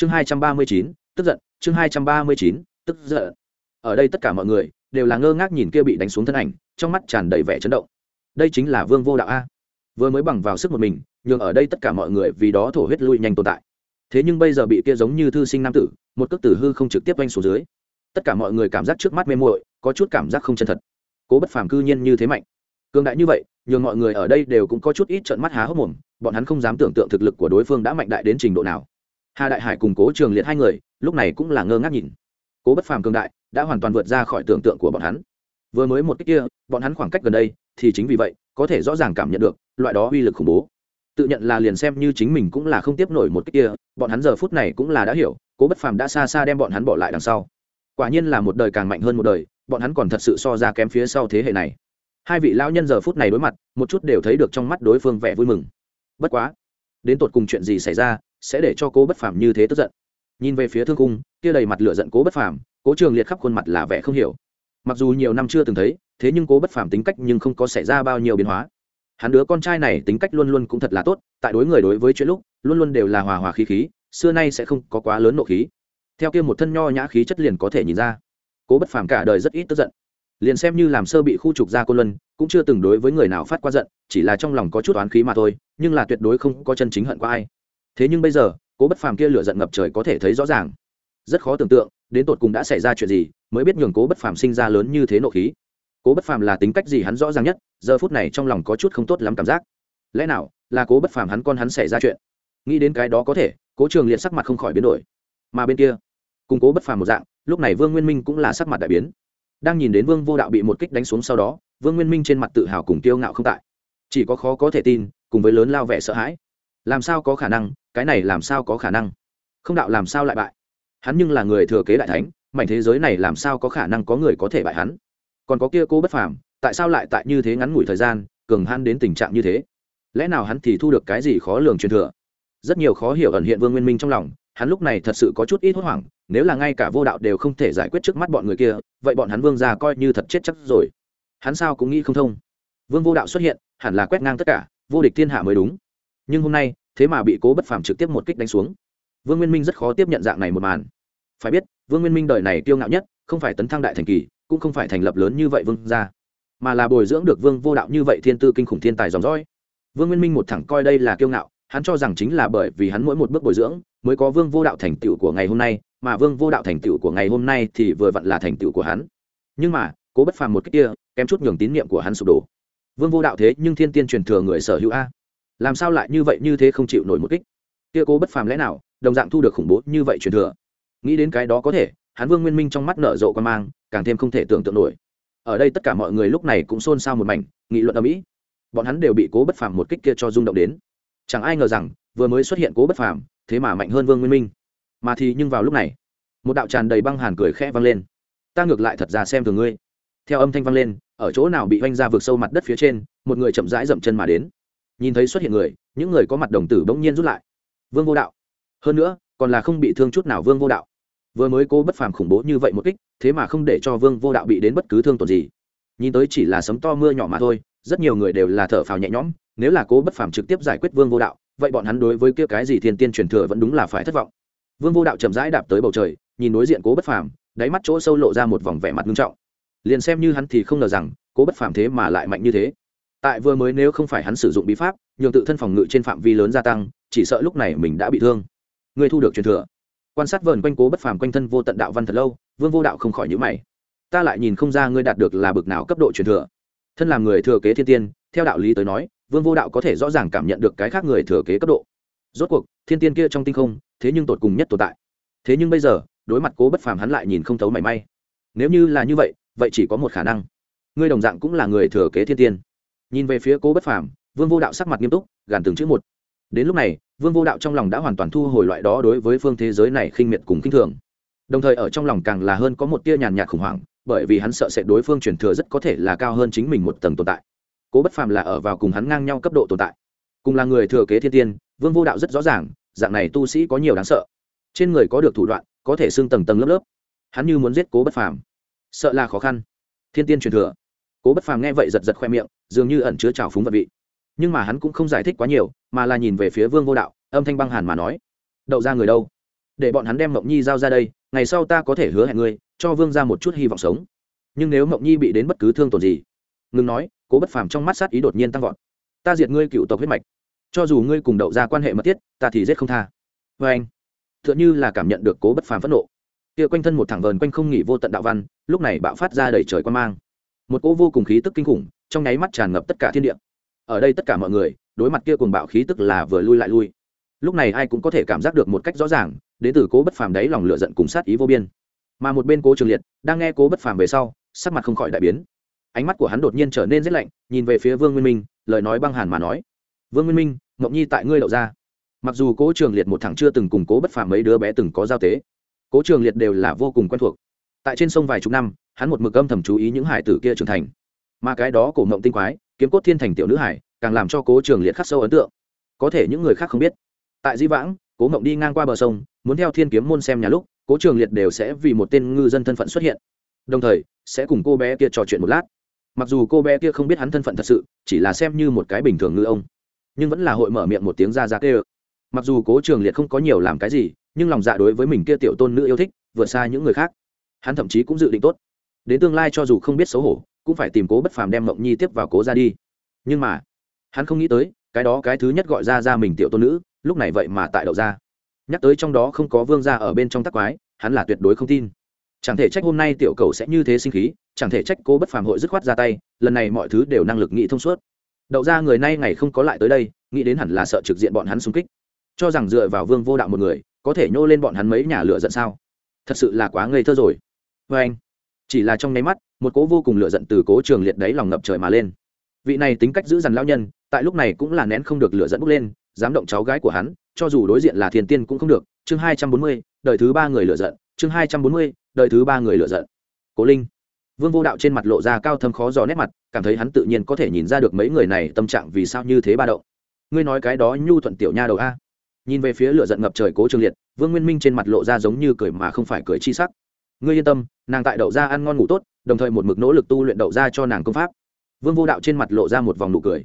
chương hai trăm ba mươi chín, tức giận, chương hai trăm ba mươi chín, tức giận. Ở đây tất cả mọi người đều là ngơ ngác nhìn kia bị đánh xuống thân ảnh, trong mắt tràn đầy vẻ chấn động. Đây chính là vương vô đạo a. Vừa mới bằng vào sức một mình nhưng ở đây tất cả mọi người vì đó thổ huyết lui nhanh tồn tại. Thế nhưng bây giờ bị kia giống như thư sinh nam tử, một cước tử hư không trực tiếp oanh xuống dưới. Tất cả mọi người cảm giác trước mắt mê muội, có chút cảm giác không chân thật. Cố bất phàm cư nhiên như thế mạnh. Cường đại như vậy, nhường mọi người ở đây đều cũng có chút ít trợn mắt há hốc mồm, bọn hắn không dám tưởng tượng thực lực của đối phương đã mạnh đại đến trình độ nào hà đại hải cùng cố trường liệt hai người, lúc này cũng là ngơ ngác nhìn. Cố bất phàm cường đại, đã hoàn toàn vượt ra khỏi tưởng tượng của bọn hắn. Vừa mới một cách kia, bọn hắn khoảng cách gần đây, thì chính vì vậy, có thể rõ ràng cảm nhận được, loại đó uy lực khủng bố. Tự nhận là liền xem như chính mình cũng là không tiếp nổi một cách kia, bọn hắn giờ phút này cũng là đã hiểu, cố bất phàm đã xa xa đem bọn hắn bỏ lại đằng sau. Quả nhiên là một đời càng mạnh hơn một đời, bọn hắn còn thật sự so ra kém phía sau thế hệ này. Hai vị lão nhân giờ phút này đối mặt, một chút đều thấy được trong mắt đối phương vẻ vui mừng. Bất quá, đến tột cùng chuyện gì xảy ra sẽ để cho cố bất phàm như thế tức giận. Nhìn về phía thương cung, kia đầy mặt lửa giận cố bất phàm, cố trường liệt khắp khuôn mặt là vẻ không hiểu. Mặc dù nhiều năm chưa từng thấy, thế nhưng cố bất phàm tính cách nhưng không có xảy ra bao nhiêu biến hóa. Hắn đứa con trai này tính cách luôn luôn cũng thật là tốt, tại đối người đối với chuyện lúc, luôn luôn đều là hòa hòa khí khí, xưa nay sẽ không có quá lớn nộ khí. Theo kia một thân nho nhã khí chất liền có thể nhìn ra. Cố bất phàm cả đời rất ít tức giận. Liền xem như làm sơ bị khu trục ra côn luân, cũng chưa từng đối với người nào phát qua giận, chỉ là trong lòng có chút oán khí mà thôi, nhưng là tuyệt đối không có chân chính hận qua ai thế nhưng bây giờ, cố bất phàm kia lửa giận ngập trời có thể thấy rõ ràng. Rất khó tưởng tượng, đến tột cùng đã xảy ra chuyện gì, mới biết nhường cố bất phàm sinh ra lớn như thế nộ khí. Cố bất phàm là tính cách gì hắn rõ ràng nhất, giờ phút này trong lòng có chút không tốt lắm cảm giác. Lẽ nào, là cố bất phàm hắn con hắn xảy ra chuyện? Nghĩ đến cái đó có thể, cố trường liệt sắc mặt không khỏi biến đổi. Mà bên kia, cùng cố bất phàm một dạng, lúc này vương nguyên minh cũng là sắc mặt đại biến. Đang nhìn đến vương vô đạo bị một kích đánh xuống sau đó, vương nguyên minh trên mặt tự hào cùng kiêu ngạo không tại. Chỉ có khó có thể tin, cùng với lớn lao vẻ sợ hãi. Làm sao có khả năng cái này làm sao có khả năng? Không đạo làm sao lại bại? Hắn nhưng là người thừa kế đại thánh, mảnh thế giới này làm sao có khả năng có người có thể bại hắn? Còn có kia cô bất phàm, tại sao lại tại như thế ngắn ngủi thời gian, cường hắn đến tình trạng như thế? Lẽ nào hắn thì thu được cái gì khó lường truyền thừa? Rất nhiều khó hiểu ẩn hiện vương nguyên minh trong lòng, hắn lúc này thật sự có chút ít hốt hoảng, nếu là ngay cả vô đạo đều không thể giải quyết trước mắt bọn người kia, vậy bọn hắn vương già coi như thật chết chắc rồi. Hắn sao cũng nghĩ không thông. Vương vô đạo xuất hiện, hẳn là quét ngang tất cả, vô địch thiên hạ mới đúng. Nhưng hôm nay thế mà bị cố bất phàm trực tiếp một kích đánh xuống. Vương nguyên minh rất khó tiếp nhận dạng này một màn. Phải biết vương nguyên minh đời này kiêu ngạo nhất không phải tấn thăng đại thành kỳ cũng không phải thành lập lớn như vậy vương gia, mà là bồi dưỡng được vương vô đạo như vậy thiên tư kinh khủng thiên tài dòng dõi. Vương nguyên minh một thẳng coi đây là kiêu ngạo hắn cho rằng chính là bởi vì hắn mỗi một bước bồi dưỡng mới có vương vô đạo thành tựu của ngày hôm nay mà vương vô đạo thành tựu của ngày hôm nay thì vừa vặn là thành tựu của hắn. Nhưng mà cố bất phàm một cách kia kém chút nhường tín nhiệm của hắn sụp đổ. Vương vô đạo thế nhưng thiên tiên truyền thừa người sở hữu a làm sao lại như vậy như thế không chịu nổi một kích? Kia cố bất phàm lẽ nào, đồng dạng thu được khủng bố như vậy truyền thừa? Nghĩ đến cái đó có thể hắn vương nguyên minh trong mắt nở rộ quan mang, càng thêm không thể tưởng tượng nổi. Ở đây tất cả mọi người lúc này cũng xôn xao một mảnh, nghị luận ở mỹ. Bọn hắn đều bị cố bất phàm một kích kia cho rung động đến. Chẳng ai ngờ rằng, vừa mới xuất hiện cố bất phàm, thế mà mạnh hơn vương nguyên minh. Mà thì nhưng vào lúc này, một đạo tràn đầy băng hàn cười khẽ vang lên. Ta ngược lại thật ra xem thường ngươi. Theo âm thanh vang lên, ở chỗ nào bị oanh ra vượt sâu mặt đất phía trên, một người chậm rãi dậm chân mà đến nhìn thấy xuất hiện người, những người có mặt đồng tử bỗng nhiên rút lại. Vương vô đạo. Hơn nữa, còn là không bị thương chút nào vương vô đạo. Vừa mới cô bất phàm khủng bố như vậy một kích, thế mà không để cho vương vô đạo bị đến bất cứ thương tổn gì. Nhìn tới chỉ là sấm to mưa nhỏ mà thôi, rất nhiều người đều là thở phào nhẹ nhõm, nếu là cố bất phàm trực tiếp giải quyết vương vô đạo, vậy bọn hắn đối với kia cái gì thiên tiên truyền thừa vẫn đúng là phải thất vọng. Vương vô đạo chậm rãi đạp tới bầu trời, nhìn đối diện cố bất phàm, đáy mắt chỗ sâu lộ ra một vòng vẻ mặt nghiêm trọng. Liền xem như hắn thì không ngờ rằng, cố bất phàm thế mà lại mạnh như thế tại vừa mới nếu không phải hắn sử dụng bí pháp, nhường tự thân phòng ngự trên phạm vi lớn gia tăng, chỉ sợ lúc này mình đã bị thương. Ngươi thu được truyền thừa. Quan sát vờn quanh cố bất phàm quanh thân vô tận đạo văn thật lâu, vương vô đạo không khỏi nhữ mày. Ta lại nhìn không ra ngươi đạt được là bực nào cấp độ truyền thừa. Thân làm người thừa kế thiên tiên, theo đạo lý tới nói, vương vô đạo có thể rõ ràng cảm nhận được cái khác người thừa kế cấp độ. Rốt cuộc, thiên tiên kia trong tinh không, thế nhưng tột cùng nhất tồn tại. Thế nhưng bây giờ, đối mặt cố bất phàm hắn lại nhìn không thấu mảy may. Nếu như là như vậy vậy chỉ có một khả năng. Ngươi đồng dạng cũng là người thừa kế thiên tiên nhìn về phía cố bất phàm, vương vô đạo sắc mặt nghiêm túc, gàn từng chữ một. Đến lúc này, vương vô đạo trong lòng đã hoàn toàn thu hồi loại đó đối với phương thế giới này khinh miệt cùng khinh thường. Đồng thời ở trong lòng càng là hơn có một tia nhàn nhạt khủng hoảng, bởi vì hắn sợ sẽ đối phương truyền thừa rất có thể là cao hơn chính mình một tầng tồn tại. Cố bất phàm là ở vào cùng hắn ngang nhau cấp độ tồn tại. Cùng là người thừa kế thiên tiên, vương vô đạo rất rõ ràng, dạng này tu sĩ có nhiều đáng sợ. Trên người có được thủ đoạn, có thể xưng tầng tầng lớp lớp. Hắn như muốn giết cố bất phàm. Sợ là khó khăn. Thiên tiên truyền thừa cố bất phàm nghe vậy giật giật khoe miệng, dường như ẩn chứa trào phúng vật vị. Nhưng mà hắn cũng không giải thích quá nhiều, mà là nhìn về phía vương vô đạo, âm thanh băng hàn mà nói, đậu ra người đâu? Để bọn hắn đem mộng nhi giao ra đây, ngày sau ta có thể hứa hẹn ngươi, cho vương ra một chút hy vọng sống. Nhưng nếu mộng nhi bị đến bất cứ thương tổn gì, ngừng nói, cố bất phàm trong mắt sát ý đột nhiên tăng vọt. Ta diệt ngươi cựu tộc huyết mạch. Cho dù ngươi cùng đậu ra quan hệ mật thiết, ta thì giết không tha. Vê anh t h ư ợ n h ư là cảm nhận được cố bất phàm phẫn nộ. Kia quanh thân một thẳng vờn quanh không nghỉ vô tận đạo văn, lúc này bạo phát ra đầy trời quan mang một cỗ vô cùng khí tức kinh khủng, trong nháy mắt tràn ngập tất cả thiên địa. Ở đây tất cả mọi người, đối mặt kia cùng bạo khí tức là vừa lui lại lui. Lúc này ai cũng có thể cảm giác được một cách rõ ràng, đến từ cố bất phàm đấy lòng lựa giận cùng sát ý vô biên. Mà một bên cố trường liệt, đang nghe cố bất phàm về sau, sắc mặt không khỏi đại biến. Ánh mắt của hắn đột nhiên trở nên rét lạnh, nhìn về phía vương nguyên minh, lời nói băng hàn mà nói. Vương nguyên minh, ngọc nhi tại ngươi đậu ra. Mặc dù cố trường liệt một thằng chưa từng cùng cố bất phàm mấy đứa bé từng có giao tế, cố trường liệt đều là vô cùng quen thuộc. Tại trên sông vài chục năm hắn một mực âm thầm chú ý những hải tử kia trưởng thành. Mà cái đó cổ mộng tinh quái, kiếm cốt thiên thành tiểu nữ hải, càng làm cho cố trường liệt khắc sâu ấn tượng. Có thể những người khác không biết. Tại di vãng, cố mộng đi ngang qua bờ sông, muốn theo thiên kiếm môn xem nhà lúc, cố trường liệt đều sẽ vì một tên ngư dân thân phận xuất hiện. Đồng thời, sẽ cùng cô bé kia trò chuyện một lát. Mặc dù cô bé kia không biết hắn thân phận thật sự, chỉ là xem như một cái bình thường ngư ông. Nhưng vẫn là hội mở miệng một tiếng ra ra kê ơ mặc dù cố trường liệt không có nhiều làm cái gì, nhưng lòng dạ đối với mình kia tiểu tôn nữ yêu thích, vượt xa những người khác. Hắn thậm chí cũng dự định tốt đến tương lai cho dù không biết xấu hổ, cũng phải tìm cố bất phàm đem mộng nhi tiếp vào cố ra đi. Nhưng mà, hắn không nghĩ tới, cái đó cái thứ nhất gọi ra ra mình tiểu tôn nữ, lúc này vậy mà tại đậu ra. Nhắc tới trong đó không có vương gia ở bên trong tắc quái, hắn là tuyệt đối không tin. Chẳng thể trách hôm nay tiểu cầu sẽ như thế sinh khí, chẳng thể trách cố bất phàm hội dứt khoát ra tay, lần này mọi thứ đều năng lực nghĩ thông suốt. Đậu ra người nay ngày không có lại tới đây, nghĩ đến hẳn là sợ trực diện bọn hắn xung kích. Cho rằng dựa vào vương vô đạo một người, có thể nhô lên bọn hắn mấy nhà lựa giận sao? Thật sự là quá ngây thơ rồi. Vê anh chỉ là trong nháy mắt, một cố vô cùng lửa giận từ cố trường liệt đấy lòng ngập trời mà lên. Vị này tính cách giữ dằn lao nhân, tại lúc này cũng là nén không được lửa dẫn bốc lên, dám động cháu gái của hắn, cho dù đối diện là thiền tiên cũng không được. Chương hai trăm bốn mươi, đời thứ ba người lửa giận. Chương hai trăm bốn mươi, đời thứ ba người lựa giận. Cố linh. Vương vô đạo trên mặt lộ ra cao thâm khó dò nét mặt, cảm thấy hắn tự nhiên có thể nhìn ra được mấy người này tâm trạng vì sao như thế ba đậu ngươi nói cái đó nhu thuận tiểu nha đầu a. Nhìn về phía lửa giận ngập trời cố trường liệt, vương nguyên minh trên mặt lộ ra giống như cười mà không phải cười chi sắc ngươi yên tâm, nàng tại đậu ra ăn ngon ngủ tốt, đồng thời một mực nỗ lực tu luyện đậu ra cho nàng công pháp. Vương vô đạo trên mặt lộ ra một vòng nụ cười.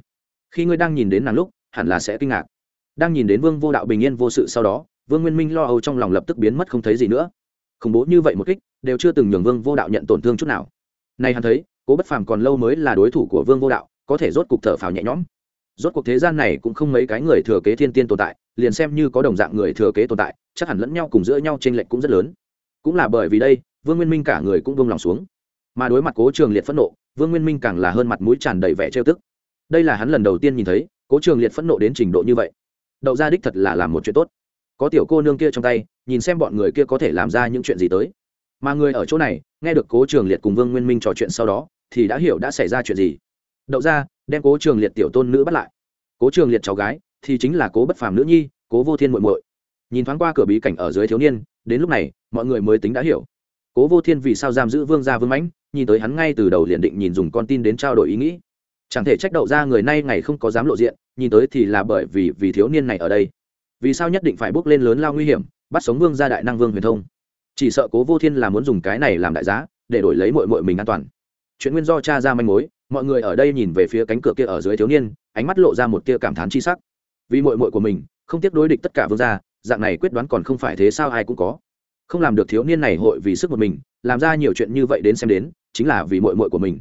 Khi ngươi đang nhìn đến nàng lúc, hẳn là sẽ kinh ngạc. Đang nhìn đến vương vô đạo bình yên vô sự sau đó, vương nguyên minh lo âu trong lòng lập tức biến mất không thấy gì nữa. Khủng bố như vậy một kích, đều chưa từng nhường vương vô đạo nhận tổn thương chút nào. Nay hắn thấy, cố bất phàm còn lâu mới là đối thủ của vương vô đạo, có thể rốt cục thở phào nhẹ nhõm. Rốt cuộc thế gian này cũng không mấy cái người thừa kế thiên tiên tồn tại, liền xem như có đồng dạng người thừa kế tồn tại, chắc hẳn lẫn nhau cùng giữa nhau t r ê n lệch cũng rất lớn cũng là bởi vì đây, vương nguyên minh cả người cũng vông lòng xuống. Mà đối mặt cố trường liệt phẫn nộ, vương nguyên minh càng là hơn mặt mũi tràn đầy vẻ trêu tức. Đây là hắn lần đầu tiên nhìn thấy, cố trường liệt phẫn nộ đến trình độ như vậy. Đậu ra đích thật là làm một chuyện tốt. Có tiểu cô nương kia trong tay, nhìn xem bọn người kia có thể làm ra những chuyện gì tới. Mà người ở chỗ này, nghe được cố trường liệt cùng vương nguyên minh trò chuyện sau đó, thì đã hiểu đã xảy ra chuyện gì. Đậu ra đem cố trường liệt tiểu tôn nữ bắt lại. Cố trường liệt cháu gái, thì chính là cố bất phàm nữ nhi, cố vô thiên muội muội nhìn thoáng qua cửa bí cảnh ở dưới thiếu niên, đến lúc này, mọi người mới tính đã hiểu. Cố vô thiên vì sao giam giữ vương gia vương mãnh, nhìn tới hắn ngay từ đầu liền định nhìn dùng con tin đến trao đổi ý nghĩ. Chẳng thể trách đậu ra người nay ngày không có dám lộ diện, nhìn tới thì là bởi vì vì thiếu niên này ở đây. Vì sao nhất định phải bước lên lớn lao nguy hiểm, bắt sống vương gia đại năng vương huyền thông? Chỉ sợ cố vô thiên là muốn dùng cái này làm đại giá, để đổi lấy mội mội mình an toàn. Chuyện nguyên do cha ra manh mối, mọi người ở đây nhìn về phía cánh cửa kia ở dưới thiếu niên, ánh mắt lộ ra một tia cảm thán chi sắc. Vì mội mội của mình, không tiếc đối địch tất cả vương gia dạng này quyết đoán còn không phải thế sao ai cũng có. Không làm được thiếu niên này hội vì sức một mình, làm ra nhiều chuyện như vậy đến xem đến, chính là vì mội mội của mình.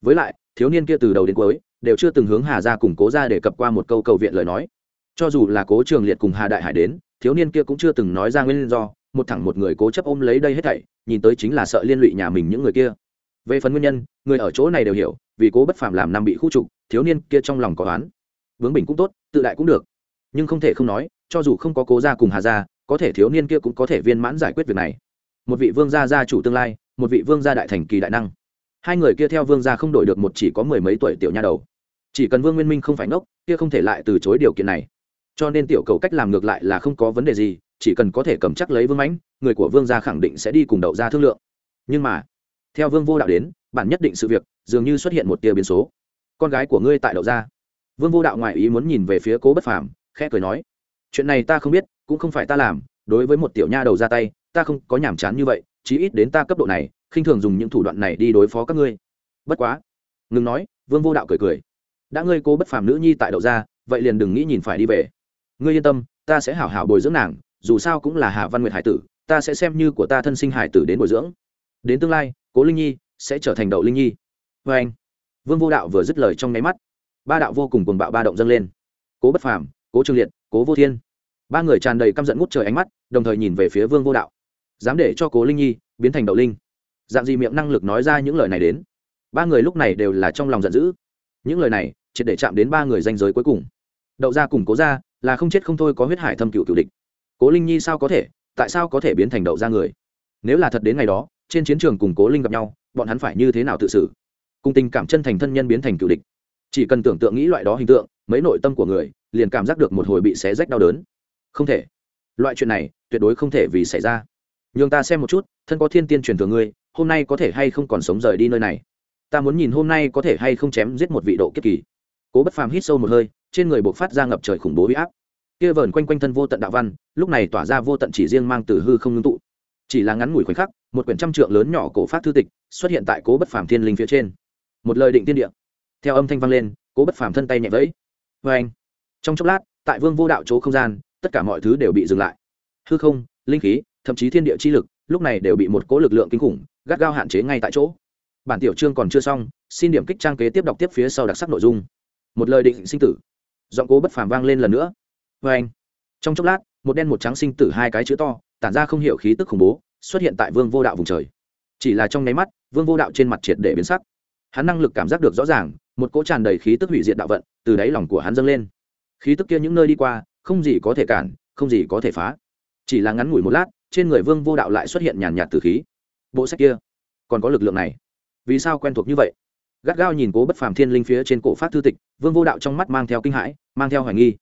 Với lại, thiếu niên kia từ đầu đến cuối, đều chưa từng hướng hà ra củng cố ra để cập qua một câu cầu viện lời nói. Cho dù là cố trường liệt cùng hà đại hải đến, thiếu niên kia cũng chưa từng nói ra nguyên do, một thẳng một người cố chấp ôm lấy đây hết thảy, nhìn tới chính là sợ liên lụy nhà mình những người kia. Về phần nguyên nhân, người ở chỗ này đều hiểu, vì cố bất phàm làm năm bị khu trục, thiếu niên kia trong lòng có oán. Vướng bình cũng tốt, tự đại cũng được. Nhưng không thể không nói cho dù không có cố gia cùng hà gia, có thể thiếu niên kia cũng có thể viên mãn giải quyết việc này. Một vị vương gia gia chủ tương lai, một vị vương gia đại thành kỳ đại năng. Hai người kia theo vương gia không đổi được một chỉ có mười mấy tuổi tiểu nha đầu. Chỉ cần vương nguyên minh không phải ngốc, kia không thể lại từ chối điều kiện này. Cho nên tiểu cầu cách làm ngược lại là không có vấn đề gì, chỉ cần có thể cầm chắc lấy vương mãnh, người của vương gia khẳng định sẽ đi cùng đậu ra thương lượng. Nhưng mà, theo vương vô đạo đến, bản nhất định sự việc, dường như xuất hiện một tia biến số. Con gái của ngươi tại đậu gia. Vương vô đạo ngoại ý muốn nhìn về phía cố bất phàm, khẽ cười nói chuyện này ta không biết, cũng không phải ta làm, đối với một tiểu nha đầu ra tay, ta không có nhàm chán như vậy, chí ít đến ta cấp độ này, khinh thường dùng những thủ đoạn này đi đối phó các ngươi. Bất quá, ngừng nói, vương vô đạo cười cười. Đã ngươi cố bất phàm nữ nhi tại đậu gia, vậy liền đừng nghĩ nhìn phải đi về. Ngươi yên tâm, ta sẽ hảo hảo bồi dưỡng nàng, dù sao cũng là hà văn nguyệt hải tử, ta sẽ xem như của ta thân sinh hải tử đến bồi dưỡng. Đến tương lai, cố linh nhi sẽ trở thành đậu linh nhi. Vê anh, vương vô đạo vừa dứt lời trong nháy mắt, ba đạo vô cùng cùng bạo ba động dâng lên. Cố bất phàm, cố trương liệt cố vô thiên. Ba người tràn đầy căm giận ngút trời ánh mắt, đồng thời nhìn về phía vương vô đạo. Dám để cho cố linh nhi biến thành đậu linh. Dạng gì miệng năng lực nói ra những lời này đến. Ba người lúc này đều là trong lòng giận dữ. Những lời này, triệt để chạm đến ba người danh giới cuối cùng. Đậu ra cùng cố ra là không chết không thôi có huyết hải thâm cựu cựu địch. Cố linh nhi sao có thể, tại sao có thể biến thành đậu ra người? Nếu là thật đến ngày đó, trên chiến trường cùng cố linh gặp nhau, bọn hắn phải như thế nào tự xử? Cùng tình cảm chân thành thân nhân biến thành cựu địch. Chỉ cần tưởng tượng nghĩ loại đó hình tượng mấy nội tâm của người, liền cảm giác được một hồi bị xé rách đau đớn. Không thể. Loại chuyện này, tuyệt đối không thể vì xảy ra. Nhường ta xem một chút, thân có thiên tiên truyền thừa ngươi, hôm nay có thể hay không còn sống rời đi nơi này? Ta muốn nhìn hôm nay có thể hay không chém giết một vị độ kiếp kỳ. Cố bất phàm hít sâu một hơi, trên người buộc phát ra ngập trời khủng bố huy áp. Kia vờn quanh quanh thân vô tận đạo văn, lúc này tỏa ra vô tận chỉ riêng mang từ hư không ngưng tụ. Chỉ là ngắn ngủi khoảnh khắc, một quyển trăm trượng lớn nhỏ cổ phát thư tịch xuất hiện tại cố bất phàm thiên linh phía trên. Một lời định tiên địa. Theo âm thanh vang lên, cố bất phàm thân tay nhẹ vẫy vê anh. Trong chốc lát, tại vương vô đạo chỗ không gian, tất cả mọi thứ đều bị dừng lại. Hư không, linh khí, thậm chí thiên địa chi lực, lúc này đều bị một cỗ lực lượng kinh khủng, gắt gao hạn chế ngay tại chỗ. Bản tiểu chương còn chưa xong, xin điểm kích trang kế tiếp đọc tiếp phía sau đặc sắc nội dung. Một lời định sinh tử. Giọng cố bất phàm vang lên lần nữa. Vê anh. Trong chốc lát, một đen một trắng sinh tử hai cái chữ to, tản ra không hiểu khí tức khủng bố, xuất hiện tại vương vô đạo vùng trời. Chỉ là trong nháy mắt, vương vô đạo trên mặt triệt để biến sắc. Hắn năng lực cảm giác được rõ ràng, một cỗ tràn đầy khí tức hủy diệt đạo vận từ đáy lòng của hắn dâng lên. Khí tức kia những nơi đi qua, không gì có thể cản, không gì có thể phá. Chỉ là ngắn ngủi một lát, trên người vương vô đạo lại xuất hiện nhàn nhạt từ khí. Bộ sách kia, còn có lực lượng này. Vì sao quen thuộc như vậy? Gắt gao nhìn cố bất phàm thiên linh phía trên cổ phát thư tịch, vương vô đạo trong mắt mang theo kinh hãi, mang theo hoài nghi.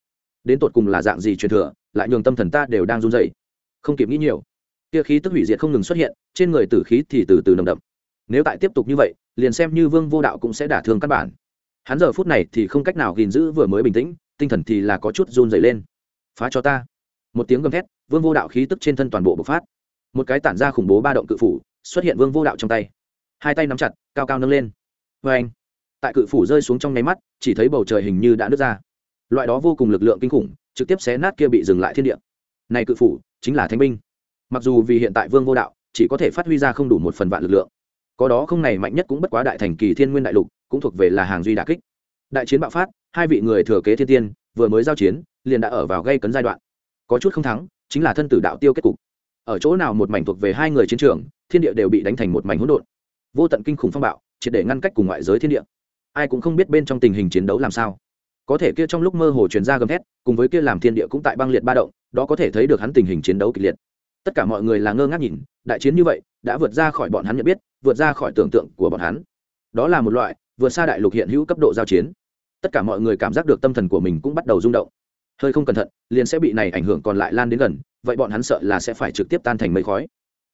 Đến tột cùng là dạng gì truyền thừa, lại nhường tâm thần ta đều đang run dậy không kịp nghĩ nhiều. Kia khí tức hủy diệt không ngừng xuất hiện, trên người tử khí thì từ từ nồng đậm. Nếu tại tiếp tục như vậy, liền xem như vương vô đạo cũng sẽ đả thương căn bản hắn giờ phút này thì không cách nào gìn giữ vừa mới bình tĩnh, tinh thần thì là có chút run dày lên. Phá cho ta. Một tiếng gầm thét, vương vô đạo khí tức trên thân toàn bộ bộc phát. Một cái tản ra khủng bố ba động cự phủ xuất hiện vương vô đạo trong tay. Hai tay nắm chặt, cao cao nâng lên. Vê anh, tại cự phủ rơi xuống trong nháy mắt, chỉ thấy bầu trời hình như đã nứt ra. Loại đó vô cùng lực lượng kinh khủng, trực tiếp xé nát kia bị dừng lại thiên địa. Này cự phủ chính là thánh binh. Mặc dù vì hiện tại vương vô đạo chỉ có thể phát huy ra không đủ một phần vạn lực lượng, có đó không này mạnh nhất cũng bất quá đại thành kỳ thiên nguyên đại lục cũng thuộc về là hàng duy đà kích. Đại chiến bạo phát, hai vị người thừa kế thiên tiên, vừa mới giao chiến, liền đã ở vào gây cấn giai đoạn. Có chút không thắng, chính là thân tử đạo tiêu kết cục. Ở chỗ nào một mảnh thuộc về hai người chiến trường, thiên địa đều bị đánh thành một mảnh hỗn độn. Vô tận kinh khủng phong bạo, triệt để ngăn cách cùng ngoại giới thiên địa. Ai cũng không biết bên trong tình hình chiến đấu làm sao. Có thể kia trong lúc mơ hồ truyền ra gầm thét, cùng với kia làm thiên địa cũng tại băng liệt ba động, đó có thể thấy được hắn tình hình chiến đấu kịch liệt. Tất cả mọi người là ngơ ngác nhìn, đại chiến như vậy, đã vượt ra khỏi bọn hắn nhận biết, vượt ra khỏi tưởng tượng của bọn hắn. Đó là một loại vượt xa đại lục hiện hữu cấp độ giao chiến. Tất cả mọi người cảm giác được tâm thần của mình cũng bắt đầu rung động. Hơi không cẩn thận, liền sẽ bị này ảnh hưởng còn lại lan đến gần, vậy bọn hắn sợ là sẽ phải trực tiếp tan thành mây khói.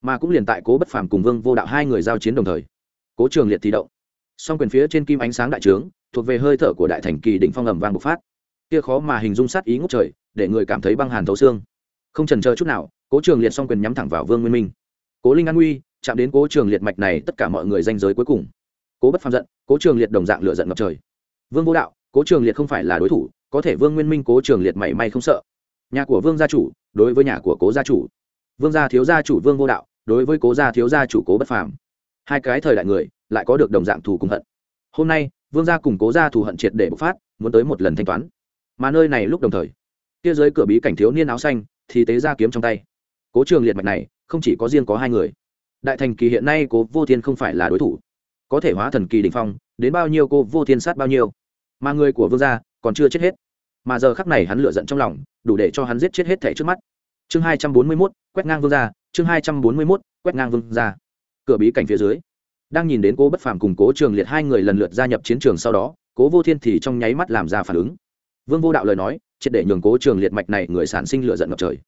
Mà cũng liền tại cố bất phàm cùng vương vô đạo hai người giao chiến đồng thời, cố trường liệt thi động. Song quyền phía trên kim ánh sáng đại trướng, thuộc về hơi thở của đại thành kỳ đỉnh phong ầm vang bộc phát. Kia khó mà hình dung sát ý ngốc trời, để người cảm thấy băng hàn thấu xương. Không trần chờ chút nào, cố trường liệt song quyền nhắm thẳng vào vương nguyên minh. Cố linh an nguy, chạm đến cố trường liệt mạch này, tất cả mọi người danh giới cuối cùng cố bất phàm giận, cố trường liệt đồng dạng lựa giận ngập trời. Vương vô đạo, cố trường liệt không phải là đối thủ, có thể vương nguyên minh cố trường liệt mảy may không sợ. Nhà của vương gia chủ, đối với nhà của cố gia chủ. Vương gia thiếu gia chủ vương vô đạo, đối với cố gia thiếu gia chủ cố bất phàm. Hai cái thời đại người, lại có được đồng dạng thù cùng hận. Hôm nay, vương gia cùng cố gia thù hận triệt để bộc phát, muốn tới một lần thanh toán. Mà nơi này lúc đồng thời, kia dưới cửa bí cảnh thiếu niên áo xanh, thì tế ra kiếm trong tay. Cố trường liệt mạch này, không chỉ có riêng có hai người. Đại thành kỳ hiện nay cố vô thiên không phải là đối thủ có thể hóa thần kỳ đỉnh phong, đến bao nhiêu cô vô thiên sát bao nhiêu. Mà người của vương gia còn chưa chết hết. Mà giờ khắc này hắn lựa giận trong lòng, đủ để cho hắn giết chết hết thẻ trước mắt. Chương hai trăm bốn mươi mốt, quét ngang vương gia, chương hai trăm bốn mươi mốt, quét ngang vương gia. Cửa bí cảnh phía dưới, đang nhìn đến cố bất phàm cùng cố trường liệt hai người lần lượt gia nhập chiến trường sau đó, cố vô thiên thì trong nháy mắt làm ra phản ứng. Vương vô đạo lời nói, triệt để nhường cố trường liệt mạch này người sản sinh lựa giận ngập trời.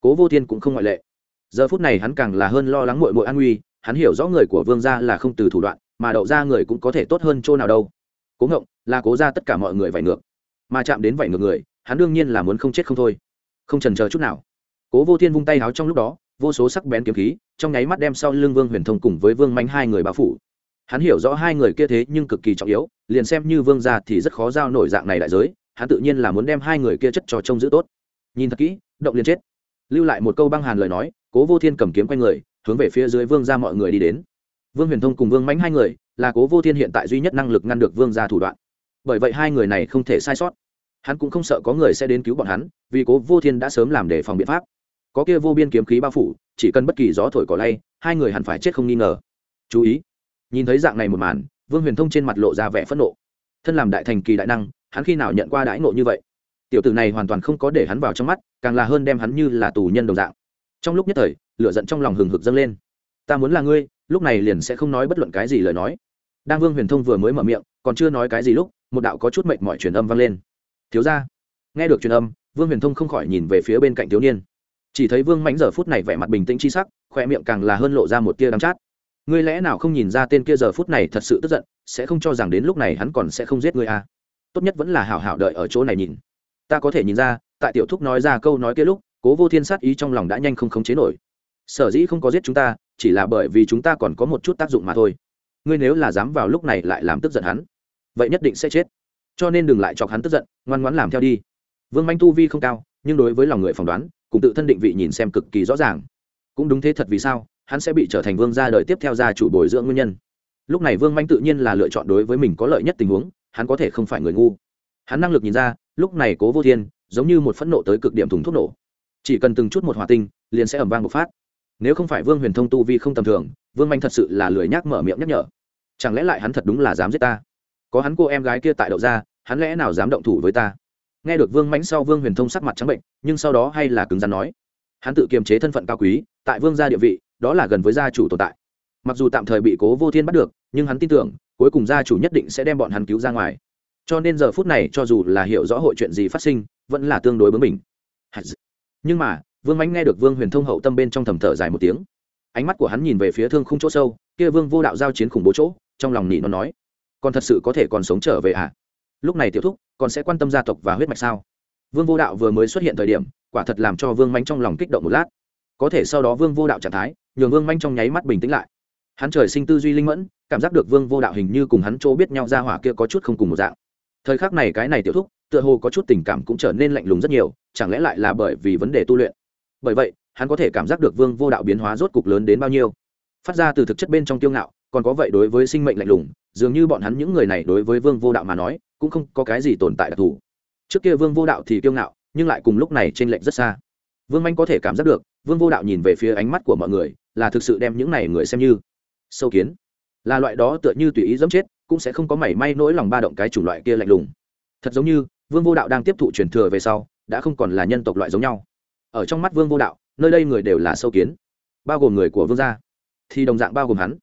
Cố vô thiên cũng không ngoại lệ. Giờ phút này hắn càng là hơn lo lắng mội mội an nguy hắn hiểu rõ người của vương gia là không từ thủ đoạn, mà đậu ra người cũng có thể tốt hơn chỗ nào đâu. Cố ngộng, là cố ra tất cả mọi người vải ngược. Mà chạm đến vải ngược người, hắn đương nhiên là muốn không chết không thôi. Không trần chờ chút nào. Cố vô thiên vung tay háo trong lúc đó, vô số sắc bén kiếm khí, trong nháy mắt đem sau lưng vương huyền thông cùng với vương manh hai người bao phủ. Hắn hiểu rõ hai người kia thế nhưng cực kỳ trọng yếu, liền xem như vương gia thì rất khó giao nổi dạng này đại giới, hắn tự nhiên là muốn đem hai người kia chất cho trông giữ tốt. Nhìn thật kỹ, động liền chết. Lưu lại một câu băng hàn lời nói, cố vô thiên cầm kiếm quanh người hướng về phía dưới vương ra mọi người đi đến. Vương huyền thông cùng vương mãnh hai người là cố vô thiên hiện tại duy nhất năng lực ngăn được vương ra thủ đoạn. Bởi vậy hai người này không thể sai sót. Hắn cũng không sợ có người sẽ đến cứu bọn hắn, vì cố vô thiên đã sớm làm để phòng biện pháp. Có kia vô biên kiếm khí bao phủ, chỉ cần bất kỳ gió thổi cỏ lay, hai người hẳn phải chết không nghi ngờ. Chú ý, nhìn thấy dạng này một màn, vương huyền thông trên mặt lộ ra vẻ phẫn nộ. Thân làm đại thành kỳ đại năng, hắn khi nào nhận qua đãi nộ như vậy? Tiểu tử này hoàn toàn không có để hắn vào trong mắt, càng là hơn đem hắn như là tù nhân đồng dạng. Trong lúc nhất thời lửa giận trong lòng hừng hực dâng lên. Ta muốn là ngươi, lúc này liền sẽ không nói bất luận cái gì lời nói. Đang vương huyền thông vừa mới mở miệng, còn chưa nói cái gì lúc, một đạo có chút mệnh mọi truyền âm vang lên. Thiếu ra nghe được truyền âm, vương huyền thông không khỏi nhìn về phía bên cạnh thiếu niên. Chỉ thấy vương mãnh giờ phút này vẻ mặt bình tĩnh c h i sắc khoe miệng càng là hơn lộ ra một tia đắm chát. Ngươi lẽ nào không nhìn ra tên kia giờ phút này thật sự tức giận, sẽ không cho rằng đến lúc này hắn còn sẽ không giết ngươi à. tốt nhất vẫn là hảo hảo đợi ở chỗ này nhìn. Ta có thể nhìn ra, tại tiểu thúc nói ra câu nói kia lúc, cố vô thiên sát ý trong lòng đã nhanh không khống chế nổi sở dĩ không có giết chúng ta, chỉ là bởi vì chúng ta còn có một chút tác dụng mà thôi. Ngươi nếu là dám vào lúc này lại làm tức giận hắn, vậy nhất định sẽ chết. Cho nên đừng lại chọc hắn tức giận, ngoan ngoãn làm theo đi. Vương manh tu vi không cao, nhưng đối với lòng người phỏng đoán, cùng tự thân định vị nhìn xem cực kỳ rõ ràng. Cũng đúng thế thật vì sao, hắn sẽ bị trở thành vương gia đời tiếp theo gia chủ bồi dưỡng nguyên nhân. Lúc này vương manh tự nhiên là lựa chọn đối với mình có lợi nhất tình huống, hắn có thể không phải người ngu. Hắn năng lực nhìn ra, lúc này cố vô thiên, giống như một phẫn nộ tới cực điểm thùng thuốc nổ. Chỉ cần từng chút một hòa tinh, liền sẽ ẩm vang một phát nếu không phải vương huyền thông tu vi không tầm thường, vương manh thật sự là lười nhác mở miệng nhắc nhở. Chẳng lẽ lại hắn thật đúng là dám giết ta? Có hắn cô em gái kia tại đậu ra, hắn lẽ nào dám động thủ với ta? Nghe được vương mãnh sau vương huyền thông sắc mặt trắng bệnh, nhưng sau đó hay là cứng rắn nói. Hắn tự kiềm chế thân phận cao quý, tại vương gia địa vị, đó là gần với gia chủ tồn tại. Mặc dù tạm thời bị cố vô thiên bắt được, nhưng hắn tin tưởng, cuối cùng gia chủ nhất định sẽ đem bọn hắn cứu ra ngoài. Cho nên giờ phút này cho dù là hiểu rõ hội chuyện gì phát sinh, vẫn là tương đối bướng mình nhưng mà vương mánh nghe được vương huyền thông hậu tâm bên trong thầm thở dài một tiếng. Ánh mắt của hắn nhìn về phía thương khung chỗ sâu, kia vương vô đạo giao chiến khủng bố chỗ, trong lòng nỉ nó nói còn thật sự có thể còn sống trở về à? Lúc này tiểu thúc còn sẽ quan tâm gia tộc và huyết mạch sao? Vương vô đạo vừa mới xuất hiện thời điểm, quả thật làm cho vương manh trong lòng kích động một lát. Có thể sau đó vương vô đạo trạng thái, nhường vương manh trong nháy mắt bình tĩnh lại. Hắn trời sinh tư duy linh mẫn, cảm giác được vương vô đạo hình như cùng hắn chỗ biết nhau ra hỏa kia có chút không cùng một dạng. Thời khắc này cái này tiểu thúc, tựa hồ có chút tình cảm cũng trở nên lạnh lùng rất nhiều, chẳng lẽ lại là bởi vì vấn đề tu luyện? Bởi vậy, hắn có thể cảm giác được vương vô đạo biến hóa rốt cục lớn đến bao nhiêu. Phát ra từ thực chất bên trong tiêu ngạo, còn có vậy đối với sinh mệnh lạnh lùng, dường như bọn hắn những người này đối với vương vô đạo mà nói, cũng không có cái gì tồn tại đặc thù. Trước kia vương vô đạo thì kiêu ngạo, nhưng lại cùng lúc này t r ê n lệch rất xa. Vương manh có thể cảm giác được, vương vô đạo nhìn về phía ánh mắt của mọi người, là thực sự đem những này người xem như sâu kiến. Là loại đó tựa như tùy ý dẫm chết, cũng sẽ không có mảy may nỗi lòng ba động cái chủng loại kia lạnh lùng. Thật giống như, vương vô đạo đang tiếp thụ truyền thừa về sau, đã không còn là nhân tộc loại giống nhau ở trong mắt vương vô đạo, nơi đây người đều là sâu kiến, bao gồm người của vương gia. Thì đồng dạng bao gồm hắn.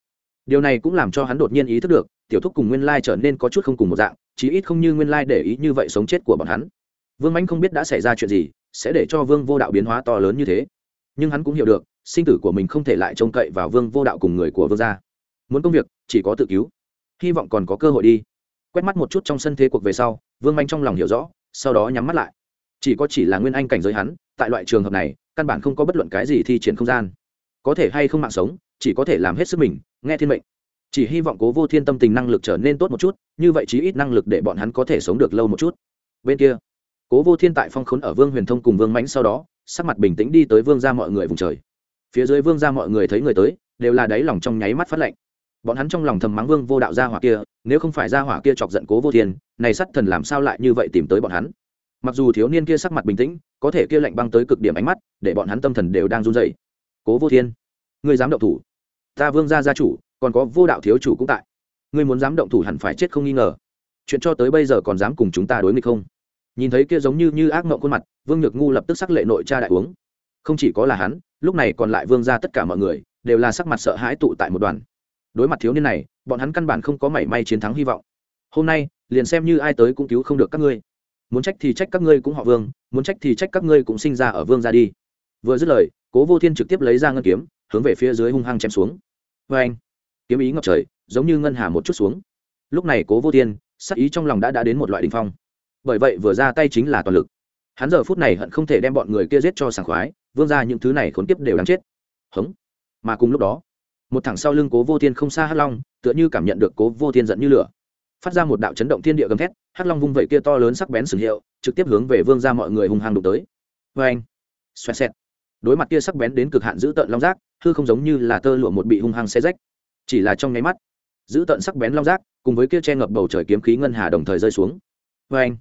Điều này cũng làm cho hắn đột nhiên ý thức được, tiểu thúc cùng nguyên lai trở nên có chút không cùng một dạng, chí ít không như nguyên lai để ý như vậy sống chết của bọn hắn. Vương mãnh không biết đã xảy ra chuyện gì, sẽ để cho vương vô đạo biến hóa to lớn như thế. Nhưng hắn cũng hiểu được, sinh tử của mình không thể lại trông cậy vào vương vô đạo cùng người của vương gia. Muốn công việc, chỉ có tự cứu. Hy vọng còn có cơ hội đi. Quét mắt một chút trong sân thế cuộc về sau, vương manh trong lòng hiểu rõ, sau đó nhắm mắt lại. Chỉ có chỉ là nguyên anh cảnh giới hắn tại loại trường hợp này, căn bản không có bất luận cái gì thi triển không gian. Có thể hay không mạng sống, chỉ có thể làm hết sức mình, nghe thiên mệnh. Chỉ hy vọng cố vô thiên tâm tình năng lực trở nên tốt một chút, như vậy chí ít năng lực để bọn hắn có thể sống được lâu một chút. Bên kia, cố vô thiên tại phong khốn ở vương huyền thông cùng vương mãnh sau đó, sắc mặt bình tĩnh đi tới vương ra mọi người vùng trời. Phía dưới vương ra mọi người thấy người tới, đều là đáy lòng trong nháy mắt phát lạnh bọn hắn trong lòng thầm mắng vương vô đạo gia hỏa kia, nếu không phải gia hỏa kia chọc giận cố vô thiên, này sắt thần làm sao lại như vậy tìm tới bọn hắn? Mặc dù thiếu niên kia sắc mặt bình tĩnh, có thể kia lạnh băng tới cực điểm ánh mắt, để bọn hắn tâm thần đều đang run dày cố vô thiên người dám động thủ? Ta vương gia gia chủ, còn có vô đạo thiếu chủ cũng tại. Ngươi muốn dám động thủ hẳn phải chết không nghi ngờ. Chuyện cho tới bây giờ còn dám cùng chúng ta đối nghịch không? Nhìn thấy kia giống như như ác mộng khuôn mặt, vương nhược ngu lập tức sắc lệ nội cha đại uống. Không chỉ có là hắn, lúc này còn lại vương ra tất cả mọi người, đều là sắc mặt sợ hãi tụ tại một đoàn. Đối mặt thiếu niên này, bọn hắn căn bản không có mảy may chiến thắng hy vọng. Hôm nay, liền xem như ai tới cũng cứu không được các ngươi muốn trách thì trách các ngươi cũng họ vương, muốn trách thì trách các ngươi cũng sinh ra ở vương ra đi. Vừa dứt lời, cố vô thiên trực tiếp lấy ra ngân kiếm, hướng về phía dưới hung hăng chém xuống. Vê anh, kiếm ý ngập trời, giống như ngân hà một chút xuống. Lúc này cố vô thiên sắc ý trong lòng đã đã đến một loại đ ỉ n h phong. Bởi vậy vừa ra tay chính là toàn lực. Hắn giờ phút này hận không thể đem bọn người kia giết cho sảng khoái, vương ra những thứ này khốn kiếp đều đáng chết. Hống. Mà cùng lúc đó, một thằng sau lưng cố vô thiên không xa hắc long, tựa như cảm nhận được cố vô thiên giận như lửa phát ra một đạo chấn động thiên địa gầm thét, hắc long vung vẩy kia to lớn sắc bén sừng hiệu, trực tiếp hướng về vương ra mọi người hung hăng đụng tới. Vê anh, xoẹt xẹt. Đối mặt kia sắc bén đến cực hạn giữ tợn long giác, hư không giống như là tơ lụa một bị hung hăng xe rách. Chỉ là trong nháy mắt, giữ tợn sắc bén long giác cùng với kia che ngập bầu trời kiếm khí ngân hà đồng thời rơi xuống. Vê anh,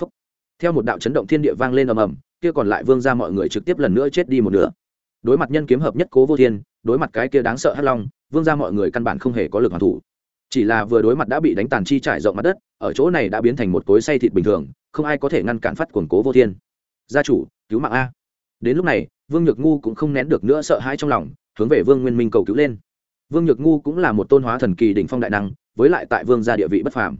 phúc. Theo một đạo chấn động thiên địa vang lên ầm ầm, kia còn lại vương ra mọi người trực tiếp lần nữa chết đi một nửa. Đối mặt nhân kiếm hợp nhất cố vô thiên, đối mặt cái kia đáng sợ hắc long, vương ra mọi người căn bản không hề có lực hoàn thủ chỉ là vừa đối mặt đã bị đánh tàn chi trải rộng mặt đất, ở chỗ này đã biến thành một cối say thịt bình thường, không ai có thể ngăn cản phát cuồng cố vô thiên. Gia chủ, cứu mạng a. Đến lúc này, vương nhược ngu cũng không nén được nữa sợ hãi trong lòng, hướng về vương nguyên minh cầu cứu lên. Vương nhược ngu cũng là một tôn hóa thần kỳ đỉnh phong đại năng, với lại tại vương gia địa vị bất phàm.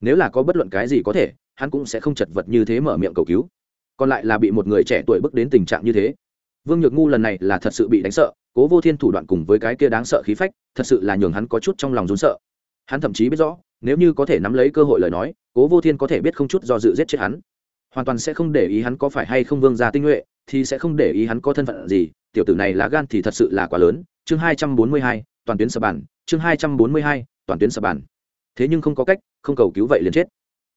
Nếu là có bất luận cái gì có thể, hắn cũng sẽ không chật vật như thế mở miệng cầu cứu. Còn lại là bị một người trẻ tuổi bước đến tình trạng như thế. Vương nhược ngu lần này là thật sự bị đánh sợ, cố vô thiên thủ đoạn cùng với cái kia đáng sợ khí phách, thật sự là nhường hắn có chút trong lòng rốn sợ hắn thậm chí biết rõ, nếu như có thể nắm lấy cơ hội lời nói, cố vô thiên có thể biết không chút do dự giết chết hắn. Hoàn toàn sẽ không để ý hắn có phải hay không vương gia tinh nhuệ, thì sẽ không để ý hắn có thân phận gì, tiểu tử này lá gan thì thật sự là quá lớn. Chương hai trăm bốn mươi hai, toàn tuyến sập bản chương hai trăm bốn mươi hai, toàn tuyến sập bản thế nhưng không có cách, không cầu cứu vậy liền chết.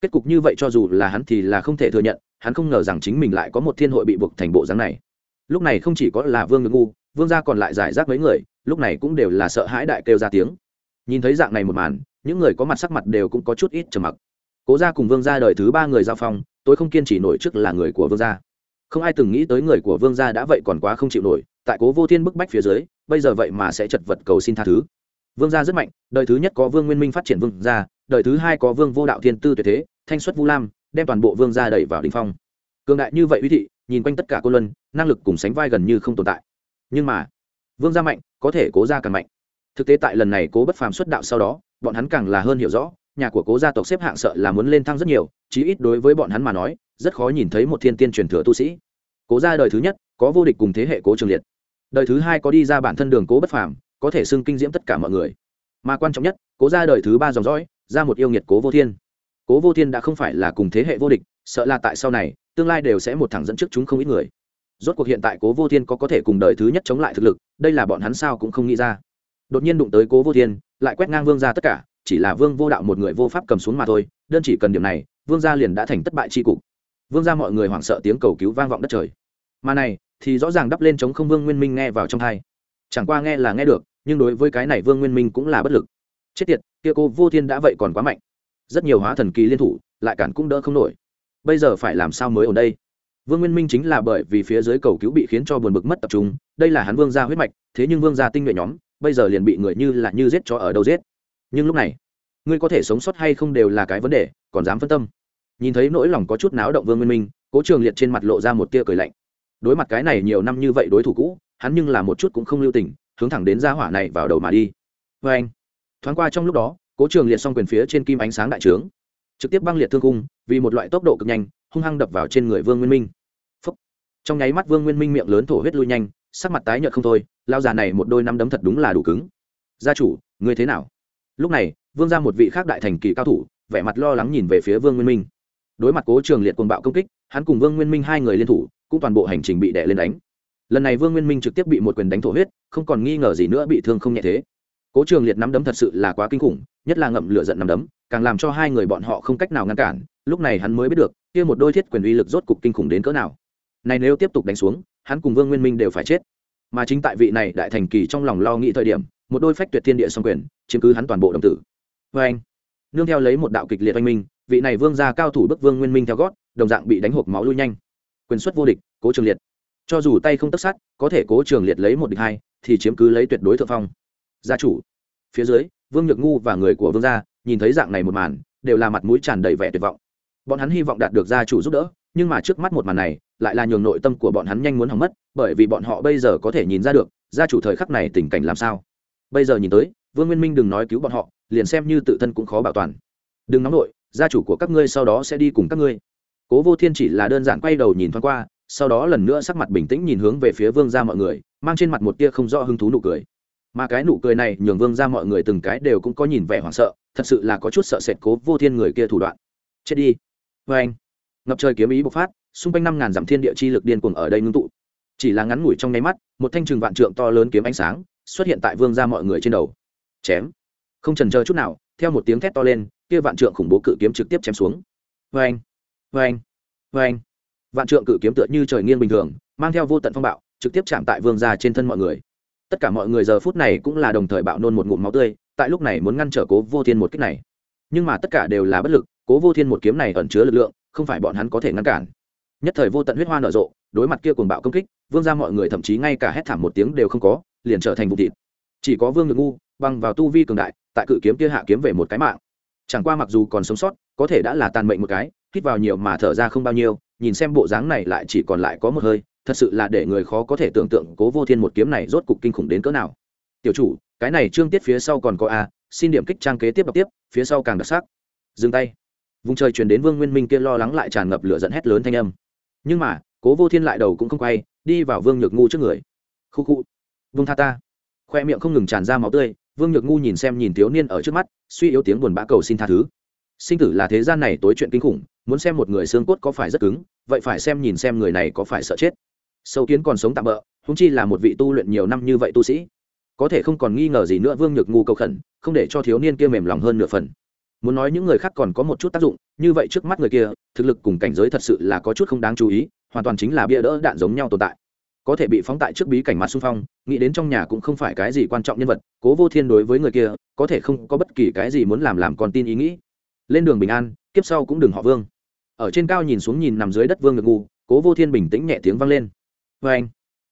Kết cục như vậy cho dù là hắn thì là không thể thừa nhận, hắn không ngờ rằng chính mình lại có một thiên hội bị buộc thành bộ dáng này. Lúc này không chỉ có là vương ngực ngu, vương gia còn lại giải rác mấy người, lúc này cũng đều là sợ hãi đại kêu ra tiếng nhìn thấy dạng này một màn, những người có mặt sắc mặt đều cũng có chút ít trầm mặc. Cố gia cùng vương gia đời thứ ba người giao phong, tôi không kiên trì nổi trước là người của vương gia. Không ai từng nghĩ tới người của vương gia đã vậy còn quá không chịu nổi, tại cố vô thiên bức bách phía dưới, bây giờ vậy mà sẽ chật vật cầu xin tha thứ. Vương gia rất mạnh, đời thứ nhất có vương nguyên minh phát triển vương gia, đời thứ hai có vương vô đạo thiên tư tuyệt thế, thanh xuất vu lam, đem toàn bộ vương gia đẩy vào đình phong. Cường đại như vậy uy thị, nhìn quanh tất cả cô luân, năng lực cùng sánh vai gần như không tồn tại. Nhưng mà, vương gia mạnh, có thể cố gia càng mạnh thực tế tại lần này cố bất phàm xuất đạo sau đó, bọn hắn càng là hơn hiểu rõ, nhà của cố gia tộc xếp hạng sợ là muốn lên thăng rất nhiều, chí ít đối với bọn hắn mà nói, rất khó nhìn thấy một thiên tiên truyền thừa tu sĩ. Cố gia đời thứ nhất, có vô địch cùng thế hệ cố trường liệt. Đời thứ hai có đi ra bản thân đường cố bất phàm, có thể xưng kinh diễm tất cả mọi người. Mà quan trọng nhất, cố gia đời thứ ba dòng dõi, ra một yêu nghiệt cố vô thiên. Cố vô thiên đã không phải là cùng thế hệ vô địch, sợ là tại sau này, tương lai đều sẽ một thẳng dẫn trước chúng không ít người. Rốt cuộc hiện tại cố vô thiên có có thể cùng đời thứ nhất chống lại thực lực, đây là bọn hắn sao cũng không nghĩ ra đột nhiên đụng tới cố vô thiên, lại quét ngang vương ra tất cả, chỉ là vương vô đạo một người vô pháp cầm xuống mà thôi, đơn chỉ cần điểm này, vương gia liền đã thành thất bại tri cục. Vương gia mọi người hoảng sợ tiếng cầu cứu vang vọng đất trời. Mà này, thì rõ ràng đắp lên chống không vương nguyên minh nghe vào trong thai chẳng qua nghe là nghe được, nhưng đối với cái này vương nguyên minh cũng là bất lực. Chết tiệt, kia cô vô thiên đã vậy còn quá mạnh. Rất nhiều hóa thần kỳ liên thủ, lại cản cũng đỡ không nổi. Bây giờ phải làm sao mới ở đây? Vương nguyên minh chính là bởi vì phía dưới cầu cứu bị khiến cho buồn bực mất tập trung, đây là hắn vương gia huyết mạch, thế nhưng vương gia tinh nhuệ nhóm bây giờ liền bị người như là như giết cho ở đâu giết. Nhưng lúc này, ngươi có thể sống sót hay không đều là cái vấn đề, còn dám phân tâm. Nhìn thấy nỗi lòng có chút náo động vương nguyên minh, cố trường liệt trên mặt lộ ra một tia cười lạnh. Đối mặt cái này nhiều năm như vậy đối thủ cũ, hắn nhưng là một chút cũng không lưu tình, hướng thẳng đến gia hỏa này vào đầu mà đi. Vê anh, thoáng qua trong lúc đó, cố trường liệt xong quyền phía trên kim ánh sáng đại trướng, trực tiếp băng liệt thương cung vì một loại tốc độ cực nhanh, hung hăng đập vào trên người vương nguyên minh. Phúc. trong nháy mắt vương nguyên minh miệng lớn thổ huyết lui nhanh sắc mặt tái nhợt không thôi, lao già này một đôi năm đấm thật đúng là đủ cứng. Gia chủ, ngươi thế nào? Lúc này, vương ra một vị khác đại thành kỳ cao thủ, vẻ mặt lo lắng nhìn về phía vương nguyên minh. Đối mặt cố trường liệt cuồng bạo công kích, hắn cùng vương nguyên minh hai người liên thủ, cũng toàn bộ hành trình bị đè lên đánh. Lần này vương nguyên minh trực tiếp bị một quyền đánh thổ huyết, không còn nghi ngờ gì nữa bị thương không nhẹ thế. Cố trường liệt nắm đấm thật sự là quá kinh khủng, nhất là ngậm lửa giận nắm đấm, càng làm cho hai người bọn họ không cách nào ngăn cản. Lúc này hắn mới biết được, kia một đôi thiết quyền uy lực rốt cục kinh khủng đến cỡ nào. Này nếu tiếp tục đánh xuống hắn cùng vương nguyên minh đều phải chết. Mà chính tại vị này đại thành kỳ trong lòng lo nghĩ thời điểm, một đôi phách tuyệt thiên địa song quyền chiếm cứ hắn toàn bộ đồng tử. Vê anh, nương theo lấy một đạo kịch liệt oanh minh, vị này vương gia cao thủ bức vương nguyên minh theo gót, đồng dạng bị đánh hộp máu lui nhanh. Quyền xuất vô địch, cố trường liệt. Cho dù tay không tất sát, có thể cố trường liệt lấy một địch hai, thì chiếm cứ lấy tuyệt đối thượng phong. Gia chủ, phía dưới, vương nhược ngu và người của vương gia, nhìn thấy dạng này một màn, đều là mặt mũi tràn đầy vẻ tuyệt vọng. Bọn hắn hy vọng đạt được gia chủ giúp đỡ, nhưng mà trước mắt một màn này lại là nhường nội tâm của bọn hắn nhanh muốn hỏng mất, bởi vì bọn họ bây giờ có thể nhìn ra được, gia chủ thời khắc này tình cảnh làm sao. Bây giờ nhìn tới, vương nguyên minh đừng nói cứu bọn họ, liền xem như tự thân cũng khó bảo toàn. Đừng nóng nổi gia chủ của các ngươi sau đó sẽ đi cùng các ngươi. Cố vô thiên chỉ là đơn giản quay đầu nhìn thoáng qua, sau đó lần nữa sắc mặt bình tĩnh nhìn hướng về phía vương ra mọi người, mang trên mặt một tia không rõ hứng thú nụ cười. Mà cái nụ cười này nhường vương ra mọi người từng cái đều cũng có nhìn vẻ hoảng sợ, thật sự là có chút sợ sệt cố vô thiên người kia thủ đoạn. Chết đi. Vê anh ngập trời kiếm ý bộc phát xung quanh năm ngàn dặm thiên địa chi lực điên cuồng ở đây ngưng tụ. Chỉ là ngắn ngủi trong nháy mắt, một thanh trừng vạn trượng to lớn kiếm ánh sáng xuất hiện tại vương ra mọi người trên đầu. Chém. Không trần chờ chút nào, theo một tiếng thét to lên, kia vạn trượng khủng bố cự kiếm trực tiếp chém xuống. Vê anh vê anh vê anh vạn trượng cự kiếm tựa như trời nghiêng bình thường, mang theo vô tận phong bạo, trực tiếp chạm tại vương gia trên thân mọi người. Tất cả mọi người giờ phút này cũng là đồng thời bạo nôn một ngụm máu tươi, tại lúc này muốn ngăn trở cố vô thiên một kích này. Nhưng mà tất cả đều là bất lực, cố vô thiên một kiếm này ẩn chứa lực lượng, không phải bọn hắn có thể ngăn cản nhất thời vô tận huyết hoa nở rộ, đối mặt kia cuồng bạo công kích, vương ra mọi người thậm chí ngay cả hét thảm một tiếng đều không có, liền trở thành vụ thịt. Chỉ có vương ngực ngu, băng vào tu vi cường đại, tại cự kiếm kia hạ kiếm về một cái mạng. Chẳng qua mặc dù còn sống sót, có thể đã là tàn mệnh một cái, hít vào nhiều mà thở ra không bao nhiêu, nhìn xem bộ dáng này lại chỉ còn lại có một hơi, thật sự là để người khó có thể tưởng tượng cố vô thiên một kiếm này rốt cục kinh khủng đến cỡ nào. Tiểu chủ, cái này trương tiết phía sau còn có a, xin điểm kích trang kế tiếp đọc tiếp, phía sau càng đặc sắc. Dừng tay. Vùng trời truyền đến vương nguyên minh kia lo lắng lại tràn ngập lửa dẫn hét lớn thanh âm nhưng mà, cố vô thiên lại đầu cũng không quay, đi vào vương nhược ngu trước người. Khu khu. Vương tha ta. Khoe miệng không ngừng tràn ra máu tươi, vương nhược ngu nhìn xem nhìn thiếu niên ở trước mắt, suy yếu tiếng buồn bã cầu xin tha thứ. Sinh tử là thế gian này tối chuyện kinh khủng, muốn xem một người xương cốt có phải rất cứng, vậy phải xem nhìn xem người này có phải sợ chết. Sâu kiến còn sống tạm bỡ húng chi là một vị tu luyện nhiều năm như vậy tu sĩ. Có thể không còn nghi ngờ gì nữa vương nhược ngu cầu khẩn, không để cho thiếu niên kia mềm lòng hơn nửa phần muốn nói những người khác còn có một chút tác dụng, như vậy trước mắt người kia, thực lực cùng cảnh giới thật sự là có chút không đáng chú ý, hoàn toàn chính là bia đỡ đạn giống nhau tồn tại. Có thể bị phóng tại trước bí cảnh mặt xung phong, nghĩ đến trong nhà cũng không phải cái gì quan trọng nhân vật, cố vô thiên đối với người kia, có thể không có bất kỳ cái gì muốn làm làm con tin ý nghĩ. Lên đường bình an, kiếp sau cũng đừng họ vương. Ở trên cao nhìn xuống nhìn nằm dưới đất vương ngược ngu, cố vô thiên bình tĩnh nhẹ tiếng vang lên. Vê anh,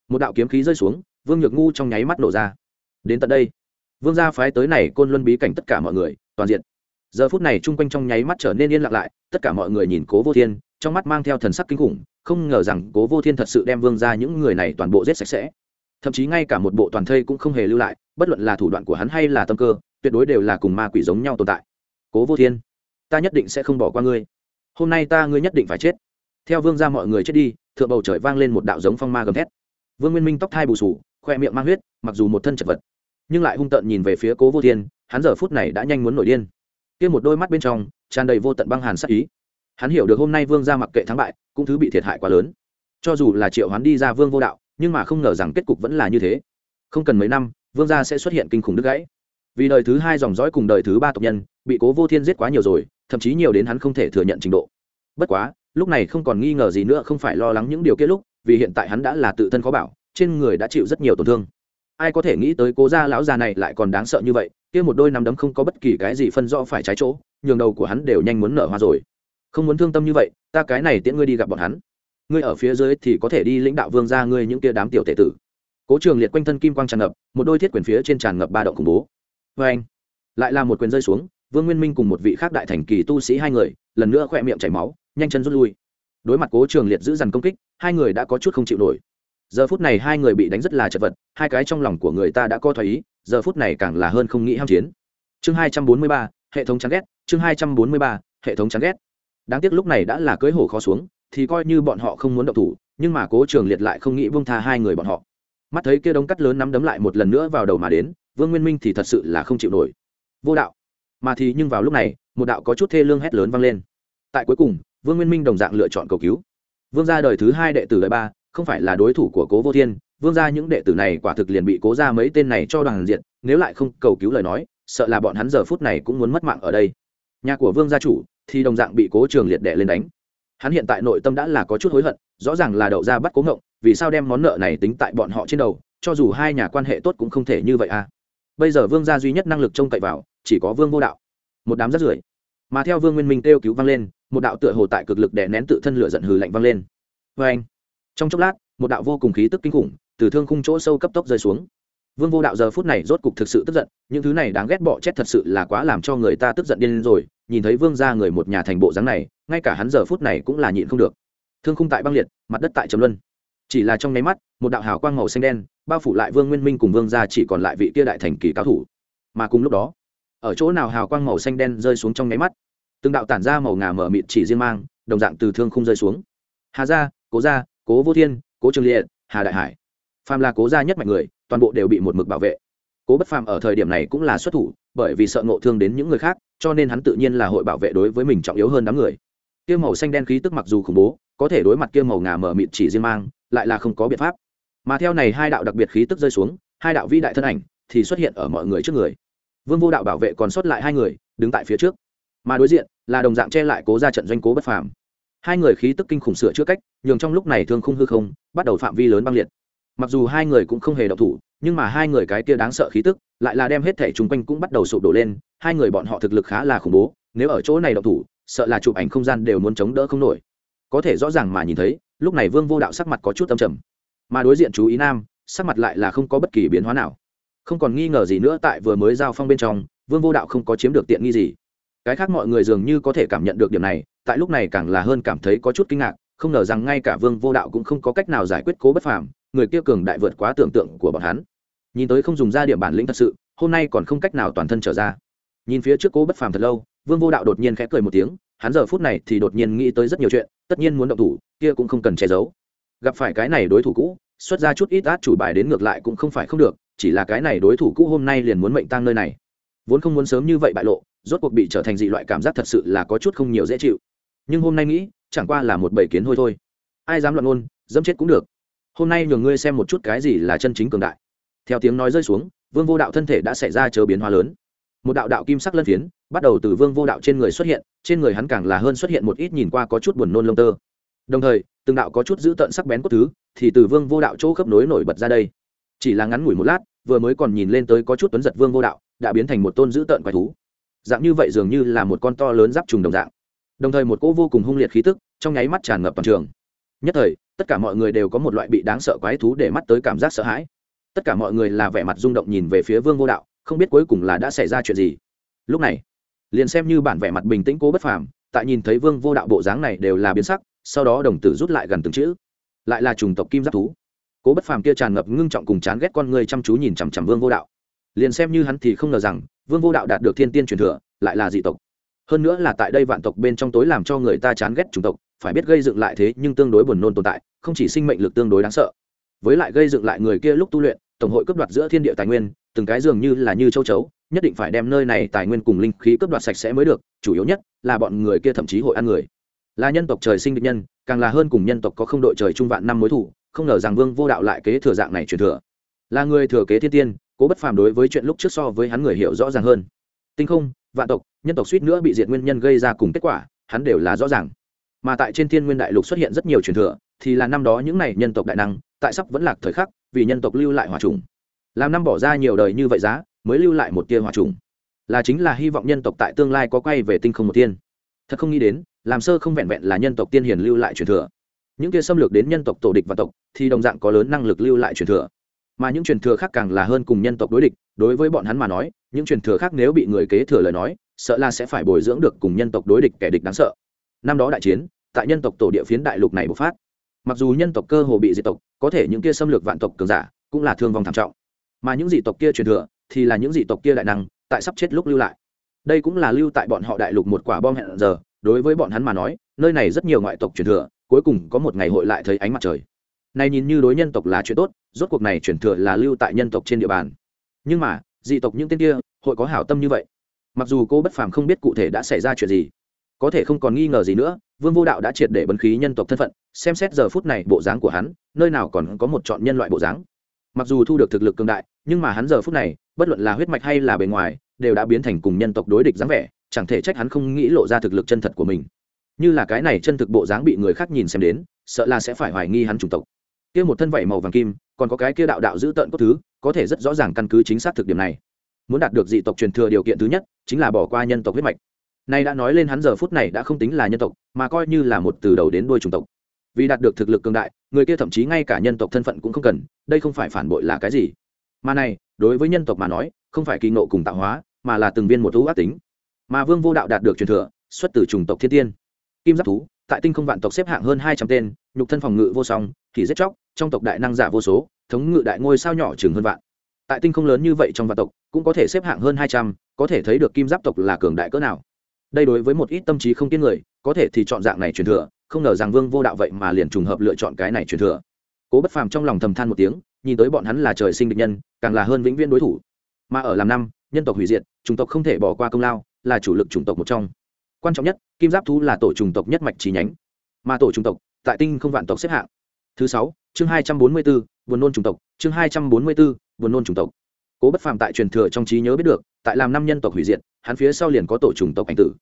một đạo kiếm khí rơi xuống, vương nhược ngu trong nháy mắt nổ ra. Đến tận đây, vương gia phái tới này côn luân bí cảnh tất cả mọi người, toàn diện giờ phút này chung quanh trong nháy mắt trở nên yên lặng lại, tất cả mọi người nhìn cố vô thiên, trong mắt mang theo thần sắc kinh khủng, không ngờ rằng cố vô thiên thật sự đem vương ra những người này toàn bộ giết sạch sẽ. Thậm chí ngay cả một bộ toàn thây cũng không hề lưu lại, bất luận là thủ đoạn của hắn hay là tâm cơ, tuyệt đối đều là cùng ma quỷ giống nhau tồn tại. Cố vô thiên, ta nhất định sẽ không bỏ qua ngươi. Hôm nay ta ngươi nhất định phải chết. Theo vương ra mọi người chết đi, thượng bầu trời vang lên một đạo giống phong ma gầm thét. Vương nguyên minh tóc thai bù sù, khoe miệng mang huyết, mặc dù một thân chật vật, nhưng lại hung tợn nhìn về phía cố vô thiên, hắn giờ phút này đã nhanh muốn nổi điên kia một đôi mắt bên trong tràn đầy vô tận băng hàn sắc ý. Hắn hiểu được hôm nay vương ra mặc kệ thắng bại, cũng thứ bị thiệt hại quá lớn. Cho dù là triệu hắn đi ra vương vô đạo, nhưng mà không ngờ rằng kết cục vẫn là như thế. Không cần mấy năm, vương gia sẽ xuất hiện kinh khủng đứt gãy. Vì đời thứ hai dòng dõi cùng đời thứ ba tộc nhân, bị cố vô thiên giết quá nhiều rồi, thậm chí nhiều đến hắn không thể thừa nhận trình độ. Bất quá, lúc này không còn nghi ngờ gì nữa, không phải lo lắng những điều kia lúc, vì hiện tại hắn đã là tự thân khó bảo, trên người đã chịu rất nhiều tổn thương. Ai có thể nghĩ tới cố gia lão già này lại còn đáng sợ như vậy kia một đôi nắm đấm không có bất kỳ cái gì phân rõ phải trái chỗ, nhường đầu của hắn đều nhanh muốn nở hoa rồi. Không muốn thương tâm như vậy, ta cái này tiễn ngươi đi gặp bọn hắn. Ngươi ở phía dưới thì có thể đi lãnh đạo vương ra ngươi những kia đám tiểu tệ tử. Cố trường liệt quanh thân kim quang tràn ngập, một đôi thiết quyền phía trên tràn ngập ba động khủng bố. Vê anh, lại là một quyền rơi xuống, vương nguyên minh cùng một vị khác đại thành kỳ tu sĩ hai người, lần nữa khỏe miệng chảy máu, nhanh chân rút lui. Đối mặt cố trường liệt giữ dằn công kích, hai người đã có chút không chịu nổi. Giờ phút này hai người bị đánh rất là chật vật, hai cái trong lòng của người ta đã co thoái ý giờ phút này càng là hơn không nghĩ ham chiến. Chương hai trăm bốn mươi ba, hệ thống chán ghét, chương hai trăm bốn mươi ba, hệ thống chán ghét. Đáng tiếc lúc này đã là cưới hổ khó xuống, thì coi như bọn họ không muốn động thủ, nhưng mà cố trường liệt lại không nghĩ vương tha hai người bọn họ. Mắt thấy kia đống cắt lớn nắm đấm lại một lần nữa vào đầu mà đến, vương nguyên minh thì thật sự là không chịu nổi. Vô đạo. Mà thì nhưng vào lúc này, một đạo có chút thê lương hét lớn vang lên. Tại cuối cùng, vương nguyên minh đồng dạng lựa chọn cầu cứu. Vương gia đời thứ hai đệ tử đời ba không phải là đối thủ của cố vô thiên, vương gia những đệ tử này quả thực liền bị cố ra mấy tên này cho đoàn diện, nếu lại không cầu cứu lời nói, sợ là bọn hắn giờ phút này cũng muốn mất mạng ở đây. Nhà của vương gia chủ thì đồng dạng bị cố trường liệt đệ lên đánh. Hắn hiện tại nội tâm đã là có chút hối hận, rõ ràng là đậu ra bắt cố ngộng, vì sao đem món nợ này tính tại bọn họ trên đầu, cho dù hai nhà quan hệ tốt cũng không thể như vậy à. Bây giờ vương gia duy nhất năng lực trông cậy vào, chỉ có vương vô đạo. Một đám rất rưởi. Mà theo vương nguyên minh kêu cứu vang lên, một đạo tựa hồ tại cực lực đè nén tự thân lửa giận hừ lạnh vang lên. Vê anh trong chốc lát, một đạo vô cùng khí tức kinh khủng từ thương khung chỗ sâu cấp tốc rơi xuống. Vương vô đạo giờ phút này rốt cục thực sự tức giận, những thứ này đáng ghét bỏ chết thật sự là quá làm cho người ta tức giận điên rồi, nhìn thấy vương gia người một nhà thành bộ dáng này, ngay cả hắn giờ phút này cũng là nhịn không được. Thương khung tại băng liệt, mặt đất tại trầm luân. Chỉ là trong nháy mắt, một đạo hào quang màu xanh đen bao phủ lại vương nguyên minh cùng vương gia chỉ còn lại vị kia đại thành kỳ cao thủ. Mà cùng lúc đó, ở chỗ nào hào quang màu xanh đen rơi xuống trong nháy mắt, từng đạo tản ra màu ngà mở mịt chỉ riêng mang, đồng dạng từ thương khung rơi xuống. Hà gia, cố gia cố vô thiên, cố trường liệt, hà đại hải. Phàm là cố gia nhất mạnh người, toàn bộ đều bị một mực bảo vệ. Cố bất phàm ở thời điểm này cũng là xuất thủ, bởi vì sợ ngộ thương đến những người khác, cho nên hắn tự nhiên là hội bảo vệ đối với mình trọng yếu hơn đám người. Kia màu xanh đen khí tức mặc dù khủng bố, có thể đối mặt kia màu ngà mở mịt chỉ riêng mang, lại là không có biện pháp. Mà theo này hai đạo đặc biệt khí tức rơi xuống, hai đạo vĩ đại thân ảnh thì xuất hiện ở mọi người trước người. Vương vô đạo bảo vệ còn sót lại hai người, đứng tại phía trước. Mà đối diện là đồng dạng che lại cố ra trận doanh cố bất phàm. Hai người khí tức kinh khủng sửa trước cách nhường trong lúc này thương không hư không bắt đầu phạm vi lớn băng liệt. Mặc dù hai người cũng không hề động thủ, nhưng mà hai người cái kia đáng sợ khí tức lại là đem hết thẻ chung quanh cũng bắt đầu sụp đổ lên, hai người bọn họ thực lực khá là khủng bố, nếu ở chỗ này động thủ, sợ là chụp ảnh không gian đều muốn chống đỡ không nổi. Có thể rõ ràng mà nhìn thấy, lúc này vương vô đạo sắc mặt có chút âm trầm, mà đối diện chú ý nam, sắc mặt lại là không có bất kỳ biến hóa nào. Không còn nghi ngờ gì nữa, tại vừa mới giao phong bên trong, vương vô đạo không có chiếm được tiện nghi gì. Cái khác mọi người dường như có thể cảm nhận được điểm này, tại lúc này càng là hơn cảm thấy có chút kinh ngạc không ngờ rằng ngay cả vương vô đạo cũng không có cách nào giải quyết cố bất phàm, người kia cường đại vượt quá tưởng tượng của bọn hắn. Nhìn tới không dùng ra điểm bản lĩnh thật sự, hôm nay còn không cách nào toàn thân trở ra. Nhìn phía trước cố bất phàm thật lâu, vương vô đạo đột nhiên khẽ cười một tiếng, hắn giờ phút này thì đột nhiên nghĩ tới rất nhiều chuyện, tất nhiên muốn động thủ, kia cũng không cần che giấu. Gặp phải cái này đối thủ cũ, xuất ra chút ít át chủ bài đến ngược lại cũng không phải không được, chỉ là cái này đối thủ cũ hôm nay liền muốn mệnh tang nơi này. Vốn không muốn sớm như vậy bại lộ, rốt cuộc bị trở thành dị loại cảm giác thật sự là có chút không nhiều dễ chịu. Nhưng hôm nay nghĩ chẳng qua là một bầy kiến hôi thôi. Ai dám loạn ngôn, dẫm chết cũng được. Hôm nay nhường ngươi xem một chút cái gì là chân chính cường đại. Theo tiếng nói rơi xuống, vương vô đạo thân thể đã xảy ra chớ biến hóa lớn. Một đạo đạo kim sắc lân phiến bắt đầu từ vương vô đạo trên người xuất hiện, trên người hắn càng là hơn xuất hiện một ít nhìn qua có chút buồn nôn lông tơ. Đồng thời, từng đạo có chút giữ tận sắc bén cốt thứ thì từ vương vô đạo chỗ khớp nối nổi bật ra đây. Chỉ là ngắn ngủi một lát, vừa mới còn nhìn lên tới có chút tuấn giật vương vô đạo, đã biến thành một tôn giữ tợn quái thú. Dạng như vậy dường như là một con to lớn giáp trùng đồng dạng đồng thời một cỗ vô cùng hung liệt khí tức trong nháy mắt tràn ngập toàn trường. Nhất thời, tất cả mọi người đều có một loại bị đáng sợ quái thú để mắt tới cảm giác sợ hãi. Tất cả mọi người là vẻ mặt rung động nhìn về phía vương vô đạo, không biết cuối cùng là đã xảy ra chuyện gì. Lúc này, liền xem như bản vẻ mặt bình tĩnh cố bất phàm, tại nhìn thấy vương vô đạo bộ dáng này đều là biến sắc, sau đó đồng tử rút lại gần từng chữ. Lại là chủng tộc kim giáp thú. Cố bất phàm kia tràn ngập ngưng trọng cùng chán ghét con người chăm chú nhìn chằm chằm vương vô đạo. Liền xem như hắn thì không ngờ rằng, vương vô đạo đạt được thiên tiên truyền thừa, lại là dị tộc hơn nữa là tại đây vạn tộc bên trong tối làm cho người ta chán ghét chủng tộc, phải biết gây dựng lại thế nhưng tương đối buồn nôn tồn tại, không chỉ sinh mệnh lực tương đối đáng sợ. Với lại gây dựng lại người kia lúc tu luyện, tổng hội cướp đoạt giữa thiên địa tài nguyên, từng cái dường như là như châu chấu, nhất định phải đem nơi này tài nguyên cùng linh khí cướp đoạt sạch sẽ mới được, chủ yếu nhất là bọn người kia thậm chí hội ăn người. Là nhân tộc trời sinh định nhân, càng là hơn cùng nhân tộc có không đội trời trung vạn năm mối thủ, không ngờ rằng vương vô đạo lại kế thừa dạng này truyền thừa. Là người thừa kế thiên tiên, cố bất phàm đối với chuyện lúc trước so với hắn người hiểu rõ ràng hơn. Tinh không vạn tộc, nhân tộc suýt nữa bị diệt nguyên nhân gây ra cùng kết quả, hắn đều là rõ ràng. Mà tại trên thiên nguyên đại lục xuất hiện rất nhiều truyền thừa, thì là năm đó những này nhân tộc đại năng, tại sắp vẫn lạc thời khắc, vì nhân tộc lưu lại hòa trùng. Làm năm bỏ ra nhiều đời như vậy giá, mới lưu lại một tia hòa trùng. Là chính là hy vọng nhân tộc tại tương lai có quay về tinh không một tiên thật không nghĩ đến, làm sơ không vẹn vẹn là nhân tộc tiên hiền lưu lại truyền thừa. Những kia xâm lược đến nhân tộc tổ địch và tộc, thì đồng dạng có lớn năng lực lưu lại truyền thừa. Mà những truyền thừa khác càng là hơn cùng nhân tộc đối địch, đối với bọn hắn mà nói những truyền thừa khác nếu bị người kế thừa lời nói, sợ là sẽ phải bồi dưỡng được cùng nhân tộc đối địch kẻ địch đáng sợ. Năm đó đại chiến, tại nhân tộc tổ địa phiến đại lục này bộc phát. Mặc dù nhân tộc cơ hồ bị diệt tộc, có thể những kia xâm lược vạn tộc cường giả cũng là thương vong thảm trọng. Mà những dị tộc kia truyền thừa thì là những dị tộc kia đại năng, tại sắp chết lúc lưu lại. Đây cũng là lưu tại bọn họ đại lục một quả bom hẹn giờ, đối với bọn hắn mà nói, nơi này rất nhiều ngoại tộc truyền thừa, cuối cùng có một ngày hội lại thấy ánh mặt trời. Này nhìn như đối nhân tộc là chuyện tốt, rốt cuộc này truyền thừa là lưu tại nhân tộc trên địa bàn. Nhưng mà dị tộc những tên kia, hội có hảo tâm như vậy. Mặc dù cô bất phàm không biết cụ thể đã xảy ra chuyện gì, có thể không còn nghi ngờ gì nữa, vương vô đạo đã triệt để bấn khí nhân tộc thân phận, xem xét giờ phút này bộ dáng của hắn, nơi nào còn có một chọn nhân loại bộ dáng. Mặc dù thu được thực lực cường đại, nhưng mà hắn giờ phút này, bất luận là huyết mạch hay là bề ngoài, đều đã biến thành cùng nhân tộc đối địch dáng vẻ, chẳng thể trách hắn không nghĩ lộ ra thực lực chân thật của mình. Như là cái này chân thực bộ dáng bị người khác nhìn xem đến, sợ là sẽ phải hoài nghi hắn chủng tộc kia một thân vảy màu vàng kim, còn có cái kia đạo đạo giữ tợn cốt thứ, có thể rất rõ ràng căn cứ chính xác thực điểm này. Muốn đạt được dị tộc truyền thừa điều kiện thứ nhất, chính là bỏ qua nhân tộc huyết mạch. Nay đã nói lên hắn giờ phút này đã không tính là nhân tộc, mà coi như là một từ đầu đến đuôi chủng tộc. Vì đạt được thực lực cường đại, người kia thậm chí ngay cả nhân tộc thân phận cũng không cần, đây không phải phản bội là cái gì. Mà này, đối với nhân tộc mà nói, không phải kỳ nộ cùng tạo hóa, mà là từng viên một thú ác tính. Mà vương vô đạo đạt được truyền thừa, xuất từ chủng tộc thiên tiên. Kim giáp thú, tại tinh không vạn tộc xếp hạng hơn hai trăm tên nhục thân phòng ngự vô song, thì giết chóc, trong tộc đại năng giả vô số, thống ngự đại ngôi sao nhỏ chừng hơn vạn. Tại tinh không lớn như vậy trong vạn tộc, cũng có thể xếp hạng hơn hai trăm, có thể thấy được kim giáp tộc là cường đại cỡ nào. Đây đối với một ít tâm trí không kiên người, có thể thì chọn dạng này truyền thừa, không ngờ rằng vương vô đạo vậy mà liền trùng hợp lựa chọn cái này truyền thừa. Cố bất phàm trong lòng thầm than một tiếng, nhìn tới bọn hắn là trời sinh địch nhân, càng là hơn vĩnh viễn đối thủ. Mà ở làm năm, nhân tộc hủy diệt, chủng tộc không thể bỏ qua công lao, là chủ lực chủng tộc một trong. Quan trọng nhất, kim giáp thú là tổ chủng tộc nhất mạch trí nhánh. Mà tổ chủng tộc tại tinh không vạn tộc xếp hạng. Thứ sáu, chương hai trăm bốn mươi bốn, buồn nôn chủng tộc. Chương hai trăm bốn mươi bốn, buồn nôn chủng tộc. Cố bất phàm tại truyền thừa trong trí nhớ biết được, tại làm năm nhân tộc hủy diệt, hắn phía sau liền có tổ chủng tộc ảnh tử.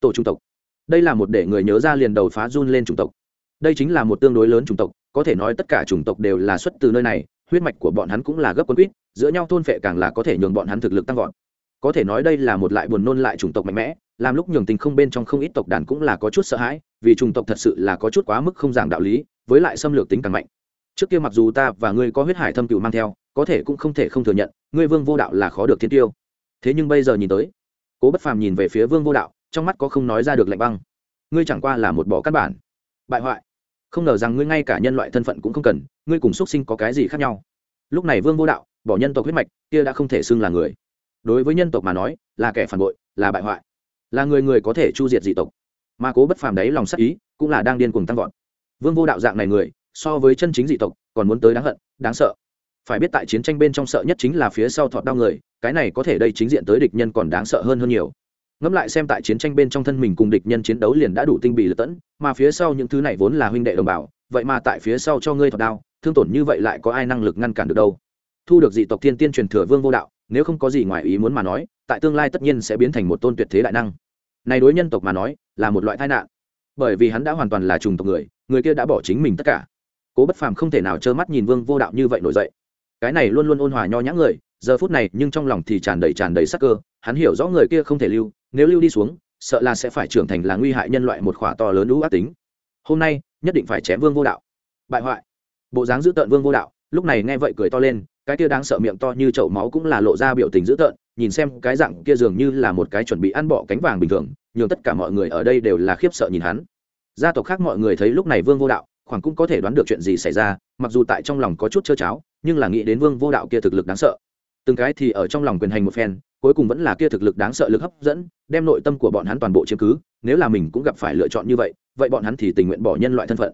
Tổ chủng tộc. Đây là một để người nhớ ra liền đầu phá run lên chủng tộc. Đây chính là một tương đối lớn chủng tộc, có thể nói tất cả chủng tộc đều là xuất từ nơi này, huyết mạch của bọn hắn cũng là gấp quân quýt, giữa nhau thôn phệ càng là có thể nhường bọn hắn thực lực tăng vọt. Có thể nói đây là một lại buồn nôn lại chủng tộc mạnh mẽ làm lúc nhường tình không bên trong không ít tộc đàn cũng là có chút sợ hãi, vì chủng tộc thật sự là có chút quá mức không giảng đạo lý, với lại xâm lược tính càng mạnh. Trước kia mặc dù ta và ngươi có huyết hải thâm cựu mang theo, có thể cũng không thể không thừa nhận, ngươi vương vô đạo là khó được thiên tiêu. Thế nhưng bây giờ nhìn tới, cố bất phàm nhìn về phía vương vô đạo, trong mắt có không nói ra được lạnh băng. Ngươi chẳng qua là một bỏ căn bản. Bại hoại. Không ngờ rằng ngươi ngay cả nhân loại thân phận cũng không cần, ngươi cùng xuất sinh có cái gì khác nhau? Lúc này vương vô đạo, bỏ nhân tộc huyết mạch, kia đã không thể xưng là người. Đối với nhân tộc mà nói, là kẻ phản bội, là bại hoại là người người có thể chu diệt dị tộc. Mà cố bất phàm đấy lòng sắc ý, cũng là đang điên cuồng tăng vọt. Vương vô đạo dạng này người, so với chân chính dị tộc, còn muốn tới đáng hận, đáng sợ. Phải biết tại chiến tranh bên trong sợ nhất chính là phía sau thọt đau người, cái này có thể đây chính diện tới địch nhân còn đáng sợ hơn hơn nhiều. Ngẫm lại xem tại chiến tranh bên trong thân mình cùng địch nhân chiến đấu liền đã đủ tinh bị lật tẫn, mà phía sau những thứ này vốn là huynh đệ đồng bào, vậy mà tại phía sau cho ngươi thọt đau, thương tổn như vậy lại có ai năng lực ngăn cản được đâu? Thu được dị tộc thiên tiên truyền thừa vương vô đạo, nếu không có gì ngoài ý muốn mà nói, tại tương lai tất nhiên sẽ biến thành một tôn tuyệt thế đại năng này đối nhân tộc mà nói, là một loại tai nạn. Bởi vì hắn đã hoàn toàn là trùng tộc người người kia đã bỏ chính mình tất cả. Cố bất phàm không thể nào trơ mắt nhìn vương vô đạo như vậy nổi dậy. Cái này luôn luôn ôn hòa nho nhã người, giờ phút này nhưng trong lòng thì tràn đầy tràn đầy sắc cơ, hắn hiểu rõ người kia không thể lưu, nếu lưu đi xuống, sợ là sẽ phải trưởng thành là nguy hại nhân loại một khỏa to lớn lũ ác tính. Hôm nay, nhất định phải chém vương vô đạo. Bại hoại. Bộ dáng dữ tợn vương vô đạo, lúc này nghe vậy cười to lên, cái kia đáng sợ miệng to như chậu máu cũng là lộ ra biểu tình dữ tợn nhìn xem cái dạng kia dường như là một cái chuẩn bị ăn bỏ cánh vàng bình thường, nhường tất cả mọi người ở đây đều là khiếp sợ nhìn hắn. Gia tộc khác mọi người thấy lúc này vương vô đạo, khoảng cũng có thể đoán được chuyện gì xảy ra, mặc dù tại trong lòng có chút trơ cháo, nhưng là nghĩ đến vương vô đạo kia thực lực đáng sợ. Từng cái thì ở trong lòng quyền hành một phen, cuối cùng vẫn là kia thực lực đáng sợ lực hấp dẫn, đem nội tâm của bọn hắn toàn bộ chiếm cứ, nếu là mình cũng gặp phải lựa chọn như vậy vậy bọn hắn thì tình nguyện bỏ nhân loại thân phận.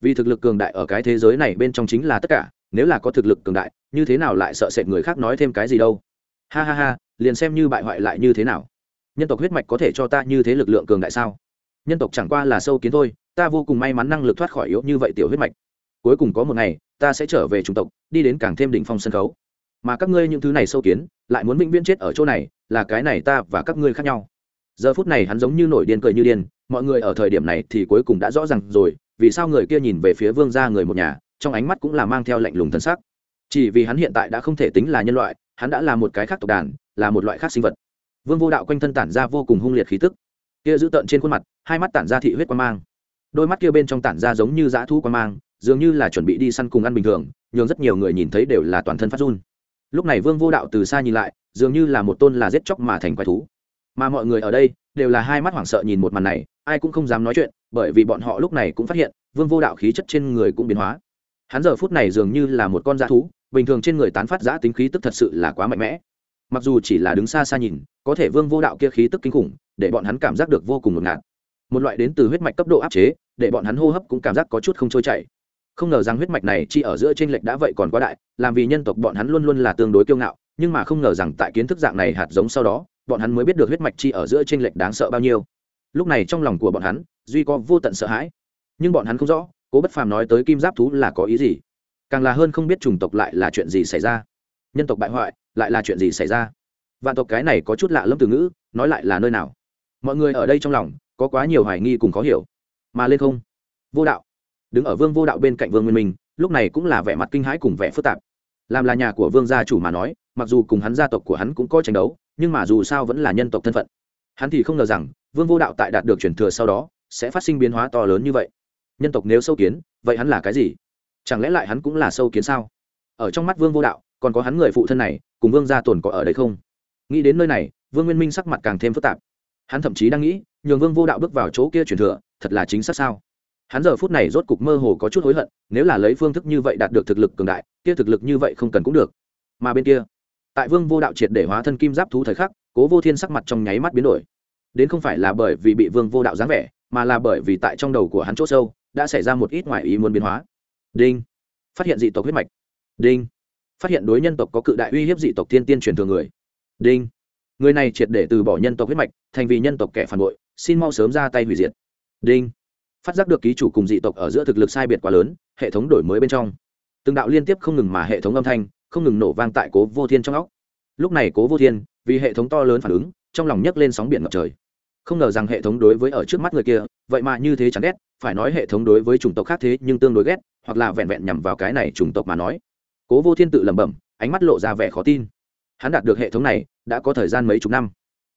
Vì thực lực cường đại ở cái thế giới này bên trong chính là tất cả, nếu là có thực lực cường đại, như thế nào lại sợ sệt người khác nói thêm cái gì đâu? Ha ha ha, liền xem như bại hoại lại như thế nào. Nhân tộc huyết mạch có thể cho ta như thế lực lượng cường đại sao? Nhân tộc chẳng qua là sâu kiến thôi, ta vô cùng may mắn năng lực thoát khỏi yếu như vậy tiểu huyết mạch. Cuối cùng có một ngày, ta sẽ trở về chủng tộc, đi đến càng thêm đỉnh phong sân khấu. Mà các ngươi những thứ này sâu kiến, lại muốn vĩnh viễn chết ở chỗ này, là cái này ta và các ngươi khác nhau. Giờ phút này hắn giống như nổi điên cười như điên, mọi người ở thời điểm này thì cuối cùng đã rõ ràng rồi, vì sao người kia nhìn về phía vương gia người một nhà, trong ánh mắt cũng là mang theo lạnh lùng thân sắc. Chỉ vì hắn hiện tại đã không thể tính là nhân loại hắn đã là một cái khác tộc đàn, là một loại khác sinh vật. Vương vô đạo quanh thân tản ra vô cùng hung liệt khí tức. Kia giữ tợn trên khuôn mặt, hai mắt tản ra thị huyết quan mang. Đôi mắt kia bên trong tản ra giống như dã thu quan mang, dường như là chuẩn bị đi săn cùng ăn bình thường nhưng rất nhiều người nhìn thấy đều là toàn thân phát run. Lúc này vương vô đạo từ xa nhìn lại, dường như là một tôn là giết chóc mà thành quái thú. Mà mọi người ở đây, đều là hai mắt hoảng sợ nhìn một màn này, ai cũng không dám nói chuyện, bởi vì bọn họ lúc này cũng phát hiện, vương vô đạo khí chất trên người cũng biến hóa. Hắn giờ phút này dường như là một con dã thú bình thường trên người tán phát giã tính khí tức thật sự là quá mạnh mẽ. Mặc dù chỉ là đứng xa xa nhìn, có thể vương vô đạo kia khí tức kinh khủng, để bọn hắn cảm giác được vô cùng ngột ngạt. Một loại đến từ huyết mạch cấp độ áp chế, để bọn hắn hô hấp cũng cảm giác có chút không trôi chảy. Không ngờ rằng huyết mạch này chỉ ở giữa t r ê n lệch đã vậy còn quá đại, làm vì nhân tộc bọn hắn luôn luôn là tương đối kiêu ngạo, nhưng mà không ngờ rằng tại kiến thức dạng này hạt giống sau đó, bọn hắn mới biết được huyết mạch chi ở giữa t r ê n lệch đáng sợ bao nhiêu. Lúc này trong lòng của bọn hắn, duy có vô tận sợ hãi. Nhưng bọn hắn không rõ, cố bất phàm nói tới kim giáp thú là có ý gì càng là hơn không biết chủng tộc lại là chuyện gì xảy ra. Nhân tộc bại hoại, lại là chuyện gì xảy ra? Vạn tộc cái này có chút lạ lẫm từ ngữ, nói lại là nơi nào? Mọi người ở đây trong lòng, có quá nhiều hoài nghi cùng khó hiểu. Mà lên không? Vô đạo. Đứng ở vương vô đạo bên cạnh vương nguyên minh, lúc này cũng là vẻ mặt kinh hãi cùng vẻ phức tạp. Làm là nhà của vương gia chủ mà nói, mặc dù cùng hắn gia tộc của hắn cũng có tranh đấu, nhưng mà dù sao vẫn là nhân tộc thân phận. Hắn thì không ngờ rằng, vương vô đạo tại đạt được truyền thừa sau đó, sẽ phát sinh biến hóa to lớn như vậy. Nhân tộc nếu sâu kiến, vậy hắn là cái gì? Chẳng lẽ lại hắn cũng là sâu kiến sao? Ở trong mắt vương vô đạo, còn có hắn người phụ thân này, cùng vương gia tồn có ở đây không? Nghĩ đến nơi này, vương nguyên minh sắc mặt càng thêm phức tạp. Hắn thậm chí đang nghĩ, nhường vương vô đạo bước vào chỗ kia truyền thừa, thật là chính xác sao? Hắn giờ phút này rốt cục mơ hồ có chút hối hận, nếu là lấy phương thức như vậy đạt được thực lực cường đại, kia thực lực như vậy không cần cũng được. Mà bên kia, tại vương vô đạo triệt để hóa thân kim giáp thú thời khắc, cố vô thiên sắc mặt trong nháy mắt biến đổi. Đến không phải là bởi vì bị vương vô đạo dáng vẻ, mà là bởi vì tại trong đầu của hắn chỗ sâu, đã xảy ra một ít ngoại ý muốn biến hóa đinh. Phát hiện dị tộc huyết mạch. Đinh. Phát hiện đối nhân tộc có cự đại uy hiếp dị tộc thiên tiên truyền thừa người. Đinh. Người này triệt để từ bỏ nhân tộc huyết mạch, thành vì nhân tộc kẻ phản bội, xin mau sớm ra tay hủy diệt. Đinh. Phát giác được ký chủ cùng dị tộc ở giữa thực lực sai biệt quá lớn, hệ thống đổi mới bên trong. Từng đạo liên tiếp không ngừng mà hệ thống âm thanh, không ngừng nổ vang tại cố vô thiên trong óc. Lúc này cố vô thiên, vì hệ thống to lớn phản ứng, trong lòng nhấc lên sóng biển ngập trời không ngờ rằng hệ thống đối với ở trước mắt người kia vậy mà như thế chẳng ghét phải nói hệ thống đối với chủng tộc khác thế nhưng tương đối ghét hoặc là vẹn vẹn nhằm vào cái này chủng tộc mà nói. Cố vô thiên tự lẩm bẩm ánh mắt lộ ra vẻ khó tin. Hắn đạt được hệ thống này đã có thời gian mấy chục năm.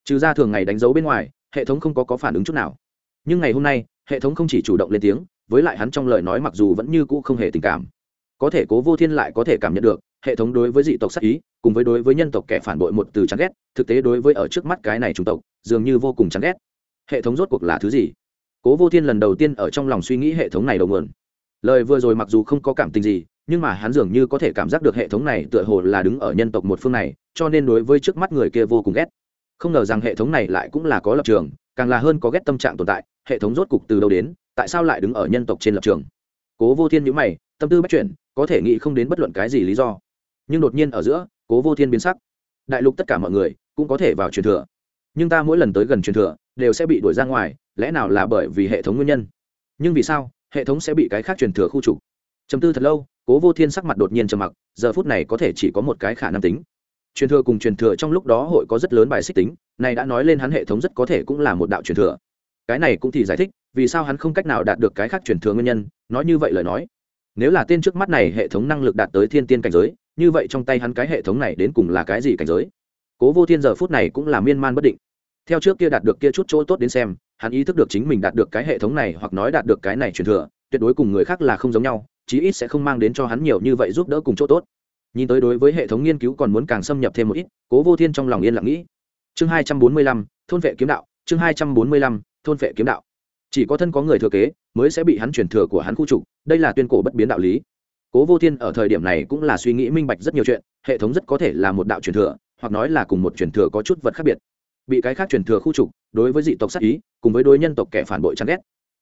Trừ ra thường ngày đánh dấu bên ngoài hệ thống không có, có phản ứng chút nào. Nhưng ngày hôm nay hệ thống không chỉ chủ động lên tiếng với lại hắn trong lời nói mặc dù vẫn như cũ không hề tình cảm. Có thể cố vô thiên lại có thể cảm nhận được hệ thống đối với dị tộc sắc ý, cùng với đối với nhân tộc kẻ phản bội một từ chán ghét, thực tế đối với ở trước mắt cái này chủng tộc, dường như vô cùng chán ghét. Hệ thống rốt cuộc là thứ gì? Cố vô thiên lần đầu tiên ở trong lòng suy nghĩ hệ thống này đầu nguồn. Lời vừa rồi mặc dù không có cảm tình gì, nhưng mà hắn dường như có thể cảm giác được hệ thống này tựa hồ là đứng ở nhân tộc một phương này, cho nên đối với trước mắt người kia vô cùng ghét. Không ngờ rằng hệ thống này lại cũng là có lập trường, càng là hơn có ghét tâm trạng tồn tại, hệ thống rốt cục từ đâu đến, tại sao lại đứng ở nhân tộc trên lập trường? Cố vô thiên nhữ mày, tâm tư bắt chuyển, có thể nghĩ không đến bất luận cái gì lý do nhưng đột nhiên ở giữa, cố vô thiên biến sắc. Đại lục tất cả mọi người cũng có thể vào truyền thừa. Nhưng ta mỗi lần tới gần truyền thừa, đều sẽ bị đuổi ra ngoài, lẽ nào là bởi vì hệ thống nguyên nhân? Nhưng vì sao, hệ thống sẽ bị cái khác truyền thừa khu trục? Chấm tư thật lâu, cố vô thiên sắc mặt đột nhiên trầm mặc, giờ phút này có thể chỉ có một cái khả năng tính. Truyền thừa cùng truyền thừa trong lúc đó hội có rất lớn bài xích tính, này đã nói lên hắn hệ thống rất có thể cũng là một đạo truyền thừa. Cái này cũng thì giải thích vì sao hắn không cách nào đạt được cái khác truyền thừa nguyên nhân, nói như vậy lời nói nếu là tên trước mắt này hệ thống năng lực đạt tới thiên tiên cảnh giới, như vậy trong tay hắn cái hệ thống này đến cùng là cái gì cảnh giới? Cố vô thiên giờ phút này cũng là miên man bất định. Theo trước kia đạt được kia chút chỗ tốt đến xem, hắn ý thức được chính mình đạt được cái hệ thống này hoặc nói đạt được cái này truyền thừa, tuyệt đối cùng người khác là không giống nhau, chí ít sẽ không mang đến cho hắn nhiều như vậy giúp đỡ cùng chỗ tốt. Nhìn tới đối với hệ thống nghiên cứu còn muốn càng xâm nhập thêm một ít, cố vô thiên trong lòng yên lặng nghĩ. Chương hai trăm bốn mươi lăm, thôn vệ kiếm đạo, chương hai trăm bốn mươi lăm, thôn vệ kiếm đạo. Chỉ có thân có người thừa kế mới sẽ bị hắn truyền thừa của hắn khu trục đây là tuyên cổ bất biến đạo lý. Cố vô thiên ở thời điểm này cũng là suy nghĩ minh bạch rất nhiều chuyện hệ thống rất có thể là một đạo truyền thừa hoặc nói là cùng một truyền thừa có chút vật khác biệt. Bị cái khác truyền thừa khu trục đối với dị tộc sắc ý cùng với đối nhân tộc kẻ phản bội chán ghét.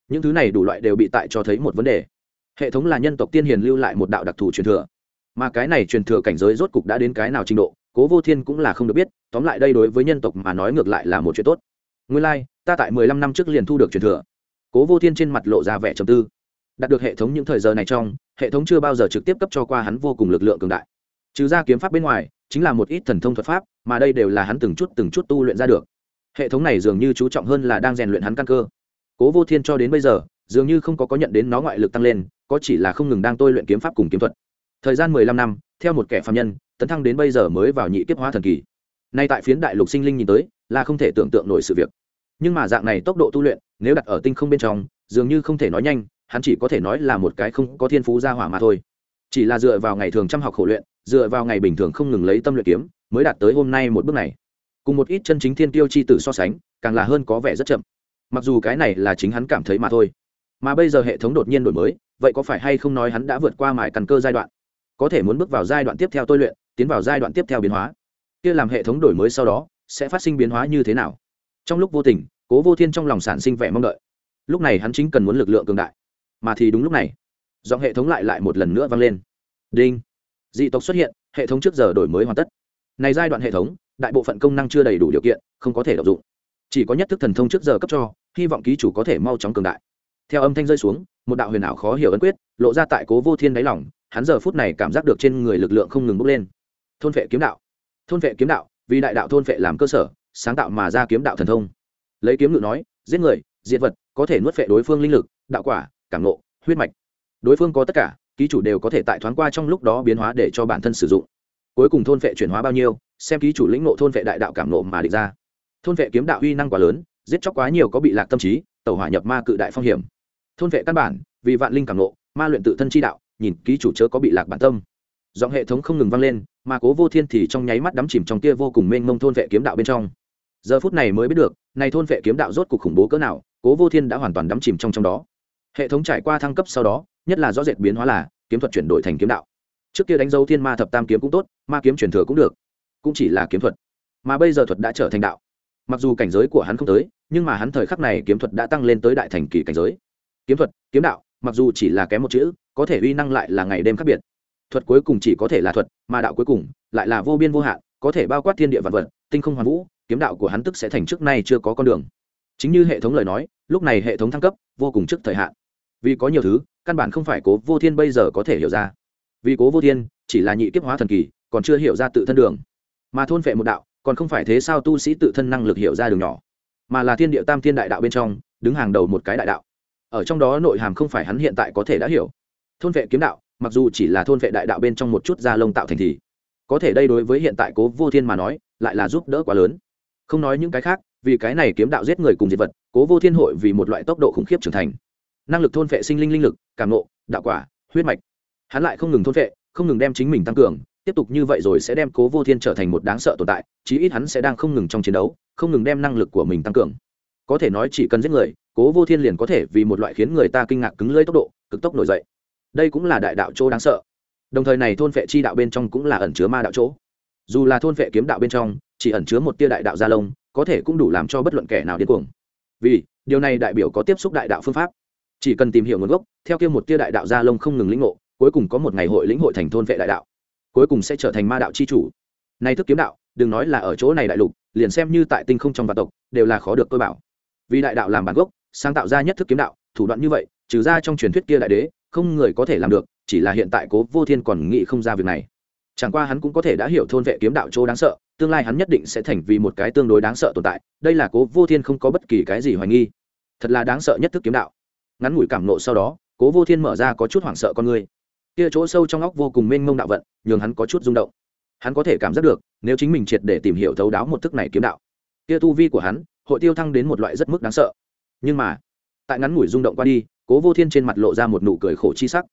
Những thứ này đủ loại đều bị tại cho thấy một vấn đề. Hệ thống là nhân tộc tiên hiền lưu lại một đạo đặc thù truyền thừa. Mà cái này truyền thừa cảnh giới rốt cục đã đến cái nào trình độ cố vô thiên cũng là không được biết tóm lại đây đối với nhân tộc mà nói ngược lại là một chuyện tốt. Nguyên lai、like, ta tại mười lăm năm trước liền thu được truyền thừa cố vô thiên trên mặt lộ ra vẻ trầm tư. Đạt được hệ thống những thời giờ này trong, hệ thống chưa bao giờ trực tiếp cấp cho qua hắn vô cùng lực lượng cường đại. Trừ ra kiếm pháp bên ngoài, chính là một ít thần thông thuật pháp, mà đây đều là hắn từng chút từng chút tu luyện ra được. Hệ thống này dường như chú trọng hơn là đang rèn luyện hắn căn cơ. Cố vô thiên cho đến bây giờ, dường như không có có nhận đến nó ngoại lực tăng lên, có chỉ là không ngừng đang tôi luyện kiếm pháp cùng kiếm thuật. Thời gian mười lăm năm, theo một kẻ phạm nhân, tấn thăng đến bây giờ mới vào nhị kiếp hóa thần kỳ. Nay tại phiến đại lục sinh linh nhìn tới, là không thể tưởng tượng nổi sự việc nhưng mà dạng này tốc độ tu luyện, nếu đặt ở tinh không bên trong, dường như không thể nói nhanh, hắn chỉ có thể nói là một cái không có thiên phú gia hỏa mà thôi. Chỉ là dựa vào ngày thường chăm học khổ luyện, dựa vào ngày bình thường không ngừng lấy tâm luyện kiếm, mới đạt tới hôm nay một bước này. Cùng một ít chân chính thiên tiêu chi tử so sánh, càng là hơn có vẻ rất chậm. Mặc dù cái này là chính hắn cảm thấy mà thôi, mà bây giờ hệ thống đột nhiên đổi mới, vậy có phải hay không nói hắn đã vượt qua mải căn cơ giai đoạn? Có thể muốn bước vào giai đoạn tiếp theo tôi luyện, tiến vào giai đoạn tiếp theo biến hóa. Kia làm hệ thống đổi mới sau đó, sẽ phát sinh biến hóa như thế nào? Trong lúc vô tình cố vô thiên trong lòng sản sinh vẻ mong đợi. Lúc này hắn chính cần muốn lực lượng cường đại. Mà thì đúng lúc này, giọng hệ thống lại lại một lần nữa vang lên. Đinh! Dị tộc xuất hiện, hệ thống trước giờ đổi mới hoàn tất. Này giai đoạn hệ thống, đại bộ phận công năng chưa đầy đủ điều kiện, không có thể đọc dụng. Chỉ có nhất thức thần thông trước giờ cấp cho, hy vọng ký chủ có thể mau chóng cường đại. Theo âm thanh rơi xuống, một đạo huyền ảo khó hiểu ấn quyết, lộ ra tại cố vô thiên đáy lòng, hắn giờ phút này cảm giác được trên người lực lượng không ngừng bốc lên. Thôn vệ kiếm đạo. Thôn vệ kiếm đạo, vì đại đạo thôn vệ làm cơ sở, sáng tạo mà ra kiếm đạo thần thông lấy kiếm ngự nói, giết người, diệt vật, có thể nuốt vệ đối phương linh lực, đạo quả, cảm nộ huyết mạch. Đối phương có tất cả, ký chủ đều có thể tại thoáng qua trong lúc đó biến hóa để cho bản thân sử dụng. Cuối cùng thôn vệ chuyển hóa bao nhiêu, xem ký chủ lĩnh nộ thôn vệ đại đạo cảm nộ mà địch ra. Thôn vệ kiếm đạo uy năng quá lớn, giết chóc quá nhiều có bị lạc tâm trí, tẩu hỏa nhập ma cự đại phong hiểm. Thôn vệ căn bản, vì vạn linh cảm nộ ma luyện tự thân chi đạo, nhìn ký chủ chớ có bị lạc bản tâm. Giọng hệ thống không ngừng vang lên, mà cố vô thiên thì trong nháy mắt đắm chìm trong kia vô cùng mênh mông thôn vệ kiếm đạo bên trong. Giờ phút này mới biết được này thôn vệ kiếm đạo rốt cuộc khủng bố cỡ nào, cố vô thiên đã hoàn toàn đắm chìm trong trong đó. Hệ thống trải qua thăng cấp sau đó, nhất là rõ rệt biến hóa là, kiếm thuật chuyển đổi thành kiếm đạo. Trước kia đánh dấu thiên ma thập tam kiếm cũng tốt, ma kiếm truyền thừa cũng được, cũng chỉ là kiếm thuật. Mà bây giờ thuật đã trở thành đạo. Mặc dù cảnh giới của hắn không tới, nhưng mà hắn thời khắc này kiếm thuật đã tăng lên tới đại thành kỳ cảnh giới. Kiếm thuật, kiếm đạo, mặc dù chỉ là kém một chữ, có thể uy năng lại là ngày đêm khác biệt. Thuật cuối cùng chỉ có thể là thuật, mà đạo cuối cùng lại là vô biên vô hạn, có thể bao quát thiên địa vật vật, tinh không hoàn vũ kiếm đạo của hắn tức sẽ thành trước nay chưa có con đường. Chính như hệ thống lời nói, lúc này hệ thống thăng cấp, vô cùng trước thời hạn. Vì có nhiều thứ, căn bản không phải cố vô thiên bây giờ có thể hiểu ra. Vì cố vô thiên, chỉ là nhị kiếp hóa thần kỳ, còn chưa hiểu ra tự thân đường. Mà thôn vệ một đạo, còn không phải thế sao tu sĩ tự thân năng lực hiểu ra đường nhỏ. Mà là thiên địa tam thiên đại đạo bên trong, đứng hàng đầu một cái đại đạo. Ở trong đó nội hàm không phải hắn hiện tại có thể đã hiểu. Thôn vệ kiếm đạo, mặc dù chỉ là thôn vệ đại đạo bên trong một chút da lông tạo thành thì, có thể đây đối với hiện tại cố vô thiên mà nói, lại là giúp đỡ quá lớn không nói những cái khác, vì cái này kiếm đạo giết người cùng diệt vật, cố vô thiên hội vì một loại tốc độ khủng khiếp trưởng thành. Năng lực thôn vệ sinh linh linh lực, cảm nộ đạo quả, huyết mạch. Hắn lại không ngừng thôn vệ không ngừng đem chính mình tăng cường, tiếp tục như vậy rồi sẽ đem cố vô thiên trở thành một đáng sợ tồn tại, chí ít hắn sẽ đang không ngừng trong chiến đấu, không ngừng đem năng lực của mình tăng cường. Có thể nói chỉ cần giết người, cố vô thiên liền có thể vì một loại khiến người ta kinh ngạc cứng lưỡi tốc độ, cực tốc nổi dậy. Đây cũng là đại đạo chỗ đáng sợ. Đồng thời này thôn vệ chi đạo bên trong cũng là ẩn chứa ma đạo chỗ dù là thôn vệ kiếm đạo bên trong, chỉ ẩn chứa một tia đại đạo gia lông, có thể cũng đủ làm cho bất luận kẻ nào điên cuồng. Vì điều này đại biểu có tiếp xúc đại đạo phương pháp. Chỉ cần tìm hiểu nguồn gốc, theo kia một tia đại đạo gia lông không ngừng lĩnh ngộ, cuối cùng có một ngày hội lĩnh hội thành thôn vệ đại đạo. Cuối cùng sẽ trở thành ma đạo c h i chủ. Nay thức kiếm đạo, đừng nói là ở chỗ này đại lục, liền xem như tại tinh không trong vạn tộc, đều là khó được tôi bảo. Vì đại đạo làm bản gốc, sáng tạo ra nhất thức kiếm đạo, thủ đoạn như vậy, trừ ra trong truyền thuyết kia đại đế, không người có thể làm được, chỉ là hiện tại cố vô thiên còn nghĩ không ra việc này chẳng qua hắn cũng có thể đã hiểu thôn vệ kiếm đạo chỗ đáng sợ, tương lai hắn nhất định sẽ thành vì một cái tương đối đáng sợ tồn tại, đây là cố vô thiên không có bất kỳ cái gì hoài nghi. Thật là đáng sợ nhất thức kiếm đạo. Ngắn ngủi cảm nộ sau đó, cố vô thiên mở ra có chút hoảng sợ con người. Kia chỗ sâu trong óc vô cùng mênh mông đạo vận, nhường hắn có chút rung động. Hắn có thể cảm giác được, nếu chính mình triệt để tìm hiểu thấu đáo một thức này kiếm đạo, kia tu vi của hắn, hội tiêu thăng đến một loại rất mức đáng sợ. Nhưng mà, tại ngắn ngủi rung động qua đi, cố vô thiên trên mặt lộ ra một nụ cười khổ chi sắc.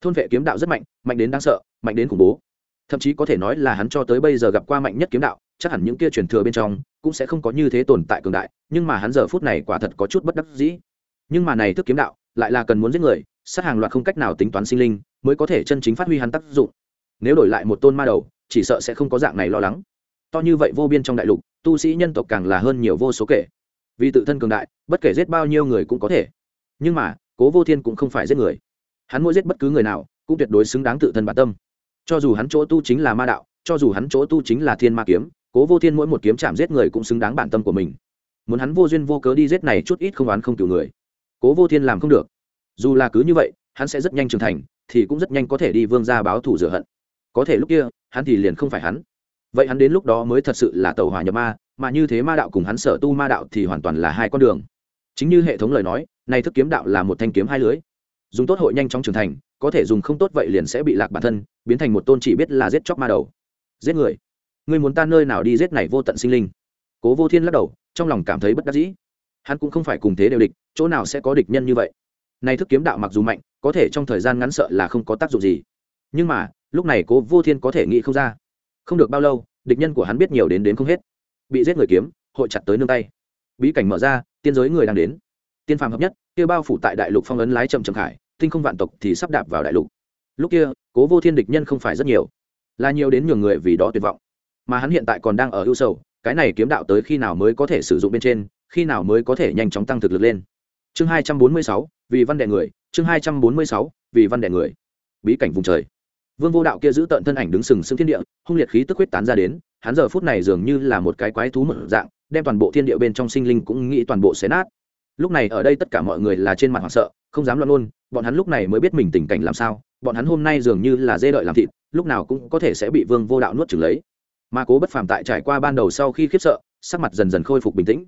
Thôn vệ kiếm đạo rất mạnh mạnh đến đáng sợ, mạnh đến khủng bố thậm chí có thể nói là hắn cho tới bây giờ gặp qua mạnh nhất kiếm đạo, chắc hẳn những kia truyền thừa bên trong cũng sẽ không có như thế tồn tại cường đại, nhưng mà hắn giờ phút này quả thật có chút bất đắc dĩ. Nhưng mà này thức kiếm đạo lại là cần muốn giết người, sát hàng loạt không cách nào tính toán sinh linh mới có thể chân chính phát huy hắn tác dụng. Nếu đổi lại một tôn ma đầu, chỉ sợ sẽ không có dạng này lo lắng. To như vậy vô biên trong đại lục, tu sĩ nhân tộc càng là hơn nhiều vô số kể. Vì tự thân cường đại, bất kể giết bao nhiêu người cũng có thể. Nhưng mà, cố vô thiên cũng không phải giết người. Hắn mỗi giết bất cứ người nào, cũng tuyệt đối xứng đáng tự thân bản tâm cho dù hắn chỗ tu chính là ma đạo, cho dù hắn chỗ tu chính là thiên ma kiếm, cố vô thiên mỗi một kiếm chạm giết người cũng xứng đáng bản tâm của mình. Muốn hắn vô duyên vô cớ đi giết này chút ít không oán không cựu người, cố vô thiên làm không được. Dù là cứ như vậy, hắn sẽ rất nhanh trưởng thành, thì cũng rất nhanh có thể đi vương ra báo thủ rửa hận. Có thể lúc kia, hắn thì liền không phải hắn. Vậy hắn đến lúc đó mới thật sự là tàu hỏa nhập ma, mà như thế ma đạo cùng hắn sở tu ma đạo thì hoàn toàn là hai con đường. Chính như hệ thống lời nói nay thức kiếm đạo là một thanh kiếm hai lưới. Dùng tốt hội nhanh chóng trưởng thành có thể dùng không tốt vậy liền sẽ bị lạc bản thân, biến thành một tôn chỉ biết là giết chóc ma đầu. Giết người. Ngươi muốn ta nơi nào đi giết này vô tận sinh linh? Cố vô thiên lắc đầu, trong lòng cảm thấy bất đắc dĩ. Hắn cũng không phải cùng thế đều địch, chỗ nào sẽ có địch nhân như vậy? Này thức kiếm đạo mặc dù mạnh, có thể trong thời gian ngắn sợ là không có tác dụng gì. Nhưng mà, lúc này cố vô thiên có thể nghĩ không ra. Không được bao lâu, địch nhân của hắn biết nhiều đến đến không hết. Bị giết người kiếm, hội chặt tới nương tay. Bí cảnh mở ra, tiên giới người đang đến. Tiên phàm hợp nhất, kia bao phủ tại đại lục phong ấn lái chậm chậm khải tinh không vạn tộc thì sắp đạp vào đại lục. Lúc kia, cố vô thiên địch nhân không phải rất nhiều, là nhiều đến nhường người vì đó tuyệt vọng. Mà hắn hiện tại còn đang ở ưu sầu, cái này kiếm đạo tới khi nào mới có thể sử dụng bên trên, khi nào mới có thể nhanh chóng tăng thực lực lên. Chương hai trăm bốn mươi sáu, vì văn đệ người, chương hai trăm bốn mươi sáu, vì văn đệ người. Bí cảnh vùng trời. Vương vô đạo kia giữ tận thân ảnh đứng sừng sững thiên địa, hung liệt khí tức huyết tán ra đến, hắn giờ phút này dường như là một cái quái thú một dạng, đem toàn bộ thiên địa bên trong sinh linh cũng nghĩ toàn bộ xé nát. Lúc này ở đây tất cả mọi người là trên mặt hoảng sợ không dám loạn luôn bọn hắn lúc này mới biết mình tình cảnh làm sao, bọn hắn hôm nay dường như là dê đợi làm thịt, lúc nào cũng có thể sẽ bị vương vô đạo nuốt chừng lấy. Mà cố bất phàm tại trải qua ban đầu sau khi khiếp sợ, sắc mặt dần dần khôi phục bình tĩnh.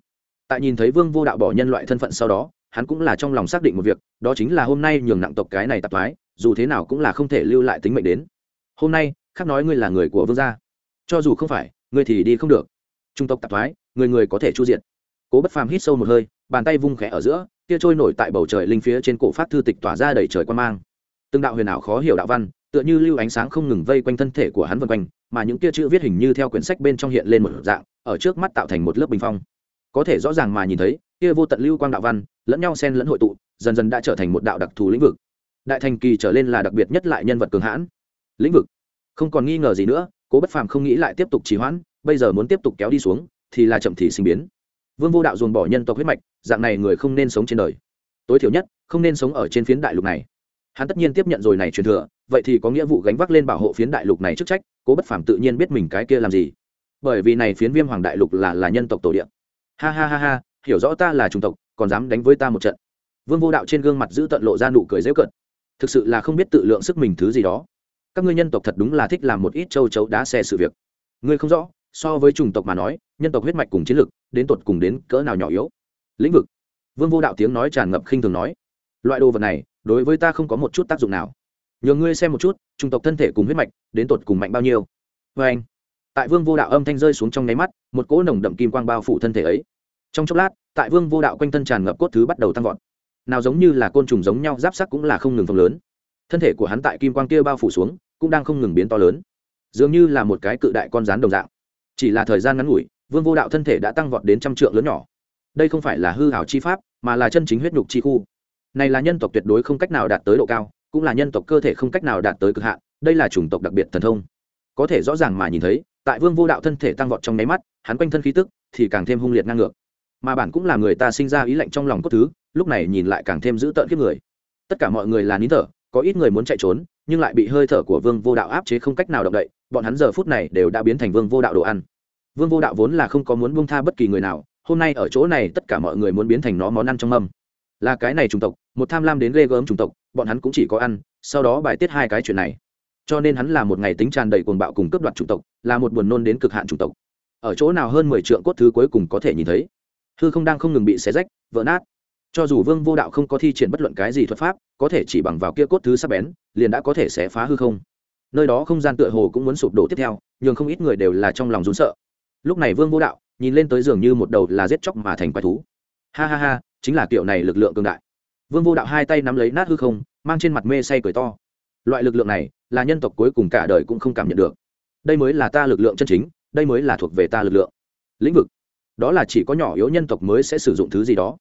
Tại nhìn thấy vương vô đạo bỏ nhân loại thân phận sau đó, hắn cũng là trong lòng xác định một việc, đó chính là hôm nay nhường nặng tộc cái này tạp thoái, dù thế nào cũng là không thể lưu lại tính mệnh đến. Hôm nay, khác nói ngươi là người của vương gia. Cho dù không phải, ngươi thì đi không được. Trung tộc tạp thoái, người người có thể chu diện cố bất phàm hít sâu một hơi, bàn tay vung khẽ ở giữa kia trôi nổi tại bầu trời linh phía trên cổ phát thư tịch tỏa ra đầy trời quan mang. Từng đạo huyền ảo khó hiểu đạo văn, tựa như lưu ánh sáng không ngừng vây quanh thân thể của hắn vân quanh, mà những kia chữ viết hình như theo quyển sách bên trong hiện lên một dạng, ở trước mắt tạo thành một lớp bình phong. Có thể rõ ràng mà nhìn thấy, kia vô tận lưu quang đạo văn, lẫn nhau xen lẫn hội tụ, dần dần đã trở thành một đạo đặc thù lĩnh vực. Đại thành kỳ trở lên là đặc biệt nhất lại nhân vật cường hãn. Lĩnh vực. Không còn nghi ngờ gì nữa, cố bất phàm không nghĩ lại tiếp tục trì hoãn, bây giờ muốn tiếp tục kéo đi xuống, thì là chậm thì sinh biến vương vô đạo dồn bỏ nhân tộc huyết mạch, dạng này người không nên sống trên đời. Tối thiểu nhất, không nên sống ở trên phiến đại lục này. Hắn tất nhiên tiếp nhận rồi này truyền thừa, vậy thì có nghĩa vụ gánh vác lên bảo hộ phiến đại lục này chức trách, cố bất phàm tự nhiên biết mình cái kia làm gì. Bởi vì này phiến viêm hoàng đại lục là là nhân tộc tổ địa. Ha ha ha ha, hiểu rõ ta là chủng tộc, còn dám đánh với ta một trận. Vương vô đạo trên gương mặt giữ tận lộ ra nụ cười dễ cận thực sự là không biết tự lượng sức mình thứ gì đó. Các ngươi nhân tộc thật đúng là thích làm một ít châu chấu đá xe sự việc. Ngươi không rõ so với chủng tộc mà nói, nhân tộc huyết mạch cùng chiến lực đến tột cùng đến cỡ nào nhỏ yếu? Lĩnh vực. Vương vô đạo tiếng nói tràn ngập khinh thường nói, loại đồ vật này, đối với ta không có một chút tác dụng nào. Nhờ ngươi xem một chút, chủng tộc thân thể cùng huyết mạch, đến tột cùng mạnh bao nhiêu? Vê anh, tại vương vô đạo âm thanh rơi xuống trong nháy mắt, một cỗ nồng đậm kim quang bao phủ thân thể ấy. Trong chốc lát, tại vương vô đạo quanh thân tràn ngập cốt thứ bắt đầu tăng vọt. Nào giống như là côn trùng giống nhau, giáp sắc cũng là không ngừng phồng lớn. Thân thể của hắn tại kim quang kia bao phủ xuống, cũng đang không ngừng biến to lớn. Dường như là một cái cự đại con rán đồng dạng chỉ là thời gian ngắn ngủi, vương vô đạo thân thể đã tăng vọt đến trăm trượng lớn nhỏ. Đây không phải là hư hảo chi pháp, mà là chân chính huyết nhục chi khu. Này là nhân tộc tuyệt đối không cách nào đạt tới độ cao, cũng là nhân tộc cơ thể không cách nào đạt tới cực hạn, đây là chủng tộc đặc biệt thần thông. Có thể rõ ràng mà nhìn thấy, tại vương vô đạo thân thể tăng vọt trong nháy mắt, hắn quanh thân khí tức thì càng thêm hung liệt ngang ngược. Mà bản cũng là người ta sinh ra ý lạnh trong lòng cốt thứ, lúc này nhìn lại càng thêm dữ tợn kiếp người. Tất cả mọi người là nín thở, có ít người muốn chạy trốn, nhưng lại bị hơi thở của vương vô đạo áp chế không cách nào động đậy, bọn hắn giờ phút này đều đã biến thành vương vô đạo đồ ăn vương vô đạo vốn là không có muốn buông tha bất kỳ người nào, hôm nay ở chỗ này tất cả mọi người muốn biến thành nó món ăn trong mâm. Là cái này chủng tộc, một tham lam đến ghê gớm chủng tộc, bọn hắn cũng chỉ có ăn, sau đó bài tiết hai cái chuyện này. Cho nên hắn là một ngày tính tràn đầy cuồng bạo cùng cướp đoạt chủng tộc, là một buồn nôn đến cực hạn chủng tộc. Ở chỗ nào hơn mười trượng cốt thứ cuối cùng có thể nhìn thấy. Hư không đang không ngừng bị xé rách, vỡ nát. Cho dù vương vô đạo không có thi triển bất luận cái gì thuật pháp, có thể chỉ bằng vào kia cốt thứ sắp bén, liền đã có thể xé phá hư không. Nơi đó không gian tựa hồ cũng muốn sụp đổ tiếp theo nhường không ít người đều là trong lòng rún sợ lúc này vương vô đạo nhìn lên tới giường như một đầu là giết chóc mà thành quái thú. Ha ha ha, chính là kiểu này lực lượng cường đại. Vương vô đạo hai tay nắm lấy nát hư không, mang trên mặt mê say cười to. Loại lực lượng này là nhân tộc cuối cùng cả đời cũng không cảm nhận được. Đây mới là ta lực lượng chân chính, đây mới là thuộc về ta lực lượng. Lĩnh vực. Đó là chỉ có nhỏ yếu nhân tộc mới sẽ sử dụng thứ gì đó.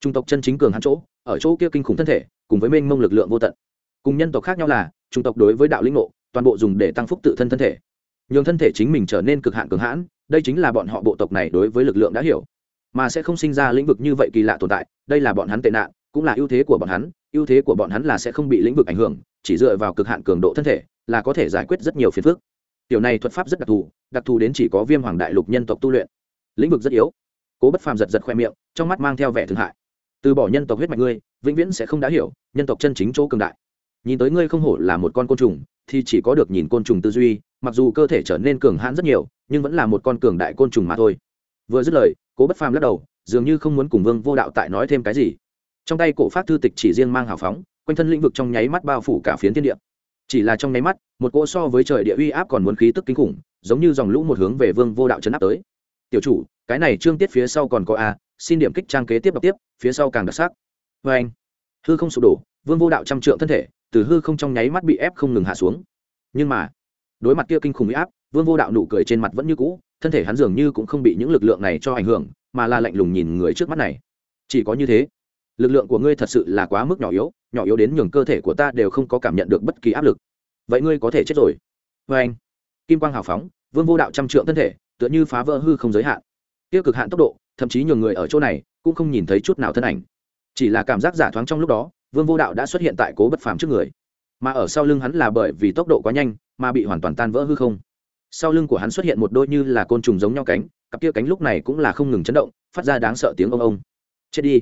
Trung tộc chân chính cường hắn chỗ, ở chỗ kia kinh khủng thân thể, cùng với mênh mông lực lượng vô tận. Cùng nhân tộc khác nhau là, trung tộc đối với đạo lĩnh ngộ, toàn bộ dùng để tăng phúc tự thân thân thể nhường thân thể chính mình trở nên cực hạn cường hãn, đây chính là bọn họ bộ tộc này đối với lực lượng đã hiểu. Mà sẽ không sinh ra lĩnh vực như vậy kỳ lạ tồn tại, đây là bọn hắn tệ nạn, cũng là ưu thế của bọn hắn, ưu thế của bọn hắn là sẽ không bị lĩnh vực ảnh hưởng, chỉ dựa vào cực hạn cường độ thân thể là có thể giải quyết rất nhiều phiền phức. Tiểu này thuật pháp rất đặc thù đặc thù đến chỉ có viêm hoàng đại lục nhân tộc tu luyện. Lĩnh vực rất yếu. Cố bất phàm giật giật khoe miệng, trong mắt mang theo vẻ thương hại. Từ bỏ nhân tộc huyết mạch ngươi, vĩnh viễn sẽ không đã hiểu, nhân tộc chân chính chỗ cường đại. Nhìn tới ngươi không hổ là một con côn trùng thì chỉ có được nhìn côn trùng tư duy, mặc dù cơ thể trở nên cường hãn rất nhiều, nhưng vẫn là một con cường đại côn trùng mà thôi. Vừa dứt lời, cố bất phàm lắc đầu, dường như không muốn cùng vương vô đạo tại nói thêm cái gì. Trong tay cổ phát thư tịch chỉ riêng mang hào phóng, quanh thân lĩnh vực trong nháy mắt bao phủ cả phiến thiên địa. Chỉ là trong nháy mắt, một cỗ so với trời địa uy áp còn muốn khí tức kinh khủng, giống như dòng lũ một hướng về vương vô đạo chấn áp tới. Tiểu chủ, cái này trương tiết phía sau còn có a, xin điểm kích trang kế tiếp đọc tiếp, phía sau càng đặc sắc. Vê anh hư không sụp đổ vương vô đạo trăm trượng thân thể, từ hư không trong nháy mắt bị ép không ngừng hạ xuống. Nhưng mà, đối mặt kia kinh khủng bị áp, vương vô đạo nụ cười trên mặt vẫn như cũ, thân thể hắn dường như cũng không bị những lực lượng này cho ảnh hưởng, mà là lạnh lùng nhìn người trước mắt này. Chỉ có như thế, lực lượng của ngươi thật sự là quá mức nhỏ yếu nhỏ yếu đến nhường cơ thể của ta đều không có cảm nhận được bất kỳ áp lực. Vậy ngươi có thể chết rồi. Vê anh, kim quang hào phóng, vương vô đạo trăm trượng thân thể, tựa như phá vỡ hư không giới hạn. Tiêu cực hạn tốc độ, thậm chí nhường người ở chỗ này cũng không nhìn thấy chút nào thân ảnh. Chỉ là cảm giác giả thoáng trong lúc đó vương vô đạo đã xuất hiện tại cố bất phàm trước người, mà ở sau lưng hắn là bởi vì tốc độ quá nhanh mà bị hoàn toàn tan vỡ hư không. Sau lưng của hắn xuất hiện một đôi như là côn trùng giống nhau cánh, cặp kia cánh lúc này cũng là không ngừng chấn động, phát ra đáng sợ tiếng ông ông. Chết đi.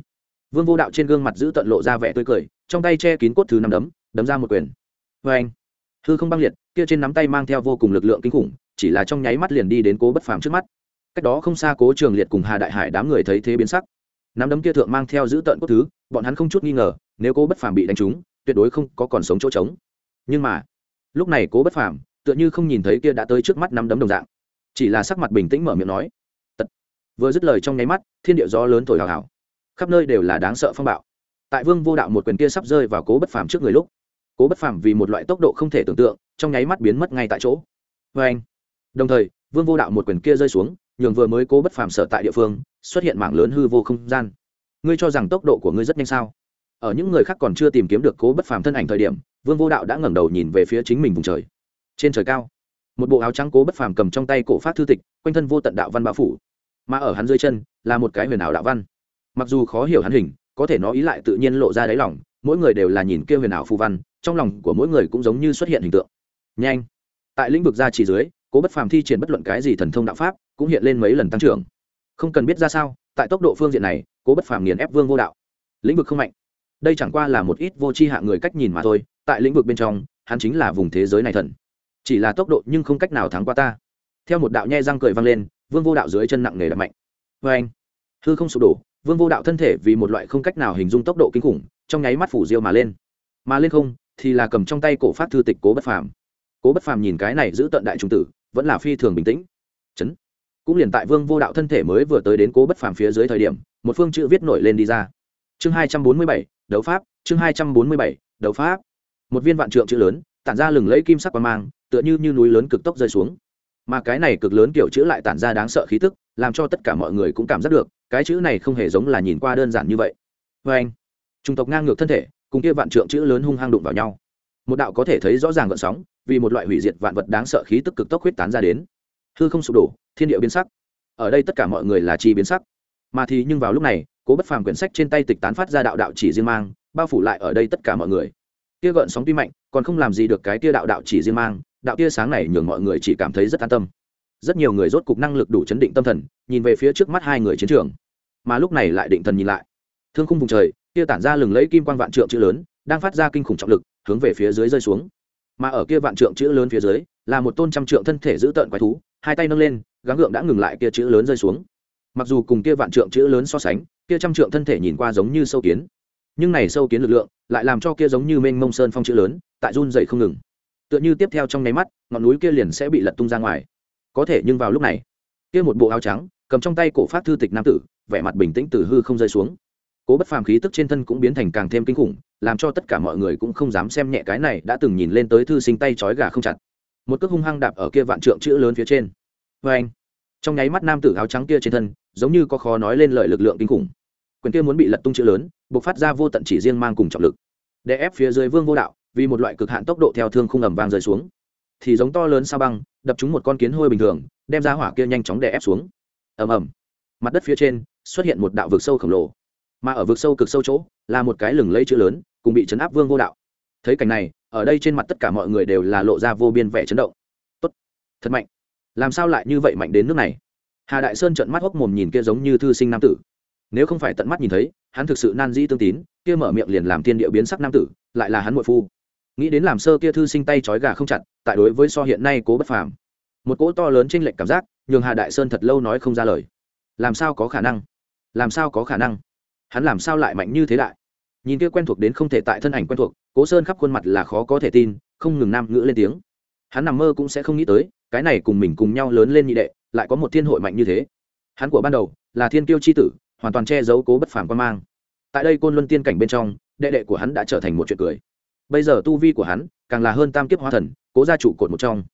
Vương vô đạo trên gương mặt giữ tận lộ ra vẻ tươi cười, trong tay che kín cốt thứ năm đấm đấm ra một quyền. Vê anh hư không băng liệt, kia trên nắm tay mang theo vô cùng lực lượng kinh khủng, chỉ là trong nháy mắt liền đi đến cố bất phàm trước mắt. Cách đó không xa cố trường liệt cùng hà đại hải đám người thấy thế biến sắc nắm đấm kia thượng mang theo giữ tận cốt thứ, bọn hắn không chút nghi ngờ, nếu cố bất phàm bị đánh trúng, tuyệt đối không có còn sống chỗ trống. Nhưng mà, lúc này cố bất phàm, tựa như không nhìn thấy kia đã tới trước mắt nắm đấm đồng dạng. Chỉ là sắc mặt bình tĩnh mở miệng nói, Tật. vừa dứt lời trong nháy mắt, thiên địa gió lớn thổi hào hào. Khắp nơi đều là đáng sợ phong bạo. Tại vương vô đạo một quyền kia sắp rơi vào cố bất phàm trước người lúc, cố bất phàm vì một loại tốc độ không thể tưởng tượng, trong nháy mắt biến mất ngay tại chỗ. Vê anh đồng thời, vương vô đạo một quyền kia rơi xuống, nhường vừa mới cố bất phàm sở tại địa phương xuất hiện mảng lớn hư vô không gian. Ngươi cho rằng tốc độ của ngươi rất nhanh sao? Ở những người khác còn chưa tìm kiếm được cố bất phàm thân ảnh thời điểm, vương vô đạo đã ngẩng đầu nhìn về phía chính mình vùng trời. Trên trời cao, một bộ áo trắng cố bất phàm cầm trong tay cổ phát thư tịch, quanh thân vô tận đạo văn bao phủ. Mà ở hắn dưới chân, là một cái huyền ảo đạo văn. Mặc dù khó hiểu hắn hình, có thể nó ý lại tự nhiên lộ ra đáy lòng, mỗi người đều là nhìn kia huyền ảo phù văn, trong lòng của mỗi người cũng giống như xuất hiện hình tượng. Nhanh! Tại lĩnh vực gia chỉ dưới, cố bất phàm thi triển bất luận cái gì thần thông đạo pháp, cũng hiện lên mấy lần tăng trưởng không cần biết ra sao, tại tốc độ phương diện này, cố bất phàm nghiền ép vương vô đạo. Lĩnh vực không mạnh. Đây chẳng qua là một ít vô tri hạ người cách nhìn mà thôi, tại lĩnh vực bên trong, hắn chính là vùng thế giới này thần. Chỉ là tốc độ nhưng không cách nào thắng qua ta. Theo một đạo nhe răng cười vang lên, vương vô đạo dưới chân nặng nề đập mạnh. Vê anh, hư không sụp đổ, vương vô đạo thân thể vì một loại không cách nào hình dung tốc độ kinh khủng, trong nháy mắt phủ diêu mà lên. Mà lên không, thì là cầm trong tay cổ phát thư tịch cố bất phàm. Cố bất phàm nhìn cái này giữ tận đại trung tử, vẫn là phi thường bình tĩnh. Chấn cũng liền tại vương vô đạo thân thể mới vừa tới đến cố bất phàm phía dưới thời điểm, một phương chữ viết nổi lên đi ra. Chương hai trăm bốn mươi bảy, đấu pháp, chương hai trăm bốn mươi bảy, đấu pháp. Một viên vạn trượng chữ lớn, tản ra lừng lẫy kim sắc quang mang, tựa như như núi lớn cực tốc rơi xuống. Mà cái này cực lớn kiểu chữ lại tản ra đáng sợ khí tức, làm cho tất cả mọi người cũng cảm giác được, cái chữ này không hề giống là nhìn qua đơn giản như vậy. Vê anh trung tộc ngang ngược thân thể, cùng kia vạn trượng chữ lớn hung hăng đụng vào nhau. Một đạo có thể thấy rõ ràng gợn sóng, vì một loại hủy diệt vạn vật đáng sợ khí tức cực tốc huyết tán ra đến hư không sụp đổ, thiên địa biến sắc. Ở đây tất cả mọi người là chi biến sắc. Mà thì nhưng vào lúc này, cố bất phàm quyển sách trên tay tịch tán phát ra đạo đạo chỉ riêng mang, bao phủ lại ở đây tất cả mọi người. Kia gợn sóng tuy mạnh, còn không làm gì được cái kia đạo đạo chỉ riêng mang, đạo tia sáng này nhường mọi người chỉ cảm thấy rất an tâm. Rất nhiều người rốt cục năng lực đủ chấn định tâm thần, nhìn về phía trước mắt hai người chiến trường. Mà lúc này lại định thần nhìn lại. Thương khung vùng trời, kia tản ra lừng lẫy kim quang vạn trượng chữ lớn, đang phát ra kinh khủng trọng lực, hướng về phía dưới rơi xuống. Mà ở kia vạn trượng chữ lớn phía dưới, là một tôn trăm trượng thân thể giữ tợn quái thú hai tay nâng lên, gắng gượng đã ngừng lại kia chữ lớn rơi xuống. Mặc dù cùng kia vạn trượng chữ lớn so sánh, kia trăm trượng thân thể nhìn qua giống như sâu kiến. Nhưng này sâu kiến lực lượng lại làm cho kia giống như mênh mông sơn phong chữ lớn tại run dậy không ngừng. Tựa như tiếp theo trong nháy mắt, ngọn núi kia liền sẽ bị lật tung ra ngoài. Có thể nhưng vào lúc này, kia một bộ áo trắng, cầm trong tay cổ phát thư tịch nam tử, vẻ mặt bình tĩnh từ hư không rơi xuống. Cố bất phàm khí tức trên thân cũng biến thành càng thêm kinh khủng, làm cho tất cả mọi người cũng không dám xem nhẹ cái này đã từng nhìn lên tới thư sinh tay trói gà không chặt một cước hung hăng đạp ở kia vạn trượng chữ lớn phía trên. Vê anh, trong nháy mắt nam tử áo trắng kia trên thân, giống như có khó nói lên lời lực lượng kinh khủng. Quyền kia muốn bị lật tung chữ lớn buộc phát ra vô tận chỉ riêng mang cùng trọng lực. Để ép phía dưới vương vô đạo, vì một loại cực hạn tốc độ theo thương không ẩm vàng rơi xuống. Thì giống to lớn sao băng, đập chúng một con kiến hôi bình thường, đem ra hỏa kia nhanh chóng đè ép xuống. Ầm ầm. Mặt đất phía trên, xuất hiện một đạo vực sâu khổng lồ. Mà ở vực sâu cực sâu chỗ, là một cái lừng lây chữ lớn, cùng bị chấn áp vương vô đạo. Thấy cảnh này ở đây trên mặt tất cả mọi người đều là lộ ra vô biên vẻ chấn động. Tốt. Thật mạnh. Làm sao lại như vậy mạnh đến nước này? Hà đại sơn trợn mắt hốc mồm nhìn kia giống như thư sinh nam tử. Nếu không phải tận mắt nhìn thấy, hắn thực sự nan dĩ tương tín, kia mở miệng liền làm thiên địa biến sắc nam tử, lại là hắn muội phu. Nghĩ đến làm sơ kia thư sinh tay trói gà không chặt, tại đối với so hiện nay cố bất phàm. Một cỗ to lớn trên lệnh cảm giác, nhường hà đại sơn thật lâu nói không ra lời. Làm sao có khả năng? Làm sao có khả năng? Hắn làm sao lại mạnh như thế đại? Nhìn kia quen thuộc đến không thể tại thân ảnh quen thuộc, cố sơn khắp khuôn mặt là khó có thể tin, không ngừng nam ngữ lên tiếng. Hắn nằm mơ cũng sẽ không nghĩ tới, cái này cùng mình cùng nhau lớn lên nhị đệ, lại có một thiên hội mạnh như thế. Hắn của ban đầu là thiên kiêu c h i tử, hoàn toàn che giấu cố bất phàm quan mang. Tại đây côn luân tiên cảnh bên trong, đệ đệ của hắn đã trở thành một chuyện cười. Bây giờ tu vi của hắn càng là hơn tam kiếp hóa thần, cố gia trụ cột một trong.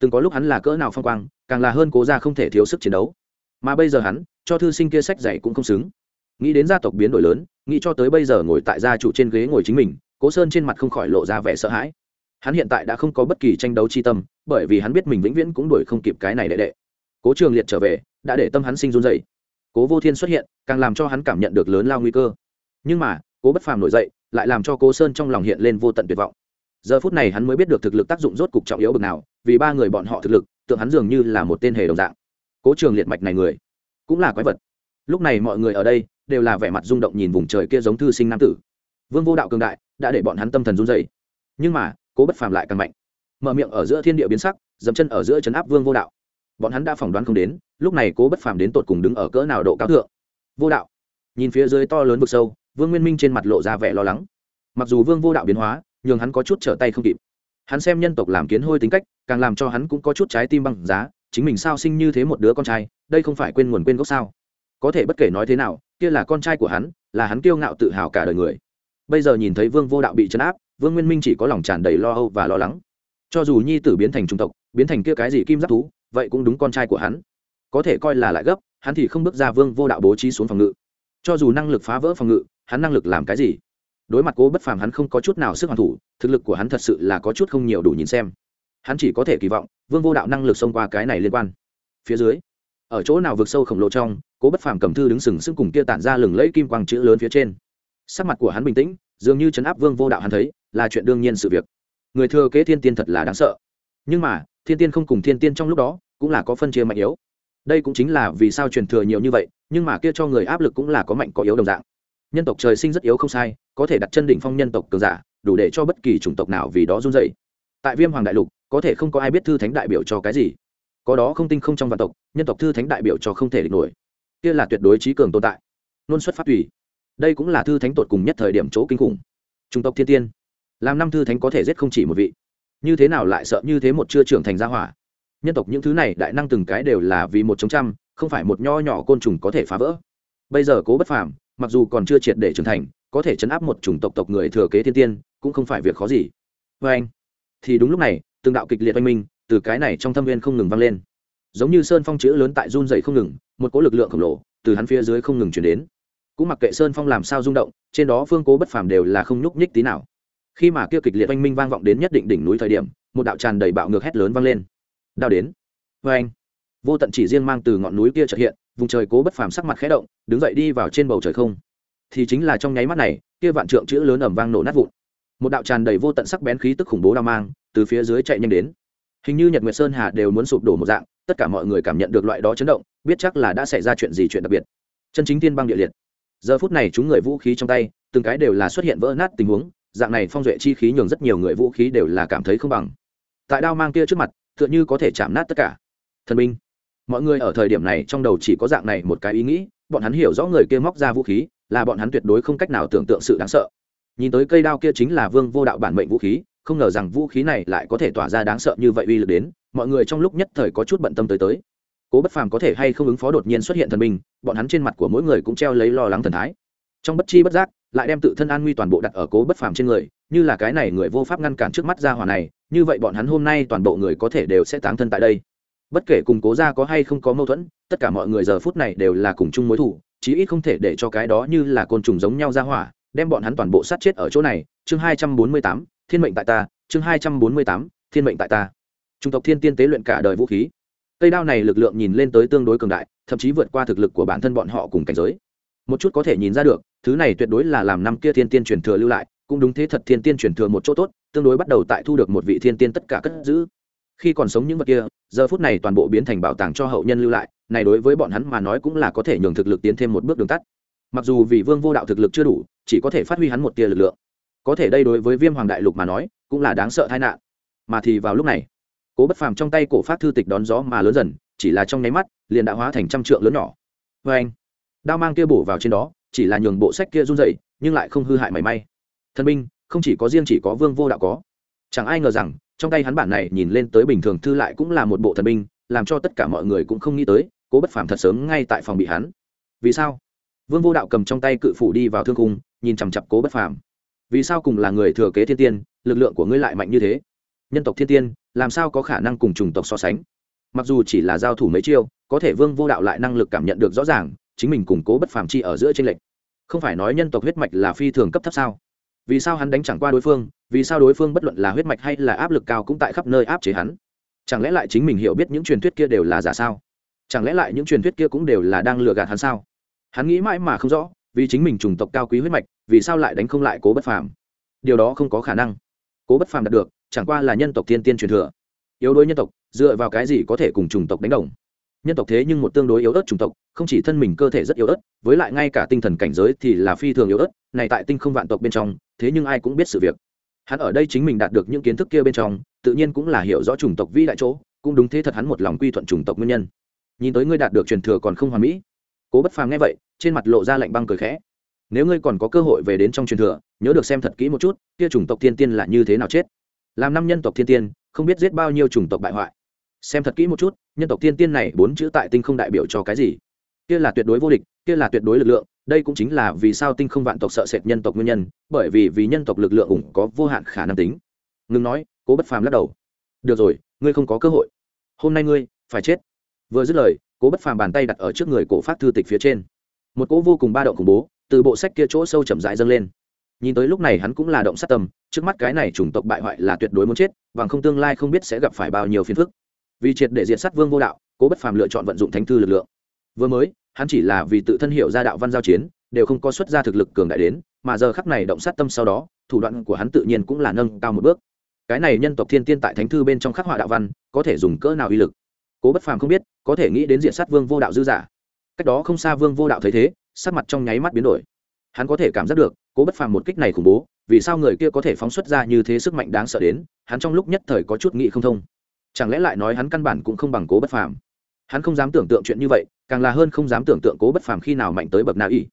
Từng có lúc hắn là cỡ nào phong quang, càng là hơn cố gia không thể thiếu sức chiến đấu. Mà bây giờ hắn, cho thư sinh kia sách dạy cũng không xứng. Nghĩ đến gia tộc biến đổi lớn nghĩ cho tới bây giờ ngồi tại gia chủ trên ghế ngồi chính mình, cố sơn trên mặt không khỏi lộ ra vẻ sợ hãi. Hắn hiện tại đã không có bất kỳ tranh đấu chi tâm, bởi vì hắn biết mình vĩnh viễn cũng đuổi không kịp cái này đệ đệ. Cố trường liệt trở về, đã để tâm hắn sinh run dậy cố vô thiên xuất hiện, càng làm cho hắn cảm nhận được lớn lao nguy cơ. Nhưng mà, cố bất phàm nổi dậy, lại làm cho cố sơn trong lòng hiện lên vô tận tuyệt vọng. Giờ phút này hắn mới biết được thực lực tác dụng rốt cục trọng yếu bực nào, vì ba người bọn họ thực lực, tượng hắn dường như là một tên hề đồng dạng. Cố trường liệt mạch này người, cũng là quái vật. Lúc này mọi người ở đây đều là vẻ mặt rung động nhìn vùng trời kia giống thư sinh nam tử. Vương vô đạo cường đại, đã để bọn hắn tâm thần run dày nhưng mà, cố bất phàm lại càng mạnh. Mở miệng ở giữa thiên địa biến sắc dẫm chân ở giữa chấn áp vương vô đạo. Bọn hắn đã phỏng đoán không đến, lúc này cố bất phàm đến tột cùng đứng ở cỡ nào độ cao thượng. Vô đạo, nhìn phía dưới to lớn vực sâu, vương nguyên minh trên mặt lộ ra vẻ lo lắng. Mặc dù vương vô đạo biến hóa nhưng hắn có chút trở tay không kịp. Hắn xem nhân tộc làm kiến hôi tính cách, càng làm cho hắn cũng có chút trái tim băng giá, chính mình sao sinh như thế một đứa con trai, đây không phải quên nguồn quên gốc sao? Có thể bất kể nói thế nào kia là con trai của hắn, là hắn kiêu ngạo tự hào cả đời người. Bây giờ nhìn thấy vương vô đạo bị chấn áp, vương nguyên minh chỉ có lòng tràn đầy lo âu và lo lắng. Cho dù nhi tử biến thành trung tộc, biến thành kia cái gì kim giáp thú, vậy cũng đúng con trai của hắn. Có thể coi là lại gấp, hắn thì không bước ra vương vô đạo bố trí xuống phòng ngự. Cho dù năng lực phá vỡ phòng ngự, hắn năng lực làm cái gì? Đối mặt cố bất phàm hắn không có chút nào sức hoàn thủ, thực lực của hắn thật sự là có chút không nhiều đủ nhìn xem. Hắn chỉ có thể kỳ vọng, vương vô đạo năng lực xông qua cái này liên quan. Phía dưới, ở chỗ nào vượt sâu khổng lồ trong cố bất phàm cầm thư đứng sừng sững cùng kia tản ra lừng lẫy kim quang chữ lớn phía trên. Sắc mặt của hắn bình tĩnh, dường như chấn áp vương vô đạo hắn thấy, là chuyện đương nhiên sự việc. Người thừa kế thiên tiên thật là đáng sợ. Nhưng mà, thiên tiên không cùng thiên tiên trong lúc đó, cũng là có phân chia mạnh yếu. Đây cũng chính là vì sao truyền thừa nhiều như vậy, nhưng mà kia cho người áp lực cũng là có mạnh có yếu đồng dạng. Nhân tộc trời sinh rất yếu không sai, có thể đặt chân đỉnh phong nhân tộc cường giả, đủ để cho bất kỳ chủng tộc nào vì đó run dậy tại viêm hoàng đại lục, có thể không có ai biết thư thánh đại biểu cho cái gì. Có đó không tinh không trong vạn tộc, nhân tộc thư thánh đại biểu cho không thể địch nổi kia là tuyệt đối trí cường tồn tại. Luôn xuất phát tùy. Đây cũng là thư thánh tột cùng nhất thời điểm chỗ kinh khủng. Trung tộc thiên tiên. Làm năm thư thánh có thể giết không chỉ một vị. Như thế nào lại sợ như thế một chưa trưởng thành gia hỏa? Nhân tộc những thứ này đại năng từng cái đều là vì một chống trăm, không phải một nho nhỏ côn trùng có thể phá vỡ. Bây giờ cố bất phàm, mặc dù còn chưa triệt để trưởng thành, có thể chấn áp một chủng tộc tộc người thừa kế thiên tiên, cũng không phải việc khó gì. Vê anh, thì đúng lúc này, từng đạo kịch liệt oanh minh từ cái này trong thâm viên không ngừng vang lên. Giống như sơn phong chữ lớn tại run dày không ngừng một cỗ lực lượng khổng lồ từ hắn phía dưới không ngừng chuyển đến. Cũng mặc kệ sơn phong làm sao rung động, trên đó phương cố bất phàm đều là không nhúc nhích tí nào. Khi mà kia kịch liệt oanh minh vang vọng đến nhất định đỉnh núi thời điểm, một đạo tràn đầy bạo ngược hét lớn vang lên. Đao đến. Vê anh, vô tận chỉ riêng mang từ ngọn núi kia trợ hiện, vùng trời cố bất phàm sắc mặt khẽ động, đứng dậy đi vào trên bầu trời không. Thì chính là trong nháy mắt này, kia vạn trượng chữ lớn ẩm vang nổ nát vụn. Một đạo tràn đầy vô tận sắc bén khí tức khủng bố đao mang, từ phía dưới chạy nhanh đến. Hình như nhật nguyệt sơn hà đều muốn sụp đổ một dạng tất cả mọi người cảm nhận được loại đó chấn động, biết chắc là đã xảy ra chuyện gì chuyện đặc biệt. Chân chính tiên băng địa liệt. Giờ phút này chúng người vũ khí trong tay, từng cái đều là xuất hiện vỡ nát tình huống, dạng này phong duệ chi khí nhường rất nhiều người vũ khí đều là cảm thấy không bằng. Tại đao mang kia trước mặt, tựa như có thể chạm nát tất cả. Thần binh, mọi người ở thời điểm này trong đầu chỉ có dạng này một cái ý nghĩ, bọn hắn hiểu rõ người kia móc ra vũ khí, là bọn hắn tuyệt đối không cách nào tưởng tượng sự đáng sợ. Nhìn tới cây đao kia chính là vương vô đạo bản mệnh vũ khí, không ngờ rằng vũ khí này lại có thể tỏa ra đáng sợ như vậy uy lực đến mọi người trong lúc nhất thời có chút bận tâm tới tới. Cố bất phàm có thể hay không ứng phó đột nhiên xuất hiện thần minh bọn hắn trên mặt của mỗi người cũng treo lấy lo lắng thần thái. Trong bất chi bất giác, lại đem tự thân an nguy toàn bộ đặt ở cố bất phàm trên người, như là cái này người vô pháp ngăn cản trước mắt ra hỏa này, như vậy bọn hắn hôm nay toàn bộ người có thể đều sẽ táng thân tại đây. Bất kể cùng cố ra có hay không có mâu thuẫn, tất cả mọi người giờ phút này đều là cùng chung mối thủ chí ít không thể để cho cái đó như là côn trùng giống nhau ra hỏa, đem bọn hắn toàn bộ sát chết ở chỗ này. Chương hai trăm bốn mươi tám, thiên mệnh tại ta, chương hai trăm bốn mươi tám, thiên mệnh tại ta trung tộc thiên tiên tế luyện cả đời vũ khí. Cây đao này lực lượng nhìn lên tới tương đối cường đại, thậm chí vượt qua thực lực của bản thân bọn họ cùng cảnh giới. Một chút có thể nhìn ra được, thứ này tuyệt đối là làm năm kia thiên tiên truyền thừa lưu lại, cũng đúng thế thật thiên tiên truyền thừa một chỗ tốt, tương đối bắt đầu tại thu được một vị thiên tiên tất cả cất giữ. Khi còn sống những vật kia, giờ phút này toàn bộ biến thành bảo tàng cho hậu nhân lưu lại, này đối với bọn hắn mà nói cũng là có thể nhường thực lực tiến thêm một bước đường tắt. Mặc dù vì vương vô đạo thực lực chưa đủ, chỉ có thể phát huy hắn một tia lực lượng. Có thể đây đối với viêm hoàng đại lục mà nói, cũng là đáng sợ tai nạn. Mà thì vào lúc này cố bất phàm trong tay cổ phát thư tịch đón gió mà lớn dần, chỉ là trong nháy mắt, liền đã hóa thành trăm trượng lớn nhỏ. Vê anh, đao mang kia bổ vào trên đó, chỉ là nhường bộ sách kia run dậy nhưng lại không hư hại mảy may. Thân binh, không chỉ có riêng chỉ có vương vô đạo có. Chẳng ai ngờ rằng, trong tay hắn bản này nhìn lên tới bình thường thư lại cũng là một bộ thần binh, làm cho tất cả mọi người cũng không nghĩ tới, cố bất phàm thật sớm ngay tại phòng bị hắn. Vì sao? Vương vô đạo cầm trong tay cự phủ đi vào thương cung, nhìn chằm chặp cố bất phàm. Vì sao cùng là người thừa kế thiên tiên, lực lượng của ngươi lại mạnh như thế? Nhân tộc thiên tiên làm sao có khả năng cùng chủng tộc so sánh? Mặc dù chỉ là giao thủ mấy chiêu, có thể vương vô đạo lại năng lực cảm nhận được rõ ràng, chính mình củng cố bất phàm chi ở giữa tranh lệch. Không phải nói nhân tộc huyết mạch là phi thường cấp thấp sao? Vì sao hắn đánh chẳng qua đối phương, vì sao đối phương bất luận là huyết mạch hay là áp lực cao cũng tại khắp nơi áp chế hắn? Chẳng lẽ lại chính mình hiểu biết những truyền thuyết kia đều là giả sao? Chẳng lẽ lại những truyền thuyết kia cũng đều là đang lừa gạt hắn sao? Hắn nghĩ mãi mà không rõ, vì chính mình chủng tộc cao quý huyết mạch, vì sao lại đánh không lại cố bất phàm? Điều đó không có khả năng. Cố bất phàm đạt được chẳng qua là nhân tộc thiên tiên truyền thừa. Yếu đuối nhân tộc, dựa vào cái gì có thể cùng chủng tộc đánh đồng? Nhân tộc thế nhưng một tương đối yếu ớt chủng tộc, không chỉ thân mình cơ thể rất yếu ớt, với lại ngay cả tinh thần cảnh giới thì là phi thường yếu ớt, này tại tinh không vạn tộc bên trong, thế nhưng ai cũng biết sự việc. Hắn ở đây chính mình đạt được những kiến thức kia bên trong, tự nhiên cũng là hiểu rõ chủng tộc vĩ đại chỗ, cũng đúng thế thật hắn một lòng quy thuận chủng tộc nguyên nhân. Nhìn tới ngươi đạt được truyền thừa còn không hoàn mỹ. Cố bất phàm nghe vậy, trên mặt lộ ra lạnh băng cười khẽ. Nếu ngươi còn có cơ hội về đến trong truyền thừa, nhớ được xem thật kỹ một chút, kia chủng tộc thiên tiên là như thế nào chết? Làm năm nhân tộc thiên tiên, không biết giết bao nhiêu chủng tộc bại hoại. Xem thật kỹ một chút, nhân tộc thiên tiên này bốn chữ tại tinh không đại biểu cho cái gì? Kia là tuyệt đối vô địch, kia là tuyệt đối lực lượng, đây cũng chính là vì sao tinh không vạn tộc sợ sệt nhân tộc nguyên nhân, bởi vì vì nhân tộc lực lượng ủng có vô hạn khả năng tính. Ngừng nói, cố bất phàm lắc đầu. Được rồi, ngươi không có cơ hội. Hôm nay ngươi, phải chết. Vừa dứt lời, cố bất phàm bàn tay đặt ở trước người cổ phát thư tịch phía trên. Một cỗ vô cùng ba động khủng bố, từ bộ sách kia chỗ sâu chậm rãi dâng lên nhìn tới lúc này hắn cũng là động sát tâm, trước mắt cái này chủng tộc bại hoại là tuyệt đối muốn chết và không tương lai không biết sẽ gặp phải bao nhiêu phiền phức. Vì triệt để diệt sát vương vô đạo, cố bất phàm lựa chọn vận dụng thánh thư lực lượng. Vừa mới, hắn chỉ là vì tự thân hiệu ra đạo văn giao chiến, đều không có xuất ra thực lực cường đại đến, mà giờ khắc này động sát tâm sau đó, thủ đoạn của hắn tự nhiên cũng là nâng cao một bước. Cái này nhân tộc thiên tiên tại thánh thư bên trong khắc họa đạo văn, có thể dùng cỡ nào uy lực? Cố bất phàm không biết, có thể nghĩ đến diện sát vương vô đạo dư giả. Cách đó không xa vương vô đạo thấy thế, sắc mặt trong nháy mắt biến đổi hắn có thể cảm giác được, cố bất phàm một kích này khủng bố, vì sao người kia có thể phóng xuất ra như thế sức mạnh đáng sợ đến, hắn trong lúc nhất thời có chút nghị không thông. Chẳng lẽ lại nói hắn căn bản cũng không bằng cố bất phàm? Hắn không dám tưởng tượng chuyện như vậy, càng là hơn không dám tưởng tượng cố bất phàm khi nào mạnh tới bậc nào ỉ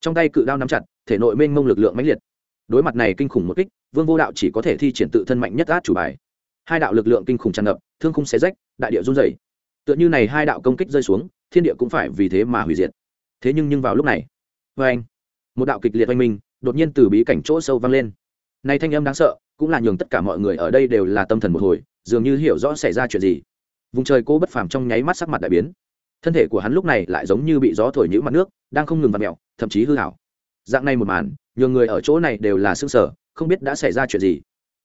trong tay cự đao nắm chặt, thể nội mênh mông lực lượng mãnh liệt. Đối mặt này kinh khủng một kích, vương vô đạo chỉ có thể thi triển tự thân mạnh nhất át chủ bài. Hai đạo lực lượng kinh khủng tràn ngập, thương khung xé rách, đại địa run dày tựa như này hai đạo công kích rơi xuống, thiên địa cũng phải vì thế mà hủy diệt. Thế nhưng nhưng vào lúc này vê anh một đạo kịch liệt oanh minh, đột nhiên từ bí cảnh chỗ sâu vang lên. Này thanh âm đáng sợ, cũng là nhường tất cả mọi người ở đây đều là tâm thần một hồi, dường như hiểu rõ xảy ra chuyện gì. Vùng trời cô bất phàm trong nháy mắt sắc mặt đại biến. Thân thể của hắn lúc này lại giống như bị gió thổi nhữ mặt nước, đang không ngừng vặt mẹo thậm chí hư hảo. Dạng này một màn, nhường người ở chỗ này đều là xương sở không biết đã xảy ra chuyện gì.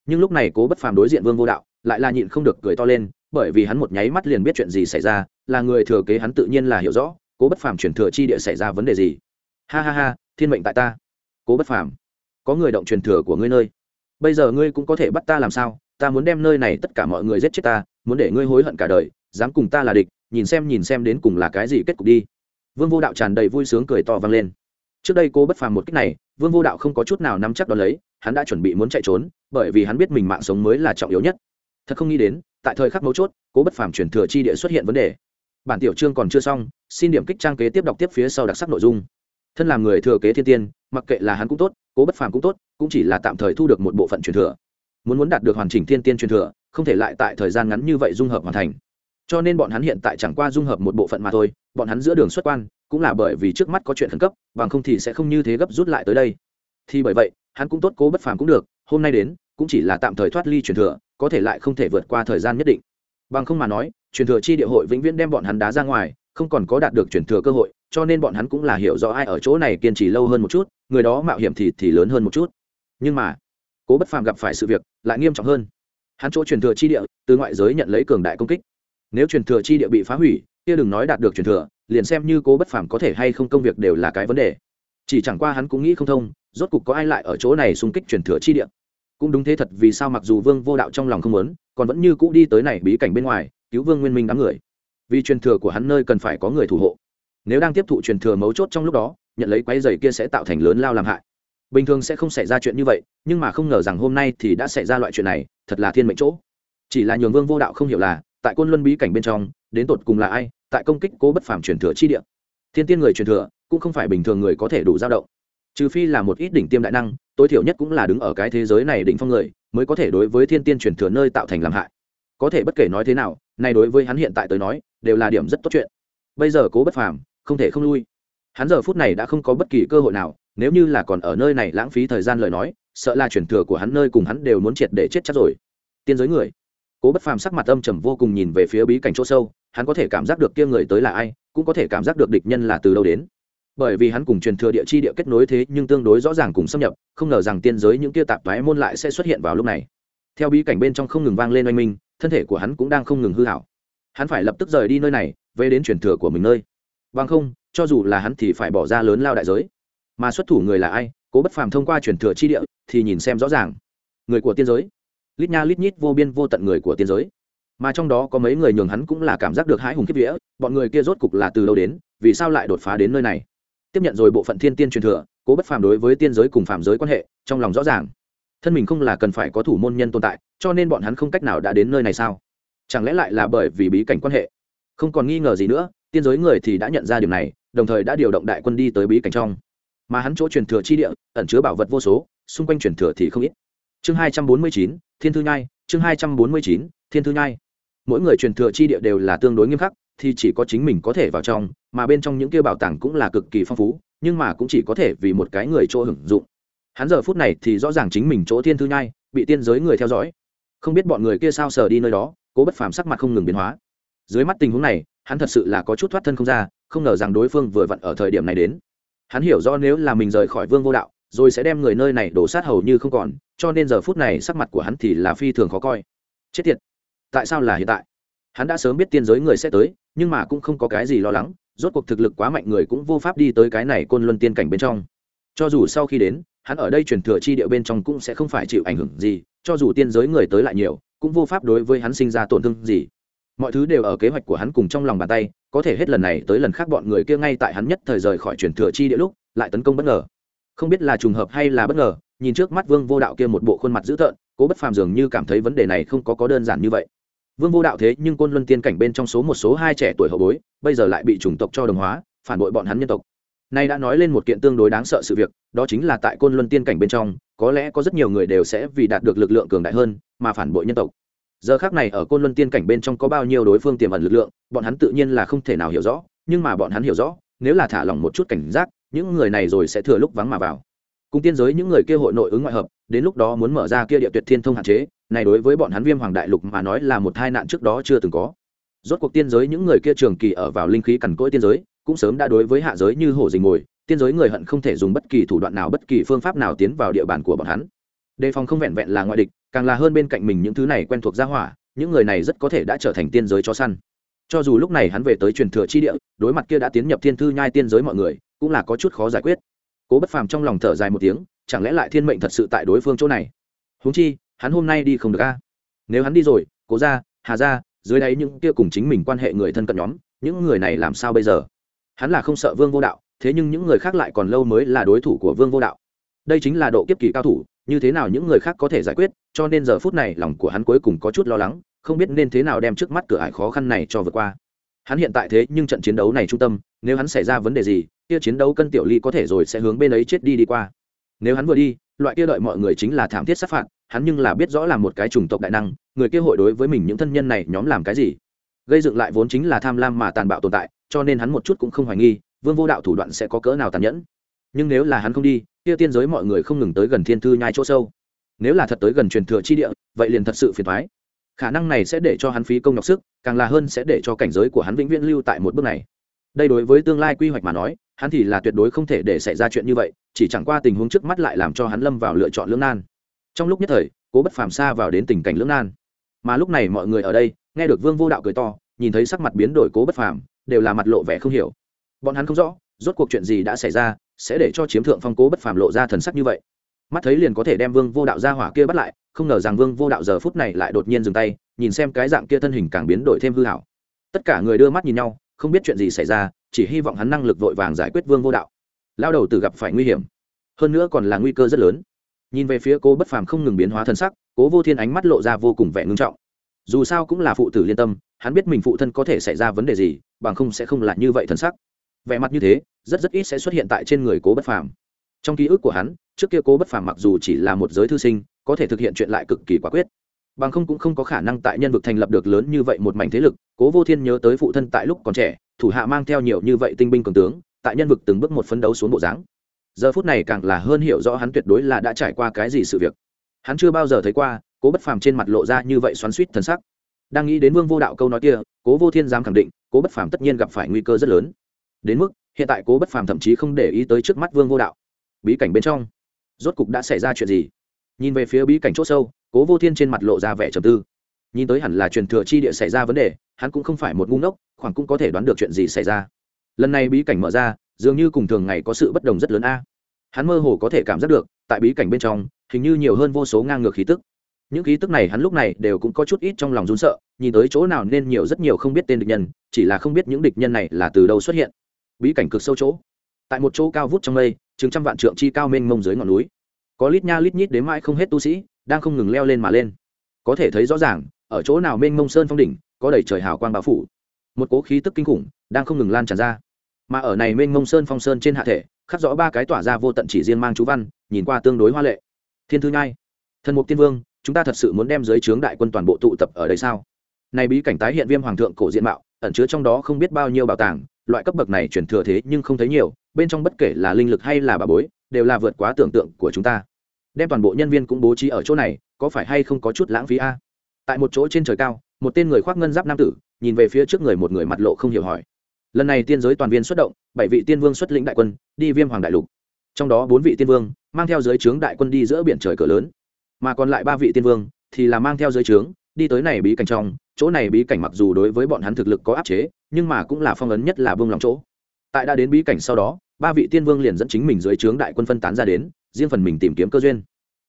Nhưng lúc này cố bất phàm đối diện vương vô đạo, lại là nhịn không được cười to lên, bởi vì hắn một nháy mắt liền biết chuyện gì xảy ra, là người thừa kế hắn tự nhiên là hiểu rõ, cố bất phàm chuyển thừa chi địa xảy ra vấn đề gì. Ha ha ha thiên mệnh tại ta. Cố bất phàm, có người động truyền thừa của ngươi nơi. Bây giờ ngươi cũng có thể bắt ta làm sao? Ta muốn đem nơi này tất cả mọi người giết chết ta, muốn để ngươi hối hận cả đời, dám cùng ta là địch, nhìn xem nhìn xem đến cùng là cái gì kết cục đi. Vương vô đạo tràn đầy vui sướng cười to vang lên. Trước đây cô bất phàm một cách này, vương vô đạo không có chút nào nắm chắc đón lấy, hắn đã chuẩn bị muốn chạy trốn, bởi vì hắn biết mình mạng sống mới là trọng yếu nhất. Thật không nghĩ đến, tại thời khắc mấu chốt, cố bất phàm chuyển thừa chi địa xuất hiện vấn đề. Bản tiểu chương còn chưa xong, xin điểm kích trang kế tiếp đọc tiếp phía sau đặc sắc nội dung thân làm người thừa kế thiên tiên, mặc kệ là hắn cũng tốt, cố bất phàm cũng tốt, cũng chỉ là tạm thời thu được một bộ phận truyền thừa. Muốn muốn đạt được hoàn chỉnh thiên tiên truyền thừa, không thể lại tại thời gian ngắn như vậy dung hợp hoàn thành. Cho nên bọn hắn hiện tại chẳng qua dung hợp một bộ phận mà thôi, bọn hắn giữa đường xuất quan, cũng là bởi vì trước mắt có chuyện khẩn cấp, bằng không thì sẽ không như thế gấp rút lại tới đây. Thì bởi vậy, hắn cũng tốt, cố bất phàm cũng được, hôm nay đến, cũng chỉ là tạm thời thoát ly truyền thừa, có thể lại không thể vượt qua thời gian nhất định. Bằng không mà nói, truyền thừa chi địa hội vĩnh viễn đem bọn hắn đá ra ngoài không còn có đạt được truyền thừa cơ hội, cho nên bọn hắn cũng là hiểu rõ ai ở chỗ này kiên trì lâu hơn một chút, người đó mạo hiểm thì thì lớn hơn một chút. Nhưng mà, cố bất phàm gặp phải sự việc, lại nghiêm trọng hơn. Hắn chỗ truyền thừa chi địa, từ ngoại giới nhận lấy cường đại công kích. Nếu truyền thừa chi địa bị phá hủy, kia đừng nói đạt được truyền thừa, liền xem như cố bất phàm có thể hay không công việc đều là cái vấn đề. Chỉ chẳng qua hắn cũng nghĩ không thông, rốt cục có ai lại ở chỗ này xung kích truyền thừa chi địa. Cũng đúng thế thật vì sao mặc dù vương vô đạo trong lòng không muốn, còn vẫn như cũ đi tới này bí cảnh bên ngoài, cứu vương nguyên minh đám người vì truyền thừa của hắn nơi cần phải có người thủ hộ. Nếu đang tiếp thụ truyền thừa mấu chốt trong lúc đó, nhận lấy quái dày kia sẽ tạo thành lớn lao làm hại. Bình thường sẽ không xảy ra chuyện như vậy, nhưng mà không ngờ rằng hôm nay thì đã xảy ra loại chuyện này, thật là thiên mệnh chỗ. Chỉ là nhường vương vô đạo không hiểu là, tại côn luân bí cảnh bên trong, đến tột cùng là ai, tại công kích cố bất phàm truyền thừa chi địa. Thiên tiên người truyền thừa, cũng không phải bình thường người có thể đủ dao động. Trừ phi là một ít đỉnh tiêm đại năng, tối thiểu nhất cũng là đứng ở cái thế giới này đỉnh phong người, mới có thể đối với thiên tiên truyền thừa nơi tạo thành làm hại. Có thể bất kể nói thế nào này đối với hắn hiện tại tới nói, đều là điểm rất tốt chuyện. Bây giờ cố bất phàm, không thể không lui. Hắn giờ phút này đã không có bất kỳ cơ hội nào, nếu như là còn ở nơi này lãng phí thời gian lời nói, sợ là truyền thừa của hắn nơi cùng hắn đều muốn triệt để chết chắc rồi. Tiên giới người. Cố bất phàm sắc mặt âm trầm vô cùng nhìn về phía bí cảnh chỗ sâu, hắn có thể cảm giác được kia người tới là ai, cũng có thể cảm giác được địch nhân là từ đâu đến. Bởi vì hắn cùng truyền thừa địa chi địa kết nối thế nhưng tương đối rõ ràng cùng xâm nhập, không ngờ rằng tiên giới những kia tạp thoái môn lại sẽ xuất hiện vào lúc này. Theo bí cảnh bên trong không ngừng vang lên oanh minh thân thể của hắn cũng đang không ngừng hư hảo. Hắn phải lập tức rời đi nơi này, về đến truyền thừa của mình nơi. Bằng không, cho dù là hắn thì phải bỏ ra lớn lao đại giới. Mà xuất thủ người là ai, cố bất phàm thông qua truyền thừa chi địa, thì nhìn xem rõ ràng. Người của tiên giới. Lít nha lít nhít vô biên vô tận người của tiên giới. Mà trong đó có mấy người nhường hắn cũng là cảm giác được hãi hùng kiếp vĩa bọn người kia rốt cục là từ đâu đến, vì sao lại đột phá đến nơi này? Tiếp nhận rồi bộ phận thiên tiên truyền thừa, cố bất phàm đối với tiên giới cùng phàm giới quan hệ, trong lòng rõ ràng. Thân mình không là cần phải có thủ môn nhân tồn tại cho nên bọn hắn không cách nào đã đến nơi này sao? Chẳng lẽ lại là bởi vì bí cảnh quan hệ? Không còn nghi ngờ gì nữa, tiên giới người thì đã nhận ra điểm này, đồng thời đã điều động đại quân đi tới bí cảnh trong. Mà hắn chỗ truyền thừa chi địa, ẩn chứa bảo vật vô số, xung quanh truyền thừa thì không ít. Chương hai trăm bốn mươi chín, thiên thư nhai, chương hai trăm bốn mươi chín, thiên thư nhai. Mỗi người truyền thừa chi địa đều là tương đối nghiêm khắc, thì chỉ có chính mình có thể vào trong, mà bên trong những kia bảo tàng cũng là cực kỳ phong phú, nhưng mà cũng chỉ có thể vì một cái người chỗ hưởng dụng. Hắn giờ phút này thì rõ ràng chính mình chỗ thiên thư nhai, bị tiên giới người theo dõi không biết bọn người kia sao sờ đi nơi đó, cố bất phàm sắc mặt không ngừng biến hóa. Dưới mắt tình huống này, hắn thật sự là có chút thoát thân không ra, không ngờ rằng đối phương vừa vặn ở thời điểm này đến. Hắn hiểu do nếu là mình rời khỏi vương vô đạo, rồi sẽ đem người nơi này đổ sát hầu như không còn, cho nên giờ phút này sắc mặt của hắn thì là phi thường khó coi. Chết tiệt! Tại sao là hiện tại? Hắn đã sớm biết tiên giới người sẽ tới, nhưng mà cũng không có cái gì lo lắng, rốt cuộc thực lực quá mạnh người cũng vô pháp đi tới cái này côn luân tiên cảnh bên trong. Cho dù sau khi đến, hắn ở đây truyền thừa chi địa bên trong cũng sẽ không phải chịu ảnh hưởng gì cho dù tiên giới người tới lại nhiều, cũng vô pháp đối với hắn sinh ra tổn thương gì. Mọi thứ đều ở kế hoạch của hắn cùng trong lòng bàn tay, có thể hết lần này tới lần khác bọn người kia ngay tại hắn nhất thời rời khỏi truyền thừa chi địa lúc, lại tấn công bất ngờ. Không biết là trùng hợp hay là bất ngờ, nhìn trước mắt vương vô đạo kia một bộ khuôn mặt dữ tợn, cố bất phàm dường như cảm thấy vấn đề này không có có đơn giản như vậy. Vương vô đạo thế nhưng côn luân tiên cảnh bên trong số một số hai trẻ tuổi hậu bối, bây giờ lại bị chủng tộc cho đồng hóa, phản bội bọn hắn nhân tộc. Nay đã nói lên một kiện tương đối đáng sợ sự việc, đó chính là tại côn luân tiên cảnh bên trong có lẽ có rất nhiều người đều sẽ vì đạt được lực lượng cường đại hơn mà phản bội nhân tộc. Giờ khác này ở côn luân tiên cảnh bên trong có bao nhiêu đối phương tiềm ẩn lực lượng, bọn hắn tự nhiên là không thể nào hiểu rõ, nhưng mà bọn hắn hiểu rõ, nếu là thả lỏng một chút cảnh giác, những người này rồi sẽ thừa lúc vắng mà vào. Cùng tiên giới những người kia hội nội ứng ngoại hợp, đến lúc đó muốn mở ra kia địa tuyệt thiên thông hạn chế, này đối với bọn hắn viêm hoàng đại lục mà nói là một tai nạn trước đó chưa từng có. Rốt cuộc tiên giới những người kia trường kỳ ở vào linh khí cằn cỗi tiên giới, cũng sớm đã đối với hạ giới như hổ dình mồi tiên giới người hận không thể dùng bất kỳ thủ đoạn nào, bất kỳ phương pháp nào tiến vào địa bàn của bọn hắn. Đề phòng không vẹn vẹn là ngoại địch, càng là hơn bên cạnh mình những thứ này quen thuộc gia hỏa, những người này rất có thể đã trở thành tiên giới cho săn. Cho dù lúc này hắn về tới truyền thừa chi địa, đối mặt kia đã tiến nhập thiên thư nhai tiên giới mọi người, cũng là có chút khó giải quyết. Cố bất phàm trong lòng thở dài một tiếng, chẳng lẽ lại thiên mệnh thật sự tại đối phương chỗ này? Huống chi, hắn hôm nay đi không được a. Nếu hắn đi rồi, cố ra hà ra dưới đáy những kia cùng chính mình quan hệ người thân cận nhóm, những người này làm sao bây giờ? Hắn là không sợ vương vô đạo thế nhưng những người khác lại còn lâu mới là đối thủ của vương vô đạo. Đây chính là độ kiếp kỳ cao thủ, như thế nào những người khác có thể giải quyết, cho nên giờ phút này lòng của hắn cuối cùng có chút lo lắng, không biết nên thế nào đem trước mắt cửa ải khó khăn này cho vượt qua. Hắn hiện tại thế nhưng trận chiến đấu này trung tâm, nếu hắn xảy ra vấn đề gì, kia chiến đấu cân tiểu ly có thể rồi sẽ hướng bên ấy chết đi đi qua. Nếu hắn vừa đi, loại kia đợi mọi người chính là thảm thiết sát phạt, hắn nhưng là biết rõ là một cái chủng tộc đại năng, người kia hội đối với mình những thân nhân này nhóm làm cái gì. Gây dựng lại vốn chính là tham lam mà tàn bạo tồn tại, cho nên hắn một chút cũng không hoài nghi vương vô đạo thủ đoạn sẽ có cỡ nào tàn nhẫn. Nhưng nếu là hắn không đi, kia tiên giới mọi người không ngừng tới gần thiên thư nhai chỗ sâu. Nếu là thật tới gần truyền thừa chi địa, vậy liền thật sự phiền thoái khả năng này sẽ để cho hắn phí công nhọc sức, càng là hơn sẽ để cho cảnh giới của hắn vĩnh viễn lưu tại một bước này. Đây đối với tương lai quy hoạch mà nói, hắn thì là tuyệt đối không thể để xảy ra chuyện như vậy, chỉ chẳng qua tình huống trước mắt lại làm cho hắn lâm vào lựa chọn lưỡng nan. Trong lúc nhất thời, cố bất phàm xa vào đến tình cảnh lưỡng nan. Mà lúc này mọi người ở đây, nghe được vương vô đạo cười to, nhìn thấy sắc mặt biến đổi cố bất phàm, đều là mặt lộ vẻ không hiểu bọn hắn không rõ, rốt cuộc chuyện gì đã xảy ra, sẽ để cho chiếm thượng phong cố bất phàm lộ ra thần sắc như vậy. Mắt thấy liền có thể đem vương vô đạo ra hỏa kia bắt lại, không ngờ rằng vương vô đạo giờ phút này lại đột nhiên dừng tay, nhìn xem cái dạng kia thân hình càng biến đổi thêm hư hảo. Tất cả người đưa mắt nhìn nhau, không biết chuyện gì xảy ra, chỉ hy vọng hắn năng lực vội vàng giải quyết vương vô đạo. Lao đầu từ gặp phải nguy hiểm, hơn nữa còn là nguy cơ rất lớn. Nhìn về phía cô bất phàm không ngừng biến hóa thân sắc, cố vô thiên ánh mắt lộ ra vô cùng vẻ ngưng trọng. Dù sao cũng là phụ tử liên tâm, hắn biết mình phụ thân có thể xảy ra vấn đề gì, bằng không sẽ không là như vậy thân sắc vẻ mặt như thế, rất rất ít sẽ xuất hiện tại trên người cố bất phàm. Trong ký ức của hắn, trước kia cố bất phàm mặc dù chỉ là một giới thư sinh, có thể thực hiện chuyện lại cực kỳ quả quyết. Bằng không cũng không có khả năng tại nhân vực thành lập được lớn như vậy một mảnh thế lực, cố vô thiên nhớ tới phụ thân tại lúc còn trẻ, thủ hạ mang theo nhiều như vậy tinh binh cường tướng, tại nhân vực từng bước một phấn đấu xuống bộ dáng. Giờ phút này càng là hơn hiểu rõ hắn tuyệt đối là đã trải qua cái gì sự việc. Hắn chưa bao giờ thấy qua, cố bất phàm trên mặt lộ ra như vậy xoắn suýt thân sắc. Đang nghĩ đến vương vô đạo câu nói kia, cố vô thiên dám khẳng định, cố bất phàm tất nhiên gặp phải nguy cơ rất lớn đến mức hiện tại cố bất phàm thậm chí không để ý tới trước mắt vương vô đạo. Bí cảnh bên trong, rốt cục đã xảy ra chuyện gì? Nhìn về phía bí cảnh c h ỗ sâu, cố vô thiên trên mặt lộ ra vẻ trầm tư. Nhìn tới hẳn là truyền thừa chi địa xảy ra vấn đề, hắn cũng không phải một ngu ngốc, khoảng cũng có thể đoán được chuyện gì xảy ra. Lần này bí cảnh mở ra, dường như cùng thường ngày có sự bất đồng rất lớn a. Hắn mơ hồ có thể cảm giác được, tại bí cảnh bên trong, hình như nhiều hơn vô số ngang ngược khí tức. Những khí tức này hắn lúc này đều cũng có chút ít trong lòng run sợ, nhìn tới chỗ nào nên nhiều rất nhiều không biết tên địch nhân, chỉ là không biết những địch nhân này là từ đâu xuất hiện bí cảnh cực sâu chỗ. Tại một chỗ cao vút trong mây, chừng trăm vạn trượng chi cao mênh mông dưới ngọn núi. Có lít nha lít nhít đến mãi không hết tu sĩ, đang không ngừng leo lên mà lên. Có thể thấy rõ ràng, ở chỗ nào mênh mông sơn phong đỉnh, có đầy trời hào quang bao phủ. Một cố khí tức kinh khủng đang không ngừng lan tràn ra. Mà ở này mênh mông sơn phong sơn trên hạ thể, khắc rõ ba cái tỏa ra vô tận chỉ riêng mang chú văn, nhìn qua tương đối hoa lệ. Thiên thư nhai, thần mục tiên vương, chúng ta thật sự muốn đem dưới trướng đại quân toàn bộ tụ tập ở đây sao? Này bí cảnh tái hiện viêm hoàng thượng cổ diện mạo, ẩn chứa trong đó không biết bao nhiêu bảo tàng loại cấp bậc này chuyển thừa thế nhưng không thấy nhiều, bên trong bất kể là linh lực hay là bà bối, đều là vượt quá tưởng tượng của chúng ta. Đem toàn bộ nhân viên cũng bố trí ở chỗ này, có phải hay không có chút lãng phí a? Tại một chỗ trên trời cao, một tên người khoác ngân giáp nam tử, nhìn về phía trước người một người mặt lộ không hiểu hỏi. Lần này tiên giới toàn viên xuất động, bảy vị tiên vương xuất lĩnh đại quân, đi viêm hoàng đại lục. Trong đó bốn vị tiên vương, mang theo giới trướng đại quân đi giữa biển trời cửa lớn. Mà còn lại ba vị tiên vương, thì là mang theo giới trướng đi tới này bí cảnh trong, chỗ này bí cảnh mặc dù đối với bọn hắn thực lực có áp chế, nhưng mà cũng là phong ấn nhất là vương lòng chỗ. Tại đã đến bí cảnh sau đó, ba vị tiên vương liền dẫn chính mình dưới trướng đại quân phân tán ra đến, riêng phần mình tìm kiếm cơ duyên.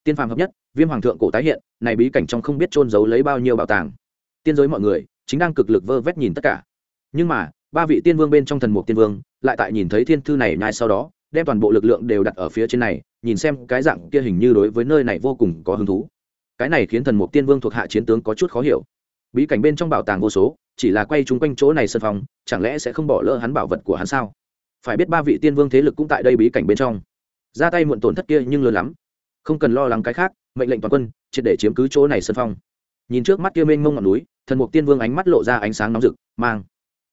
Tiên phàm hợp nhất, viêm hoàng thượng cổ tái hiện, này bí cảnh trong không biết trôn giấu lấy bao nhiêu bảo tàng. Tiên giới mọi người, chính đang cực lực vơ vét nhìn tất cả. Nhưng mà, ba vị tiên vương bên trong thần mục tiên vương, lại tại nhìn thấy thiên thư này nhai sau đó, đem toàn bộ lực lượng đều đặt ở phía trên này, nhìn xem cái dạng kia hình như đối với nơi này vô cùng có hứng thú cái này khiến thần mục tiên vương thuộc hạ chiến tướng có chút khó hiểu. Bí cảnh bên trong bảo tàng vô số, chỉ là quay chung quanh chỗ này sân phòng, chẳng lẽ sẽ không bỏ lỡ hắn bảo vật của hắn sao? Phải biết ba vị tiên vương thế lực cũng tại đây bí cảnh bên trong. Ra tay muộn tổn thất kia nhưng lớn lắm. Không cần lo lắng cái khác, mệnh lệnh toàn quân, triệt để chiếm cứ chỗ này sân phong nhìn trước mắt kia mênh mông ngọn núi, thần mục tiên vương ánh mắt lộ ra ánh sáng nóng rực, mang.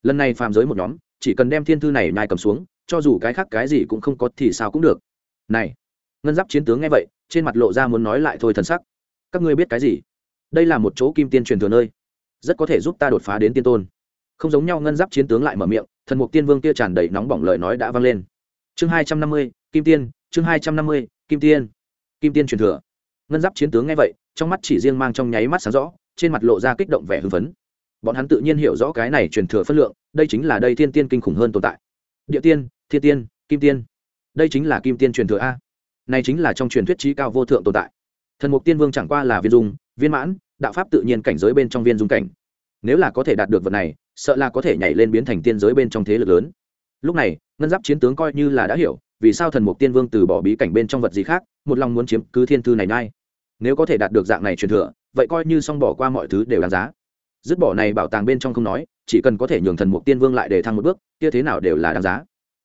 Lần này phàm giới một nhóm, chỉ cần đem thiên thư này nhai cầm xuống, cho dù cái khác cái gì cũng không có thì sao cũng được. Này, ngân giáp chiến tướng nghe vậy, trên mặt lộ ra muốn nói lại thôi thần sắc các ngươi biết cái gì? Đây là một chỗ kim tiên truyền thừa nơi. Rất có thể giúp ta đột phá đến tiên tôn. Không giống nhau ngân giáp chiến tướng lại mở miệng, thần mục tiên vương kia tràn đầy nóng bỏng lời nói đã vang lên. Chương hai trăm năm mươi, kim tiên, chương hai trăm năm mươi, kim tiên. Kim tiên truyền thừa. Ngân giáp chiến tướng nghe vậy, trong mắt chỉ riêng mang trong nháy mắt sáng rõ, trên mặt lộ ra kích động vẻ hưng phấn. Bọn hắn tự nhiên hiểu rõ cái này truyền thừa phân lượng, đây chính là đây thiên tiên kinh khủng hơn tồn tại. Địa tiên, thiên tiên, kim tiên. Đây chính là kim tiên truyền thừa a. Này chính là trong truyền thuyết trí cao vô thượng tồn tại thần mục tiên vương chẳng qua là viên dung, viên mãn, đạo pháp tự nhiên cảnh giới bên trong viên dung cảnh nếu là có thể đạt được vật này, sợ là có thể nhảy lên biến thành tiên giới bên trong thế lực lớn lúc này, ngân giáp chiến tướng coi như là đã hiểu, vì sao thần mục tiên vương từ bỏ bí cảnh bên trong vật gì khác, một lòng muốn chiếm cứ thiên thư này nay. nếu có thể đạt được dạng này truyền thừa, vậy coi như xong bỏ qua mọi thứ đều đáng giá dứt bỏ này bảo tàng bên trong không nói, chỉ cần có thể nhường thần mục tiên vương lại để thăng một bước, kia thế nào đều là đáng giá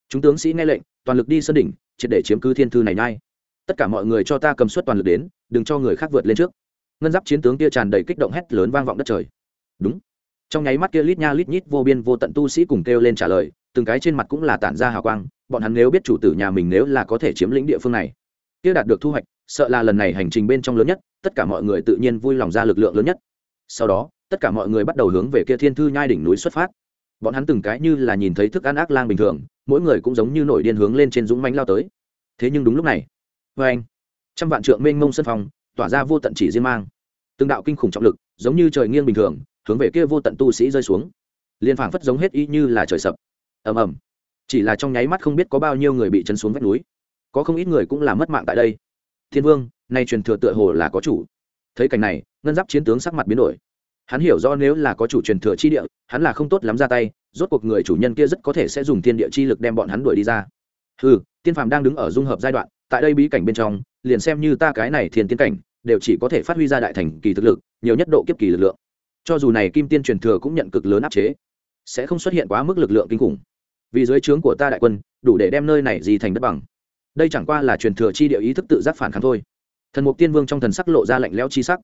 chúng tướng sĩ nghe lệnh, toàn lực đi sân đỉnh, triệt để chiếm cứ thiên thư này nay tất cả mọi người cho ta cầm suất toàn lực đến, đừng cho người khác vượt lên trước. Ngân giáp chiến tướng kia tràn đầy kích động hét lớn vang vọng đất trời. Đúng. Trong nháy mắt kia lít nha lít nhít vô biên vô tận tu sĩ cùng kêu lên trả lời, từng cái trên mặt cũng là tản ra hào quang, bọn hắn nếu biết chủ tử nhà mình nếu là có thể chiếm lĩnh địa phương này, kia đạt được thu hoạch, sợ là lần này hành trình bên trong lớn nhất, tất cả mọi người tự nhiên vui lòng ra lực lượng lớn nhất. Sau đó, tất cả mọi người bắt đầu hướng về kia thiên thư nhai đỉnh núi xuất phát. Bọn hắn từng cái như là nhìn thấy thức ăn ác lang bình thường, mỗi người cũng giống như nổi điên hướng lên trên dũng mánh lao tới. Thế nhưng đúng lúc này vê anh. Trăm vạn trượng mênh mông sân phòng, tỏa ra vô tận chỉ riêng mang. Từng đạo kinh khủng trọng lực, giống như trời nghiêng bình thường, hướng về kia vô tận tu sĩ rơi xuống. Liền phảng phất giống hết ý như là trời sập. Ầm ầm. Chỉ là trong nháy mắt không biết có bao nhiêu người bị chấn xuống vách núi. Có không ít người cũng là mất mạng tại đây. Thiên vương, nay truyền thừa tựa hồ là có chủ. Thấy cảnh này, ngân giáp chiến tướng sắc mặt biến đổi. Hắn hiểu do nếu là có chủ truyền thừa chi địa, hắn là không tốt lắm ra tay, rốt cuộc người chủ nhân kia rất có thể sẽ dùng thiên địa chi lực đem bọn hắn đuổi đi ra. Ừ tiên phàm đang đứng ở dung hợp giai đoạn tại đây bí cảnh bên trong, liền xem như ta cái này thiên tiên cảnh, đều chỉ có thể phát huy ra đại thành kỳ thực lực, nhiều nhất độ kiếp kỳ lực lượng. Cho dù này kim tiên truyền thừa cũng nhận cực lớn áp chế, sẽ không xuất hiện quá mức lực lượng kinh khủng. Vì dưới trướng của ta đại quân, đủ để đem nơi này gì thành đất bằng. Đây chẳng qua là truyền thừa chi địa ý thức tự giác phản kháng thôi. Thần mục tiên vương trong thần sắc lộ ra lạnh lẽo chi sắc.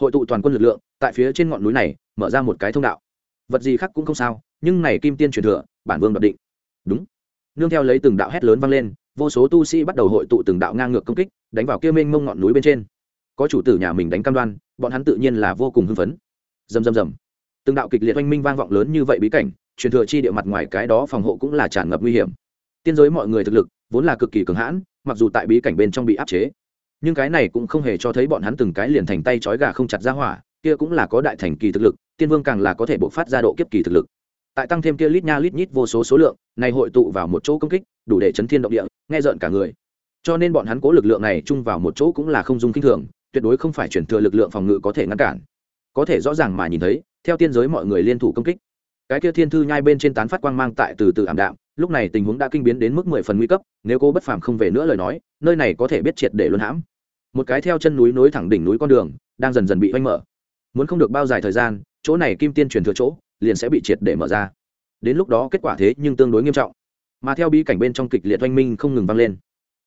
Hội tụ toàn quân lực lượng, tại phía trên ngọn núi này, mở ra một cái thông đạo. Vật gì khác cũng không sao, nhưng này kim tiên truyền thừa, bản vương đoạt định. Đúng. Nương theo lấy từng đạo hét lớn vang lên vô số tu sĩ bắt đầu hội tụ từng đạo ngang ngược công kích, đánh vào kia mênh mông ngọn núi bên trên. Có chủ tử nhà mình đánh cam đoan, bọn hắn tự nhiên là vô cùng hưng phấn. Rầm rầm rầm. Từng đạo kịch liệt oanh minh vang vọng lớn như vậy bí cảnh, truyền thừa chi địa mặt ngoài cái đó phòng hộ cũng là tràn ngập nguy hiểm. Tiên giới mọi người thực lực vốn là cực kỳ cường hãn, mặc dù tại bí cảnh bên trong bị áp chế, nhưng cái này cũng không hề cho thấy bọn hắn từng cái liền thành tay trói gà không chặt ra hỏa, kia cũng là có đại thành kỳ thực lực, tiên vương càng là có thể bộc phát ra độ kiếp kỳ thực lực. Tại tăng thêm kia lít nha lít nhít vô số số lượng, này hội tụ vào một chỗ công kích đủ để chấn thiên động địa, nghe rợn cả người. Cho nên bọn hắn cố lực lượng này chung vào một chỗ cũng là không dung kinh thường, tuyệt đối không phải chuyển thừa lực lượng phòng ngự có thể ngăn cản. Có thể rõ ràng mà nhìn thấy, theo tiên giới mọi người liên thủ công kích, cái kia thiên thư nhai bên trên tán phát quang mang tại từ từ ảm đạm, lúc này tình huống đã kinh biến đến mức mười phần nguy cấp, nếu cô bất phàm không về nữa lời nói, nơi này có thể biết triệt để luân hãm. Một cái theo chân núi nối thẳng đỉnh núi con đường, đang dần dần bị oanh mở. Muốn không được bao dài thời gian, chỗ này kim tiên truyền thừa chỗ, liền sẽ bị triệt để mở ra. Đến lúc đó kết quả thế nhưng tương đối nghiêm trọng mà theo bí cảnh bên trong kịch liệt oanh minh không ngừng vang lên.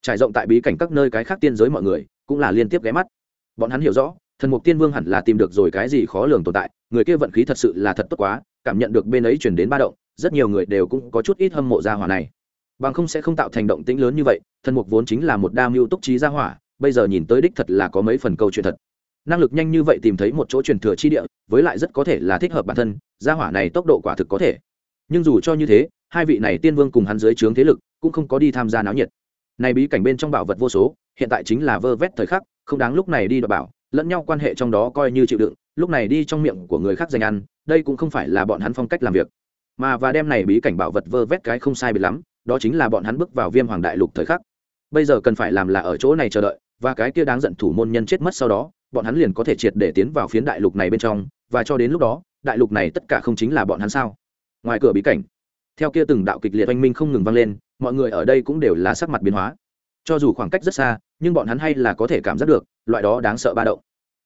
Trải rộng tại bí cảnh các nơi cái khác tiên giới mọi người cũng là liên tiếp ghé mắt. Bọn hắn hiểu rõ, thần mục tiên vương hẳn là tìm được rồi cái gì khó lường tồn tại, người kia vận khí thật sự là thật tốt quá, cảm nhận được bên ấy chuyển đến ba động, rất nhiều người đều cũng có chút ít hâm mộ gia hỏa này. Bằng không sẽ không tạo thành động tĩnh lớn như vậy, thần mục vốn chính là một đa mưu túc trí gia hỏa, bây giờ nhìn tới đích thật là có mấy phần câu chuyện thật. Năng lực nhanh như vậy tìm thấy một chỗ truyền thừa chi địa, với lại rất có thể là thích hợp bản thân, gia hỏa này tốc độ quả thực có thể nhưng dù cho như thế, hai vị này tiên vương cùng hắn dưới trướng thế lực cũng không có đi tham gia náo nhiệt. Này bí cảnh bên trong bảo vật vô số, hiện tại chính là vơ vét thời khắc, không đáng lúc này đi đọc bảo, lẫn nhau quan hệ trong đó coi như chịu đựng, lúc này đi trong miệng của người khác dành ăn, đây cũng không phải là bọn hắn phong cách làm việc. Mà và đem này bí cảnh bảo vật vơ vét cái không sai biệt lắm, đó chính là bọn hắn bước vào viêm hoàng đại lục thời khắc. Bây giờ cần phải làm là ở chỗ này chờ đợi, và cái kia đáng giận thủ môn nhân chết mất sau đó, bọn hắn liền có thể triệt để tiến vào phiến đại lục này bên trong, và cho đến lúc đó, đại lục này tất cả không chính là bọn hắn sao? Ngoài cửa bí cảnh. Theo kia từng đạo kịch liệt oanh minh không ngừng vang lên, mọi người ở đây cũng đều là sắc mặt biến hóa. Cho dù khoảng cách rất xa, nhưng bọn hắn hay là có thể cảm giác được, loại đó đáng sợ ba động.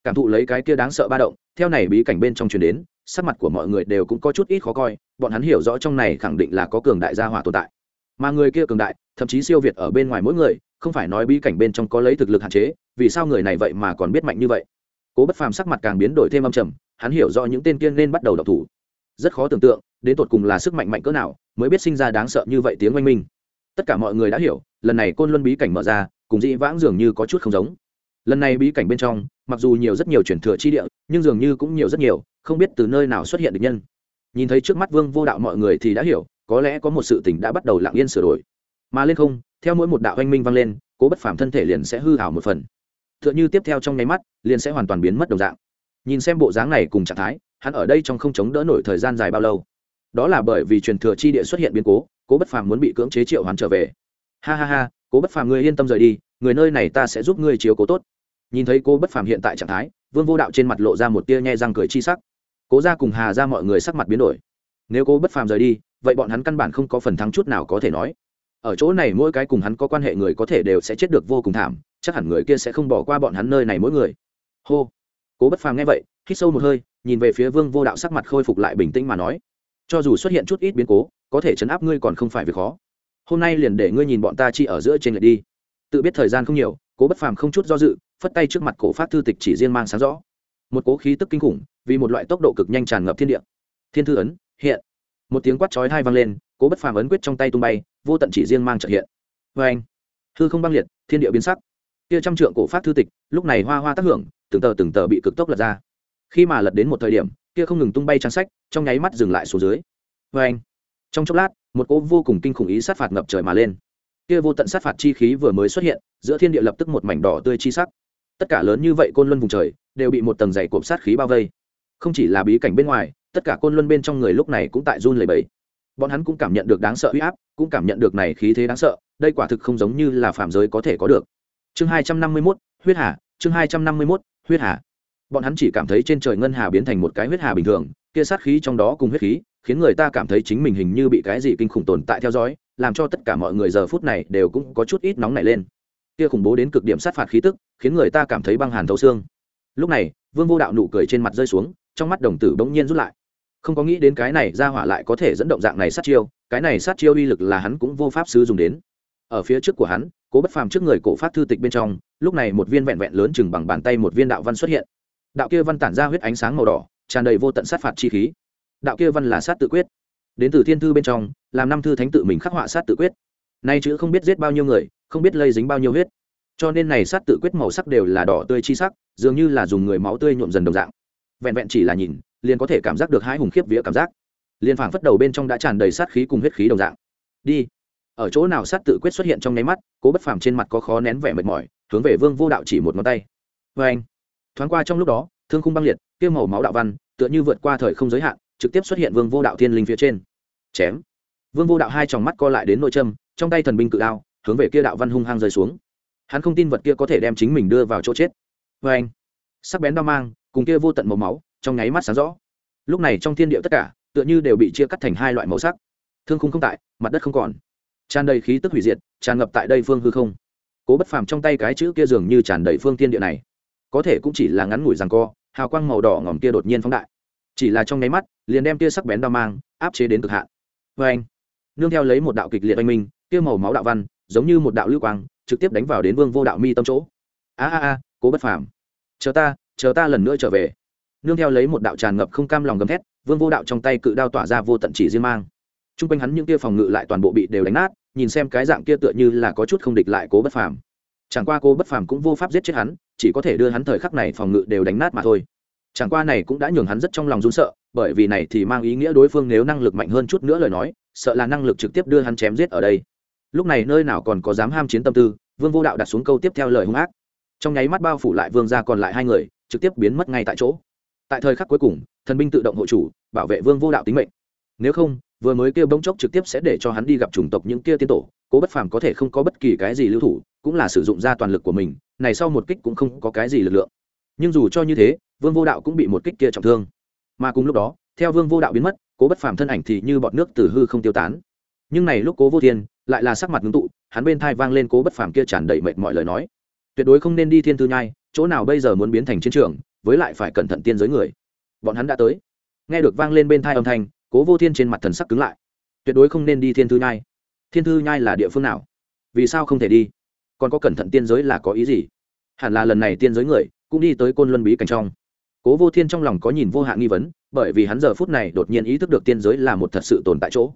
Cảm thụ lấy cái kia đáng sợ ba động, theo này bí cảnh bên trong truyền đến, sắc mặt của mọi người đều cũng có chút ít khó coi, bọn hắn hiểu rõ trong này khẳng định là có cường đại gia hỏa tồn tại. Mà người kia cường đại, thậm chí siêu việt ở bên ngoài mỗi người, không phải nói bí cảnh bên trong có lấy thực lực hạn chế, vì sao người này vậy mà còn biết mạnh như vậy? Cố bất phàm sắc mặt càng biến đổi thêm âm trầm, hắn hiểu rõ những tên kia nên bắt đầu độc thủ. Rất khó tưởng tượng đến tột cùng là sức mạnh mạnh cỡ nào mới biết sinh ra đáng sợ như vậy tiếng oanh minh. Tất cả mọi người đã hiểu, lần này côn luân bí cảnh mở ra, cùng dĩ vãng dường như có chút không giống. Lần này bí cảnh bên trong, mặc dù nhiều rất nhiều chuyển thừa chi địa, nhưng dường như cũng nhiều rất nhiều, không biết từ nơi nào xuất hiện được nhân. Nhìn thấy trước mắt vương vô đạo mọi người thì đã hiểu, có lẽ có một sự tình đã bắt đầu lặng yên sửa đổi. Mà lên không, theo mỗi một đạo oanh minh vang lên, cố bất phàm thân thể liền sẽ hư hảo một phần. T h ư ợ n h ư tiếp theo trong nháy mắt, liền sẽ hoàn toàn biến mất đồng dạng. Nhìn xem bộ dáng này cùng trạng thái, hắn ở đây trong không chống đỡ nổi thời gian dài bao lâu đó là bởi vì truyền thừa chi địa xuất hiện biến cố cố bất phàm muốn bị cưỡng chế triệu hoàn trở về. Ha ha ha, cố bất phàm ngươi yên tâm rời đi, người nơi này ta sẽ giúp ngươi chiếu cố tốt. Nhìn thấy cô bất phàm hiện tại trạng thái, vương vô đạo trên mặt lộ ra một tia nhe răng cười chi sắc. Cố ra cùng hà ra mọi người sắc mặt biến đổi. Nếu cô bất phàm rời đi, vậy bọn hắn căn bản không có phần thắng chút nào có thể nói. Ở chỗ này mỗi cái cùng hắn có quan hệ người có thể đều sẽ chết được vô cùng thảm, chắc hẳn người kia sẽ không bỏ qua bọn hắn nơi này mỗi người. Hô. Cố bất phàm nghe vậy, hít sâu một hơi, nhìn về phía vương vô đạo sắc mặt khôi phục lại bình tĩnh mà nói cho dù xuất hiện chút ít biến cố, có thể chấn áp ngươi còn không phải việc khó. Hôm nay liền để ngươi nhìn bọn ta chi ở giữa trên lệch đi. Tự biết thời gian không nhiều, cố bất phàm không chút do dự, phất tay trước mặt cổ phát thư tịch chỉ riêng mang sáng rõ. Một cố khí tức kinh khủng, vì một loại tốc độ cực nhanh tràn ngập thiên địa. Thiên thư ấn, hiện. Một tiếng quát chói hai vang lên, cố bất phàm ấn quyết trong tay tung bay, vô tận chỉ riêng mang trợ hiện. Vê anh hư không băng liệt, thiên địa biến sắc. Kia trăm trượng cổ phát thư tịch, lúc này hoa hoa tác hưởng, từng tờ từng tờ bị cực tốc lật ra. Khi mà lật đến một thời điểm kia không ngừng tung bay trang sách, trong nháy mắt dừng lại xuống dưới. Vê anh, trong chốc lát, một cỗ vô cùng kinh khủng ý sát phạt ngập trời mà lên. Kia vô tận sát phạt chi khí vừa mới xuất hiện, giữa thiên địa lập tức một mảnh đỏ tươi chi sắc. Tất cả lớn như vậy côn luân vùng trời, đều bị một tầng dày cộp sát khí bao vây. Không chỉ là bí cảnh bên ngoài, tất cả côn luân bên trong người lúc này cũng tại run lầy bẫy bọn hắn cũng cảm nhận được đáng sợ huy áp, cũng cảm nhận được này khí thế đáng sợ, đây quả thực không giống như là phạm giới có thể có được. Chương hai trăm năm mươi mốt, huyết hà, chương hai trăm năm mươi mốt, huyết hà bọn hắn chỉ cảm thấy trên trời ngân hà biến thành một cái huyết hà bình thường, kia sát khí trong đó cùng huyết khí, khiến người ta cảm thấy chính mình hình như bị cái gì kinh khủng tồn tại theo dõi, làm cho tất cả mọi người giờ phút này đều cũng có chút ít nóng nảy lên. Kia khủng bố đến cực điểm sát phạt khí tức, khiến người ta cảm thấy băng hàn thấu xương. Lúc này, vương vô đạo nụ cười trên mặt rơi xuống, trong mắt đồng tử bỗng nhiên rút lại. Không có nghĩ đến cái này ra hỏa lại có thể dẫn động dạng này sát chiêu, cái này sát chiêu uy lực là hắn cũng vô pháp sử dùng đến. Ở phía trước của hắn, cố bất phàm trước người cổ phát thư tịch bên trong, lúc này một viên vẹn vẹn lớn chừng bằng bàn tay một viên đạo văn xuất hiện đạo kia văn tản ra huyết ánh sáng màu đỏ, tràn đầy vô tận sát phạt chi khí. Đạo kia văn là sát tự quyết. Đến từ thiên thư bên trong, làm năm thư thánh tự mình khắc họa sát tự quyết. Nay chữ không biết giết bao nhiêu người, không biết lây dính bao nhiêu huyết. Cho nên này sát tự quyết màu sắc đều là đỏ tươi chi sắc, dường như là dùng người máu tươi nhuộm dần đồng dạng. Vẹn vẹn chỉ là nhìn, liền có thể cảm giác được hai hùng khiếp vía cảm giác. Liền phảng phất đầu bên trong đã tràn đầy sát khí cùng huyết khí đồng dạng. Đi. Ở chỗ nào sát tự quyết xuất hiện trong nháy mắt, cố bất phàm trên mặt có khó nén vẻ mệt mỏi, hướng về vương vô đạo chỉ một ngón tay. Vê anh thoáng qua trong lúc đó, thương khung băng liệt, kia màu máu đạo văn, tựa như vượt qua thời không giới hạn, trực tiếp xuất hiện vương vô đạo thiên linh phía trên. Chém. Vương vô đạo hai tròng mắt co lại đến nội châm, trong tay thần binh cự đao, hướng về kia đạo văn hung hăng rơi xuống. Hắn không tin vật kia có thể đem chính mình đưa vào chỗ chết. Vê anh sắc bén đao mang, cùng kia vô tận màu máu, trong nháy mắt sáng rõ. Lúc này trong thiên địa tất cả, tựa như đều bị chia cắt thành hai loại màu sắc. Thương khung không tại, mặt đất không còn. Tràn đầy khí tức hủy diệt, tràn ngập tại đây phương hư không. Cố bất phàm trong tay cái chữ kia dường như tràn đầy phương thiên địa này có thể cũng chỉ là ngắn ngủi rằng co, hào quang màu đỏ ngòm kia đột nhiên phóng đại. Chỉ là trong nháy mắt, liền đem kia sắc bén đao mang áp chế đến cực hạn. Vê anh, nương theo lấy một đạo kịch liệt oanh minh, kia màu máu đạo văn giống như một đạo lưu quang, trực tiếp đánh vào đến vương vô đạo mi tâm chỗ. A a a, cố bất phàm. Chờ ta chờ ta lần nữa trở về. Nương theo lấy một đạo tràn ngập không cam lòng gầm thét, vương vô đạo trong tay cự đao tỏa ra vô tận chỉ riêng mang. T r u n g quanh hắn những kia phòng ngự lại toàn bộ bị đều đánh nát, nhìn xem cái dạng kia tựa như là có chút không địch lại cố bất phàm. Chẳng qua cố bất phàm cũng vô pháp giết chết hắn chỉ có thể đưa hắn thời khắc này phòng ngự đều đánh nát mà thôi. Chẳng qua này cũng đã nhường hắn rất trong lòng run sợ, bởi vì này thì mang ý nghĩa đối phương nếu năng lực mạnh hơn chút nữa lời nói, sợ là năng lực trực tiếp đưa hắn chém giết ở đây. Lúc này nơi nào còn có dám ham chiến tâm tư, vương vô đạo đặt xuống câu tiếp theo lời hung ác. Trong nháy mắt bao phủ lại vương ra còn lại hai người, trực tiếp biến mất ngay tại chỗ. Tại thời khắc cuối cùng, thần binh tự động hộ chủ, bảo vệ vương vô đạo tính mệnh. Nếu không, vừa mới kêu bỗng chốc trực tiếp sẽ để cho hắn đi gặp chủng tộc những kia tiên tổ cố bất phàm có thể không có bất kỳ cái gì lưu thủ, cũng là sử dụng ra toàn lực của mình, này sau một kích cũng không có cái gì lực lượng. Nhưng dù cho như thế, vương vô đạo cũng bị một kích kia trọng thương. Mà cùng lúc đó, theo vương vô đạo biến mất, cố bất phàm thân ảnh thì như bọt nước từ hư không tiêu tán. Nhưng này lúc cố vô thiên lại là sắc mặt ngưng tụ, hắn bên thai vang lên cố bất phàm kia tràn đầy mệt mọi lời nói. Tuyệt đối không nên đi thiên thư nhai, chỗ nào bây giờ muốn biến thành chiến trường, với lại phải cẩn thận tiên giới người. Bọn hắn đã tới. Nghe được vang lên bên thai âm thanh, cố vô thiên trên mặt thần sắc cứng lại. Tuyệt đối không nên đi thiên thư nhai thiên thư nhai là địa phương nào? Vì sao không thể đi? Còn có cẩn thận tiên giới là có ý gì? Hẳn là lần này tiên giới người cũng đi tới côn luân bí cảnh trong. Cố vô thiên trong lòng có nhìn vô hạn nghi vấn, bởi vì hắn giờ phút này đột nhiên ý thức được tiên giới là một thật sự tồn tại chỗ.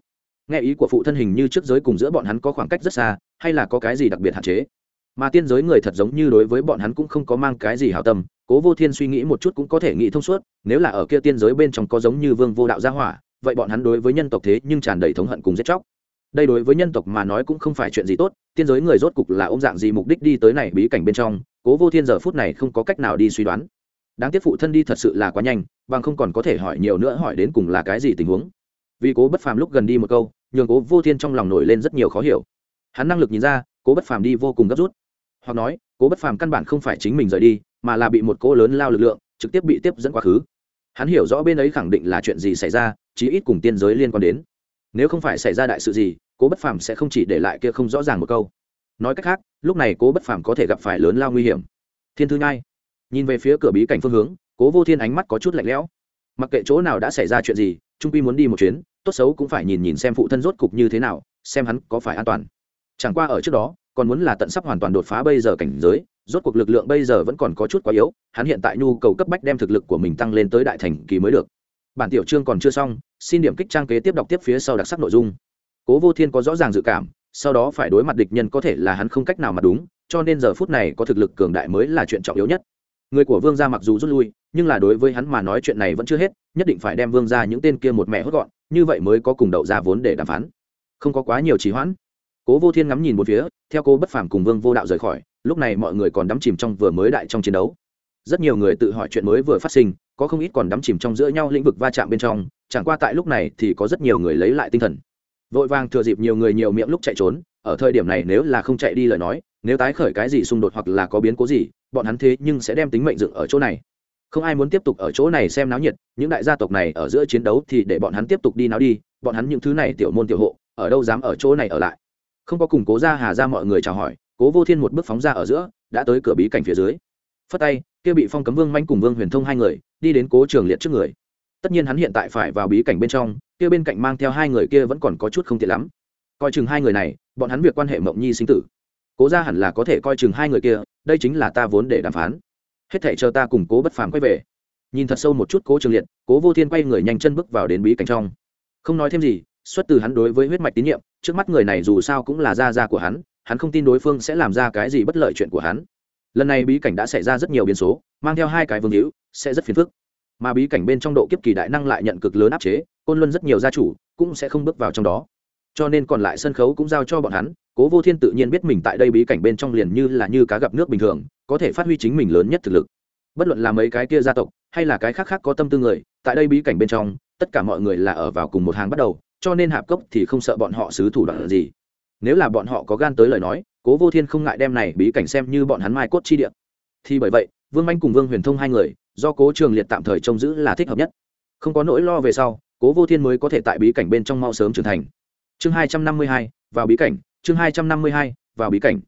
Nghe ý của phụ thân hình như trước giới cùng giữa bọn hắn có khoảng cách rất xa, hay là có cái gì đặc biệt hạn chế? Mà tiên giới người thật giống như đối với bọn hắn cũng không có mang cái gì hảo tâm, cố vô thiên suy nghĩ một chút cũng có thể nghĩ thông suốt, nếu là ở kia tiên giới bên trong có giống như vương vô đạo gia hỏa, vậy bọn hắn đối với nhân tộc thế nhưng tràn đầy thống hận cùng giết chóc đây đối với nhân tộc mà nói cũng không phải chuyện gì tốt, tiên giới người rốt cục là ôm dạng gì mục đích đi tới này bí cảnh bên trong, cố vô thiên giờ phút này không có cách nào đi suy đoán. Đáng tiếc phụ thân đi thật sự là quá nhanh, bằng không còn có thể hỏi nhiều nữa hỏi đến cùng là cái gì tình huống. Vì cố bất phàm lúc gần đi một câu, nhường cố vô thiên trong lòng nổi lên rất nhiều khó hiểu. Hắn năng lực nhìn ra, cố bất phàm đi vô cùng gấp rút. Hoặc nói, cố bất phàm căn bản không phải chính mình rời đi, mà là bị một cỗ lớn lao lực lượng trực tiếp bị tiếp dẫn quá khứ. Hắn hiểu rõ bên ấy khẳng định là chuyện gì xảy ra, chí ít cùng tiên giới liên quan đến. Nếu không phải xảy ra đại sự gì cố bất phàm sẽ không chỉ để lại kia không rõ ràng một câu. Nói cách khác, lúc này cố bất phàm có thể gặp phải lớn lao nguy hiểm. Thiên thư nhai, nhìn về phía cửa bí cảnh phương hướng, cố vô thiên ánh mắt có chút lạnh lẽo. Mặc kệ chỗ nào đã xảy ra chuyện gì, trung pi muốn đi một chuyến, tốt xấu cũng phải nhìn nhìn xem phụ thân rốt cục như thế nào, xem hắn có phải an toàn. Chẳng qua ở trước đó, còn muốn là tận sắp hoàn toàn đột phá bây giờ cảnh giới, rốt cuộc lực lượng bây giờ vẫn còn có chút quá yếu, hắn hiện tại nhu cầu cấp bách đem thực lực của mình tăng lên tới đại thành kỳ mới được. Bản tiểu chương còn chưa xong, xin điểm kích trang kế tiếp đọc tiếp phía sau đặc sắc nội dung cố vô thiên có rõ ràng dự cảm, sau đó phải đối mặt địch nhân có thể là hắn không cách nào mà đúng, cho nên giờ phút này có thực lực cường đại mới là chuyện trọng yếu nhất. Người của vương gia mặc dù rút lui, nhưng là đối với hắn mà nói chuyện này vẫn chưa hết, nhất định phải đem vương gia những tên kia một mẹ hốt gọn, như vậy mới có cùng đậu ra vốn để đàm phán. Không có quá nhiều trì hoãn. Cố vô thiên ngắm nhìn một phía, theo cô bất phàm cùng vương vô đạo rời khỏi, lúc này mọi người còn đắm chìm trong vừa mới đại trong chiến đấu. Rất nhiều người tự hỏi chuyện mới vừa phát sinh, có không ít còn đắm chìm trong giữa nhau lĩnh vực va chạm bên trong, chẳng qua tại lúc này thì có rất nhiều người lấy lại tinh thần vội vàng thừa dịp nhiều người nhiều miệng lúc chạy trốn, ở thời điểm này nếu là không chạy đi lời nói, nếu tái khởi cái gì xung đột hoặc là có biến cố gì, bọn hắn thế nhưng sẽ đem tính mệnh dựng ở chỗ này. Không ai muốn tiếp tục ở chỗ này xem náo nhiệt, những đại gia tộc này ở giữa chiến đấu thì để bọn hắn tiếp tục đi náo đi, bọn hắn những thứ này tiểu môn tiểu hộ, ở đâu dám ở chỗ này ở lại? Không có cùng cố ra hà ra mọi người chào hỏi, cố vô thiên một bước phóng ra ở giữa, đã tới cửa bí cảnh phía dưới. Phất tay, kia bị phong cấm vương manh cùng vương huyền thông hai người, đi đến cố trường liệt trước người. Tất nhiên hắn hiện tại phải vào bí cảnh bên trong kia bên cạnh mang theo hai người kia vẫn còn có chút không tiện lắm. Coi chừng hai người này, bọn hắn việc quan hệ mộng nhi sinh tử. Cố ra hẳn là có thể coi chừng hai người kia, đây chính là ta vốn để đàm phán. Hết thể chờ ta cùng cố bất phàm quay về. Nhìn thật sâu một chút cố trường liệt, cố vô thiên quay người nhanh chân bước vào đến bí cảnh trong. Không nói thêm gì, xuất từ hắn đối với huyết mạch tín nhiệm, trước mắt người này dù sao cũng là gia gia của hắn hắn không tin đối phương sẽ làm ra cái gì bất lợi chuyện của hắn. Lần này bí cảnh đã xảy ra rất nhiều biến số, mang theo hai cái vương hữu, sẽ rất phiền phức mà bí cảnh bên trong độ kiếp kỳ đại năng lại nhận cực lớn áp chế, côn luân rất nhiều gia chủ cũng sẽ không bước vào trong đó. Cho nên còn lại sân khấu cũng giao cho bọn hắn, cố vô thiên tự nhiên biết mình tại đây bí cảnh bên trong liền như là như cá gặp nước bình thường, có thể phát huy chính mình lớn nhất thực lực. Bất luận là mấy cái kia gia tộc, hay là cái khác khác có tâm tư người, tại đây bí cảnh bên trong, tất cả mọi người là ở vào cùng một hàng bắt đầu, cho nên hạp cốc thì không sợ bọn họ xứ thủ đoạn gì. Nếu là bọn họ có gan tới lời nói, cố vô thiên không ngại đem này bí cảnh xem như bọn hắn mai cốt chi điện thì bởi vậy, vương anh cùng vương huyền thông hai người do cố trường liệt tạm thời trông giữ là thích hợp nhất. Không có nỗi lo về sau, cố vô thiên mới có thể tại bí cảnh bên trong mau sớm trưởng thành. Chương hai trăm năm mươi hai, vào bí cảnh, chương hai trăm năm mươi hai, vào bí cảnh.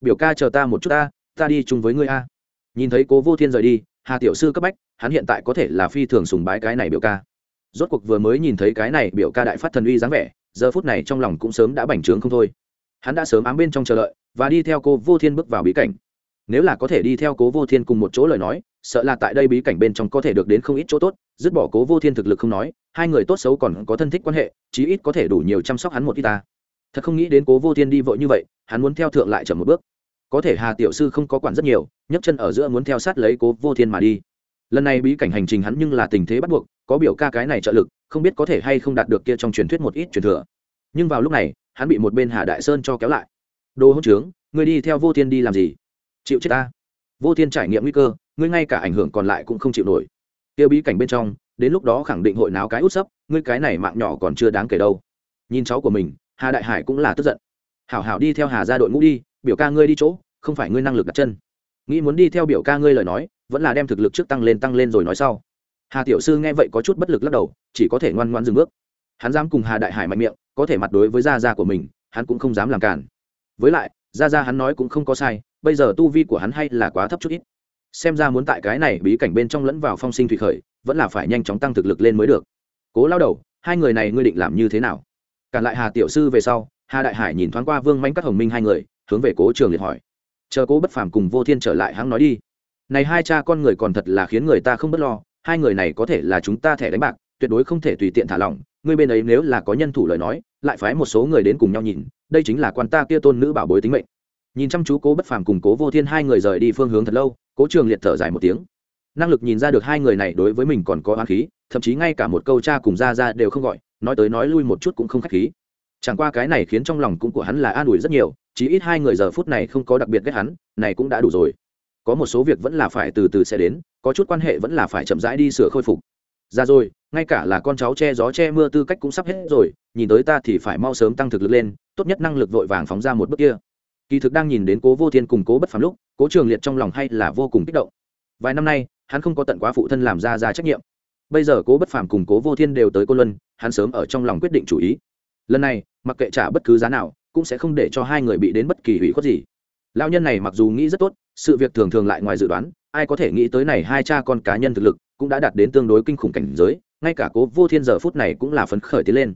Biểu ca chờ ta một chút ta ta đi chung với ngươi a. Nhìn thấy cố vô thiên rời đi, hà tiểu sư cấp bách, hắn hiện tại có thể là phi thường sùng bái cái này biểu ca. Rốt cuộc vừa mới nhìn thấy cái này biểu ca đại phát thần uy dáng vẻ, giờ phút này trong lòng cũng sớm đã bành trướng không thôi. Hắn đã sớm ám bên trong chờ đợi, và đi theo cô vô thiên bước vào bí cảnh. Nếu là có thể đi theo cố vô thiên cùng một chỗ lời nói sợ là tại đây bí cảnh bên trong có thể được đến không ít chỗ tốt, dứt bỏ cố vô thiên thực lực không nói, hai người tốt xấu còn có thân thích quan hệ, chí ít có thể đủ nhiều chăm sóc hắn một ít ta. Thật không nghĩ đến cố vô thiên đi vội như vậy, hắn muốn theo thượng lại chậm một bước. Có thể hà tiểu sư không có quản rất nhiều, nhấc chân ở giữa muốn theo sát lấy cố vô thiên mà đi. Lần này bí cảnh hành trình hắn nhưng là tình thế bắt buộc, có biểu ca cái này trợ lực, không biết có thể hay không đạt được kia trong truyền thuyết một ít truyền thừa. Nhưng vào lúc này, hắn bị một bên hà đại sơn cho kéo lại. Đồ hỗn trướng người đi theo vô thiên đi làm gì? Chịu chết ta. Vô thiên trải nghiệm nguy cơ ngươi ngay cả ảnh hưởng còn lại cũng không chịu nổi. Kia bí cảnh bên trong, đến lúc đó khẳng định hội náo cái út sấp, ngươi cái này mạng nhỏ còn chưa đáng kể đâu. Nhìn cháu của mình, hà đại hải cũng là tức giận. Hảo hảo đi theo hà ra đội ngũ đi, biểu ca ngươi đi chỗ, không phải ngươi năng lực đặt chân. Nghĩ muốn đi theo biểu ca ngươi lời nói, vẫn là đem thực lực trước tăng lên tăng lên rồi nói sau. Hà tiểu sư nghe vậy có chút bất lực lắc đầu, chỉ có thể ngoan ngoan dừng bước. Hắn dám cùng hà đại hải mạnh miệng, có thể mặt đối với gia gia của mình, hắn cũng không dám làm cản với lại, gia gia hắn nói cũng không có sai, bây giờ tu vi của hắn hay là quá thấp chút ít xem ra muốn tại cái này bí cảnh bên trong lẫn vào phong sinh thủy khởi, vẫn là phải nhanh chóng tăng thực lực lên mới được. Cố lao đầu, hai người này ngươi định làm như thế nào? Cản lại hà tiểu sư về sau, hà đại hải nhìn thoáng qua vương manh các hồng minh hai người, hướng về cố trường liệt hỏi. Chờ cố bất phàm cùng vô thiên trở lại hắn nói đi. Này hai cha con người còn thật là khiến người ta không bất lo, hai người này có thể là chúng ta thẻ đánh bạc, tuyệt đối không thể tùy tiện thả lỏng. Ngươi bên ấy nếu là có nhân thủ lời nói, lại phái một số người đến cùng nhau nhìn, đây chính là quan ta kia tôn nữ bảo bối tính mệnh. Nhìn chăm chú cố bất phàm cùng cố vô thiên hai người rời đi phương hướng thật lâu cố trường liệt thở dài một tiếng. Năng lực nhìn ra được hai người này đối với mình còn có oán khí, thậm chí ngay cả một câu cha cùng ra ra đều không gọi, nói tới nói lui một chút cũng không khách khí. Chẳng qua cái này khiến trong lòng cũng của hắn là an ủi rất nhiều, chí ít hai người giờ phút này không có đặc biệt ghét hắn, này cũng đã đủ rồi. Có một số việc vẫn là phải từ từ sẽ đến, có chút quan hệ vẫn là phải chậm rãi đi sửa khôi phục. Ra rồi, ngay cả là con cháu che gió che mưa tư cách cũng sắp hết rồi, nhìn tới ta thì phải mau sớm tăng thực lực lên, tốt nhất năng lực vội vàng phóng ra một bước kia kỳ thực đang nhìn đến cố vô thiên cùng cố bất phàm lúc, cố trường liệt trong lòng hay là vô cùng kích động. Vài năm nay, hắn không có tận quá phụ thân làm ra ra trách nhiệm. Bây giờ cố bất phàm cùng cố vô thiên đều tới cô luân, hắn sớm ở trong lòng quyết định chủ ý. Lần này, mặc kệ trả bất cứ giá nào, cũng sẽ không để cho hai người bị đến bất kỳ hủy khuất gì. Lao nhân này mặc dù nghĩ rất tốt, sự việc thường thường lại ngoài dự đoán, ai có thể nghĩ tới này hai cha con cá nhân thực lực cũng đã đạt đến tương đối kinh khủng cảnh giới, ngay cả cố vô thiên giờ phút này cũng là phấn khởi tiến lên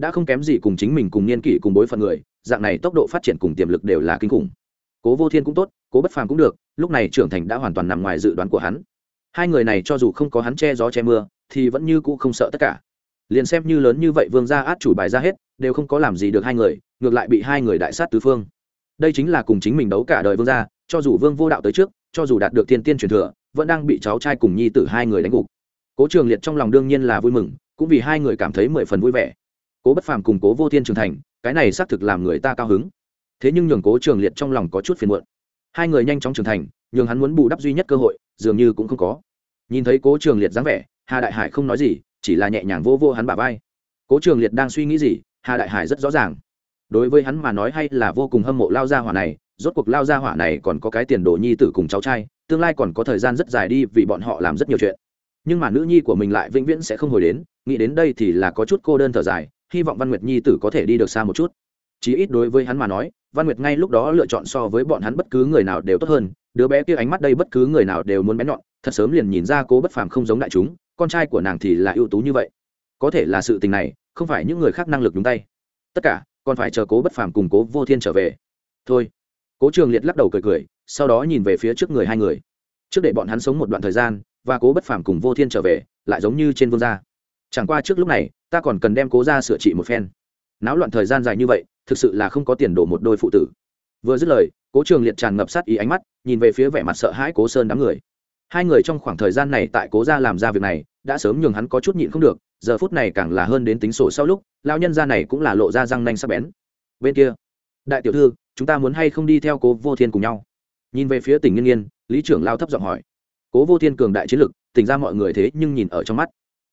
đã không kém gì cùng chính mình cùng niên kỷ cùng bối phận người, dạng này tốc độ phát triển cùng tiềm lực đều là kinh khủng. Cố vô thiên cũng tốt, cố bất phàm cũng được, lúc này trưởng thành đã hoàn toàn nằm ngoài dự đoán của hắn. Hai người này cho dù không có hắn che gió che mưa, thì vẫn như cũ không sợ tất cả. Liền xem như lớn như vậy vương gia át chủ bài ra hết, đều không có làm gì được hai người, ngược lại bị hai người đại sát tứ phương. Đây chính là cùng chính mình đấu cả đời vương gia, cho dù vương vô đạo tới trước, cho dù đạt được thiên tiên truyền thừa, vẫn đang bị cháu trai cùng nhi tử hai người đánh gục. Cố trường liệt trong lòng đương nhiên là vui mừng, cũng vì hai người cảm thấy mười phần vui vẻ cố bất phàm cùng cố vô thiên trưởng thành, cái này xác thực làm người ta cao hứng. Thế nhưng nhường cố trường liệt trong lòng có chút phiền muộn. Hai người nhanh chóng trưởng thành, nhường hắn muốn bù đắp duy nhất cơ hội, dường như cũng không có. Nhìn thấy cố trường liệt dáng vẻ, hà đại hải không nói gì, chỉ là nhẹ nhàng vô vô hắn bả vai. Cố trường liệt đang suy nghĩ gì, hà đại hải rất rõ ràng. Đối với hắn mà nói hay là vô cùng hâm mộ lao gia hỏa này, rốt cuộc lao gia hỏa này còn có cái tiền đồ nhi tử cùng cháu trai, tương lai còn có thời gian rất dài đi vì bọn họ làm rất nhiều chuyện. Nhưng mà nữ nhi của mình lại vĩnh viễn sẽ không hồi đến, nghĩ đến đây thì là có chút cô đơn thở dài hy vọng văn nguyệt nhi tử có thể đi được xa một chút. Chí ít đối với hắn mà nói, văn nguyệt ngay lúc đó lựa chọn so với bọn hắn bất cứ người nào đều tốt hơn, đứa bé kia ánh mắt đây bất cứ người nào đều muốn bé nhọn, thật sớm liền nhìn ra cố bất phàm không giống đại chúng, con trai của nàng thì là ưu tú như vậy. Có thể là sự tình này, không phải những người khác năng lực đúng tay. Tất cả, còn phải chờ cố bất phàm cùng cố vô thiên trở về. Thôi. Cố trường liệt lắc đầu cười cười, sau đó nhìn về phía trước người hai người. Trước để bọn hắn sống một đoạn thời gian, và cố bất phàm cùng vô thiên trở về, lại giống như trên vương gia. Chẳng qua trước lúc này ta còn cần đem cố ra sửa trị một phen. Náo loạn thời gian dài như vậy, thực sự là không có tiền đổ một đôi phụ tử. Vừa dứt lời, cố trường liệt tràn ngập sát ý ánh mắt, nhìn về phía vẻ mặt sợ hãi cố sơn đám người. Hai người trong khoảng thời gian này tại cố gia làm ra việc này, đã sớm nhường hắn có chút nhịn không được, giờ phút này càng là hơn đến tính sổ sau lúc lao nhân gia này cũng là lộ ra răng nanh sắc bén. Bên kia, đại tiểu thư, chúng ta muốn hay không đi theo cố vô thiên cùng nhau? Nhìn về phía tỉnh nghiên nghiên, lý trưởng lao thấp giọng hỏi. Cố vô thiên cường đại chiến lực, tỉnh ra mọi người thế nhưng nhìn ở trong mắt.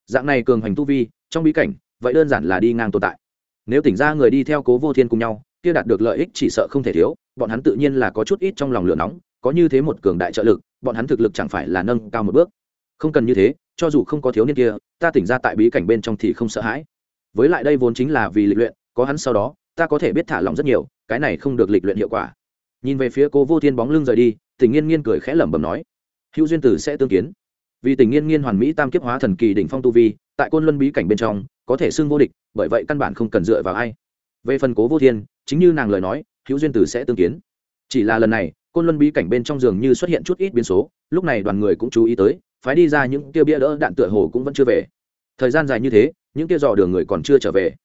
Dạng này cường hành tu vi trong bí cảnh, vậy đơn giản là đi ngang tồn tại. Nếu tỉnh ra người đi theo cố vô thiên cùng nhau, kia đạt được lợi ích chỉ sợ không thể thiếu, bọn hắn tự nhiên là có chút ít trong lòng lửa nóng, có như thế một cường đại trợ lực, bọn hắn thực lực chẳng phải là nâng cao một bước. Không cần như thế, cho dù không có thiếu niên kia, ta tỉnh ra tại bí cảnh bên trong thì không sợ hãi. Với lại đây vốn chính là vì lịch luyện, có hắn sau đó, ta có thể biết thả lòng rất nhiều, cái này không được lịch luyện hiệu quả. Nhìn về phía cố vô thiên bóng lưng rời đi tình nghiên nghiên cười khẽ lẩm bẩm nói, hữu duyên tử sẽ tương kiến. Vì tình nghiên nghiên hoàn mỹ tam kiếp hóa thần kỳ đỉnh phong tu vi tại côn luân bí cảnh bên trong, có thể xưng vô địch, bởi vậy căn bản không cần dựa vào ai. Về phần cố vô thiên, chính như nàng lời nói, hữu duyên tử sẽ tương kiến. Chỉ là lần này, côn luân bí cảnh bên trong giường như xuất hiện chút ít biến số, lúc này đoàn người cũng chú ý tới, phái đi ra những kia bia đỡ đạn tựa hồ cũng vẫn chưa về. Thời gian dài như thế, những kia dò đường người còn chưa trở về.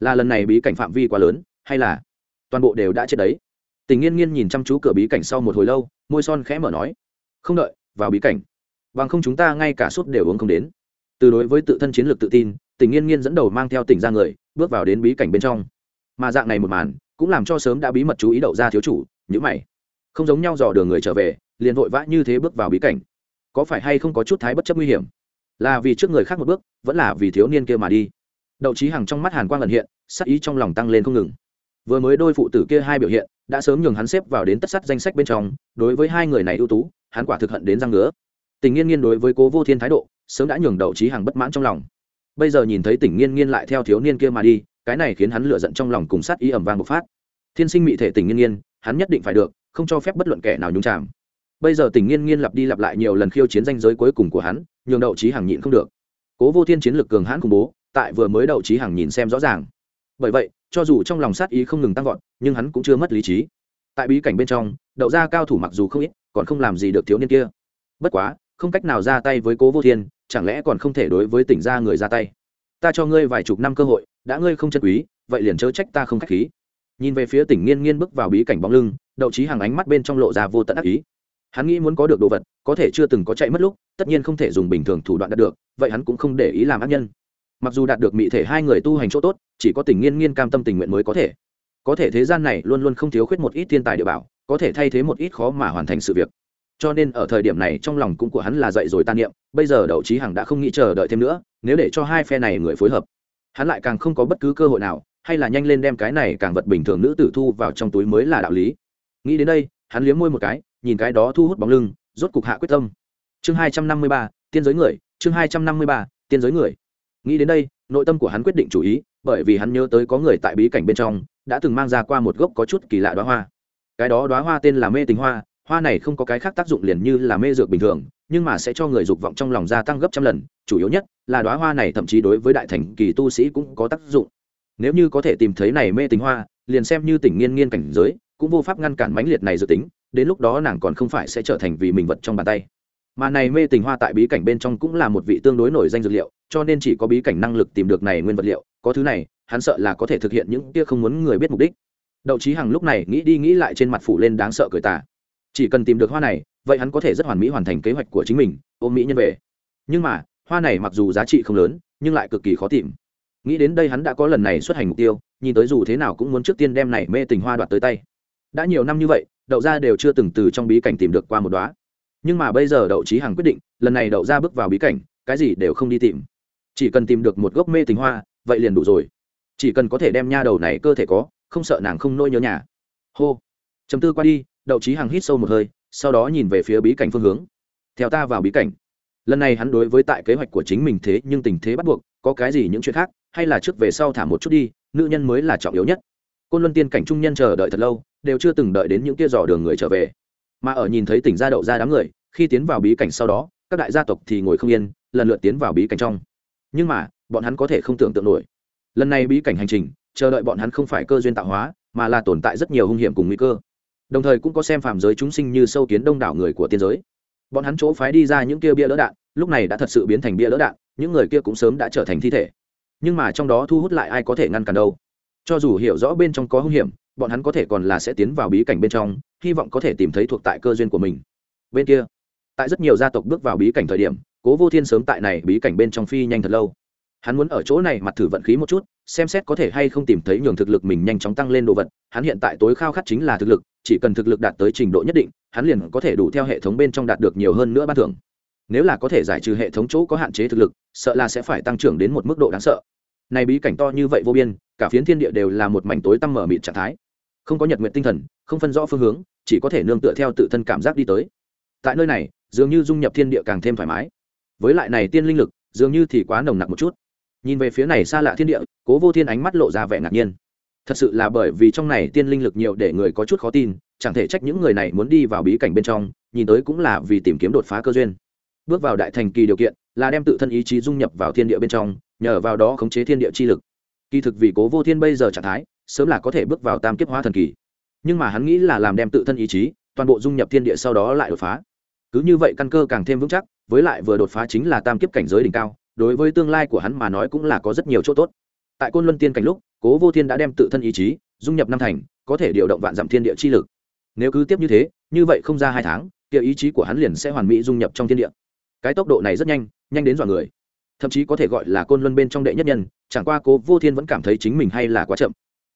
Là lần này bí cảnh phạm vi quá lớn, hay là toàn bộ đều đã chết đấy? Tình nghiên nghiên nhìn chăm chú cửa bí cảnh sau một hồi lâu, môi son khẽ mở nói, không đợi, vào bí cảnh. Bằng không chúng ta ngay cả suốt đều uống không đến từ đối với tự thân chiến lược tự tin tình nghiên nghiên dẫn đầu mang theo tỉnh ra người, bước vào đến bí cảnh bên trong. Mà dạng này một màn, cũng làm cho sớm đã bí mật chú ý đậu ra thiếu chủ nhữ mày. Không giống nhau dò đường người trở về, liền vội vã như thế bước vào bí cảnh. Có phải hay không có chút thái bất chấp nguy hiểm? Là vì trước người khác một bước, vẫn là vì thiếu niên kia mà đi? Đậu trí hằng trong mắt hàn quang lần hiện, sắc ý trong lòng tăng lên không ngừng. Vừa mới đôi phụ tử kia hai biểu hiện, đã sớm nhường hắn xếp vào đến tất sắt danh sách bên trong, đối với hai người này ưu tú, hắn quả thực hận đến răng ngứa tình nghiên nghiên đối với cố vô thiên thái độ, sớm đã nhường đậu trí hằng bất mãn trong lòng. Bây giờ nhìn thấy tình nghiên nghiên lại theo thiếu niên kia mà đi, cái này khiến hắn lựa giận trong lòng cùng sát ý ẩm vang bộc phát. Thiên sinh mị thể tình nghiên nghiên, hắn nhất định phải được, không cho phép bất luận kẻ nào nhúng chạm bây giờ tình nghiên nghiên lặp đi lặp lại nhiều lần khiêu chiến danh giới cuối cùng của hắn, nhường đậu trí hằng nhịn không được. Cố vô thiên chiến lực cường hãn khủng bố, tại vừa mới đậu trí hằng nhìn xem rõ ràng. Bởi vậy, cho dù trong lòng sát ý không ngừng tăng vọt, nhưng hắn cũng chưa mất lý trí. Tại bí cảnh bên trong, đậu gia cao thủ mặc dù không ít, còn không làm gì được thiếu niên kia. Bất quá không cách nào ra tay với cố vô thiên, chẳng lẽ còn không thể đối với tỉnh ra người ra tay? Ta cho ngươi vài chục năm cơ hội, đã ngươi không chân quý, vậy liền chớ trách ta không k h á c h khí. Nhìn về phía tỉnh nghiên nghiên bước vào bí cảnh bóng lưng, đậu trí hàng ánh mắt bên trong lộ ra vô tận ác ý. Hắn nghĩ muốn có được đồ vật, có thể chưa từng có chạy mất lúc, tất nhiên không thể dùng bình thường thủ đoạn đạt được, vậy hắn cũng không để ý làm ác nhân. Mặc dù đạt được mỹ thể hai người tu hành chỗ tốt, chỉ có tỉnh nghiên nghiên cam tâm tình nguyện mới có thể. Có thể thế gian này luôn luôn không thiếu khuyết một ít thiên tài địa bảo, có thể thay thế một ít khó mà hoàn thành sự việc cho nên ở thời điểm này trong lòng cũng của hắn là dậy rồi tan niệm, bây giờ đậu trí hằng đã không nghĩ chờ đợi thêm nữa, nếu để cho hai phe này người phối hợp, hắn lại càng không có bất cứ cơ hội nào, hay là nhanh lên đem cái này càng vật bình thường nữ tử thu vào trong túi mới là đạo lý. Nghĩ đến đây, hắn liếm môi một cái, nhìn cái đó thu hút bóng lưng, rốt cục hạ quyết tâm. Chương hai trăm năm mươi ba, tiên giới người, chương hai trăm năm mươi ba, tiên giới người. Nghĩ đến đây, nội tâm của hắn quyết định chủ ý, bởi vì hắn nhớ tới có người tại bí cảnh bên trong, đã từng mang ra qua một gốc có chút kỳ lạ đoá hoa. Cái đó đoá hoa tên là mê tình hoa hoa này không có cái khác tác dụng liền như là mê dược bình thường, nhưng mà sẽ cho người dục vọng trong lòng gia tăng gấp trăm lần, chủ yếu nhất là đoá hoa này thậm chí đối với đại thành kỳ tu sĩ cũng có tác dụng. Nếu như có thể tìm thấy này mê tình hoa, liền xem như tỉnh nghiên nghiên cảnh giới, cũng vô pháp ngăn cản mãnh liệt này dự tính, đến lúc đó nàng còn không phải sẽ trở thành vì mình vật trong bàn tay. Mà này mê tình hoa tại bí cảnh bên trong cũng là một vị tương đối nổi danh dược liệu, cho nên chỉ có bí cảnh năng lực tìm được này nguyên vật liệu, có thứ này, hắn sợ là có thể thực hiện những kia không muốn người biết mục đích. Đậu trí hằng lúc này nghĩ đi nghĩ lại trên mặt phủ lên đáng sợ cười tả chỉ cần tìm được hoa này, vậy hắn có thể rất hoàn mỹ hoàn thành kế hoạch của chính mình, ôm mỹ nhân về. Nhưng mà, hoa này mặc dù giá trị không lớn, nhưng lại cực kỳ khó tìm. Nghĩ đến đây hắn đã có lần này xuất hành mục tiêu, nhìn tới dù thế nào cũng muốn trước tiên đem này mê tình hoa đoạt tới tay. Đã nhiều năm như vậy, đậu gia đều chưa từng từ trong bí cảnh tìm được qua một đoá nhưng mà bây giờ đậu trí hằng quyết định, lần này đậu gia bước vào bí cảnh, cái gì đều không đi tìm. Chỉ cần tìm được một gốc mê tình hoa, vậy liền đủ rồi. Chỉ cần có thể đem nha đầu này cơ thể có, không sợ nàng không nôi nhớ nhà. Hô. Chấm tư qua đi đậu trí hằng hít sâu một hơi, sau đó nhìn về phía bí cảnh phương hướng. Theo ta vào bí cảnh. Lần này hắn đối với tại kế hoạch của chính mình thế nhưng tình thế bắt buộc, có cái gì những chuyện khác, hay là trước về sau thả một chút đi, nữ nhân mới là trọng yếu nhất. Côn luân tiên cảnh trung nhân chờ đợi thật lâu, đều chưa từng đợi đến những kia dò đường người trở về. Mà ở nhìn thấy tỉnh gia đậu ra đám người, khi tiến vào bí cảnh sau đó, các đại gia tộc thì ngồi không yên, lần lượt tiến vào bí cảnh trong. Nhưng mà, bọn hắn có thể không tưởng tượng nổi. Lần này bí cảnh hành trình, chờ đợi bọn hắn không phải cơ duyên tạo hóa, mà là tồn tại rất nhiều hung hiểm cùng nguy cơ đồng thời cũng có xem phàm giới chúng sinh như sâu kiến đông đảo người của tiên giới. Bọn hắn chỗ phái đi ra những kia bia lỡ đạn, lúc này đã thật sự biến thành bia lỡ đạn, những người kia cũng sớm đã trở thành thi thể. Nhưng mà trong đó thu hút lại ai có thể ngăn cản đâu? Cho dù hiểu rõ bên trong có hung hiểm, bọn hắn có thể còn là sẽ tiến vào bí cảnh bên trong, hy vọng có thể tìm thấy thuộc tại cơ duyên của mình. Bên kia, tại rất nhiều gia tộc bước vào bí cảnh thời điểm, cố vô thiên sớm tại này bí cảnh bên trong phi nhanh thật lâu hắn muốn ở chỗ này mặt thử vận khí một chút, xem xét có thể hay không tìm thấy nhường thực lực mình nhanh chóng tăng lên đồ vật. Hắn hiện tại tối khao khát chính là thực lực, chỉ cần thực lực đạt tới trình độ nhất định, hắn liền có thể đủ theo hệ thống bên trong đạt được nhiều hơn nữa ban thưởng. Nếu là có thể giải trừ hệ thống chỗ có hạn chế thực lực, sợ là sẽ phải tăng trưởng đến một mức độ đáng sợ. Này bí cảnh to như vậy vô biên, cả phiến thiên địa đều là một mảnh tối tăm mở mịt trạng thái. Không có nhật nguyện tinh thần, không phân rõ phương hướng, chỉ có thể nương tựa theo tự thân cảm giác đi tới. Tại nơi này, dường như dung nhập thiên địa càng thêm thoải mái. Với lại này tiên linh lực, dường như thì quá nồng nặc một chút nhìn về phía này xa lạ thiên địa, cố vô thiên ánh mắt lộ ra vẻ ngạc nhiên. Thật sự là bởi vì trong này tiên linh lực nhiều để người có chút khó tin, chẳng thể trách những người này muốn đi vào bí cảnh bên trong, nhìn tới cũng là vì tìm kiếm đột phá cơ duyên. Bước vào đại thành kỳ điều kiện, là đem tự thân ý chí dung nhập vào thiên địa bên trong, nhờ vào đó khống chế thiên địa chi lực. Kỳ thực vì cố vô thiên bây giờ trạng thái, sớm là có thể bước vào tam kiếp hóa thần kỳ. Nhưng mà hắn nghĩ là làm đem tự thân ý chí, toàn bộ dung nhập thiên địa sau đó lại đột phá. Cứ như vậy căn cơ càng thêm vững chắc, với lại vừa đột phá chính là tam kiếp cảnh giới đỉnh cao đối với tương lai của hắn mà nói cũng là có rất nhiều chỗ tốt. Tại côn luân tiên cảnh lúc, cố vô thiên đã đem tự thân ý chí, dung nhập năm thành, có thể điều động vạn dặm thiên địa chi lực. Nếu cứ tiếp như thế, như vậy không ra hai tháng, kia ý chí của hắn liền sẽ hoàn mỹ dung nhập trong thiên địa. Cái tốc độ này rất nhanh nhanh đến dọa người. Thậm chí có thể gọi là côn luân bên trong đệ nhất nhân, chẳng qua cố vô thiên vẫn cảm thấy chính mình hay là quá chậm.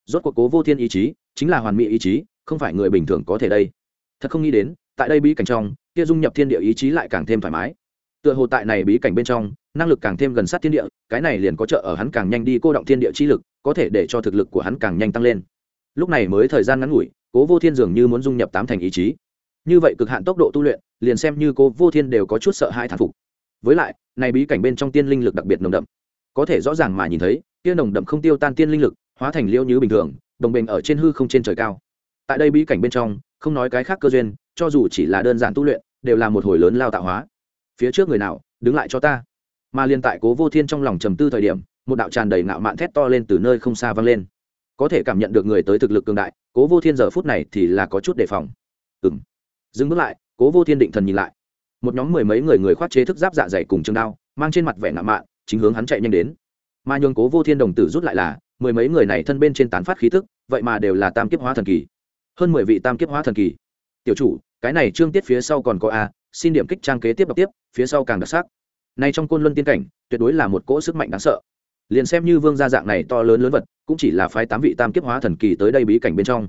Rốt cuộc cố vô thiên ý chí, chính là hoàn mỹ ý chí, không phải người bình thường có thể đây. Thật không nghĩ đến, tại đây bí cảnh trong, kia dung nhập thiên địa ý chí lại càng thêm thoải mái. Tựa hồ tại này bí cảnh bên trong năng lực càng thêm gần sát thiên địa, cái này liền có trợ ở hắn càng nhanh đi cô động thiên địa chi lực, có thể để cho thực lực của hắn càng nhanh tăng lên. Lúc này mới thời gian ngắn ngủi, cố vô thiên dường như muốn dung nhập tám thành ý chí. Như vậy cực hạn tốc độ tu luyện, liền xem như cố vô thiên đều có chút sợ hãi thản phục. Với lại, này bí cảnh bên trong tiên linh lực đặc biệt nồng đậm. Có thể rõ ràng mà nhìn thấy, kia nồng đậm không tiêu tan tiên linh lực, hóa thành liêu như bình thường, đồng bình ở trên hư không trên trời cao. Tại đây bí cảnh bên trong, không nói cái khác cơ duyên, cho dù chỉ là đơn giản tu luyện, đều là một hồi lớn lao tạo hóa. Phía trước người nào, đứng lại cho ta mà liên tại cố vô thiên trong lòng trầm tư thời điểm, một đạo tràn đầy ngạo mạn thét to lên từ nơi không xa vang lên. Có thể cảm nhận được người tới thực lực cường đại, cố vô thiên giờ phút này thì là có chút đề phòng. Ừng dừng bước lại, cố vô thiên định thần nhìn lại. Một nhóm mười mấy người người khoác chế thức giáp dạ dày cùng trường đao, mang trên mặt vẻ ngạo mạn, chính hướng hắn chạy nhanh đến. Mà nhường cố vô thiên đồng tử rút lại là, mười mấy người này thân bên trên tán phát khí tức, vậy mà đều là tam kiếp hóa thần kỳ. Hơn mười vị tam kiếp hóa thần kỳ. Tiểu chủ, cái này trương tiết phía sau còn có a, xin điểm kích trang kế tiếp đọc tiếp, phía sau càng đặc sắc nay trong côn luân tiên cảnh, tuyệt đối là một cỗ sức mạnh đáng sợ. Liền xem như vương gia dạng này to lớn lớn vật, cũng chỉ là phái tám vị tam kiếp hóa thần kỳ tới đây bí cảnh bên trong.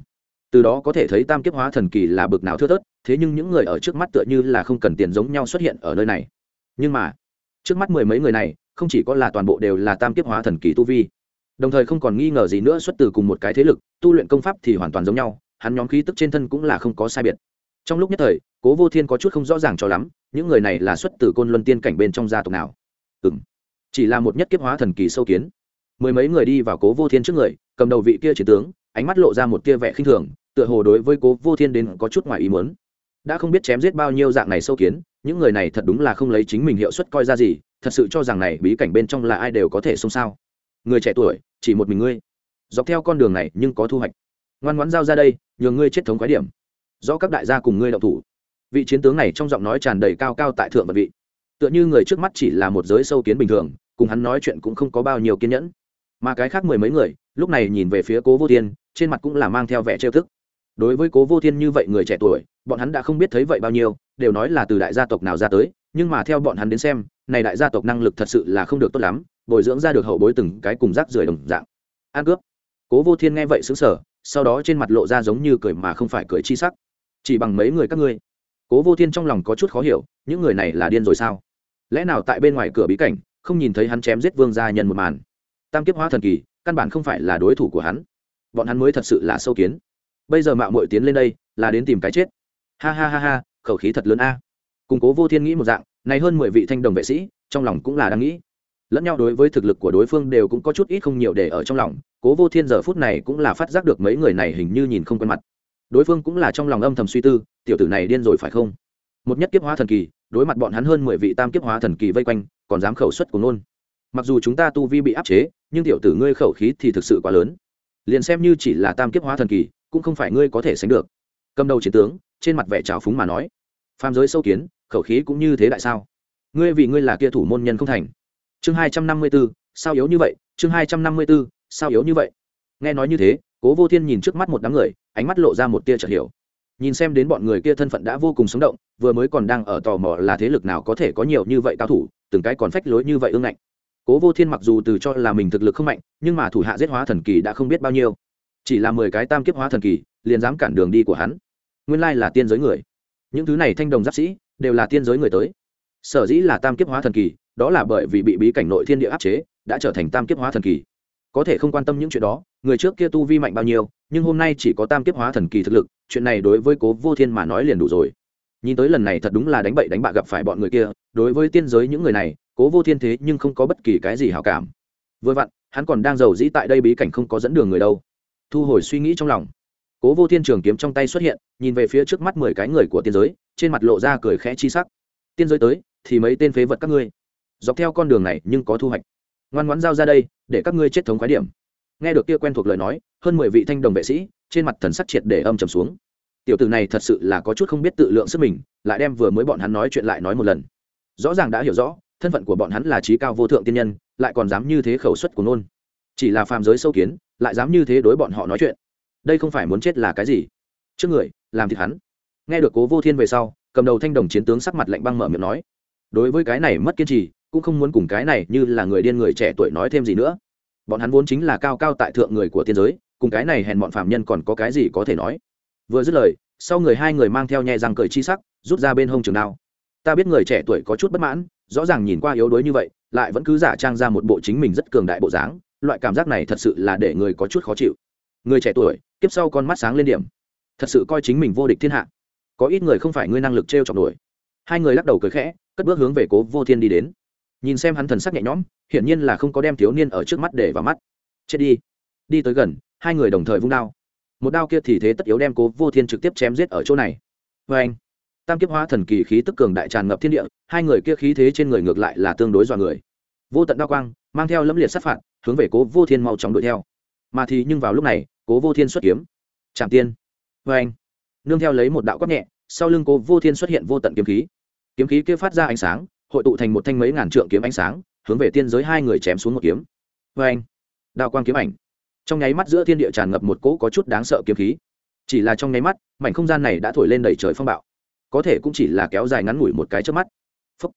Từ đó có thể thấy tam kiếp hóa thần kỳ là bực nào thưa thớt, thế nhưng những người ở trước mắt tựa như là không cần tiền giống nhau xuất hiện ở nơi này. Nhưng mà, trước mắt mười mấy người này, không chỉ có là toàn bộ đều là tam kiếp hóa thần kỳ tu vi. Đồng thời không còn nghi ngờ gì nữa xuất từ cùng một cái thế lực, tu luyện công pháp thì hoàn toàn giống nhau, hắn nhóm khí tức trên thân cũng là không có sai biệt. Trong lúc nhất thời cố vô thiên có chút không rõ ràng cho lắm, những người này là xuất từ côn luân tiên cảnh bên trong gia tộc nào? Ừ m chỉ là một nhất kiếp hóa thần kỳ sâu kiến. Mười mấy người đi vào cố vô thiên trước người, cầm đầu vị kia chiến tướng, ánh mắt lộ ra một tia vẻ khinh thường, tựa hồ đối với cố vô thiên đến có chút ngoài ý muốn. Đã không biết chém giết bao nhiêu dạng này sâu kiến, những người này thật đúng là không lấy chính mình hiệu suất coi ra gì, thật sự cho rằng này bí cảnh bên trong là ai đều có thể xông sao. Người trẻ tuổi, chỉ một mình ngươi. Dọc theo con đường này nhưng có thu hoạch. Ngoan ngoãn giao ra đây, nhường ngươi chết thống quái điểm. Do các đại gia cùng ngươi đậu thủ vị chiến tướng này trong giọng nói tràn đầy cao cao tại thượng vật vị. Tựa như người trước mắt chỉ là một giới sâu kiến bình thường, cùng hắn nói chuyện cũng không có bao nhiêu kiên nhẫn. Mà cái khác mười mấy người, lúc này nhìn về phía cố vô thiên, trên mặt cũng là mang theo vẻ trêu thức đối với cố vô thiên như vậy người trẻ tuổi, bọn hắn đã không biết thấy vậy bao nhiêu, đều nói là từ đại gia tộc nào ra tới, nhưng mà theo bọn hắn đến xem, này đại gia tộc năng lực thật sự là không được tốt lắm, bồi dưỡng ra được hậu bối từng cái cùng rác rưởi đồng dạng. An cướp. Cố vô thiên nghe vậy xứng sở sau đó trên mặt lộ ra giống như cười mà không phải cười chi sắc. Chỉ bằng mấy người các ngươi cố vô thiên trong lòng có chút khó hiểu, những người này là điên rồi sao? Lẽ nào tại bên ngoài cửa bí cảnh, không nhìn thấy hắn chém giết vương gia nhân một màn? Tam kiếp hóa thần kỳ, căn bản không phải là đối thủ của hắn. Bọn hắn mới thật sự là sâu kiến. Bây giờ mạo mội tiến lên đây, là đến tìm cái chết. Ha ha ha ha, khẩu khí thật lớn a. Củng cố vô thiên nghĩ một dạng, này hơn mười vị thanh đồng vệ sĩ, trong lòng cũng là đang nghĩ. Lẫn nhau đối với thực lực của đối phương đều cũng có chút ít không nhiều để ở trong lòng. Cố vô thiên giờ phút này cũng là phát giác được mấy người này hình như nhìn không quen mặt đối phương cũng là trong lòng âm thầm suy tư, tiểu tử này điên rồi phải không? Một nhất kiếp hóa thần kỳ, đối mặt bọn hắn hơn mười vị tam kiếp hóa thần kỳ vây quanh, còn dám khẩu xuất của nôn mặc dù chúng ta tu vi bị áp chế, nhưng tiểu tử ngươi khẩu khí thì thực sự quá lớn. Liền xem như chỉ là tam kiếp hóa thần kỳ, cũng không phải ngươi có thể sánh được. Cầm đầu chiến tướng, trên mặt vẻ trào phúng mà nói, phàm giới sâu kiến, khẩu khí cũng như thế tại sao? Ngươi vì ngươi là kia thủ môn nhân không thành. Chương hai trăm năm mươi b ố sao yếu như vậy? Chương hai trăm năm mươi b ố sao yếu như vậy? Nghe nói như thế, cố vô thiên nhìn trước mắt một đám người ánh mắt lộ ra một tia chợt hiểu. Nhìn xem đến bọn người kia thân phận đã vô cùng sống động, vừa mới còn đang ở tò mò là thế lực nào có thể có nhiều như vậy cao thủ, từng cái còn phách lối như vậy ương ngạnh. Cố vô thiên mặc dù từ cho là mình thực lực không mạnh, nhưng mà thủ hạ giết hóa thần kỳ đã không biết bao nhiêu. Chỉ là mười cái tam kiếp hóa thần kỳ, liền dám cản đường đi của hắn. Nguyên lai là tiên giới người. Những thứ này thanh đồng giáp sĩ, đều là tiên giới người tới. Sở dĩ là tam kiếp hóa thần kỳ, đó là bởi vì bị bí cảnh nội thiên địa áp chế, đã trở thành tam kiếp hóa thần kỳ. Có thể không quan tâm những chuyện đó người trước kia tu vi mạnh bao nhiêu, nhưng hôm nay chỉ có tam kiếp hóa thần kỳ thực lực, chuyện này đối với cố vô thiên mà nói liền đủ rồi. Nhìn tới lần này thật đúng là đánh bậy đánh bạ gặp phải bọn người kia, đối với tiên giới những người này, cố vô thiên thế nhưng không có bất kỳ cái gì hào cảm. Vừa vặn, hắn còn đang giàu dĩ tại đây bí cảnh không có dẫn đường người đâu. Thu hồi suy nghĩ trong lòng. Cố vô thiên trường kiếm trong tay xuất hiện, nhìn về phía trước mắt mười cái người của tiên giới, trên mặt lộ ra cười khẽ chi sắc. Tiên giới tới, thì mấy tên phế vật các ngươi. Dọc theo con đường này nhưng có thu hoạch. Ngoan ngoãn giao ra đây, để các ngươi chết thống khái điểm nghe được kia quen thuộc lời nói, hơn mười vị thanh đồng vệ sĩ, trên mặt thần sắc triệt để âm trầm xuống. Tiểu tử này thật sự là có chút không biết tự lượng sức mình, lại đem vừa mới bọn hắn nói chuyện lại nói một lần. Rõ ràng đã hiểu rõ, thân phận của bọn hắn là trí cao vô thượng tiên nhân, lại còn dám như thế khẩu suất của nôn chỉ là phàm giới sâu kiến, lại dám như thế đối bọn họ nói chuyện. Đây không phải muốn chết là cái gì? Trước người, làm thịt hắn. Nghe được cố vô thiên về sau, cầm đầu thanh đồng chiến tướng sắc mặt lạnh băng mở miệng nói. Đối với cái này mất kiên trì, cũng không muốn cùng cái này như là người điên người trẻ tuổi nói thêm gì nữa bọn hắn vốn chính là cao cao tại thượng người của tiên giới, cùng cái này hèn bọn phạm nhân còn có cái gì có thể nói? Vừa dứt lời, sau người hai người mang theo nhẹ răng cười chi sắc, rút ra bên hông trường đao. Ta biết người trẻ tuổi có chút bất mãn, rõ ràng nhìn qua yếu đuối như vậy, lại vẫn cứ giả trang ra một bộ chính mình rất cường đại bộ dáng, loại cảm giác này thật sự là để người có chút khó chịu. Người trẻ tuổi tiếp sau con mắt sáng lên điểm. Thật sự coi chính mình vô địch thiên hạ. Có ít người không phải ngươi năng lực t r e o chọc nổi hai người lắc đầu cười khẽ, cất bước hướng về cố vô thiên đi đến nhìn xem hắn thần sắc nhẹ nhõm, hiển nhiên là không có đem thiếu niên ở trước mắt để vào mắt. Chết đi. Đi tới gần, hai người đồng thời vung đao. Một đao kia thì thế tất yếu đem cố vô thiên trực tiếp chém giết ở chỗ này. Vê anh, tam kiếp hóa thần kỳ khí tức cường đại tràn ngập thiên địa, hai người kia khí thế trên người ngược lại là tương đối dọa người. Vô tận đao quang, mang theo lẫm liệt sát phạt, hướng về cố vô thiên mau chóng đuổi theo. Mà thì nhưng vào lúc này, cố vô thiên xuất kiếm. Trạm tiên. Vê anh, nương theo lấy một đạo quát nhẹ, sau lưng cố vô thiên xuất hiện vô tận kiếm khí. Kiếm khí kia phát ra ánh sáng hội tụ thành một thanh mấy ngàn trượng kiếm ánh sáng, hướng về tiên giới hai người chém xuống một kiếm. Vê anh, đao quang kiếm ảnh. Trong nháy mắt giữa thiên địa tràn ngập một cỗ có chút đáng sợ kiếm khí. Chỉ là trong nháy mắt, mảnh không gian này đã thổi lên đầy trời phong bạo. Có thể cũng chỉ là kéo dài ngắn ngủi một cái trước mắt. Phấp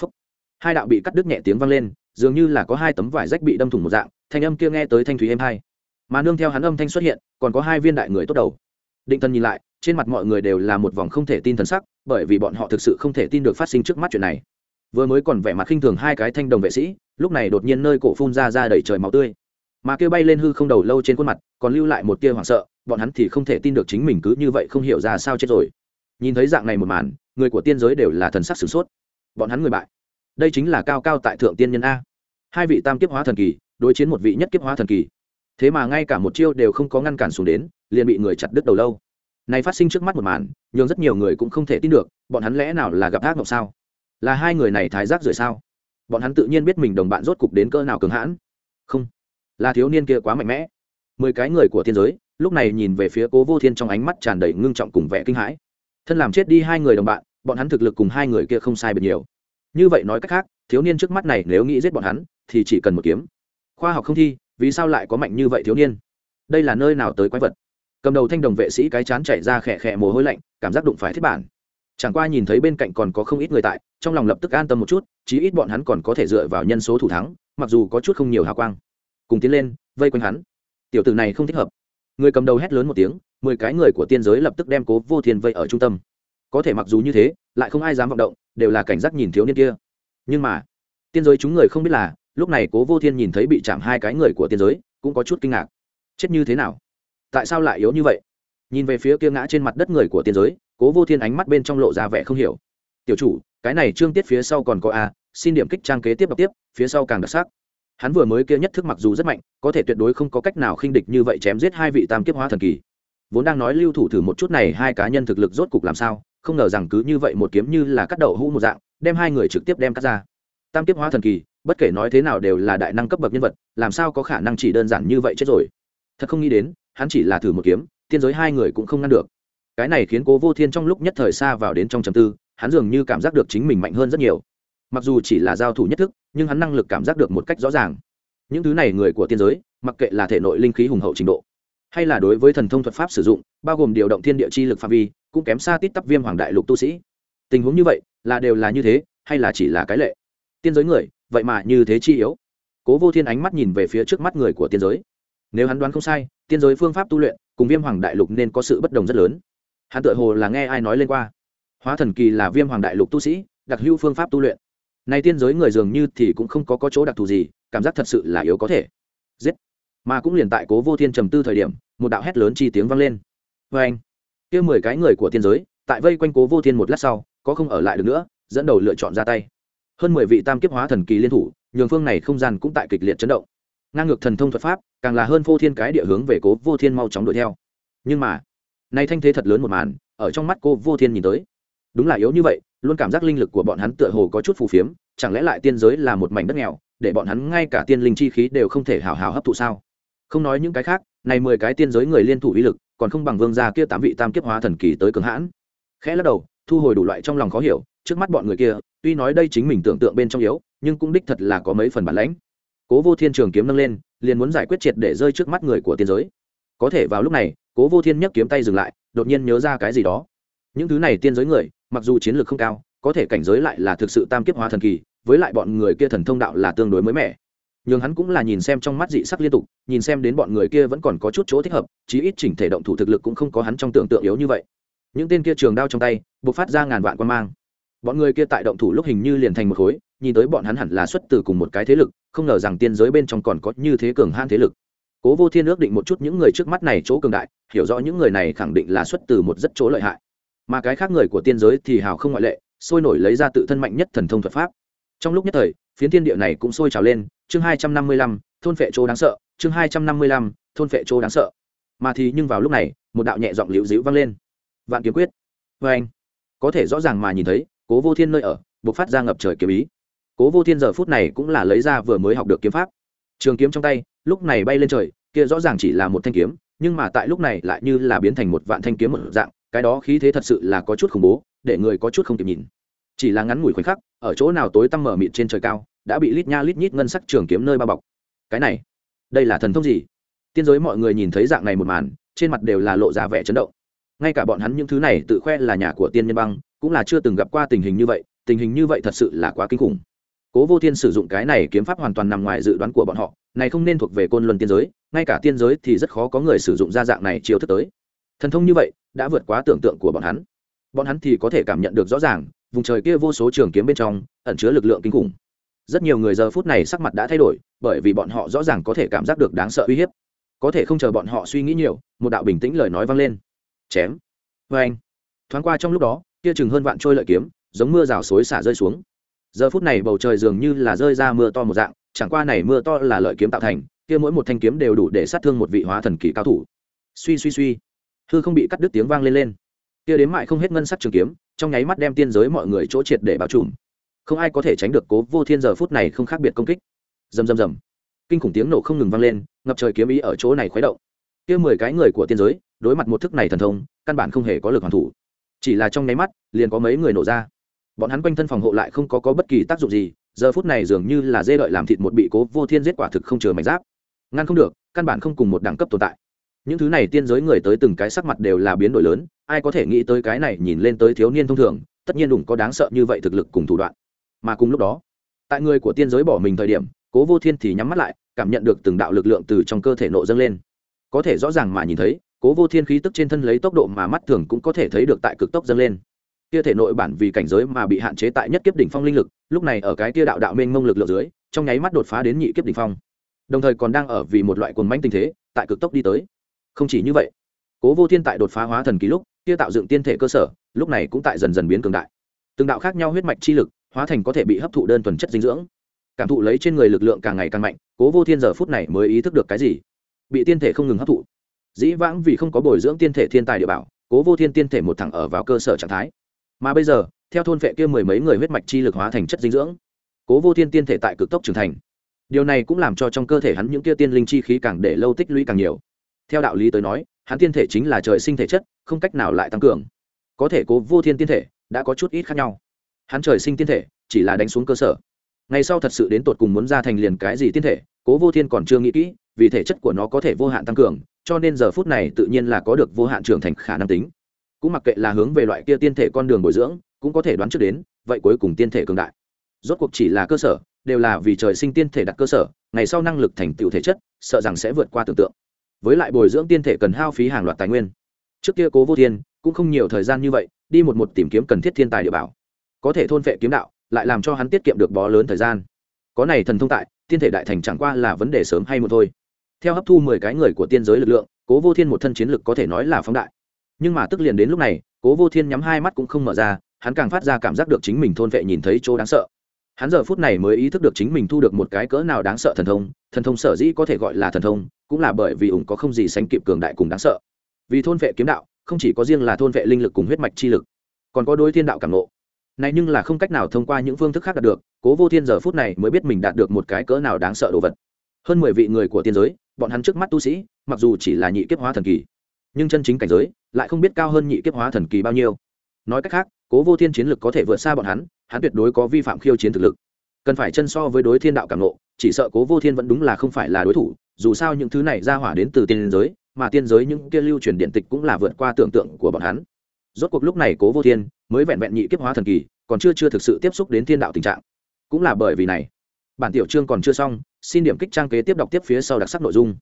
phấp hai đạo bị cắt đứt nhẹ tiếng vang lên, dường như là có hai tấm vải rách bị đâm thủng một dạng, thanh âm kia nghe tới thanh thúy êm hai. Mà nương theo hắn âm thanh xuất hiện, còn có hai viên đại người tốt đầu. Định thần nhìn lại, trên mặt mọi người đều là một vòng không thể tin thần sắc, bởi vì bọn họ thực sự không thể tin được phát sinh trước mắt chuyện này vừa mới còn vẻ mặt khinh thường hai cái thanh đồng vệ sĩ, lúc này đột nhiên nơi cổ phun ra ra đầy trời máu tươi. Mà kêu bay lên hư không đầu lâu trên khuôn mặt, còn lưu lại một tia hoảng sợ, bọn hắn thì không thể tin được chính mình cứ như vậy không hiểu ra sao chết rồi. Nhìn thấy dạng này một màn, người của tiên giới đều là thần sắc sửng sốt. Bọn hắn người bại. Đây chính là cao cao tại thượng tiên nhân a. Hai vị tam kiếp hóa thần kỳ, đối chiến một vị nhất kiếp hóa thần kỳ. Thế mà ngay cả một chiêu đều không có ngăn cản xuống đến, liền bị người chặt đứt đầu lâu. Này phát sinh trước mắt một màn nhưng rất nhiều người cũng không thể tin được, bọn hắn lẽ nào là gặp ác mộng sao? Là hai người này thái giác rời sao? Bọn hắn tự nhiên biết mình đồng bạn rốt cục đến cỡ nào cường hãn. Không, là thiếu niên kia quá mạnh mẽ. Mười cái người của thiên giới, lúc này nhìn về phía cố vô thiên trong ánh mắt tràn đầy ngưng trọng cùng vẻ kinh hãi. Thân làm chết đi hai người đồng bạn, bọn hắn thực lực cùng hai người kia không sai biệt nhiều. Như vậy nói cách khác, thiếu niên trước mắt này nếu nghĩ giết bọn hắn, thì chỉ cần một kiếm. Khoa học không thi, vì sao lại có mạnh như vậy thiếu niên? Đây là nơi nào tới quái vật? Cầm đầu thanh đồng vệ sĩ cái chán chảy ra khẽ khẽ mồ hôi lạnh, cảm giác đụng phải thiết bản chẳng qua nhìn thấy bên cạnh còn có không ít người tại, trong lòng lập tức an tâm một chút, chí ít bọn hắn còn có thể dựa vào nhân số thủ thắng, mặc dù có chút không nhiều hào quang. Cùng tiến lên, vây quanh hắn. Tiểu tử này không thích hợp. Người cầm đầu hét lớn một tiếng, mười cái người của tiên giới lập tức đem cố vô thiên vây ở trung tâm. Có thể mặc dù như thế, lại không ai dám vọng động, đều là cảnh giác nhìn thiếu niên kia. Nhưng mà, tiên giới chúng người không biết là, lúc này cố vô thiên nhìn thấy bị chạm hai cái người của tiên giới, cũng có chút kinh ngạc. Chết như thế nào? Tại sao lại yếu như vậy? Nhìn về phía kia ngã trên mặt đất người của tiên giới cố vô thiên ánh mắt bên trong lộ ra vẻ không hiểu. Tiểu chủ, cái này trương tiết phía sau còn có a, xin điểm kích trang kế tiếp đọc tiếp, phía sau càng đặc sắc. Hắn vừa mới kia nhất thức mặc dù rất mạnh, có thể tuyệt đối không có cách nào khinh địch như vậy chém giết hai vị tam kiếp hóa thần kỳ. Vốn đang nói lưu thủ thử một chút này, hai cá nhân thực lực rốt cục làm sao, không ngờ rằng cứ như vậy một kiếm như là cắt đậu hũ một dạng, đem hai người trực tiếp đem cắt ra. Tam kiếp hóa thần kỳ, bất kể nói thế nào đều là đại năng cấp bậc nhân vật, làm sao có khả năng chỉ đơn giản như vậy chết rồi? Thật không nghĩ đến, hắn chỉ là thử một kiếm, tiên giới hai người cũng không ngăn được cái này khiến cố vô thiên trong lúc nhất thời xa vào đến trong trầm tư, hắn dường như cảm giác được chính mình mạnh hơn rất nhiều. Mặc dù chỉ là giao thủ nhất thức, nhưng hắn năng lực cảm giác được một cách rõ ràng. Những thứ này người của tiên giới, mặc kệ là thể nội linh khí hùng hậu trình độ, hay là đối với thần thông thuật pháp sử dụng, bao gồm điều động thiên địa chi lực phạm vi, cũng kém xa tít tắp viêm hoàng đại lục tu sĩ. Tình huống như vậy, là đều là như thế, hay là chỉ là cái lệ? Tiên giới người, vậy mà như thế chi yếu. Cố vô thiên ánh mắt nhìn về phía trước mắt người của tiên giới. Nếu hắn đoán không sai, tiên giới phương pháp tu luyện cùng viêm hoàng đại lục nên có sự bất đồng rất lớn hắn tự hồ là nghe ai nói lên qua. Hóa thần kỳ là viêm hoàng đại lục tu sĩ đặc hữu phương pháp tu luyện. Nay tiên giới người dường như thì cũng không có, có chỗ đặc thù gì cảm giác thật sự là yếu có thể. Giết. Mà cũng liền tại cố vô thiên trầm tư thời điểm một đạo hét lớn chi tiếng vang lên. Vê anh kia mười cái người của tiên giới tại vây quanh cố vô thiên một lát sau có không ở lại được nữa dẫn đầu lựa chọn ra tay. Hơn mười vị tam kiếp hóa thần kỳ liên thủ nhường phương này không gian cũng tại kịch liệt chấn động. Ngang ngược thần thông thuật pháp càng là hơn vô thiên cái địa hướng về cố vô thiên mau chóng đuổi theo. Nhưng mà nay thanh thế thật lớn một màn, ở trong mắt cô vô thiên nhìn tới. Đúng là yếu như vậy, luôn cảm giác linh lực của bọn hắn tựa hồ có chút phù phiếm, chẳng lẽ lại tiên giới là một mảnh đất nghèo, để bọn hắn ngay cả tiên linh chi khí đều không thể hào hào hấp thụ sao? Không nói những cái khác, này mười cái tiên giới người liên thủ uy lực, còn không bằng vương gia kia tám vị tam kiếp hóa thần kỳ tới cường hãn. Khẽ lắc đầu, thu hồi đủ loại trong lòng khó hiểu, trước mắt bọn người kia, tuy nói đây chính mình tưởng tượng bên trong yếu, nhưng cũng đích thật là có mấy phần bản lãnh. Cố vô thiên trường kiếm nâng lên, liền muốn giải quyết triệt để rơi trước mắt người của tiên giới. Có thể vào lúc này cố vô thiên nhấc kiếm tay dừng lại, đột nhiên nhớ ra cái gì đó. Những thứ này tiên giới người, mặc dù chiến lược không cao, có thể cảnh giới lại là thực sự tam kiếp hóa thần kỳ, với lại bọn người kia thần thông đạo là tương đối mới mẻ. Nhưng hắn cũng là nhìn xem trong mắt dị sắc liên tục, nhìn xem đến bọn người kia vẫn còn có chút chỗ thích hợp, chí ít chỉnh thể động thủ thực lực cũng không có hắn trong tưởng tượng yếu như vậy. Những tên kia trường đao trong tay buộc phát ra ngàn vạn quan mang. Bọn người kia tại động thủ lúc hình như liền thành một khối, nhìn tới bọn hắn hẳn là xuất từ cùng một cái thế lực, không ngờ rằng tiên giới bên trong còn có như thế cường han thế lực cố vô thiên ước định một chút những người trước mắt này chỗ cường đại, hiểu rõ những người này khẳng định là xuất từ một rất chỗ lợi hại. Mà cái khác người của tiên giới thì hào không ngoại lệ, sôi nổi lấy ra tự thân mạnh nhất thần thông thuật pháp. Trong lúc nhất thời, phiến thiên địa này cũng sôi trào lên, chương hai trăm năm mươi lăm, thôn phệ chỗ đáng sợ, chương hai trăm năm mươi lăm, thôn phệ chỗ đáng sợ. Mà thì nhưng vào lúc này, một đạo nhẹ giọng liễu dĩu vang lên. Vạn kiếm quyết. Vê anh. Có thể rõ ràng mà nhìn thấy, cố vô thiên nơi ở buộc phát ra ngập trời kiếm ý. Cố vô thiên giờ phút này cũng là lấy ra vừa mới học được kiếm pháp trường kiếm trong tay, lúc này bay lên trời, kia rõ ràng chỉ là một thanh kiếm, nhưng mà tại lúc này lại như là biến thành một vạn thanh kiếm một dạng, cái đó khí thế thật sự là có chút khủng bố, để người có chút không kịp nhìn. Chỉ là ngắn ngủi khoảnh khắc, ở chỗ nào tối tăm mở mịt trên trời cao, đã bị lít nha lít nhít ngân sắc trường kiếm nơi bao bọc. Cái này, đây là thần thông gì? Tiên giới mọi người nhìn thấy dạng này một màn, trên mặt đều là lộ ra vẻ chấn động. Ngay cả bọn hắn những thứ này tự khoe là nhà của tiên nhân băng, cũng là chưa từng gặp qua tình hình như vậy, tình hình như vậy thật sự là quá kinh khủng cố vô thiên sử dụng cái này kiếm pháp hoàn toàn nằm ngoài dự đoán của bọn họ, này không nên thuộc về côn luân tiên giới, ngay cả tiên giới thì rất khó có người sử dụng ra dạng này chiêu thức tới. Thần thông như vậy, đã vượt quá tưởng tượng của bọn hắn. Bọn hắn thì có thể cảm nhận được rõ ràng, vùng trời kia vô số trường kiếm bên trong, ẩn chứa lực lượng kinh khủng. Rất nhiều người giờ phút này sắc mặt đã thay đổi, bởi vì bọn họ rõ ràng có thể cảm giác được đáng sợ uy hiếp. Có thể không chờ bọn họ suy nghĩ nhiều, một đạo bình tĩnh lời nói vang lên. Chém! Vê anh thoáng qua trong lúc đó, kia chừng hơn vạn trôi lợi kiếm, giống mưa rào xối xả rơi xuống giờ phút này bầu trời dường như là rơi ra mưa to một dạng, chẳng qua này mưa to là lợi kiếm tạo thành, kia mỗi một thanh kiếm đều đủ để sát thương một vị hóa thần kỳ cao thủ. Suy suy suy. Hư không bị cắt đứt tiếng vang lên lên. Kia đến mại không hết ngân sắc trường kiếm, trong nháy mắt đem tiên giới mọi người chỗ triệt để bao trùm. Không ai có thể tránh được cố vô thiên giờ phút này không khác biệt công kích. Rầm rầm rầm. Kinh khủng tiếng nổ không ngừng vang lên, ngập trời kiếm ý ở chỗ này khuấy động. Kia mười cái người của tiên giới, đối mặt một thức này thần thông, căn bản không hề có lực hoàn thủ. Chỉ là trong nháy mắt, liền có mấy người nổ ra bọn hắn quanh thân phòng hộ lại không có, có bất kỳ tác dụng gì giờ phút này dường như là dê đợi làm thịt một bị cố vô thiên giết quả thực không chừa mảnh giáp. Ngăn không được căn bản không cùng một đẳng cấp tồn tại. Những thứ này tiên giới người tới từng cái sắc mặt đều là biến đổi lớn ai có thể nghĩ tới cái này nhìn lên tới thiếu niên thông thường tất nhiên đủng có đáng sợ như vậy thực lực cùng thủ đoạn. Mà cùng lúc đó tại người của tiên giới bỏ mình thời điểm cố vô thiên thì nhắm mắt lại cảm nhận được từng đạo lực lượng từ trong cơ thể nộ dâng lên. Có thể rõ ràng mà nhìn thấy cố vô thiên khí tức trên thân lấy tốc độ mà mắt thường cũng có thể thấy được tại cực tốc dâng lên kia thể nội bản vì cảnh giới mà bị hạn chế tại nhất kiếp đỉnh phong linh lực, lúc này ở cái kia đạo đạo mênh mông lực lượng dưới, trong nháy mắt đột phá đến nhị kiếp đỉnh phong. Đồng thời còn đang ở vì một loại cuồng manh tình thế, tại cực tốc đi tới. Không chỉ như vậy, cố vô thiên tại đột phá hóa thần ký lúc, kia tạo dựng tiên thể cơ sở, lúc này cũng tại dần dần biến cường đại. Từng đạo khác nhau huyết mạch chi lực, hóa thành có thể bị hấp thụ đơn thuần chất dinh dưỡng. Cảm thụ lấy trên người lực lượng càng ngày càng mạnh, cố vô thiên giờ phút này mới ý thức được cái gì? Bị tiên thể không ngừng hấp thụ. Dĩ vãng vì không có bồi dưỡng tiên thể thiên tài địa bảo, cố vô thiên tiên thể một thẳng ở vào cơ sở trạng thái mà bây giờ, theo thôn vệ kia mười mấy người huyết mạch chi lực hóa thành chất dinh dưỡng, cố vô thiên tiên thể tại cực tốc trưởng thành. Điều này cũng làm cho trong cơ thể hắn những kia tiên linh chi khí càng để lâu tích lũy càng nhiều. Theo đạo lý tới nói, hắn tiên thể chính là trời sinh thể chất, không cách nào lại tăng cường. Có thể cố vô thiên tiên thể đã có chút ít khác nhau. Hắn trời sinh tiên thể chỉ là đánh xuống cơ sở. Ngày sau thật sự đến tột cùng muốn ra thành liền cái gì tiên thể, cố vô thiên còn chưa nghĩ kỹ, vì thể chất của nó có thể vô hạn tăng cường, cho nên giờ phút này tự nhiên là có được vô hạn trưởng thành khả năng tính cũng mặc kệ là hướng về loại kia tiên thể con đường bồi dưỡng, cũng có thể đoán trước đến, vậy cuối cùng tiên thể cường đại. Rốt cuộc chỉ là cơ sở, đều là vì trời sinh tiên thể đặt cơ sở, ngày sau năng lực thành tựu thể chất, sợ rằng sẽ vượt qua tưởng tượng. Với lại bồi dưỡng tiên thể cần hao phí hàng loạt tài nguyên. Trước kia cố vô thiên cũng không nhiều thời gian như vậy, đi một một tìm kiếm cần thiết thiên tài địa bảo. Có thể thôn vệ kiếm đạo, lại làm cho hắn tiết kiệm được bó lớn thời gian. Có này thần thông tại, tiên thể đại thành chẳng qua là vấn đề sớm hay một thôi. Theo hấp thu mười cái người của tiên giới lực lượng, cố vô thiên một thân chiến lực có thể nói là phóng đại nhưng mà tức liền đến lúc này, cố vô thiên nhắm hai mắt cũng không mở ra, hắn càng phát ra cảm giác được chính mình thôn vệ nhìn thấy chỗ đáng sợ. Hắn giờ phút này mới ý thức được chính mình thu được một cái cỡ nào đáng sợ thần thông thần thông sở dĩ có thể gọi là thần thông, cũng là bởi vì ủng có không gì sánh kịp cường đại cùng đáng sợ. Vì thôn vệ kiếm đạo, không chỉ có riêng là thôn vệ linh lực cùng huyết mạch chi lực, còn có đối thiên đạo cảm nộ này nhưng là không cách nào thông qua những phương thức khác đạt được, cố vô thiên giờ phút này mới biết mình đạt được một cái cỡ nào đáng sợ đồ vật. Hơn mười vị người của tiên giới, bọn hắn trước mắt tu sĩ, mặc dù chỉ là nhị kiếp hóa thần kỳ, nhưng chân chính cảnh giới lại không biết cao hơn nhị kiếp hóa thần kỳ bao nhiêu. Nói cách khác, cố vô thiên chiến lực có thể vượt xa bọn hắn hắn tuyệt đối có vi phạm khiêu chiến thực lực. Cần phải chân so với đối thiên đạo cảm nộ chỉ sợ cố vô thiên vẫn đúng là không phải là đối thủ, dù sao những thứ này ra hỏa đến từ tiên giới, mà tiên giới những kia lưu truyền điện tịch cũng là vượt qua tưởng tượng của bọn hắn. Rốt cuộc lúc này cố vô thiên mới vẹn vẹn nhị kiếp hóa thần kỳ, còn chưa chưa thực sự tiếp xúc đến thiên đạo tình trạng. Cũng là bởi vì này. Bản tiểu chương còn chưa xong, xin điểm kích trang kế tiếp đọc tiếp phía sau đặc sắc nội dung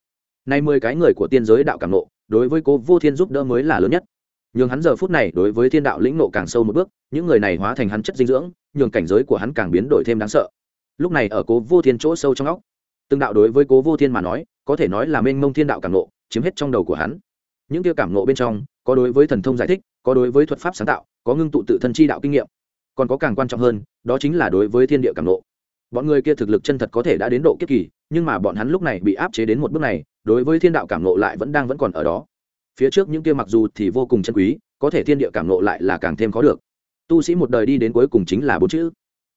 nay mười cái người của tiên giới đạo cảm nộ đối với cố vô thiên giúp đỡ mới là lớn nhất. Nhường hắn giờ phút này đối với thiên đạo lĩnh nộ càng sâu một bước, những người này hóa thành hắn chất dinh dưỡng, nhường cảnh giới của hắn càng biến đổi thêm đáng sợ. Lúc này ở cố vô thiên chỗ sâu trong óc, từng đạo đối với cố vô thiên mà nói, có thể nói là mênh mông thiên đạo cảm nộ chiếm hết trong đầu của hắn. Những tiêu cảm nộ bên trong, có đối với thần thông giải thích, có đối với thuật pháp sáng tạo, có ngưng tụ tự thân chi đạo kinh nghiệm. Còn có càng quan trọng hơn, đó chính là đối với thiên địa cảm nộ bọn người kia thực lực chân thật có thể đã đến độ kiếp kỳ, nhưng mà bọn hắn lúc này bị áp chế đến một bước này, đối với thiên đạo cảm nộ lại vẫn đang vẫn còn ở đó. Phía trước những kia mặc dù thì vô cùng chân quý, có thể thiên địa cảm nộ lại là càng thêm khó được. Tu sĩ một đời đi đến cuối cùng chính là bốn chữ,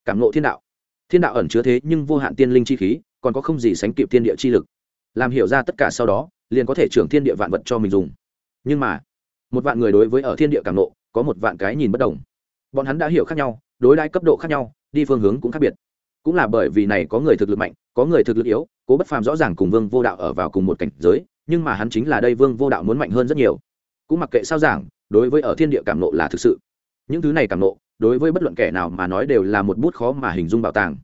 cảm nộ thiên đạo. Thiên đạo ẩn chứa thế nhưng vô hạn tiên linh chi khí, còn có không gì sánh kịp thiên địa chi lực. Làm hiểu ra tất cả sau đó, liền có thể trưởng thiên địa vạn vật cho mình dùng. Nhưng mà, một vạn người đối với ở thiên địa cảm nộ có một vạn cái nhìn bất đồng. Bọn hắn đã hiểu khác nhau, đối đãi cấp độ khác nhau, đi phương hướng cũng khác biệt cũng là bởi vì này có người thực lực mạnh, có người thực lực yếu, cố bất phàm rõ ràng cùng vương vô đạo ở vào cùng một cảnh giới, nhưng mà hắn chính là đây vương vô đạo muốn mạnh hơn rất nhiều. Cũng mặc kệ sao giảng, đối với ở thiên địa cảm nộ là thực sự. Những thứ này cảm nộ, đối với bất luận kẻ nào mà nói đều là một bút khó mà hình dung bảo tàng.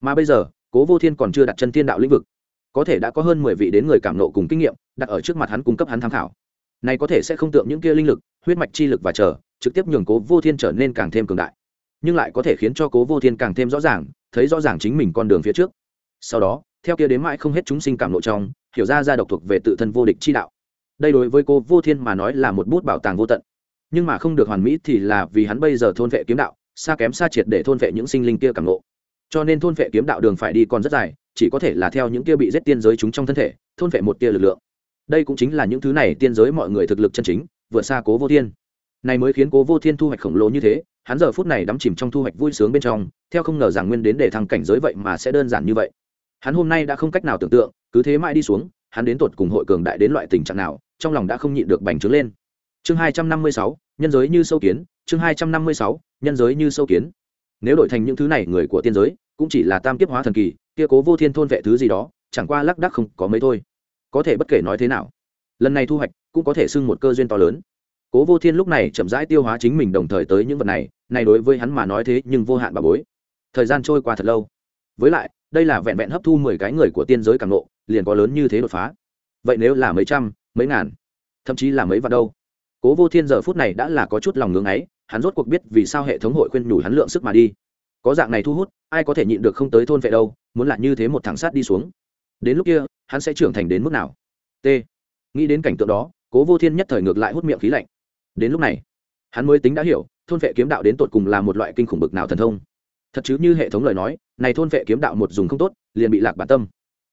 Mà bây giờ, cố vô thiên còn chưa đặt chân thiên đạo lĩnh vực. Có thể đã có hơn mười vị đến người cảm nộ cùng kinh nghiệm, đặt ở trước mặt hắn cung cấp hắn tham khảo. Này có thể sẽ không tượng những kia linh lực, huyết mạch chi lực và chờ, trực tiếp nhường cố vô thiên trở nên càng thêm cường đại. Nhưng lại có thể khiến cho cố vô thiên càng thêm rõ ràng thấy rõ ràng chính mình con đường phía trước. Sau đó, theo kia đến mãi không hết chúng sinh cảm lộ trong, hiểu ra ra độc thuộc về tự thân vô địch chi đạo. Đây đối với cô vô thiên mà nói là một bút bảo tàng vô tận. Nhưng mà không được hoàn mỹ thì là vì hắn bây giờ thôn vệ kiếm đạo, xa kém xa triệt để thôn vệ những sinh linh kia cảm ngộ. cho nên thôn vệ kiếm đạo đường phải đi còn rất dài, chỉ có thể là theo những kia bị giết tiên giới chúng trong thân thể, thôn vệ một tia lực lượng. Đây cũng chính là những thứ này tiên giới mọi người thực lực chân chính, vượt xa cố vô thiên này mới khiến cố vô thiên thu hoạch khổng lồ như thế, hắn giờ phút này đắm chìm trong thu hoạch vui sướng bên trong, theo không ngờ rằng nguyên đến để thăng cảnh giới vậy mà sẽ đơn giản như vậy. Hắn hôm nay đã không cách nào tưởng tượng, cứ thế mãi đi xuống, hắn đến tột cùng hội cường đại đến loại tình trạng nào, trong lòng đã không nhịn được bành trướng lên. Chương hai trăm năm mươi sáu, nhân giới như sâu kiến, chương hai trăm năm mươi sáu, nhân giới như sâu kiến. Nếu đổi thành những thứ này, người của tiên giới, cũng chỉ là tam kiếp hóa thần kỳ, kia cố vô thiên thôn vệ thứ gì đó, chẳng qua lắc đắc không có mấy thôi. Có thể bất kể nói thế nào, lần này thu hoạch cũng có thể xưng một cơ duyên to lớn cố vô thiên lúc này chậm rãi tiêu hóa chính mình đồng thời tới những vật này này đối với hắn mà nói thế nhưng vô hạn bà bối. Thời gian trôi qua thật lâu. Với lại, đây là vẹn vẹn hấp thu mười cái người của tiên giới càng nộ liền có lớn như thế đột phá. Vậy nếu là mấy trăm, mấy ngàn, thậm chí là mấy vạn đâu? Cố vô thiên giờ phút này đã là có chút lòng ngưng ấy, hắn rốt cuộc biết vì sao hệ thống hội khuyên nhủ hắn lượng sức mà đi. Có dạng này thu hút, ai có thể nhịn được không tới thôn vệ đâu, muốn là như thế một thằng sát đi xuống. Đến lúc kia, hắn sẽ trưởng thành đến mức nào? T. Nghĩ đến cảnh tượng đó, cố vô thiên nhất thời ngược lại hút miệng khí lạnh đến lúc này, hắn mới tính đã hiểu, thôn vệ kiếm đạo đến tột cùng là một loại kinh khủng bực nào thần thông. Thật chứ như hệ thống lời nói, này thôn vệ kiếm đạo một dùng không tốt, liền bị lạc bản tâm.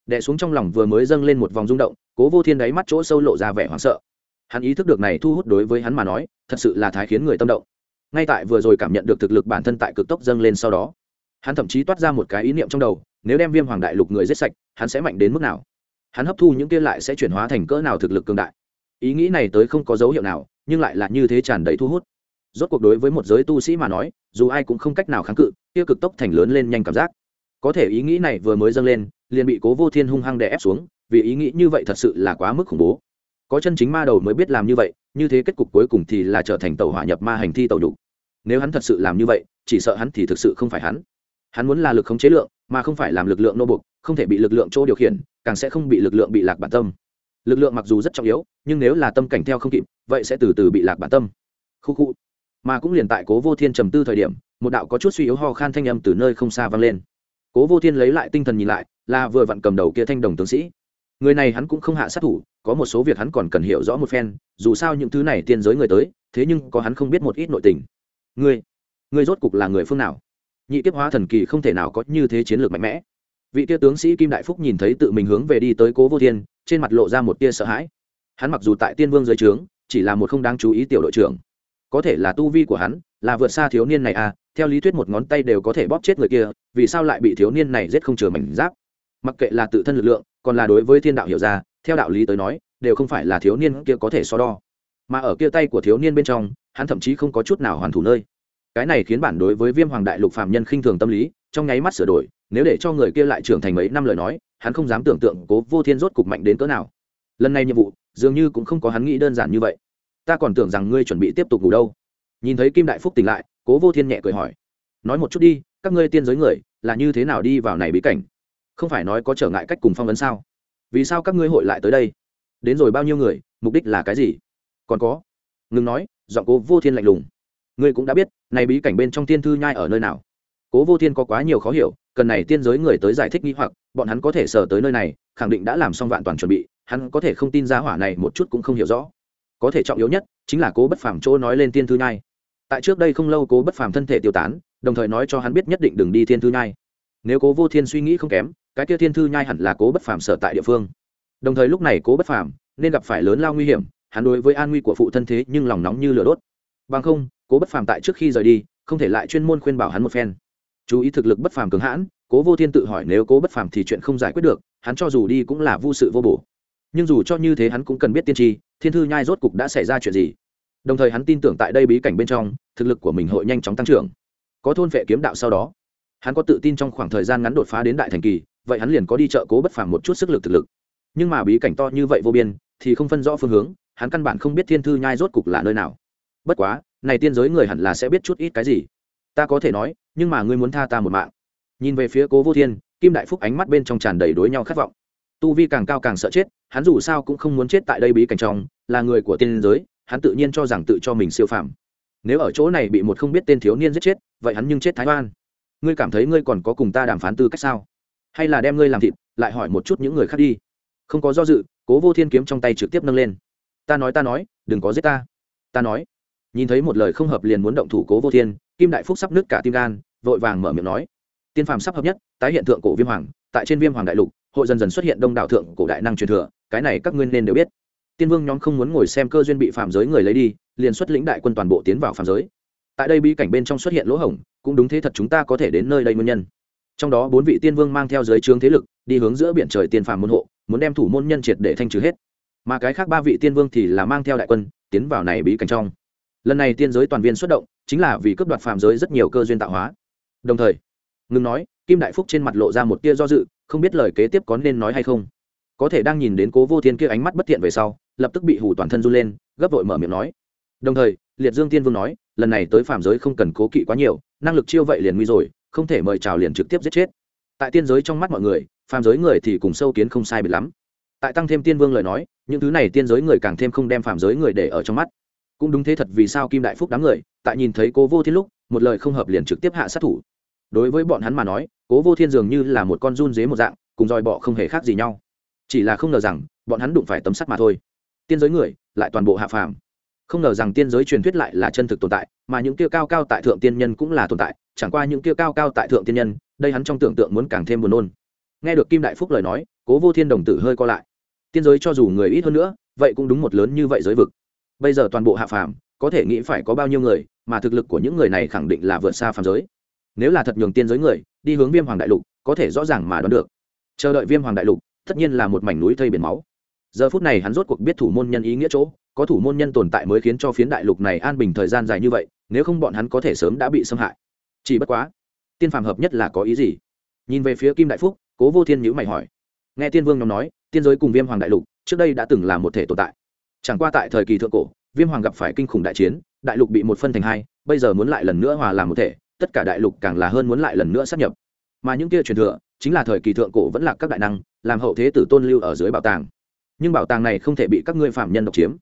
Đẻ xuống trong lòng vừa mới dâng lên một vòng rung động, cố vô thiên đáy mắt chỗ sâu lộ ra vẻ hoảng sợ. Hắn ý thức được này thu hút đối với hắn mà nói, thật sự là thái khiến người tâm động. Ngay tại vừa rồi cảm nhận được thực lực bản thân tại cực tốc dâng lên sau đó, hắn thậm chí toát ra một cái ý niệm trong đầu, nếu đem viêm hoàng đại lục người giết sạch, hắn sẽ mạnh đến mức nào? Hắn hấp thu những kia lại sẽ chuyển hóa thành cỡ nào thực lực cường đại? Ý nghĩ này tới không có dấu hiệu nào nhưng lại là như thế tràn đầy thu hút. Rốt cuộc đối với một giới tu sĩ mà nói, dù ai cũng không cách nào kháng cự kia cực tốc thành lớn lên nhanh cảm giác. Có thể ý nghĩ này vừa mới dâng lên, liền bị cố vô thiên hung hăng đè ép xuống, vì ý nghĩ như vậy thật sự là quá mức khủng bố. Có chân chính ma đầu mới biết làm như vậy, như thế kết cục cuối cùng thì là trở thành tàu hỏa nhập ma hành thi tàu đủ nếu hắn thật sự làm như vậy, chỉ sợ hắn thì thực sự không phải hắn. Hắn muốn là lực khống chế lượng, mà không phải làm lực lượng nô bục không thể bị lực lượng chỗ điều khiển, càng sẽ không bị lực lượng bị lạc bản tâm lực lượng mặc dù rất trọng yếu, nhưng nếu là tâm cảnh theo không kịp, vậy sẽ từ từ bị lạc bản tâm. Khu khu. Mà cũng liền tại cố vô thiên trầm tư thời điểm, một đạo có chút suy yếu ho khan thanh âm từ nơi không xa vang lên. Cố vô thiên lấy lại tinh thần nhìn lại, là vừa vặn cầm đầu kia thanh đồng tướng sĩ. Người này hắn cũng không hạ sát thủ, có một số việc hắn còn cần hiểu rõ một phen, dù sao những thứ này tiên giới người tới, thế nhưng có hắn không biết một ít nội tình. Ngươi ngươi rốt cục là người phương nào? Nhị kiếp hóa thần kỳ không thể nào có như thế chiến lược mạnh mẽ. Vị kia tướng sĩ kim đại phúc nhìn thấy tự mình hướng về đi tới cố vô thiên trên mặt lộ ra một tia sợ hãi. Hắn mặc dù tại tiên vương dưới trướng, chỉ là một không đáng chú ý tiểu đội trưởng. Có thể là tu vi của hắn, là vượt xa thiếu niên này à theo lý thuyết một ngón tay đều có thể bóp chết người kia, vì sao lại bị thiếu niên này giết không chừa mảnh giáp? Mặc kệ là tự thân lực lượng, còn là đối với thiên đạo hiểu ra, theo đạo lý tới nói, đều không phải là thiếu niên kia có thể so đo. Mà ở kia tay của thiếu niên bên trong, hắn thậm chí không có chút nào hoàn thủ nơi. Cái này khiến bản đối với viêm hoàng đại lục phạm nhân khinh thường tâm lý, trong nháy mắt sửa đổi, nếu để cho người kia lại trưởng thành mấy năm lời nói hắn không dám tưởng tượng cố vô thiên rốt cục mạnh đến cỡ nào. Lần này nhiệm vụ, dường như cũng không có hắn nghĩ đơn giản như vậy. Ta còn tưởng rằng ngươi chuẩn bị tiếp tục ngủ đâu. Nhìn thấy kim đại phúc tỉnh lại, cố vô thiên nhẹ cười hỏi. Nói một chút đi, các ngươi tiên giới người, là như thế nào đi vào này bí cảnh? Không phải nói có trở ngại cách cùng phong vấn sao? Vì sao các ngươi hội lại tới đây? Đến rồi bao nhiêu người, mục đích là cái gì? Còn có. Ngừng nói, giọng cố vô thiên lạnh lùng. Ngươi cũng đã biết, này bí cảnh bên trong tiên thư nhai ở nơi nào. Cố vô thiên có quá nhiều khó hiểu cần này tiên giới người tới giải thích nghi hoặc, bọn hắn có thể sờ tới nơi này, khẳng định đã làm xong vạn toàn chuẩn bị, hắn có thể không tin ra hỏa này một chút cũng không hiểu rõ. Có thể trọng yếu nhất, chính là cố bất phàm chỗ nói lên tiên thư nhai. Tại trước đây không lâu cố bất phàm thân thể tiêu tán, đồng thời nói cho hắn biết nhất định đừng đi thiên thư nhai. Nếu cố vô thiên suy nghĩ không kém, cái kia thiên thư nhai hẳn là cố bất phàm sở tại địa phương. Đồng thời lúc này cố bất phàm nên gặp phải lớn lao nguy hiểm, hắn đối với an nguy của phụ thân thế nhưng lòng nóng như lửa đốt. Bằng không, cố bất phàm tại trước khi rời đi, không thể lại chuyên môn khuyên bảo hắn một phen chú ý thực lực bất phàm cường hãn, cố vô thiên tự hỏi nếu cố bất phàm thì chuyện không giải quyết được, hắn cho dù đi cũng là vô sự vô bổ. Nhưng dù cho như thế hắn cũng cần biết tiên tri, thiên thư nhai rốt cục đã xảy ra chuyện gì. Đồng thời hắn tin tưởng tại đây bí cảnh bên trong, thực lực của mình hội nhanh chóng tăng trưởng. Có thôn vệ kiếm đạo sau đó, hắn có tự tin trong khoảng thời gian ngắn đột phá đến đại thành kỳ, vậy hắn liền có đi chợ cố bất phàm một chút sức lực thực lực. Nhưng mà bí cảnh to như vậy vô biên, thì không phân rõ phương hướng, hắn căn bản không biết thiên thư nhai rốt cục là nơi nào. Bất quá, này tiên giới người hẳn là sẽ biết chút ít cái gì ta có thể nói, nhưng mà ngươi muốn tha ta một mạng. Nhìn về phía cố vô thiên, kim đại phúc ánh mắt bên trong tràn đầy đối nhau khát vọng. Tu vi càng cao càng sợ chết, hắn dù sao cũng không muốn chết tại đây bí cảnh trong, là người của tiên giới, hắn tự nhiên cho rằng tự cho mình siêu phàm. Nếu ở chỗ này bị một không biết tên thiếu niên giết chết, vậy hắn nhưng chết thái oan. Ngươi cảm thấy ngươi còn có cùng ta đàm phán tư cách sao? Hay là đem ngươi làm thịt, lại hỏi một chút những người khác đi. Không có do dự, cố vô thiên kiếm trong tay trực tiếp nâng lên. Ta nói ta nói, đừng có giết ta. Ta nói. Nhìn thấy một lời không hợp liền muốn động thủ cố vô thiên kim đại phúc sắp nứt cả tim gan, vội vàng mở miệng nói. Tiên phàm sắp hợp nhất, tái hiện thượng cổ viêm hoàng, tại trên viêm hoàng đại lục, hội dần dần xuất hiện đông đảo thượng cổ đại năng truyền thừa, cái này các nguyên nên đều biết. Tiên vương nhóm không muốn ngồi xem cơ duyên bị phạm giới người lấy đi, liền xuất lĩnh đại quân toàn bộ tiến vào phạm giới. Tại đây bí cảnh bên trong xuất hiện lỗ hổng, cũng đúng thế thật chúng ta có thể đến nơi đây nguyên nhân. Trong đó bốn vị tiên vương mang theo giới trướng thế lực, đi hướng giữa biển trời tiên phàm môn hộ, muốn đem thủ môn nhân triệt để thanh trừ hết. Mà cái khác ba vị tiên vương thì là mang theo đại quân, tiến vào này bí cảnh trong lần này tiên giới toàn viên xuất động, chính là vì cướp đoạt phàm giới rất nhiều cơ duyên tạo hóa. Đồng thời ngừng nói, kim đại phúc trên mặt lộ ra một tia do dự, không biết lời kế tiếp có nên nói hay không. Có thể đang nhìn đến cố vô thiên kia ánh mắt bất thiện về sau, lập tức bị hủ toàn thân run lên, gấp vội mở miệng nói. Đồng thời, liệt dương tiên vương nói, lần này tới phàm giới không cần cố kỵ quá nhiều, năng lực chiêu vậy liền nguy rồi, không thể mời chào liền trực tiếp giết chết. Tại tiên giới trong mắt mọi người, phàm giới người thì cùng sâu kiến không sai biệt lắm. Tại tăng thêm tiên vương lời nói, những thứ này tiên giới người càng thêm không đem phàm giới người để ở trong mắt cũng đúng thế thật vì sao kim đại phúc đám người, tại nhìn thấy cố vô thiên lúc, một lời không hợp liền trực tiếp hạ sát thủ. Đối với bọn hắn mà nói, cố vô thiên dường như là một con run dế một dạng, cùng dòi bọ không hề khác gì nhau. Chỉ là không ngờ rằng, bọn hắn đụng phải tấm sắt mà thôi. Tiên giới người, lại toàn bộ hạ phàm. Không ngờ rằng tiên giới truyền thuyết lại là chân thực tồn tại, mà những kia cao cao tại thượng tiên nhân cũng là tồn tại, chẳng qua những kia cao cao tại thượng tiên nhân, đây hắn trong tưởng tượng muốn càng thêm buồn nôn. Nghe được kim đại phúc lời nói, cố vô thiên đồng tử hơi co lại. Tiên giới cho dù người ít hơn nữa, vậy cũng đúng một lớn như vậy giới vực bây giờ toàn bộ hạ phàm có thể nghĩ phải có bao nhiêu người, mà thực lực của những người này khẳng định là vượt xa phàm giới. Nếu là thật nhường tiên giới người, đi hướng viêm hoàng đại lục, có thể rõ ràng mà đoán được. Chờ đợi viêm hoàng đại lục, tất nhiên là một mảnh núi thây biển máu. Giờ phút này hắn rốt cuộc biết thủ môn nhân ý nghĩa chỗ, có thủ môn nhân tồn tại mới khiến cho phiến đại lục này an bình thời gian dài như vậy, nếu không bọn hắn có thể sớm đã bị xâm hại. Chỉ bất quá, tiên phàm hợp nhất là có ý gì? Nhìn về phía kim đại phúc, cố vô thiên nhữ mày hỏi. Nghe tiên vương nhóm nói, tiên giới cùng viêm hoàng đại lục trước đây đã từng là một thể tồn tại chẳng qua tại thời kỳ thượng cổ, viêm hoàng gặp phải kinh khủng đại chiến, đại lục bị một phân thành hai, bây giờ muốn lại lần nữa hòa làm một thể, tất cả đại lục càng là hơn muốn lại lần nữa sắp nhập. Mà những kia truyền thừa, chính là thời kỳ thượng cổ vẫn là các đại năng, làm hậu thế tử tôn lưu ở dưới bảo tàng. Nhưng bảo tàng này không thể bị các ngươi phạm nhân độc chiếm.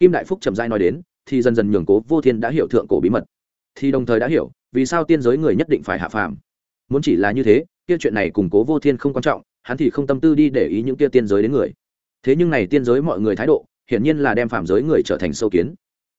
Kim đại phúc trầm giai nói đến, thì dần dần nhường cố vô thiên đã hiểu thượng cổ bí mật. Thì đồng thời đã hiểu, vì sao tiên giới người nhất định phải hạ phàm. Muốn chỉ là như thế, kia chuyện này cùng cố vô thiên không quan trọng, hắn thì không tâm tư đi để ý những kia tiên giới đến người. Thế nhưng này tiên giới mọi người thái độ hiển nhiên là đem phạm giới người trở thành sâu kiến.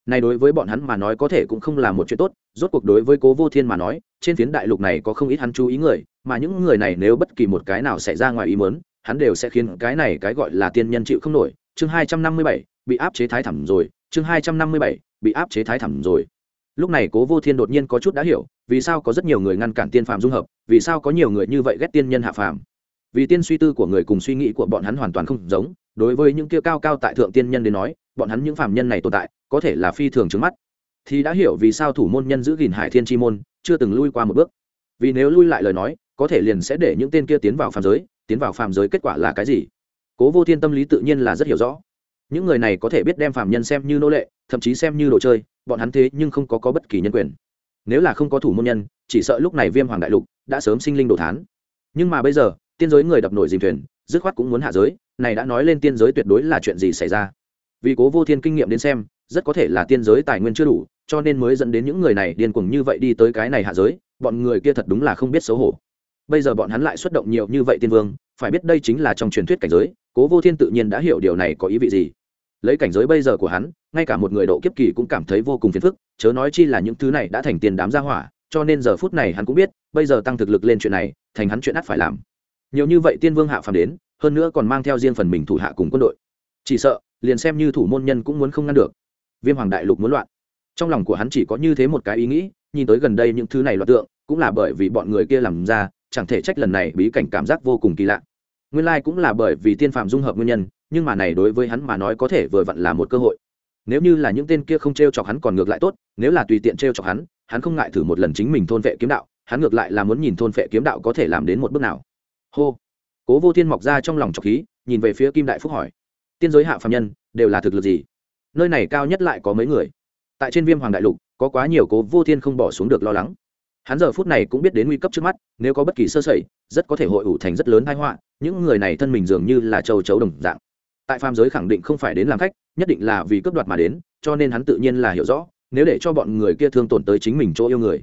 Này đối với bọn hắn mà nói có thể cũng không là một chuyện tốt, rốt cuộc đối với cố vô thiên mà nói, trên phiến đại lục này có không ít hắn chú ý người, mà những người này nếu bất kỳ một cái nào xảy ra ngoài ý mớn hắn đều sẽ khiến cái này cái gọi là tiên nhân chịu không nổi. Chương hai trăm năm mươi bảy, bị áp chế thái thẳm rồi. Chương hai trăm năm mươi bảy, bị áp chế thái thẳm rồi. Lúc này cố vô thiên đột nhiên có chút đã hiểu, vì sao có rất nhiều người ngăn cản tiên phàm dung hợp, vì sao có nhiều người như vậy ghét tiên nhân hạ phàm vì tiên suy tư của người cùng suy nghĩ của bọn hắn hoàn toàn không giống đối với những kia cao cao tại thượng tiên nhân đến nói bọn hắn những phạm nhân này tồn tại có thể là phi thường trước mắt. Thì đã hiểu vì sao thủ môn nhân giữ gìn hải thiên chi môn chưa từng lui qua một bước. Vì nếu lui lại lời nói có thể liền sẽ để những tên kia tiến vào phàm giới tiến vào phàm giới kết quả là cái gì? Cố vô thiên tâm lý tự nhiên là rất hiểu rõ. Những người này có thể biết đem phàm nhân xem như nô lệ thậm chí xem như đồ chơi bọn hắn thế nhưng không có, có bất kỳ nhân quyền. Nếu là không có thủ môn nhân chỉ sợ lúc này viêm hoàng đại lục đã sớm sinh linh đồ thán. Nhưng mà bây giờ tiên giới người đập nổi dìm thuyền, dứt khoát cũng muốn hạ giới, này đã nói lên tiên giới tuyệt đối là chuyện gì xảy ra. Vì cố vô thiên kinh nghiệm đến xem, rất có thể là tiên giới tài nguyên chưa đủ, cho nên mới dẫn đến những người này điên cuồng như vậy đi tới cái này hạ giới, bọn người kia thật đúng là không biết xấu hổ. Bây giờ bọn hắn lại xuất động nhiều như vậy tiên vương, phải biết đây chính là trong truyền thuyết cảnh giới, cố vô thiên tự nhiên đã hiểu điều này có ý vị gì. Lấy cảnh giới bây giờ của hắn, ngay cả một người độ kiếp kỳ cũng cảm thấy vô cùng phiền phức, chớ nói chi là những thứ này đã thành tiền đám gia hỏa, cho nên giờ phút này hắn cũng biết, bây giờ tăng thực lực lên chuyện này, thành hắn chuyện ắt phải làm nhiều như vậy tiên vương hạ phàm đến, hơn nữa còn mang theo riêng phần mình thủ hạ cùng quân đội. Chỉ sợ, liền xem như thủ môn nhân cũng muốn không ngăn được. Viêm hoàng đại lục muốn loạn. Trong lòng của hắn chỉ có như thế một cái ý nghĩ, nhìn tới gần đây những thứ này loạn tượng, cũng là bởi vì bọn người kia làm ra, chẳng thể trách lần này bí cảnh cảm giác vô cùng kỳ lạ. Nguyên lai cũng là bởi vì tiên phạm dung hợp nguyên nhân, nhưng mà này đối với hắn mà nói có thể vừa vặn là một cơ hội. Nếu như là những tên kia không t r e o chọc hắn còn ngược lại tốt, nếu là tùy tiện t r e o chọc hắn hắn không ngại thử một lần chính mình thôn vệ kiếm đạo, hắn ngược lại là muốn nhìn thôn vệ kiếm đạo có thể làm đến một bước nào hô cố vô thiên mọc ra trong lòng trọc khí nhìn về phía kim đại phúc hỏi tiên giới hạ phạm nhân đều là thực lực gì nơi này cao nhất lại có mấy người tại trên viêm hoàng đại lục có quá nhiều cố vô thiên không bỏ xuống được lo lắng hắn giờ phút này cũng biết đến nguy cấp trước mắt nếu có bất kỳ sơ sẩy rất có thể hội ủ thành rất lớn thái họa những người này thân mình dường như là châu chấu đồng dạng tại phàm giới khẳng định không phải đến làm khách nhất định là vì cướp đoạt mà đến cho nên hắn tự nhiên là hiểu rõ nếu để cho bọn người kia thương tổn tới chính mình chỗ yêu người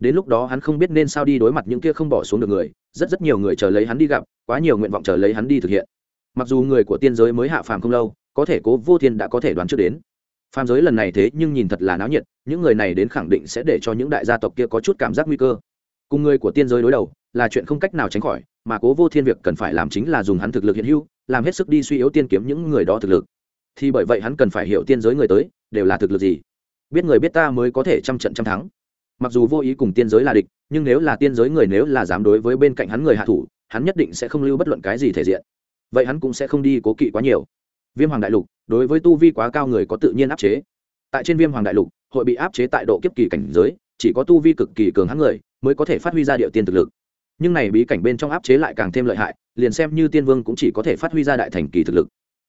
đến lúc đó hắn không biết nên sao đi đối mặt những kia không bỏ xuống được người, rất rất nhiều người chờ lấy hắn đi gặp, quá nhiều nguyện vọng chờ lấy hắn đi thực hiện. Mặc dù người của tiên giới mới hạ phàm không lâu, có thể cố vô thiên đã có thể đoán trước đến. Phàm giới lần này thế nhưng nhìn thật là náo nhiệt, những người này đến khẳng định sẽ để cho những đại gia tộc kia có chút cảm giác nguy cơ. Cùng người của tiên giới đối đầu, là chuyện không cách nào tránh khỏi, mà cố vô thiên việc cần phải làm chính là dùng hắn thực lực hiện hữu, làm hết sức đi suy yếu tiên kiếm những người đó thực lực. Thì bởi vậy hắn cần phải hiểu tiên giới người tới, đều là thực lực gì. Biết người biết ta mới có thể trăm trận trăm thắng mặc dù vô ý cùng tiên giới là địch, nhưng nếu là tiên giới người nếu là dám đối với bên cạnh hắn người hạ thủ, hắn nhất định sẽ không lưu bất luận cái gì thể diện. Vậy hắn cũng sẽ không đi cố kỵ quá nhiều. Viêm hoàng đại lục, đối với tu vi quá cao người có tự nhiên áp chế. Tại trên viêm hoàng đại lục, hội bị áp chế tại độ kiếp kỳ cảnh giới, chỉ có tu vi cực kỳ cường hắn người mới có thể phát huy ra điệu tiên thực lực. Nhưng này bí cảnh bên trong áp chế lại càng thêm lợi hại, liền xem như tiên vương cũng chỉ có thể phát huy ra đại thành kỳ thực lực.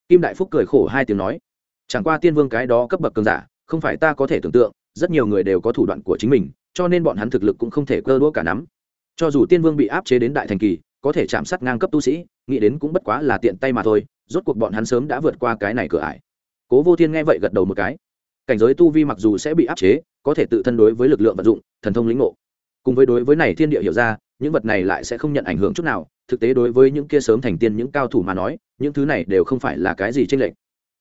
Kim đại phúc cười khổ hai tiếng nói, chẳng qua tiên vương cái đó cấp bậc cường giả, không phải ta có thể tưởng tượng, rất nhiều người đều có thủ đoạn của chính mình cho nên bọn hắn thực lực cũng không thể cơ đũa cả nắm. Cho dù tiên vương bị áp chế đến đại thành kỳ, có thể chạm sát ngang cấp tu sĩ, nghĩ đến cũng bất quá là tiện tay mà thôi, rốt cuộc bọn hắn sớm đã vượt qua cái này cửa ải. Cố vô thiên nghe vậy gật đầu một cái. Cảnh giới tu vi mặc dù sẽ bị áp chế, có thể tự thân đối với lực lượng vận dụng, thần thông lĩnh ngộ. Cùng với đối với này thiên địa hiểu ra, những vật này lại sẽ không nhận ảnh hưởng chút nào, thực tế đối với những kia sớm thành tiên, những cao thủ mà nói, những thứ này đều không phải là cái gì tranh lệch.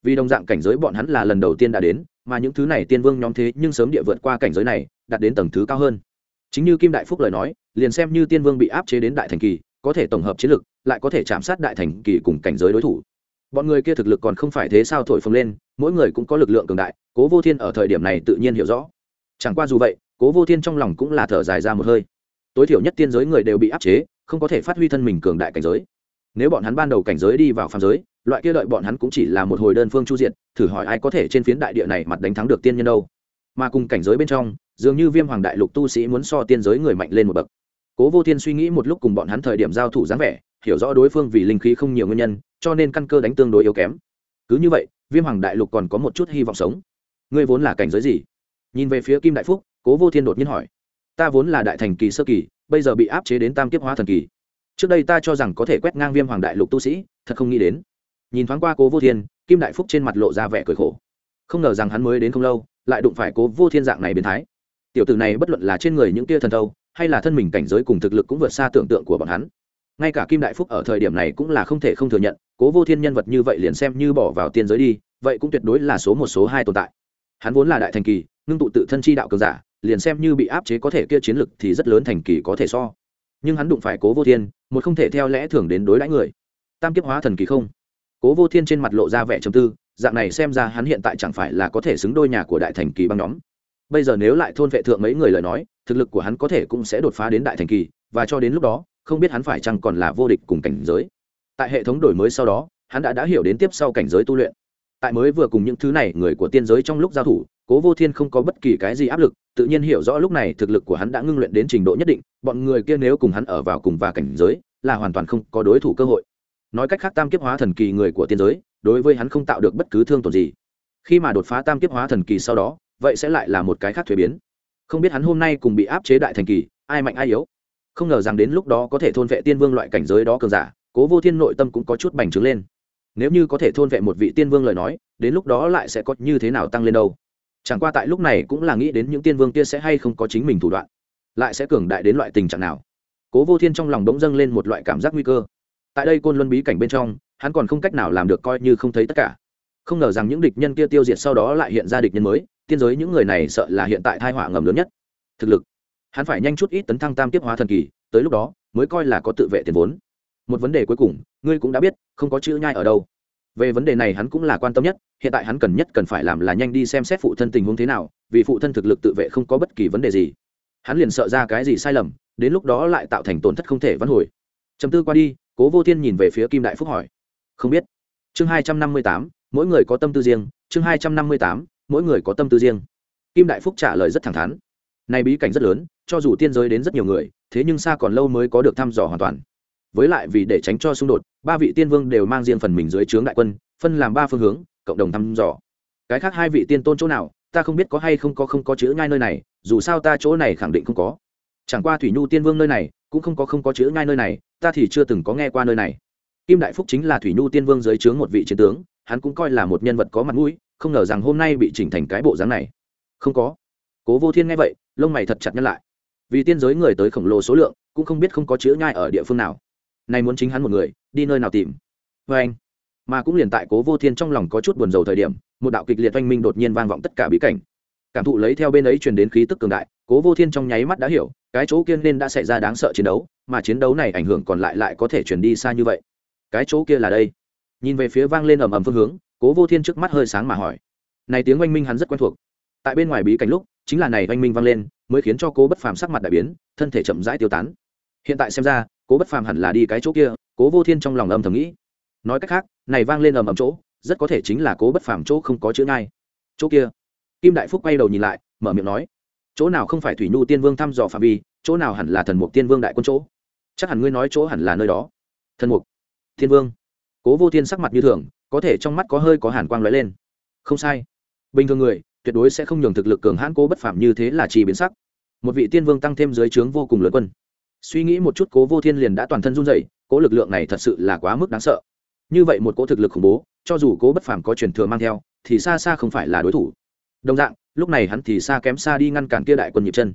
Vì đồng dạng cảnh giới bọn hắn là lần đầu tiên đã đến, mà những thứ này tiên vương nhóm thế nhưng sớm địa vượt qua cảnh giới này đạt đến tầng thứ cao hơn. Chính như kim đại phúc lời nói, liền xem như tiên vương bị áp chế đến đại thành kỳ, có thể tổng hợp chiến lực, lại có thể chạm sát đại thành kỳ cùng cảnh giới đối thủ. Bọn người kia thực lực còn không phải thế sao thổi phồng lên, mỗi người cũng có lực lượng cường đại, cố vô thiên ở thời điểm này tự nhiên hiểu rõ. Chẳng qua dù vậy, cố vô thiên trong lòng cũng là thở dài ra một hơi. Tối thiểu nhất tiên giới người đều bị áp chế, không có thể phát huy thân mình cường đại cảnh giới. Nếu bọn hắn ban đầu cảnh giới đi vào phàm giới, loại kia đợi bọn hắn cũng chỉ là một hồi đơn phương chu diện thử hỏi ai có thể trên phiến đại địa này mặt đánh thắng được tiên nhân đâu. Mà cùng cảnh giới bên trong dường như viêm hoàng đại lục tu sĩ muốn so tiên giới người mạnh lên một bậc. Cố vô thiên suy nghĩ một lúc cùng bọn hắn thời điểm giao thủ dáng vẻ, hiểu rõ đối phương vì linh khí không nhiều nguyên nhân, cho nên căn cơ đánh tương đối yếu kém. Cứ như vậy, viêm hoàng đại lục còn có một chút hy vọng sống. Ngươi vốn là cảnh giới gì? Nhìn về phía kim đại phúc, cố vô thiên đột nhiên hỏi. Ta vốn là đại thành kỳ sơ kỳ, bây giờ bị áp chế đến tam kiếp hóa thần kỳ. Trước đây ta cho rằng có thể quét ngang viêm hoàng đại lục tu sĩ, thật không nghĩ đến. Nhìn thoáng qua cố vô thiên, kim đại phúc trên mặt lộ ra vẻ cười khổ. Không ngờ rằng hắn mới đến không lâu, lại đụng phải cố vô thiên dạng này biến thái tiểu tử này bất luận là trên người những tia thần thâu, hay là thân mình cảnh giới cùng thực lực cũng vượt xa tưởng tượng của bọn hắn. Ngay cả kim đại phúc ở thời điểm này cũng là không thể không thừa nhận, cố vô thiên nhân vật như vậy liền xem như bỏ vào tiên giới đi, vậy cũng tuyệt đối là số một, số hai tồn tại. Hắn vốn là đại thành kỳ, ngưng tụ tự thân chi đạo cường giả, liền xem như bị áp chế có thể kia chiến lực thì rất lớn thành kỳ có thể so. Nhưng hắn đụng phải cố vô thiên, một không thể theo lẽ thường đến đối đãi người. Tam kiếp hóa thần kỳ không? Cố vô thiên trên mặt lộ ra vẻ trầm tư, dạng này xem ra hắn hiện tại chẳng phải là có thể xứng đôi nhà của đại thành kỳ băng nhóm bây giờ nếu lại thôn vệ thượng mấy người lời nói, thực lực của hắn có thể cũng sẽ đột phá đến đại thành kỳ, và cho đến lúc đó, không biết hắn phải chăng còn là vô địch cùng cảnh giới. Tại hệ thống đổi mới sau đó, hắn đã đã hiểu đến tiếp sau cảnh giới tu luyện. Tại mới vừa cùng những thứ này người của tiên giới trong lúc giao thủ, cố vô thiên không có bất kỳ cái gì áp lực, tự nhiên hiểu rõ lúc này thực lực của hắn đã ngưng luyện đến trình độ nhất định, bọn người kia nếu cùng hắn ở vào cùng và cảnh giới, là hoàn toàn không có đối thủ cơ hội. Nói cách khác tam kiếp hóa thần kỳ người của tiên giới, đối với hắn không tạo được bất cứ thương tổn gì. Khi mà đột phá tam kiếp hóa thần kỳ sau đó vậy sẽ lại là một cái khác thuế biến. Không biết hắn hôm nay cùng bị áp chế đại thành kỳ, ai mạnh ai yếu. Không ngờ rằng đến lúc đó có thể thôn vệ tiên vương loại cảnh giới đó cường giả, cố vô thiên nội tâm cũng có chút bành trướng lên. Nếu như có thể thôn vệ một vị tiên vương lời nói, đến lúc đó lại sẽ có như thế nào tăng lên đâu? Chẳng qua tại lúc này cũng là nghĩ đến những tiên vương kia sẽ hay không có chính mình thủ đoạn, lại sẽ cường đại đến loại tình trạng nào? Cố vô thiên trong lòng bỗng dâng lên một loại cảm giác nguy cơ. Tại đây côn luân bí cảnh bên trong, hắn còn không cách nào làm được coi như không thấy tất cả. Không ngờ rằng những địch nhân kia tiêu diệt sau đó lại hiện ra địch nhân mới tiên giới những người này sợ là hiện tại thai họa ngầm lớn nhất. Thực lực. Hắn phải nhanh chút ít tấn thăng tam tiếp hóa thần kỳ, tới lúc đó, mới coi là có tự vệ tiền vốn. Một vấn đề cuối cùng, ngươi cũng đã biết, không có chữ nhai ở đâu. Về vấn đề này hắn cũng là quan tâm nhất, hiện tại hắn cần nhất cần phải làm là nhanh đi xem xét phụ thân tình huống thế nào, vì phụ thân thực lực tự vệ không có bất kỳ vấn đề gì. Hắn liền sợ ra cái gì sai lầm, đến lúc đó lại tạo thành tổn thất không thể vãn hồi. Chấm tư qua đi, cố vô thiên nhìn về phía kim đại phúc hỏi. Không biết. Chương hai trăm năm mươi tám, mỗi người có tâm tư riêng, chương hai trăm năm mươi tám mỗi người có tâm tư riêng. Kim đại phúc trả lời rất thẳng thắn. Này bí cảnh rất lớn, cho dù tiên giới đến rất nhiều người, thế nhưng xa còn lâu mới có được thăm dò hoàn toàn. Với lại vì để tránh cho xung đột, ba vị tiên vương đều mang riêng phần mình dưới trướng đại quân, phân làm ba phương hướng, cộng đồng thăm dò. Cái khác hai vị tiên tôn chỗ nào, ta không biết có hay không có không có chữ ngay nơi này, dù sao ta chỗ này khẳng định không có. Chẳng qua thủy nhu tiên vương nơi này, cũng không có không có chữ ngay nơi này, ta thì chưa từng có nghe qua nơi này. Kim đại phúc chính là thủy nhu tiên vương dưới trướng một vị chiến tướng, hắn cũng coi là một nhân vật có mặt mũi không ngờ rằng hôm nay bị chỉnh thành cái bộ dáng này. Không có. Cố vô thiên nghe vậy, lông mày thật chặt nhăn lại. Vì tiên giới người tới khổng lồ số lượng, cũng không biết không có chữ nhai ở địa phương nào. Nay muốn chính hắn một người, đi nơi nào tìm? Vê anh. Mà cũng liền tại cố vô thiên trong lòng có chút buồn rầu thời điểm, một đạo kịch liệt oanh minh đột nhiên vang vọng tất cả bí cảnh. Cảm thụ lấy theo bên ấy truyền đến khí tức cường đại, cố vô thiên trong nháy mắt đã hiểu, cái chỗ kia nên đã xảy ra đáng sợ chiến đấu, mà chiến đấu này ảnh hưởng còn lại lại có thể truyền đi xa như vậy. Cái chỗ kia là đây. Nhìn về phía vang lên ầm ầm phương hướng cố vô thiên trước mắt hơi sáng mà hỏi. Này tiếng oanh minh hắn rất quen thuộc. Tại bên ngoài bí cảnh lúc, chính là này oanh minh vang lên, mới khiến cho cố bất phàm sắc mặt đại biến, thân thể chậm rãi tiêu tán. Hiện tại xem ra, cố bất phàm hẳn là đi cái chỗ kia, cố vô thiên trong lòng âm thầm nghĩ. Nói cách khác, này vang lên ầm ầm chỗ, rất có thể chính là cố bất phàm chỗ không có chữ ngay. Chỗ kia. Kim đại phúc quay đầu nhìn lại, mở miệng nói. Chỗ nào không phải thủy nhu tiên vương thăm dò phạm vi, chỗ nào hẳn là thần mục tiên vương đại quân chỗ? Chắc hẳn ngươi nói chỗ hẳn là nơi đó. Thần mục thiên vương. Cố vô thiên sắc mặt như thường có thể trong mắt có hơi có hàn quang lóe lên. Không sai. Bình thường người, tuyệt đối sẽ không nhường thực lực cường hãn cố bất phạm như thế là chỉ biến sắc. Một vị tiên vương tăng thêm dưới trướng vô cùng lớn quân. Suy nghĩ một chút, cố vô thiên liền đã toàn thân run dậy cố lực lượng này thật sự là quá mức đáng sợ. Như vậy một cố thực lực khủng bố, cho dù cố bất phàm có truyền thừa mang theo, thì xa xa không phải là đối thủ. Đồng dạng, lúc này hắn thì xa kém xa đi ngăn cản kia đại quân nhịp chân.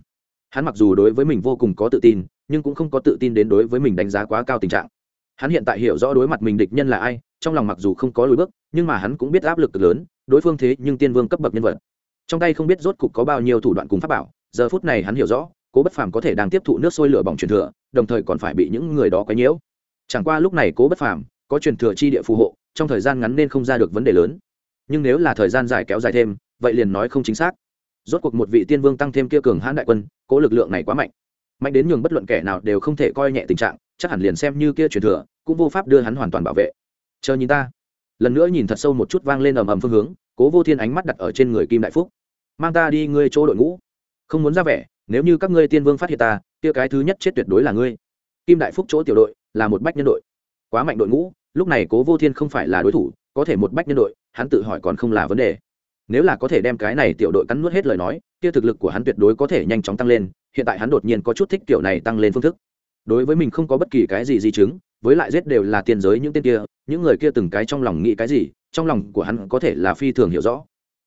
Hắn mặc dù đối với mình vô cùng có tự tin, nhưng cũng không có tự tin đến đối với mình đánh giá quá cao tình trạng. Hắn hiện tại hiểu rõ đối mặt mình địch nhân là ai trong lòng mặc dù không có lối bước, nhưng mà hắn cũng biết áp lực cực lớn, đối phương thế nhưng tiên vương cấp bậc nhân vật. Trong tay không biết rốt cục có bao nhiêu thủ đoạn cùng pháp bảo, giờ phút này hắn hiểu rõ, cố bất phàm có thể đang tiếp thụ nước sôi lửa bỏng truyền thừa, đồng thời còn phải bị những người đó quấy nhiễu. Chẳng qua lúc này cố bất phàm có truyền thừa chi địa phù hộ, trong thời gian ngắn nên không ra được vấn đề lớn. Nhưng nếu là thời gian dài kéo dài thêm, vậy liền nói không chính xác. Rốt cuộc một vị tiên vương tăng thêm kia cường hãn đại quân, cố lực lượng này quá mạnh. Mạnh đến nhường bất luận kẻ nào đều không thể coi nhẹ tình trạng, chắc hẳn liền xem như kia truyền thừa, cũng vô pháp đưa hắn hoàn toàn bảo vệ chờ nhìn ta. Lần nữa nhìn thật sâu một chút vang lên ầm ầm phương hướng, cố vô thiên ánh mắt đặt ở trên người kim đại phúc. Mang ta đi ngươi chỗ đội ngũ. Không muốn ra vẻ, nếu như các ngươi tiên vương phát hiện ta, kia cái thứ nhất chết tuyệt đối là ngươi. Kim đại phúc chỗ tiểu đội là một bách nhân đội. Quá mạnh đội ngũ, lúc này cố vô thiên không phải là đối thủ, có thể một bách nhân đội, hắn tự hỏi còn không là vấn đề. Nếu là có thể đem cái này tiểu đội cắn nuốt hết lời nói, kia thực lực của hắn tuyệt đối có thể nhanh chóng tăng lên, hiện tại hắn đột nhiên có chút thích kiểu này tăng lên phương thức. Đối với mình không có bất kỳ cái gì di chứng với lại giết đều là tiền giới những tên kia, những người kia từng cái trong lòng nghĩ cái gì, trong lòng của hắn có thể là phi thường hiểu rõ.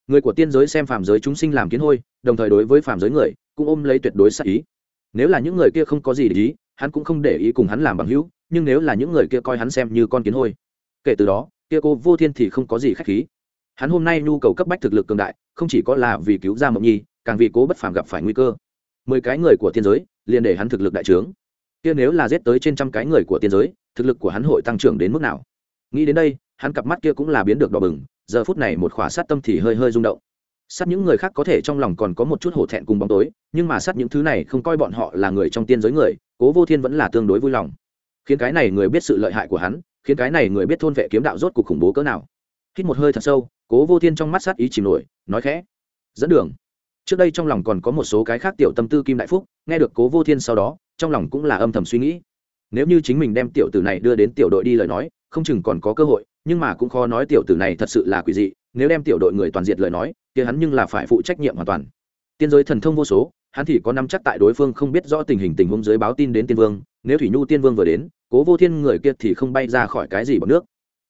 Người của tiên giới xem phàm giới chúng sinh làm kiến hôi, đồng thời đối với phàm giới người, cũng ôm lấy tuyệt đối sát ý. Nếu là những người kia không có gì để ý, hắn cũng không để ý cùng hắn làm bằng hữu, nhưng nếu là những người kia coi hắn xem như con kiến hôi, kể từ đó, kia cô vô thiên thì không có gì khách khí. Hắn hôm nay nhu cầu cấp bách thực lực cường đại, không chỉ có là vì cứu ra mộng nhi, càng vì cố bất phàm gặp phải nguy cơ. Mười cái người của tiên giới, liền để hắn thực lực đại trướng kia nếu là giết tới trên trăm cái người của tiên giới, thực lực của hắn hội tăng trưởng đến mức nào? Nghĩ đến đây, hắn cặp mắt kia cũng là biến được đỏ bừng, giờ phút này một khỏa sát tâm thì hơi hơi rung động. Sát những người khác có thể trong lòng còn có một chút hổ thẹn cùng bóng tối, nhưng mà sát những thứ này không coi bọn họ là người trong tiên giới người, cố vô thiên vẫn là tương đối vui lòng. Khiến cái này người biết sự lợi hại của hắn, khiến cái này người biết thôn vệ kiếm đạo rốt cuộc khủng bố cỡ nào. Hít một hơi thật sâu, cố vô thiên trong mắt sát ý chìm nổi, nói khẽ, dẫn đường. Trước đây trong lòng còn có một số cái khác tiểu tâm tư kim đại phúc, nghe được cố vô thiên sau đó trong lòng cũng là âm thầm suy nghĩ. Nếu như chính mình đem tiểu tử này đưa đến tiểu đội đi lời nói, không chừng còn có cơ hội, nhưng mà cũng khó nói tiểu tử này thật sự là quỷ dị, nếu đem tiểu đội người toàn diệt lời nói thì hắn nhưng là phải phụ trách nhiệm hoàn toàn. Tiên giới thần thông vô số, hắn thì có nắm chắc tại đối phương không biết rõ tình hình tình huống dưới báo tin đến tiên vương, nếu thủy nhu tiên vương vừa đến, cố vô thiên người kia thì không bay ra khỏi cái gì bằng nước.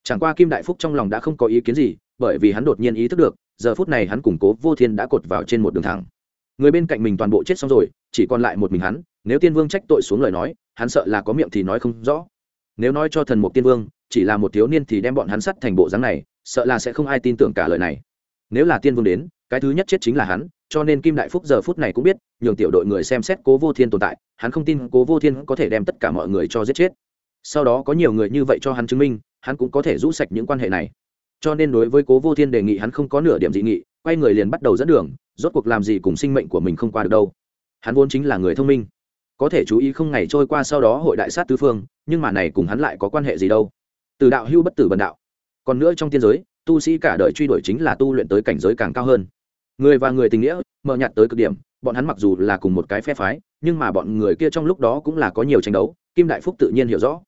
Chẳng qua kim đại phúc trong lòng đã không có ý kiến gì, bởi vì hắn đột nhiên ý thức được, giờ phút này hắn củng cố vô thiên đã cột vào trên một đường thẳng. Người bên cạnh mình toàn bộ chết xong rồi, chỉ còn lại một mình hắn nếu tiên vương trách tội xuống lời nói, hắn sợ là có miệng thì nói không rõ. Nếu nói cho thần mục tiên vương, chỉ là một thiếu niên thì đem bọn hắn sắt thành bộ dáng này, sợ là sẽ không ai tin tưởng cả lời này. Nếu là tiên vương đến, cái thứ nhất chết chính là hắn, cho nên kim đại phúc giờ phút này cũng biết, nhường tiểu đội người xem xét cố vô thiên tồn tại, hắn không tin cố vô thiên có thể đem tất cả mọi người cho giết chết. Sau đó có nhiều người như vậy cho hắn chứng minh, hắn cũng có thể rũ sạch những quan hệ này. Cho nên đối với cố vô thiên đề nghị hắn không có nửa điểm dị nghị, quay người liền bắt đầu dẫn đường, rốt cuộc làm gì cùng sinh mệnh của mình không qua được đâu. Hắn vốn chính là người thông minh có thể chú ý không ngày trôi qua sau đó hội đại sát tứ phương, nhưng mà này cùng hắn lại có quan hệ gì đâu? Từ đạo hưu bất tử bần đạo. Còn nữa trong tiên giới, tu sĩ cả đời truy đuổi chính là tu luyện tới cảnh giới càng cao hơn. Người và người tình nghĩa mờ nhạt tới cực điểm, bọn hắn mặc dù là cùng một cái phe phái, nhưng mà bọn người kia trong lúc đó cũng là có nhiều tranh đấu, kim đại phúc tự nhiên hiểu rõ.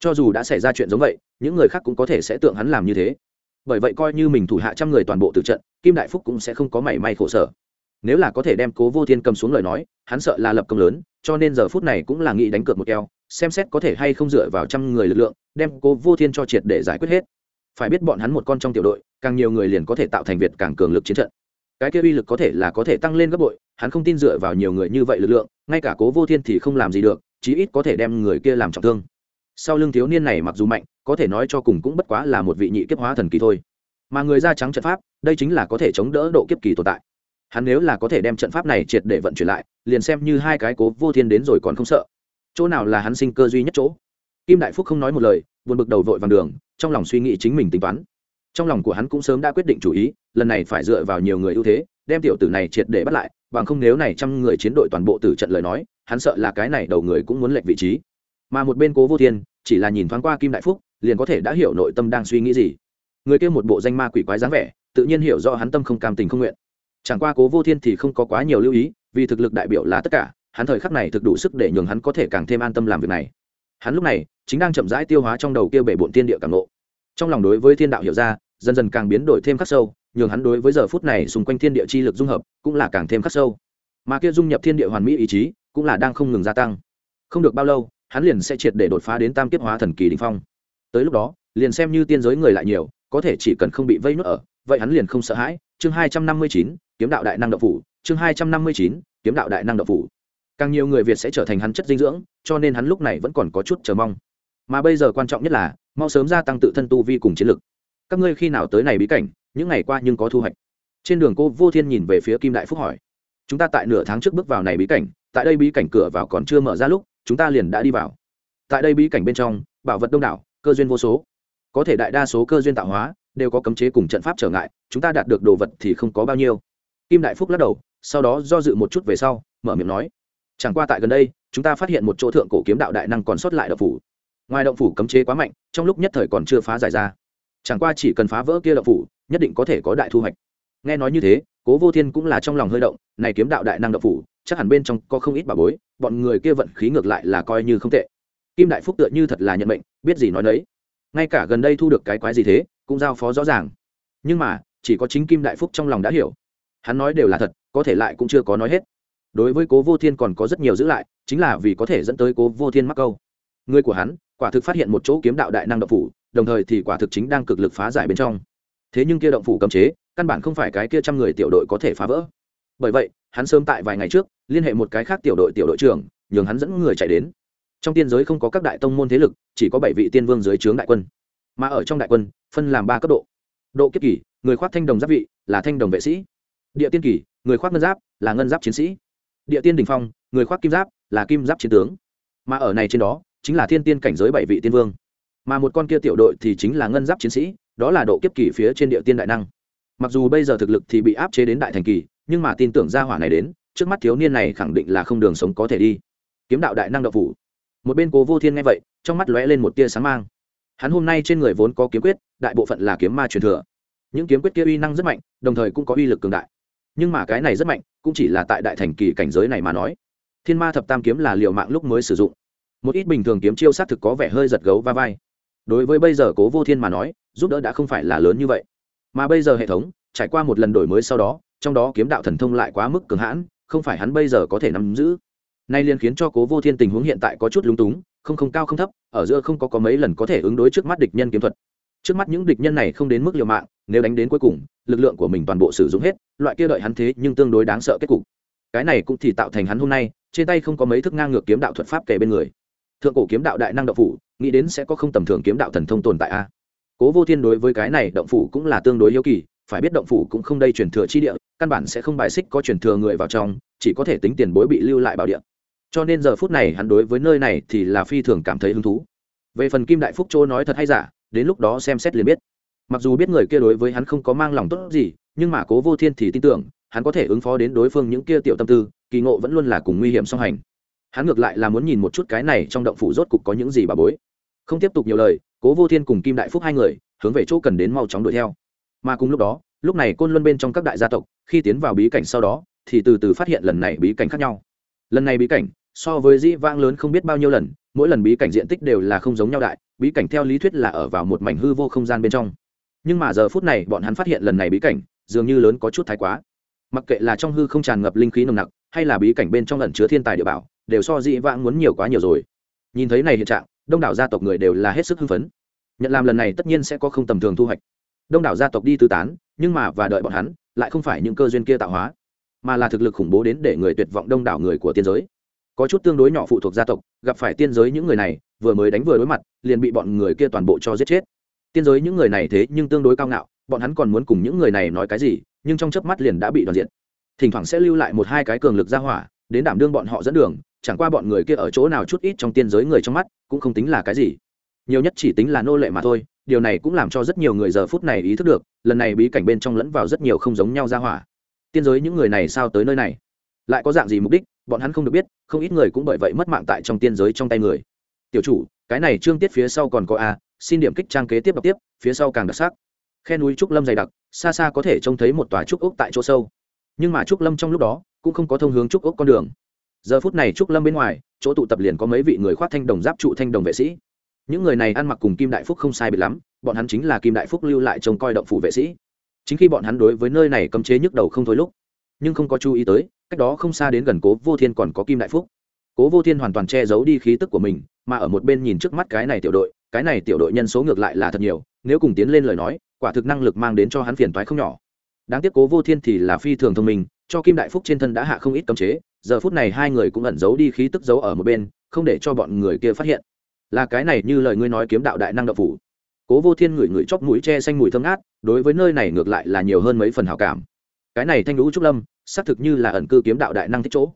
Cho dù đã xảy ra chuyện giống vậy, những người khác cũng có thể sẽ tượng hắn làm như thế. Bởi vậy coi như mình thủ hạ trăm người toàn bộ từ trận, kim đại phúc cũng sẽ không có mảy may khổ sở. Nếu là có thể đem cố vô thiên cầm xuống lời nói, hắn sợ là lập công lớn cho nên giờ phút này cũng là nghĩ đánh cược một keo, xem xét có thể hay không dựa vào trăm người lực lượng, đem cố vô thiên cho triệt để giải quyết hết. Phải biết bọn hắn một con trong tiểu đội, càng nhiều người liền có thể tạo thành việt càng cường lực chiến trận. Cái kia uy lực có thể là có thể tăng lên gấp bội, hắn không tin dựa vào nhiều người như vậy lực lượng, ngay cả cố vô thiên thì không làm gì được, chí ít có thể đem người kia làm trọng thương. Sau lưng thiếu niên này mặc dù mạnh, có thể nói cho cùng cũng bất quá là một vị nhị kiếp hóa thần kỳ thôi. Mà người da trắng trận pháp, đây chính là có thể chống đỡ độ kiếp kỳ tồn tại hắn nếu là có thể đem trận pháp này triệt để vận chuyển lại, liền xem như hai cái cố vô thiên đến rồi còn không sợ. Chỗ nào là hắn sinh cơ duy nhất chỗ? Kim đại phúc không nói một lời, buồn bực đầu vội vàng đường, trong lòng suy nghĩ chính mình tính toán. Trong lòng của hắn cũng sớm đã quyết định chủ ý, lần này phải dựa vào nhiều người ưu thế, đem tiểu tử này triệt để bắt lại, bằng không nếu này trăm người chiến đội toàn bộ tử trận lời nói, hắn sợ là cái này đầu người cũng muốn lệch vị trí. Mà một bên cố vô thiên, chỉ là nhìn thoáng qua kim đại phúc, liền có thể đã hiểu nội tâm đang suy nghĩ gì. Người kia một bộ danh ma quỷ quái dáng vẻ, tự nhiên hiểu rõ hắn tâm không cam tình không nguyện chẳng qua cố vô thiên thì không có quá nhiều lưu ý, vì thực lực đại biểu là tất cả, hắn thời khắc này thực đủ sức để nhường hắn có thể càng thêm an tâm làm việc này. Hắn lúc này, chính đang chậm rãi tiêu hóa trong đầu kia bể bộn tiên địa càng nộ trong lòng đối với thiên đạo hiểu ra, dần dần càng biến đổi thêm khắc sâu, nhường hắn đối với giờ phút này xung quanh thiên địa chi lực dung hợp cũng là càng thêm khắc sâu. Mà kia dung nhập thiên địa hoàn mỹ ý chí cũng là đang không ngừng gia tăng. Không được bao lâu, hắn liền sẽ triệt để đột phá đến tam kiếp hóa thần kỳ đình phong. Tới lúc đó, liền xem như tiên giới người lại nhiều, có thể chỉ cần không bị vây nuốt ở vậy hắn liền không sợ hãi, chương hai trăm năm mươi chín, kiếm đạo đại năng đậu phủ, chương hai trăm năm mươi chín, kiếm đạo đại năng đậu phủ. Càng nhiều người việt sẽ trở thành hắn chất dinh dưỡng, cho nên hắn lúc này vẫn còn có chút chờ mong. Mà bây giờ quan trọng nhất là, mau sớm gia tăng tự thân tu vi cùng chiến lực. Các ngươi khi nào tới này bí cảnh, những ngày qua nhưng có thu hoạch. Trên đường cô vô thiên nhìn về phía kim đại phúc hỏi. Chúng ta tại nửa tháng trước bước vào này bí cảnh, tại đây bí cảnh cửa vào còn chưa mở ra lúc, chúng ta liền đã đi vào. Tại đây bí cảnh bên trong, bảo vật đông đảo, cơ duyên vô số. Có thể đại đa số cơ duyên tạo hóa đều có cấm chế cùng trận pháp trở ngại, chúng ta đạt được đồ vật thì không có bao nhiêu. Kim đại phúc lắc đầu, sau đó do dự một chút về sau, mở miệng nói, chẳng qua tại gần đây, chúng ta phát hiện một chỗ thượng cổ kiếm đạo đại năng còn sót lại động phủ. Ngoài động phủ cấm chế quá mạnh, trong lúc nhất thời còn chưa phá giải ra. Chẳng qua chỉ cần phá vỡ kia động phủ, nhất định có thể có đại thu hoạch. Nghe nói như thế, cố vô thiên cũng là trong lòng hơi động, này kiếm đạo đại năng động phủ, chắc hẳn bên trong có không ít bà bối, bọn người kia vận khí ngược lại là coi như không tệ. Kim đại phúc tựa như thật là nhận mệnh, biết gì nói đấy ngay cả gần đây thu được cái quái gì thế cũng giao phó rõ ràng. Nhưng mà, chỉ có chính kim đại phúc trong lòng đã hiểu. Hắn nói đều là thật, có thể lại cũng chưa có nói hết. Đối với cố vô thiên còn có rất nhiều giữ lại, chính là vì có thể dẫn tới cố vô thiên mắc câu. Người của hắn, quả thực phát hiện một chỗ kiếm đạo đại năng động phủ, đồng thời thì quả thực chính đang cực lực phá giải bên trong. Thế nhưng kia động phủ cấm chế, căn bản không phải cái kia trăm người tiểu đội có thể phá vỡ. Bởi vậy, hắn sớm tại vài ngày trước, liên hệ một cái khác tiểu đội tiểu đội trưởng, nhường hắn dẫn người chạy đến. Trong tiên giới không có các đại tông môn thế lực, chỉ có bảy vị tiên vương dưới trướng đại quân mà ở trong đại quân, phân làm ba cấp độ. Độ kiếp kỳ, người khoác thanh đồng giáp vị, là thanh đồng vệ sĩ. Địa tiên kỳ, người khoác ngân giáp, là ngân giáp chiến sĩ. Địa tiên đình phong, người khoác kim giáp, là kim giáp chiến tướng. Mà ở này trên đó, chính là thiên tiên cảnh giới bảy vị tiên vương. Mà một con kia tiểu đội thì chính là ngân giáp chiến sĩ, đó là độ kiếp kỳ phía trên địa tiên đại năng. Mặc dù bây giờ thực lực thì bị áp chế đến đại thành kỳ, nhưng mà tin tưởng gia hỏa này đến, trước mắt thiếu niên này khẳng định là không đường sống có thể đi. Kiếm đạo đại năng đậu phủ. Một bên cố vô thiên nghe vậy, trong mắt lóe lên một tia sáng mang hắn hôm nay trên người vốn có kiếm quyết, đại bộ phận là kiếm ma truyền thừa. Những kiếm quyết kia uy năng rất mạnh, đồng thời cũng có uy lực cường đại. Nhưng mà cái này rất mạnh, cũng chỉ là tại đại thành kỳ cảnh giới này mà nói. Thiên ma thập tam kiếm là liệu mạng lúc mới sử dụng. Một ít bình thường kiếm chiêu s á t thực có vẻ hơi giật gấu va vai. Đối với bây giờ cố vô thiên mà nói, giúp đỡ đã không phải là lớn như vậy. Mà bây giờ hệ thống, trải qua một lần đổi mới sau đó, trong đó kiếm đạo thần thông lại quá mức cường hãn, không phải hắn bây giờ có thể nắm giữ. Nay liền khiến cho cố vô thiên tình huống hiện tại có chút lúng túng không không cao không thấp, ở giữa không có có mấy lần có thể ứng đối trước mắt địch nhân kiếm thuật. Trước mắt những địch nhân này không đến mức liều mạng, nếu đánh đến cuối cùng, lực lượng của mình toàn bộ sử dụng hết, loại kia đợi hắn thế nhưng tương đối đáng sợ kết cục. Cái này cũng thì tạo thành hắn hôm nay, trên tay không có mấy thức ngang ngược kiếm đạo thuật pháp kể bên người. Thượng cổ kiếm đạo đại năng động phủ, nghĩ đến sẽ có không tầm thường kiếm đạo thần thông tồn tại a. Cố vô thiên đối với cái này động phủ cũng là tương đối yêu kỳ, phải biết động phủ cũng không đây truyền thừa chi địa, căn bản sẽ không bài xích có truyền thừa người vào trong, chỉ có thể tính tiền bối bị lưu lại bảo địa cho nên giờ phút này hắn đối với nơi này thì là phi thường cảm thấy hứng thú. Về phần kim đại phúc châu nói thật hay giả, đến lúc đó xem xét liền biết. Mặc dù biết người kia đối với hắn không có mang lòng tốt gì, nhưng mà cố vô thiên thì tin tưởng, hắn có thể ứng phó đến đối phương những kia tiểu tâm tư, kỳ ngộ vẫn luôn là cùng nguy hiểm song hành. Hắn ngược lại là muốn nhìn một chút cái này trong động phủ rốt cục có những gì bà bối. Không tiếp tục nhiều lời, cố vô thiên cùng kim đại phúc hai người, hướng về chỗ cần đến mau chóng đuổi theo. Mà cùng lúc đó, lúc này côn luân bên trong các đại gia tộc, khi tiến vào bí cảnh sau đó, thì từ từ phát hiện lần này bí cảnh khác nhau. Lần này bí cảnh so với dĩ vãng lớn không biết bao nhiêu lần, mỗi lần bí cảnh diện tích đều là không giống nhau đại, bí cảnh theo lý thuyết là ở vào một mảnh hư vô không gian bên trong. Nhưng mà giờ phút này, bọn hắn phát hiện lần này bí cảnh, dường như lớn có chút thái quá. Mặc kệ là trong hư không tràn ngập linh khí nồng nặc, hay là bí cảnh bên trong ẩn chứa thiên tài địa bảo, đều so dĩ vãng muốn nhiều quá nhiều rồi. Nhìn thấy này hiện trạng, đông đảo gia tộc người đều là hết sức hưng phấn. Nhận làm lần này tất nhiên sẽ có không tầm thường thu hoạch. Đông đảo gia tộc đi tư tán, nhưng mà và đợi bọn hắn, lại không phải những cơ duyên kia tạo hóa, mà là thực lực khủng bố đến để người tuyệt vọng đông đảo người của tiên giới có chút tương đối nhỏ phụ thuộc gia tộc, gặp phải tiên giới những người này, vừa mới đánh vừa đối mặt, liền bị bọn người kia toàn bộ cho giết chết. Tiên giới những người này thế nhưng tương đối cao ngạo, bọn hắn còn muốn cùng những người này nói cái gì, nhưng trong chớp mắt liền đã bị đoàn diện thỉnh thoảng sẽ lưu lại một hai cái cường lực ra hỏa, đến đảm đương bọn họ dẫn đường, chẳng qua bọn người kia ở chỗ nào chút ít trong tiên giới người trong mắt, cũng không tính là cái gì. Nhiều nhất chỉ tính là nô lệ mà thôi, điều này cũng làm cho rất nhiều người giờ phút này ý thức được, lần này bí cảnh bên trong lẫn vào rất nhiều không giống nhau ra hỏa. Tiên giới những người này sao tới nơi này? Lại có dạng gì mục đích, bọn hắn không được biết, không ít người cũng bởi vậy mất mạng tại trong tiên giới trong tay người. Tiểu chủ, cái này trương tiết phía sau còn có a, xin điểm kích trang kế tiếp đọc tiếp, phía sau càng đặc sắc. Khe núi trúc lâm dày đặc, xa xa có thể trông thấy một tòa trúc ốc tại chỗ sâu. Nhưng mà trúc lâm trong lúc đó, cũng không có thông hướng trúc ốc con đường. Giờ phút này trúc lâm bên ngoài, chỗ tụ tập liền có mấy vị người khoác thanh đồng giáp trụ thanh đồng vệ sĩ. Những người này ăn mặc cùng kim đại phúc không sai biệt lắm, bọn hắn chính là kim đại phúc lưu lại trông coi động phủ vệ sĩ. Chính khi bọn hắn đối với nơi này cấm chế nhức đầu không thôi lúc, nhưng không có chú ý tới cách đó không xa đến gần cố vô thiên còn có kim đại phúc. Cố vô thiên hoàn toàn che giấu đi khí tức của mình, mà ở một bên nhìn trước mắt cái này tiểu đội, cái này tiểu đội nhân số ngược lại là thật nhiều, nếu cùng tiến lên lời nói, quả thực năng lực mang đến cho hắn phiền toái không nhỏ. Đáng tiếc cố vô thiên thì là phi thường thông minh, cho kim đại phúc trên thân đã hạ không ít cấm chế, giờ phút này hai người cũng ẩn giấu đi khí tức giấu ở một bên, không để cho bọn người kia phát hiện. Là cái này như lời ngươi nói kiếm đạo đại năng đạo phủ. Cố vô thiên ngửi ngửi chóp mũi che xanh mùi thơm ngát, đối với nơi này ngược lại là nhiều hơn mấy phần hảo cảm cái này thanh lũ trúc lâm xác thực như là ẩn cư kiếm đạo đại năng thích chỗ.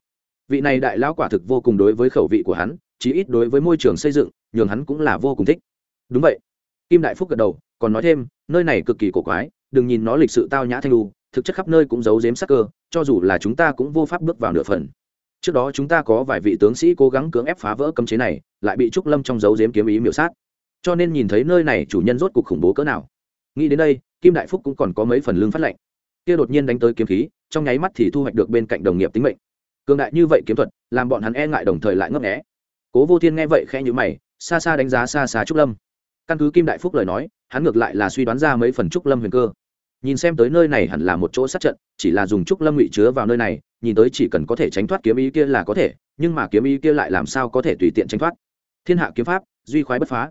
Vị này đại lão quả thực vô cùng đối với khẩu vị của hắn chí ít đối với môi trường xây dựng nhường hắn cũng là vô cùng thích. Đúng vậy. Kim đại phúc gật đầu còn nói thêm nơi này cực kỳ cổ quái đừng nhìn nó lịch sự tao nhã thanh lũ, thực chất khắp nơi cũng giấu giếm sắc cơ cho dù là chúng ta cũng vô pháp bước vào nửa phần. Trước đó chúng ta có vài vị tướng sĩ cố gắng cưỡng ép phá vỡ cấm chế này lại bị trúc lâm trong giấu giếm kiếm ý miểu sát. Cho nên nhìn thấy nơi này chủ nhân rốt cuộc khủng bố cỡ nào. Nghĩ đến đây kim đại phúc cũng còn có mấy phần lương phát lệnh kia đột nhiên đánh tới kiếm khí, trong nháy mắt thì thu hoạch được bên cạnh đồng nghiệp tính mệnh. Cường đại như vậy kiếm thuật, làm bọn hắn e ngại đồng thời lại ngấp nghé. Cố vô thiên nghe vậy khẽ nhữ mày, xa xa đánh giá xa xa trúc lâm. Căn cứ kim đại phúc lời nói, hắn ngược lại là suy đoán ra mấy phần trúc lâm huyền cơ. Nhìn xem tới nơi này hẳn là một chỗ sát trận, chỉ là dùng trúc lâm ngụy chứa vào nơi này, nhìn tới chỉ cần có thể tránh thoát kiếm ý kia là có thể, nhưng mà kiếm ý kia lại làm sao có thể tùy tiện tránh thoát? Thiên hạ kiếm pháp, duy khoái bất phá.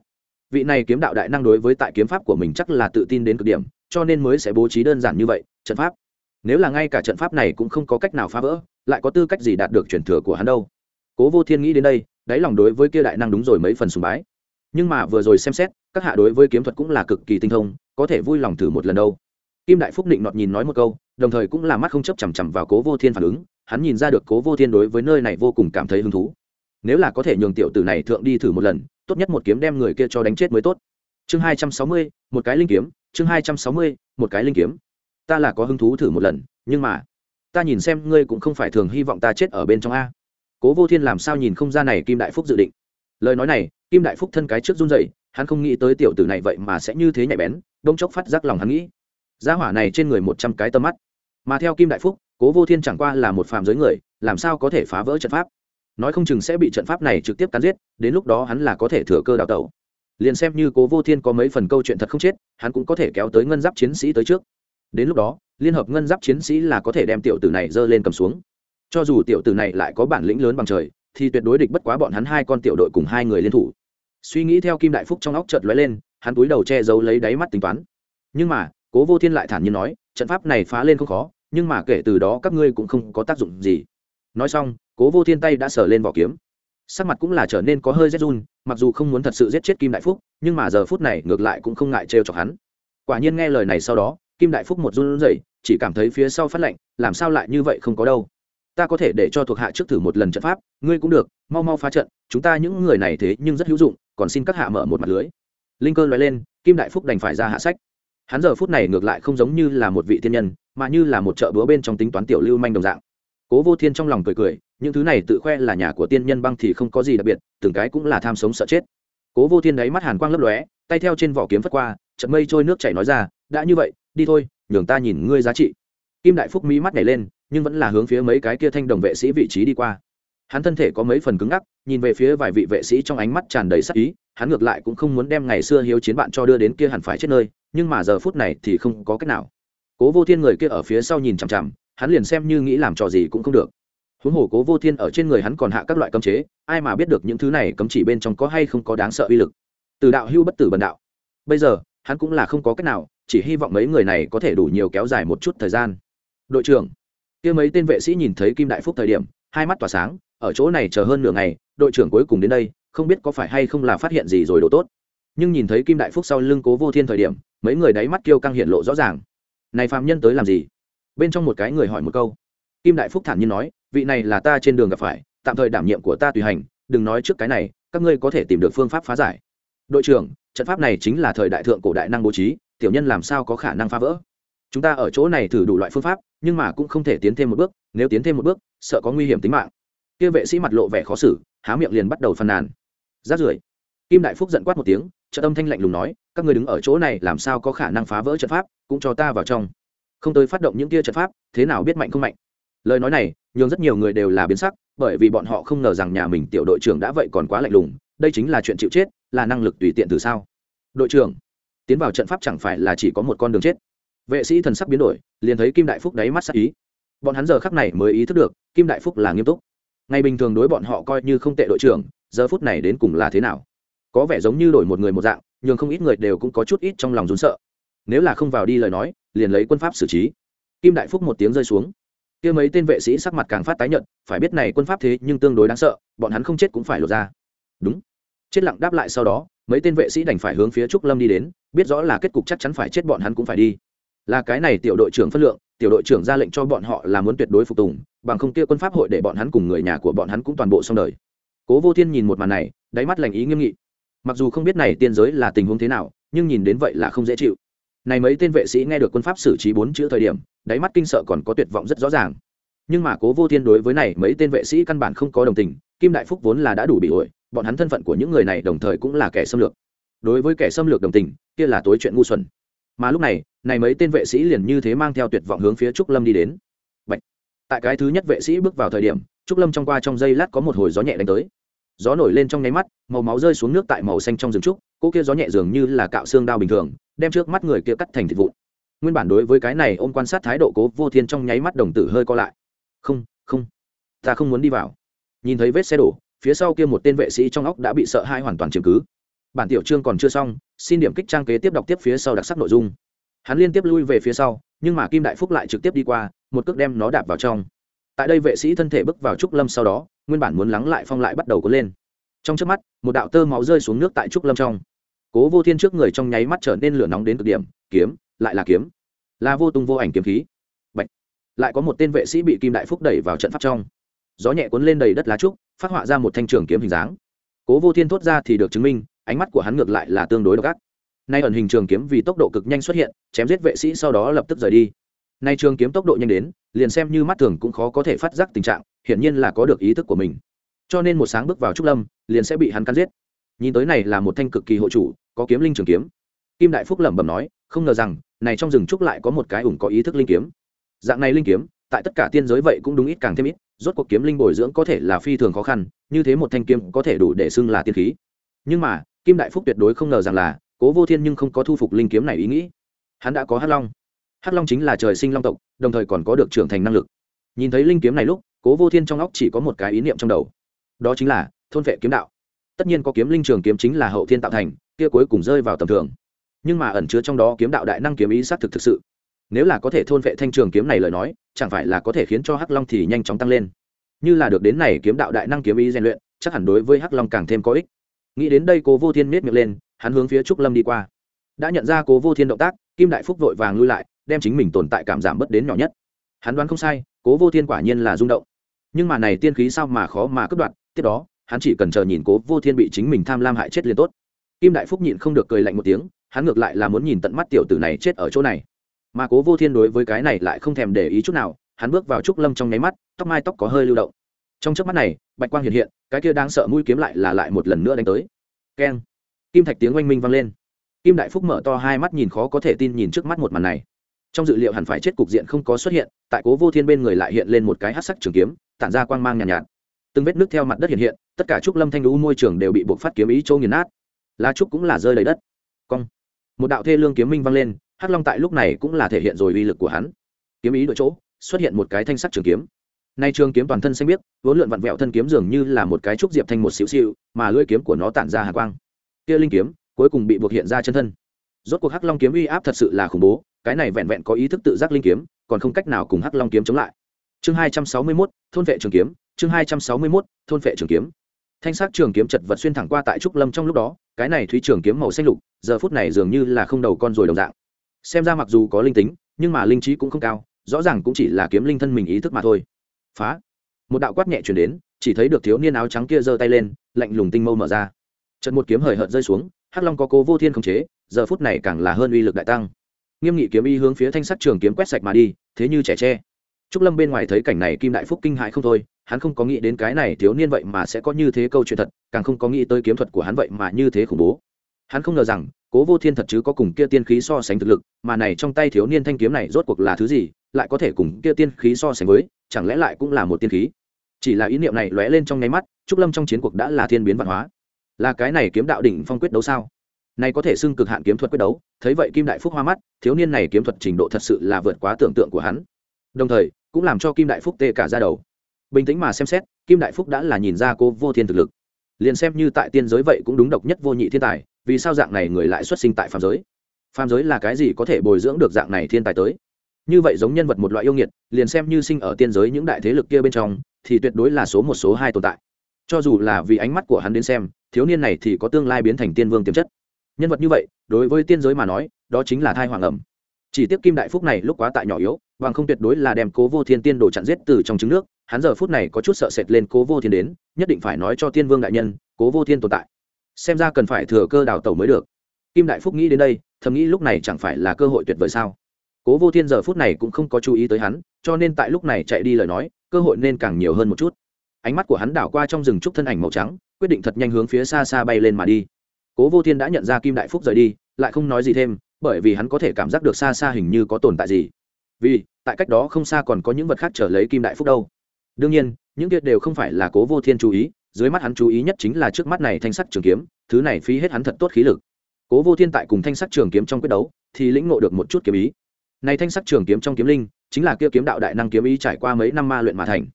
Vị này kiếm đạo đại năng đối với tại kiếm pháp của mình chắc là tự tin đến cực điểm, cho nên mới sẽ bố trí đơn giản như vậy trận pháp. Nếu là ngay cả trận pháp này cũng không có cách nào phá vỡ, lại có tư cách gì đạt được truyền thừa của hắn đâu? Cố vô thiên nghĩ đến đây, đáy lòng đối với kia đại năng đúng rồi mấy phần sùng bái. Nhưng mà vừa rồi xem xét, các hạ đối với kiếm thuật cũng là cực kỳ tinh thông, có thể vui lòng thử một lần đâu. Kim đại phúc định nọt nhìn nói một câu, đồng thời cũng là mắt không chấp chằm chằm vào cố vô thiên phản ứng, hắn nhìn ra được cố vô thiên đối với nơi này vô cùng cảm thấy hứng thú. Nếu là có thể nhường tiểu tử này thượng đi thử một lần, tốt nhất một kiếm đem người kia cho đánh chết mới tốt. Chương hai trăm sáu mươi, một cái linh kiếm, chương hai trăm sáu mươi, một cái linh kiếm ta là có hứng thú thử một lần, nhưng mà, ta nhìn xem ngươi cũng không phải thường hy vọng ta chết ở bên trong a. Cố vô thiên làm sao nhìn không ra này kim đại phúc dự định. Lời nói này, kim đại phúc thân cái trước run dậy hắn không nghĩ tới tiểu tử này vậy mà sẽ như thế nhạy bén đông chốc phát giác lòng hắn nghĩ. Gia hỏa này trên người một trăm cái tâm mắt. Mà theo kim đại phúc, cố vô thiên chẳng qua là một phàm giới người, làm sao có thể phá vỡ trận pháp? Nói không chừng sẽ bị trận pháp này trực tiếp cắn giết, đến lúc đó hắn là có thể thừa cơ đào tẩu. Liền xem như cố vô thiên có mấy phần câu chuyện thật không chết, hắn cũng có thể kéo tới ngân giáp chiến sĩ tới trước đến lúc đó, liên hợp ngân giáp chiến sĩ là có thể đem tiểu tử này dơ lên cầm xuống. Cho dù tiểu tử này lại có bản lĩnh lớn bằng trời, thì tuyệt đối địch bất quá bọn hắn hai con tiểu đội cùng hai người liên thủ. Suy nghĩ theo kim đại phúc trong óc chợt lóe lên, hắn túi đầu che giấu lấy đáy mắt tính toán. Nhưng mà, cố vô thiên lại thản nhiên nói, trận pháp này phá lên không khó, nhưng mà kể từ đó các ngươi cũng không có tác dụng gì. Nói xong, cố vô thiên tay đã sờ lên vỏ kiếm. Sắc mặt cũng là trở nên có hơi rét run, mặc dù không muốn thật sự giết chết kim đại phúc, nhưng mà giờ phút này ngược lại cũng không ngại trêu chọc hắn. Quả nhiên nghe lời này sau đó kim đại phúc một run rẩy, chỉ cảm thấy phía sau phát lạnh, làm sao lại như vậy không có đâu. Ta có thể để cho thuộc hạ trước thử một lần trận pháp, ngươi cũng được, mau mau phá trận, chúng ta những người này thế nhưng rất hữu dụng, còn xin các hạ mở một mặt lưới. Linh cơ nói lên, kim đại phúc đành phải ra hạ sách. Hắn giờ phút này ngược lại không giống như là một vị thiên nhân, mà như là một chợ búa bên trong tính toán tiểu lưu manh đồng dạng. Cố vô thiên trong lòng cười cười, những thứ này tự khoe là nhà của tiên nhân băng thì không có gì đặc biệt, từng cái cũng là tham sống sợ chết. Cố vô thiên đáy mắt hàn quang lấp lóe, tay theo trên vỏ kiếm phất qua trận mây trôi nước chảy nói ra, đã như vậy đi thôi, nhường ta nhìn ngươi giá trị. Kim đại phúc mỹ mắt nhảy lên, nhưng vẫn là hướng phía mấy cái kia thanh đồng vệ sĩ vị trí đi qua. Hắn thân thể có mấy phần cứng ngắc, nhìn về phía vài vị vệ sĩ trong ánh mắt tràn đầy sắc ý, hắn ngược lại cũng không muốn đem ngày xưa hiếu chiến bạn cho đưa đến kia hẳn phải chết nơi, nhưng mà giờ phút này thì không có cách nào. Cố vô thiên người kia ở phía sau nhìn chằm chằm, hắn liền xem như nghĩ làm trò gì cũng không được. Huống hồ cố vô thiên ở trên người hắn còn hạ các loại cấm chế, ai mà biết được những thứ này cấm chỉ bên trong có hay không có đáng sợ uy lực. Từ đạo hưu bất tử bần đạo. Bây giờ, hắn cũng là không có cách nào chỉ hy vọng mấy người này có thể đủ nhiều kéo dài một chút thời gian. Đội trưởng, kia mấy tên vệ sĩ nhìn thấy kim đại phúc thời điểm, hai mắt tỏa sáng, ở chỗ này chờ hơn nửa ngày, đội trưởng cuối cùng đến đây, không biết có phải hay không là phát hiện gì rồi đồ tốt. Nhưng nhìn thấy kim đại phúc sau lưng cố vô thiên thời điểm, mấy người đáy mắt kêu căng hiện lộ rõ ràng. Này phạm nhân tới làm gì? Bên trong một cái người hỏi một câu. Kim đại phúc thản nhiên nói, vị này là ta trên đường gặp phải, tạm thời đảm nhiệm của ta tùy hành, đừng nói trước cái này, các ngươi có thể tìm được phương pháp phá giải. Đội trưởng, trận pháp này chính là thời đại thượng cổ đại năng bố trí tiểu nhân làm sao có khả năng phá vỡ? Chúng ta ở chỗ này thử đủ loại phương pháp, nhưng mà cũng không thể tiến thêm một bước, nếu tiến thêm một bước, sợ có nguy hiểm tính mạng. Kia vệ sĩ mặt lộ vẻ khó xử, há miệng liền bắt đầu phàn nàn. Rát rưởi, kim đại phúc giận quát một tiếng, trợ tâm thanh lạnh lùng nói, các người đứng ở chỗ này làm sao có khả năng phá vỡ trận pháp, cũng cho ta vào trong. Không tới phát động những kia trận pháp, thế nào biết mạnh không mạnh? Lời nói này, nhường rất nhiều người đều là biến sắc, bởi vì bọn họ không ngờ rằng nhà mình tiểu đội trưởng đã vậy còn quá lạnh lùng, đây chính là chuyện chịu chết, là năng lực tùy tiện từ sao? Đội trưởng tiến vào trận pháp chẳng phải là chỉ có một con đường chết. Vệ sĩ thần sắc biến đổi, liền thấy kim đại phúc đáy mắt sắc ý. Bọn hắn giờ khắc này mới ý thức được, kim đại phúc là nghiêm túc. Ngày bình thường đối bọn họ coi như không tệ đội trưởng, giờ phút này đến cùng là thế nào? Có vẻ giống như đổi một người một dạng, nhường không ít người đều cũng có chút ít trong lòng rốn sợ. Nếu là không vào đi lời nói, liền lấy quân pháp xử trí. Kim đại phúc một tiếng rơi xuống. Kia mấy tên vệ sĩ sắc mặt càng phát tái nhận phải biết này quân pháp thế nhưng tương đối đáng sợ, bọn hắn không chết cũng phải lột ra. Đúng. Chết lặng đáp lại sau đó mấy tên vệ sĩ đành phải hướng phía trúc lâm đi đến, biết rõ là kết cục chắc chắn phải chết bọn hắn cũng phải đi. Là cái này tiểu đội trưởng phân lượng, tiểu đội trưởng ra lệnh cho bọn họ là muốn tuyệt đối phục tùng, bằng không kia quân pháp hội để bọn hắn cùng người nhà của bọn hắn cũng toàn bộ xong đời. Cố vô thiên nhìn một màn này, đáy mắt lành ý nghiêm nghị. Mặc dù không biết này tiên giới là tình huống thế nào, nhưng nhìn đến vậy là không dễ chịu. Này mấy tên vệ sĩ nghe được quân pháp xử trí bốn chữ thời điểm, đáy mắt kinh sợ còn có tuyệt vọng rất rõ ràng. Nhưng mà cố vô thiên đối với này mấy tên vệ sĩ căn bản không có đồng tình, kim đại phúc vốn là đã đủ bị ổi bọn hắn thân phận của những người này đồng thời cũng là kẻ xâm lược. Đối với kẻ xâm lược đồng tình, kia là tối chuyện ngu xuẩn. Mà lúc này này mấy tên vệ sĩ liền như thế mang theo tuyệt vọng hướng phía trúc lâm đi đến. Bạch. tại cái thứ nhất vệ sĩ bước vào thời điểm, trúc lâm trong qua trong giây lát có một hồi gió nhẹ đánh tới. Gió nổi lên trong nháy mắt, màu máu rơi xuống nước tại màu xanh trong rừng trúc cô kia gió nhẹ dường như là cạo xương đao bình thường, đem trước mắt người kia cắt thành thịt vụn. Nguyên bản đối với cái này ôm quan sát thái độ cố vô thiên trong nháy mắt đồng tử hơi co lại. Không không, ta không muốn đi vào. Nhìn thấy vết xe đổ phía sau kia một tên vệ sĩ trong óc đã bị sợ hãi hoàn toàn chứng cứ. Bản tiểu chương còn chưa xong, xin điểm kích trang kế tiếp đọc tiếp phía sau đặc sắc nội dung. Hắn liên tiếp lui về phía sau, nhưng mà kim đại phúc lại trực tiếp đi qua, một cước đem nó đạp vào trong. Tại đây vệ sĩ thân thể bước vào trúc lâm sau đó, nguyên bản muốn lắng lại phong lại bắt đầu có lên. Trong trước mắt, một đạo tơ máu rơi xuống nước tại trúc lâm trong. Cố vô thiên trước người trong nháy mắt trở nên lửa nóng đến cực điểm, kiếm, lại là kiếm. Là vô tung vô ảnh kiếm khí. Bạch. lại có một tên vệ sĩ bị kim đại phúc đẩy vào trận pháp trong. Gió nhẹ cuốn lên đầy đất lá trúc phát họa ra một thanh trường kiếm hình dáng. Cố vô thiên thốt ra thì được chứng minh, ánh mắt của hắn ngược lại là tương đối độc ác. Nay ẩn hình trường kiếm vì tốc độ cực nhanh xuất hiện, chém giết vệ sĩ sau đó lập tức rời đi. Nay trường kiếm tốc độ nhanh đến, liền xem như mắt thường cũng khó có thể phát giác tình trạng, hiển nhiên là có được ý thức của mình. Cho nên một sáng bước vào trúc lâm, liền sẽ bị hắn cắn giết. Nhìn tới này là một thanh cực kỳ hộ chủ, có kiếm linh trường kiếm. Kim đại phúc lẩm bẩm nói, không ngờ rằng, này trong rừng trúc lại có một cái ủng có ý thức linh kiếm. Dạng này linh kiếm tại tất cả tiên giới vậy cũng đúng ít càng thêm ít, rốt cuộc kiếm linh bồi dưỡng có thể là phi thường khó khăn, như thế một thanh kiếm có thể đủ để xưng là tiên khí. Nhưng mà, kim đại phúc tuyệt đối không ngờ rằng là, cố vô thiên nhưng không có thu phục linh kiếm này ý nghĩ. Hắn đã có hắc long. Hắc long chính là trời sinh long tộc, đồng thời còn có được trưởng thành năng lực. Nhìn thấy linh kiếm này lúc, cố vô thiên trong óc chỉ có một cái ý niệm trong đầu. Đó chính là, thôn vệ kiếm đạo. Tất nhiên có kiếm linh trường kiếm chính là hậu thiên tạo thành, kia cuối cùng rơi vào tầm thường. Nhưng mà ẩn chứa trong đó kiếm đạo đại năng kiếm ý xác thực thực sự nếu là có thể thôn vệ thanh trường kiếm này lời nói, chẳng phải là có thể khiến cho hắc long thì nhanh chóng tăng lên. Như là được đến này kiếm đạo đại năng kiếm ý rèn luyện, chắc hẳn đối với hắc long càng thêm có ích. Nghĩ đến đây cố vô thiên miết miệng lên, hắn hướng phía trúc lâm đi qua. Đã nhận ra cố vô thiên động tác, kim đại phúc vội vàng lui lại, đem chính mình tồn tại cảm giảm bớt đến nhỏ nhất. Hắn đoán không sai, cố vô thiên quả nhiên là rung động. Nhưng mà này tiên khí sao mà khó mà cướp đoạt, tiếp đó, hắn chỉ cần chờ nhìn cố vô thiên bị chính mình tham lam hại chết liền tốt. Kim đại phúc nhịn không được cười lạnh một tiếng, hắn ngược lại là muốn nhìn tận mắt tiểu tử này chết ở chỗ này mà cố vô thiên đối với cái này lại không thèm để ý chút nào hắn bước vào trúc lâm trong nháy mắt tóc mai tóc có hơi lưu động. Trong trước mắt này bạch quang hiện hiện cái kia đang sợ mũi kiếm lại là lại một lần nữa đánh tới. Keng. Kim thạch tiếng oanh minh vang lên. Kim đại phúc mở to hai mắt nhìn khó có thể tin nhìn trước mắt một màn này. Trong dự liệu hẳn phải chết cục diện không có xuất hiện tại cố vô thiên bên người lại hiện lên một cái hát sắc trường kiếm tản ra quang mang nhàn nhạt, nhạt. Từng vết nước theo mặt đất hiện hiện tất cả trúc lâm thanh lũ môi trường đều bị buộc phát kiếm ý châu nghiền nát. Lá trúc cũng là rơi lấy đất. Cong. Một đạo thê lương kiếm minh vang lên hắc long tại lúc này cũng là thể hiện rồi uy lực của hắn. Kiếm ý đội chỗ, xuất hiện một cái thanh sắc trường kiếm. Nay trường kiếm toàn thân xanh biếc, vốn lượn vặn vẹo thân kiếm dường như là một cái trúc diệp thanh một xíu xíu, mà lưỡi kiếm của nó tản ra hạ quang. Kia linh kiếm, cuối cùng bị buộc hiện ra chân thân. Rốt cuộc hắc long kiếm uy áp thật sự là khủng bố, cái này vẹn vẹn có ý thức tự giác linh kiếm, còn không cách nào cùng hắc long kiếm chống lại. Chương hai trăm sáu mươi mốt, thôn vệ trường kiếm, chương hai trăm sáu mươi mốt, thôn vệ trường kiếm. Thanh sắc trường kiếm chật vật xuyên thẳng qua tại trúc lâm trong lúc đó, cái này thúy trường kiếm màu xanh lục, giờ phút này dường như là không đầu con rồi đồng dạng xem ra mặc dù có linh tính, nhưng mà linh trí cũng không cao, rõ ràng cũng chỉ là kiếm linh thân mình ý thức mà thôi. Phá. Một đạo quát nhẹ chuyển đến, chỉ thấy được thiếu niên áo trắng kia giơ tay lên, lạnh lùng tinh mâu mở ra. Trận một kiếm hời hợt rơi xuống, hắc long có cố vô thiên khống chế, giờ phút này càng là hơn uy lực đại tăng. Nghiêm nghị kiếm y hướng phía thanh sắt trường kiếm quét sạch mà đi, thế như trẻ tre. Trúc lâm bên ngoài thấy cảnh này kim đại phúc kinh hại không thôi, hắn không có nghĩ đến cái này thiếu niên vậy mà sẽ có như thế câu chuyện thật, càng không có nghĩ tới kiếm thuật của hắn vậy mà như thế khủng bố hắn không ngờ rằng, cố vô thiên thật chứ có cùng kia tiên khí so sánh thực lực, mà này trong tay thiếu niên thanh kiếm này rốt cuộc là thứ gì, lại có thể cùng kia tiên khí so sánh với, chẳng lẽ lại cũng là một tiên khí? Chỉ là ý niệm này lóe lên trong nháy mắt, trúc lâm trong chiến cuộc đã là thiên biến văn hóa. Là cái này kiếm đạo đỉnh phong quyết đấu sao? Này có thể xưng cực hạn kiếm thuật quyết đấu, thấy vậy kim đại phúc hoa mắt, thiếu niên này kiếm thuật trình độ thật sự là vượt quá tưởng tượng của hắn. Đồng thời, cũng làm cho kim đại phúc tê cả ra đầu. Bình tĩnh mà xem xét, kim đại phúc đã là nhìn ra cô vô thiên thực lực. Liền xem như tại tiên giới vậy cũng đúng độc nhất vô nhị thiên tài vì sao dạng này người lại xuất sinh tại phàm giới? Phàm giới là cái gì có thể bồi dưỡng được dạng này thiên tài tới? Như vậy giống nhân vật một loại yêu nghiệt, liền xem như sinh ở tiên giới những đại thế lực kia bên trong, thì tuyệt đối là số một số hai tồn tại. Cho dù là vì ánh mắt của hắn đến xem, thiếu niên này thì có tương lai biến thành tiên vương tiềm chất. Nhân vật như vậy, đối với tiên giới mà nói, đó chính là thai hoàng ẩm. Chỉ tiếc kim đại phúc này lúc quá tại nhỏ yếu, bằng không tuyệt đối là đem cố vô thiên tiên đồ chặn giết từ trong trứng nước, hắn giờ phút này có chút sợ sệt lên cố vô thiên đến, nhất định phải nói cho tiên vương đại nhân, cố vô thiên tồn tại xem ra cần phải thừa cơ đào tẩu mới được. Kim đại phúc nghĩ đến đây, thầm nghĩ lúc này chẳng phải là cơ hội tuyệt vời sao? Cố vô thiên giờ phút này cũng không có chú ý tới hắn, cho nên tại lúc này chạy đi lời nói, cơ hội nên càng nhiều hơn một chút. Ánh mắt của hắn đảo qua trong rừng trúc thân ảnh màu trắng, quyết định thật nhanh hướng phía xa xa bay lên mà đi. Cố vô thiên đã nhận ra kim đại phúc rời đi, lại không nói gì thêm, bởi vì hắn có thể cảm giác được xa xa hình như có tồn tại gì. Vì, tại cách đó không xa còn có những vật khác trở lấy kim đại phúc đâu. Đương nhiên, những việc đều không phải là cố vô thiên chú ý dưới mắt hắn chú ý nhất chính là trước mắt này thanh sắc trường kiếm, thứ này phí hết hắn thật tốt khí lực. Cố vô thiên tại cùng thanh sắc trường kiếm trong quyết đấu, thì lĩnh ngộ được một chút kiếm ý. Này thanh sắc trường kiếm trong kiếm linh, chính là kia kiếm đạo đại năng kiếm ý trải qua mấy năm ma luyện mà thành.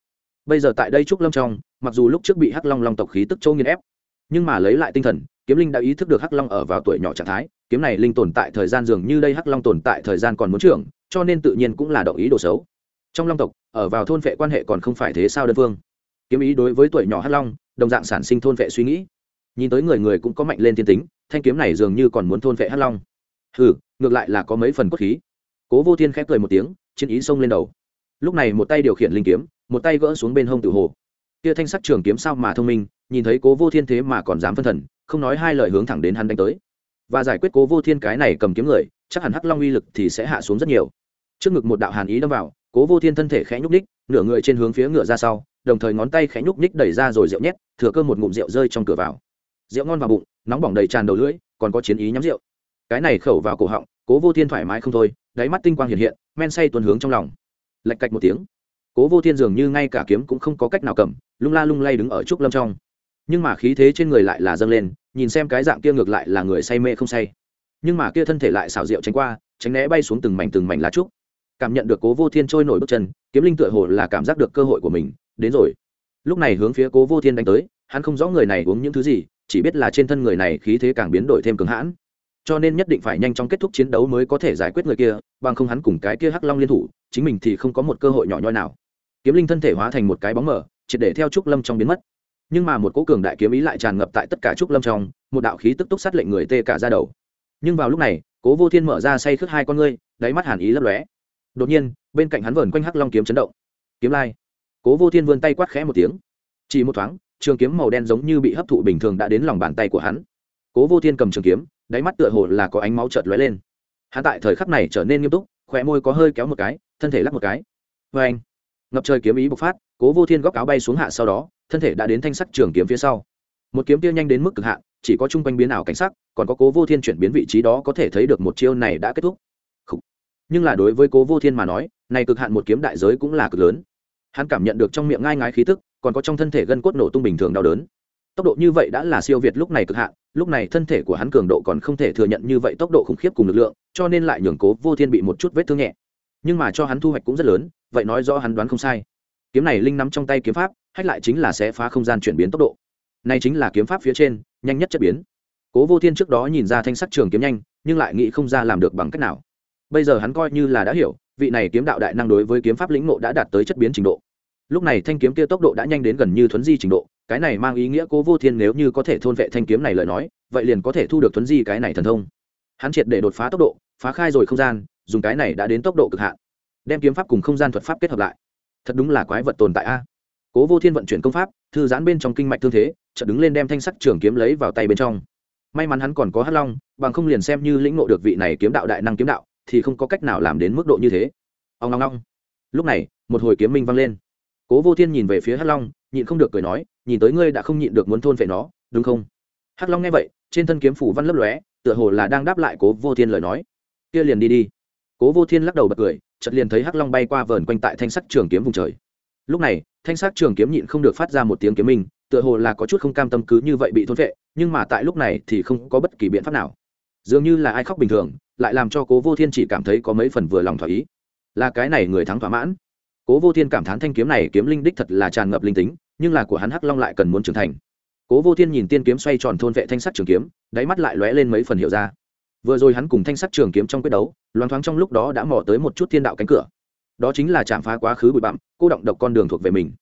Bây giờ tại đây trúc lâm trong, mặc dù lúc trước bị hắc long long tộc khí tức châu nghiền ép, nhưng mà lấy lại tinh thần, kiếm linh đã ý thức được hắc long ở vào tuổi nhỏ trạng thái, kiếm này linh tồn tại thời gian dường như đây hắc long tồn tại thời gian còn muốn trưởng, cho nên tự nhiên cũng là động ý đồ xấu. Trong long tộc, ở vào thôn vệ quan hệ còn không phải thế sao đơn phương kiếm ý đối với tuổi nhỏ hắc long, đồng dạng sản sinh thôn vệ suy nghĩ. Nhìn tới người người cũng có mạnh lên thiên tính, thanh kiếm này dường như còn muốn thôn vệ hắc long. Hừ, ngược lại là có mấy phần cốt khí. Cố vô thiên khép cười một tiếng, chiến ý xông lên đầu. Lúc này một tay điều khiển linh kiếm, một tay gỡ xuống bên hông tự hồ. Kia thanh sắc trường kiếm sao mà thông minh, nhìn thấy cố vô thiên thế mà còn dám phân thần, không nói hai lời hướng thẳng đến hắn đánh tới. Và giải quyết cố vô thiên cái này cầm kiếm người, chắc hẳn hắc long uy lực thì sẽ hạ xuống rất nhiều. Trước ngực một đạo hàn ý đâm vào, cố vô thiên thân thể khẽ nhúc ních nửa người trên hướng phía ngựa ra sau đồng thời ngón tay khẽ nhúc nhích đẩy ra rồi rượu nhét, thừa cơ một ngụm rượu rơi trong cửa vào. Rượu ngon vào bụng, nóng bỏng đầy tràn đầu lưỡi, còn có chiến ý nhắm rượu. Cái này khẩu vào cổ họng, cố vô thiên thoải mái không thôi, đáy mắt tinh quang hiện hiện, men say tuần hướng trong lòng. Lạch cạch một tiếng, cố vô thiên dường như ngay cả kiếm cũng không có cách nào cầm, lung la lung lay đứng ở trúc lâm trong. Nhưng mà khí thế trên người lại là dâng lên, nhìn xem cái dạng kia ngược lại là người say mê không say. Nhưng mà kia thân thể lại xảo diệu tránh qua, tránh né bay xuống từng mảnh từng mảnh lá trúc. Cảm nhận được cố vô thiên trôi nổi bước chân, kiếm linh tựa hồ là cảm giác được cơ hội của mình đến rồi. Lúc này hướng phía cố vô thiên đánh tới, hắn không rõ người này uống những thứ gì, chỉ biết là trên thân người này khí thế càng biến đổi thêm cứng hãn. Cho nên nhất định phải nhanh chóng kết thúc chiến đấu mới có thể giải quyết người kia, bằng không hắn cùng cái kia hắc long liên thủ, chính mình thì không có một cơ hội nhỏ nhoi nào. Kiếm linh thân thể hóa thành một cái bóng mở triệt để theo trúc lâm trong biến mất. Nhưng mà một cố cường đại kiếm ý lại tràn ngập tại tất cả trúc lâm trong, một đạo khí tức túc sát lệnh người tê cả ra đầu. Nhưng vào lúc này, cố vô thiên mở ra say khước hai con ngươi, đáy mắt hàn ý lấp lóe. Đột nhiên, bên cạnh hắn vờn quanh hắc long kiếm chấn động. Kiếm lai cố vô thiên vươn tay quát khẽ một tiếng. Chỉ một thoáng, trường kiếm màu đen giống như bị hấp thụ bình thường đã đến lòng bàn tay của hắn. Cố vô thiên cầm trường kiếm, đáy mắt tựa hồ là có ánh máu chợt lóe lên. Hắn tại thời khắc này trở nên nghiêm túc khỏe môi có hơi kéo một cái, thân thể lắc một cái. Vê anh ngập trời kiếm ý bộc phát, cố vô thiên góc áo bay xuống hạ sau đó, thân thể đã đến thanh sắc trường kiếm phía sau. Một kiếm kia nhanh đến mức cực hạn, chỉ có chung quanh biến ảo cảnh sắc, còn có cố vô thiên chuyển biến vị trí đó có thể thấy được một chiêu này đã kết thúc. Nhưng là đối với cố vô thiên mà nói, này cực hạn một kiếm đại giới cũng là cực lớn hắn cảm nhận được trong miệng ngai ngái khí tức, còn có trong thân thể gân cốt nổ tung bình thường đau đớn. Tốc độ như vậy đã là siêu việt lúc này cực hạn, lúc này thân thể của hắn cường độ còn không thể thừa nhận như vậy tốc độ khủng khiếp cùng lực lượng, cho nên lại nhường cố vô thiên bị một chút vết thương nhẹ. Nhưng mà cho hắn thu hoạch cũng rất lớn, vậy nói rõ hắn đoán không sai. Kiếm này linh nắm trong tay kiếm pháp, hách lại chính là sẽ phá không gian chuyển biến tốc độ. Này chính là kiếm pháp phía trên, nhanh nhất chất biến. Cố vô thiên trước đó nhìn ra thanh sắc trường kiếm nhanh, nhưng lại nghĩ không ra làm được bằng cách nào. Bây giờ hắn coi như là đã hiểu vị này kiếm đạo đại năng đối với kiếm pháp lĩnh ngộ đã đạt tới chất biến trình độ. Lúc này thanh kiếm kia tốc độ đã nhanh đến gần như thuấn di trình độ, cái này mang ý nghĩa cố vô thiên nếu như có thể thôn vệ thanh kiếm này lời nói, vậy liền có thể thu được thuấn di cái này thần thông. Hắn triệt để đột phá tốc độ, phá khai rồi không gian, dùng cái này đã đến tốc độ cực hạn. Đem kiếm pháp cùng không gian thuật pháp kết hợp lại. Thật đúng là quái vật tồn tại a. Cố vô thiên vận chuyển công pháp, thư giãn bên trong kinh mạch thương thế, chợt đứng lên đem thanh sắc trường kiếm lấy vào tay bên trong. May mắn hắn còn có hắc long, bằng không liền xem như lĩnh ngộ được vị này kiếm đạo đại năng kiếm đạo thì không có cách nào làm đến mức độ như thế. Ông long long lúc này, một hồi kiếm minh vang lên. Cố vô thiên nhìn về phía hắc long, nhịn không được cười nói, nhìn tới ngươi đã không nhịn được muốn thôn phệ nó, đúng không? Hắc long nghe vậy, trên thân kiếm phủ văn lấp lóe, tựa hồ là đang đáp lại cố vô thiên lời nói. Kia liền đi đi. Cố vô thiên lắc đầu bật cười, chợt liền thấy hắc long bay qua vờn quanh tại thanh sắc trường kiếm vùng trời. Lúc này, thanh sắc trường kiếm nhịn không được phát ra một tiếng kiếm minh, tựa hồ là có chút không cam tâm cứ như vậy bị thôn vệ, nhưng mà tại lúc này thì không có bất kỳ biện pháp nào. Dường như là ai khóc bình thường lại làm cho cố vô thiên chỉ cảm thấy có mấy phần vừa lòng thỏa ý. Là cái này người thắng thỏa mãn. Cố vô thiên cảm thán thanh kiếm này kiếm linh đích thật là tràn ngập linh tính, nhưng là của hắn hắc long lại cần muốn trưởng thành. Cố vô thiên nhìn tiên kiếm xoay tròn thôn vệ thanh sắc trường kiếm, đáy mắt lại lóe lên mấy phần hiểu ra. Vừa rồi hắn cùng thanh sắc trường kiếm trong quyết đấu, loáng thoáng trong lúc đó đã mò tới một chút thiên đạo cánh cửa. Đó chính là chạm phá quá khứ bụi bặm, cô động độc con đường thuộc về mình.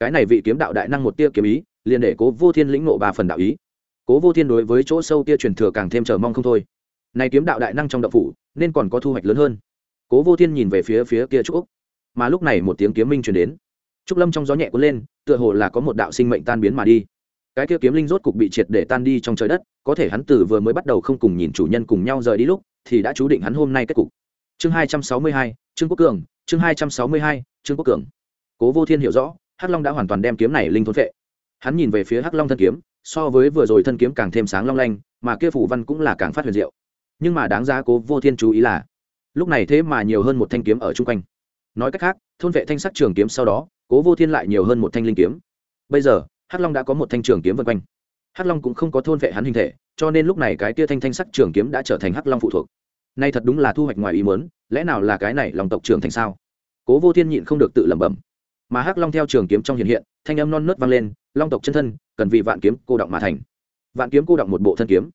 Cái này vị kiếm đạo đại năng một tia kiếm ý, liền để cố vô thiên lĩnh ngộ ba phần đạo ý. Cố vô thiên đối với chỗ sâu tia truyền thừa càng thêm chờ mong không thôi này kiếm đạo đại năng trong đạo phủ, nên còn có thu hoạch lớn hơn. Cố vô thiên nhìn về phía phía kia trúc úc. Mà lúc này một tiếng kiếm minh truyền đến. Trúc lâm trong gió nhẹ cuốn lên, tựa hồ là có một đạo sinh mệnh tan biến mà đi. Cái kia kiếm linh rốt cục bị triệt để tan đi trong trời đất, có thể hắn từ vừa mới bắt đầu không cùng nhìn chủ nhân cùng nhau rời đi lúc, thì đã chú định hắn hôm nay kết cục. Chương hai trăm sáu mươi hai, trương quốc cường, chương hai trăm sáu mươi hai, trương quốc cường. Cố vô thiên hiểu rõ, hắc long đã hoàn toàn đem kiếm này linh thôn vệ hắn nhìn về phía hắc long thân kiếm, so với vừa rồi thân kiếm càng thêm sáng long lanh, mà kia phủ văn cũng là càng phát huyền diệu nhưng mà đáng giá cố vô thiên chú ý là, lúc này thế mà nhiều hơn một thanh kiếm ở chung quanh. Nói cách khác, thôn vệ thanh sắc trường kiếm sau đó, cố vô thiên lại nhiều hơn một thanh linh kiếm. Bây giờ, hắc long đã có một thanh trường kiếm vân quanh. Hắc long cũng không có thôn vệ hắn hình thể, cho nên lúc này cái tia thanh thanh sắc trường kiếm đã trở thành hắc long phụ thuộc. Nay thật đúng là thu hoạch ngoài ý muốn, lẽ nào là cái này lòng tộc trưởng thành sao? Cố vô thiên nhịn không được tự lẩm bẩm. Mà hắc long theo trường kiếm trong hiện hiện, thanh âm non nớt vang lên, long tộc chân thân, cần vì vạn kiếm cô động mà thành. Vạn kiếm cô động một bộ thân kiếm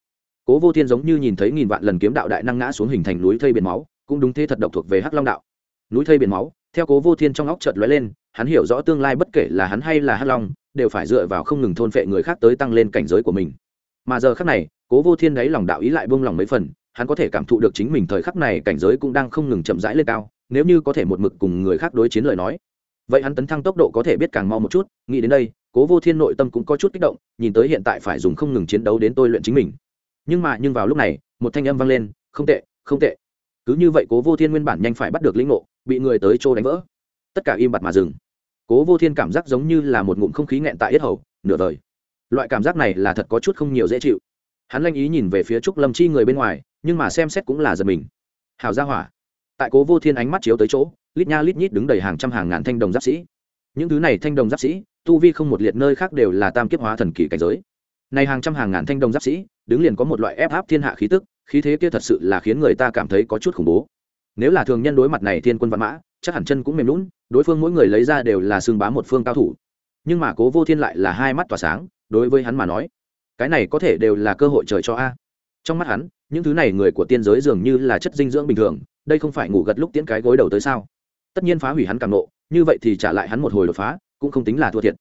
cố vô thiên giống như nhìn thấy nghìn vạn lần kiếm đạo đại năng ngã xuống hình thành núi thây biển máu, cũng đúng thế thật độc thuộc về hắc long đạo. Núi thây biển máu, theo cố vô thiên trong óc chợt lóe lên, hắn hiểu rõ tương lai bất kể là hắn hay là hắc long, đều phải dựa vào không ngừng thôn phệ người khác tới tăng lên cảnh giới của mình. Mà giờ khắc này, cố vô thiên đáy lòng đạo ý lại buông lòng mấy phần, hắn có thể cảm thụ được chính mình thời khắc này cảnh giới cũng đang không ngừng chậm rãi lên cao, nếu như có thể một mực cùng người khác đối chiến lời nói. Vậy hắn tấn thăng tốc độ có thể biết càng mau một chút, nghĩ đến đây, cố vô thiên nội tâm cũng có chút kích động, nhìn tới hiện tại phải dùng không ngừng chiến đấu đến tôi luyện chính mình nhưng mà nhưng vào lúc này, một thanh âm vang lên, không tệ không tệ. Cứ như vậy cố vô thiên nguyên bản nhanh phải bắt được lĩnh ngộ, bị người tới chỗ đánh vỡ. Tất cả im bặt mà dừng. Cố vô thiên cảm giác giống như là một ngụm không khí nghẹn tại yết hầu, nửa đời. Loại cảm giác này là thật có chút không nhiều dễ chịu. Hắn lanh ý nhìn về phía trúc lâm chi người bên ngoài, nhưng mà xem xét cũng là giật mình. Hào ra hỏa. Tại cố vô thiên ánh mắt chiếu tới chỗ, lít nha lít nhít đứng đầy hàng trăm hàng ngàn thanh đồng giáp sĩ. Những thứ này thanh đồng giáp sĩ, tu vi không một liệt nơi khác đều là tam kiếp hóa thần kỳ cảnh giới này hàng trăm hàng ngàn thanh đồng giáp sĩ, đứng liền có một loại ép áp thiên hạ khí tức, khí thế kia thật sự là khiến người ta cảm thấy có chút khủng bố. Nếu là thường nhân đối mặt này thiên quân văn mã, chắc hẳn chân cũng mềm lún đối phương mỗi người lấy ra đều là xương bá một phương cao thủ. Nhưng mà cố vô thiên lại là hai mắt tỏa sáng, đối với hắn mà nói, cái này có thể đều là cơ hội trời cho a. Trong mắt hắn, những thứ này người của tiên giới dường như là chất dinh dưỡng bình thường, đây không phải ngủ gật lúc tiễn cái gối đầu tới sao? Tất nhiên phá hủy hắn càng nộ, như vậy thì trả lại hắn một hồi đột phá, cũng không tính là thua thiệt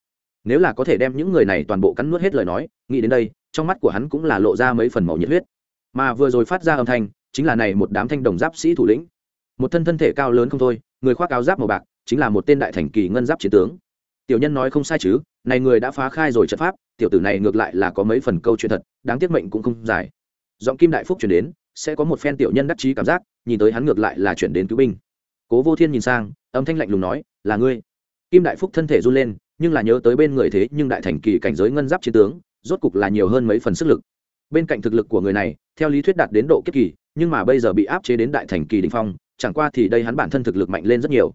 nếu là có thể đem những người này toàn bộ cắn nuốt hết lời nói, nghĩ đến đây, trong mắt của hắn cũng là lộ ra mấy phần màu nhiệt huyết. Mà vừa rồi phát ra âm thanh, chính là này một đám thanh đồng giáp sĩ thủ lĩnh. Một thân thân thể cao lớn không thôi, người khoác áo giáp màu bạc, chính là một tên đại thành kỳ ngân giáp chiến tướng. Tiểu nhân nói không sai chứ, này người đã phá khai rồi trận pháp, tiểu tử này ngược lại là có mấy phần câu chuyện thật, đáng tiếc mệnh cũng không dài. Giọng kim đại phúc chuyển đến, sẽ có một phen tiểu nhân đắc chí cảm giác, nhìn tới hắn ngược lại là chuyển đến cứu binh. Cố vô thiên nhìn sang, âm thanh lạnh lùng nói, là ngươi. Kim đại phúc thân thể run lên nhưng là nhớ tới bên người thế nhưng đại thành kỳ cảnh giới ngân giáp chiến tướng, rốt cục là nhiều hơn mấy phần sức lực. Bên cạnh thực lực của người này, theo lý thuyết đạt đến độ kiếp kỳ, nhưng mà bây giờ bị áp chế đến đại thành kỳ đình phong, chẳng qua thì đây hắn bản thân thực lực mạnh lên rất nhiều.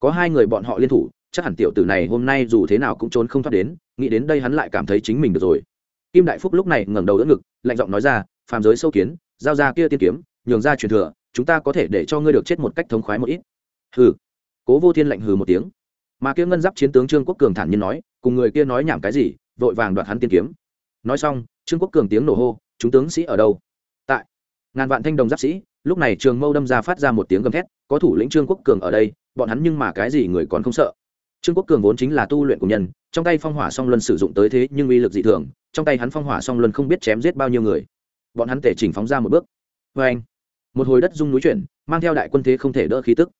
Có hai người bọn họ liên thủ, chắc hẳn tiểu tử này hôm nay dù thế nào cũng trốn không thoát đến, nghĩ đến đây hắn lại cảm thấy chính mình được rồi. Kim đại phúc lúc này ngẩng đầu đỡ ngực, lạnh giọng nói ra, phàm giới sâu kiến, giao ra kia tiên kiếm, nhường ra truyền thừa, chúng ta có thể để cho ngươi được chết một cách thống khoái một ít. Hừ. Cố vô thiên lạnh hừ một tiếng mà kia ngân giáp chiến tướng trương quốc cường thản nhiên nói, cùng người kia nói nhảm cái gì, vội vàng đoạt hắn tiên kiếm. Nói xong, trương quốc cường tiếng nổ hô, chúng tướng sĩ ở đâu? Tại. Ngàn vạn thanh đồng giáp sĩ, lúc này trường mâu đâm ra phát ra một tiếng gầm thét, có thủ lĩnh trương quốc cường ở đây, bọn hắn nhưng mà cái gì người còn không sợ. Trương quốc cường vốn chính là tu luyện của nhân, trong tay phong hỏa song luân sử dụng tới thế nhưng uy lực dị thường, trong tay hắn phong hỏa song luân không biết chém giết bao nhiêu người. Bọn hắn tể chỉnh phóng ra một bước. Vê anh, một hồi đất rung núi chuyển, mang theo đại quân thế không thể đỡ khí tức.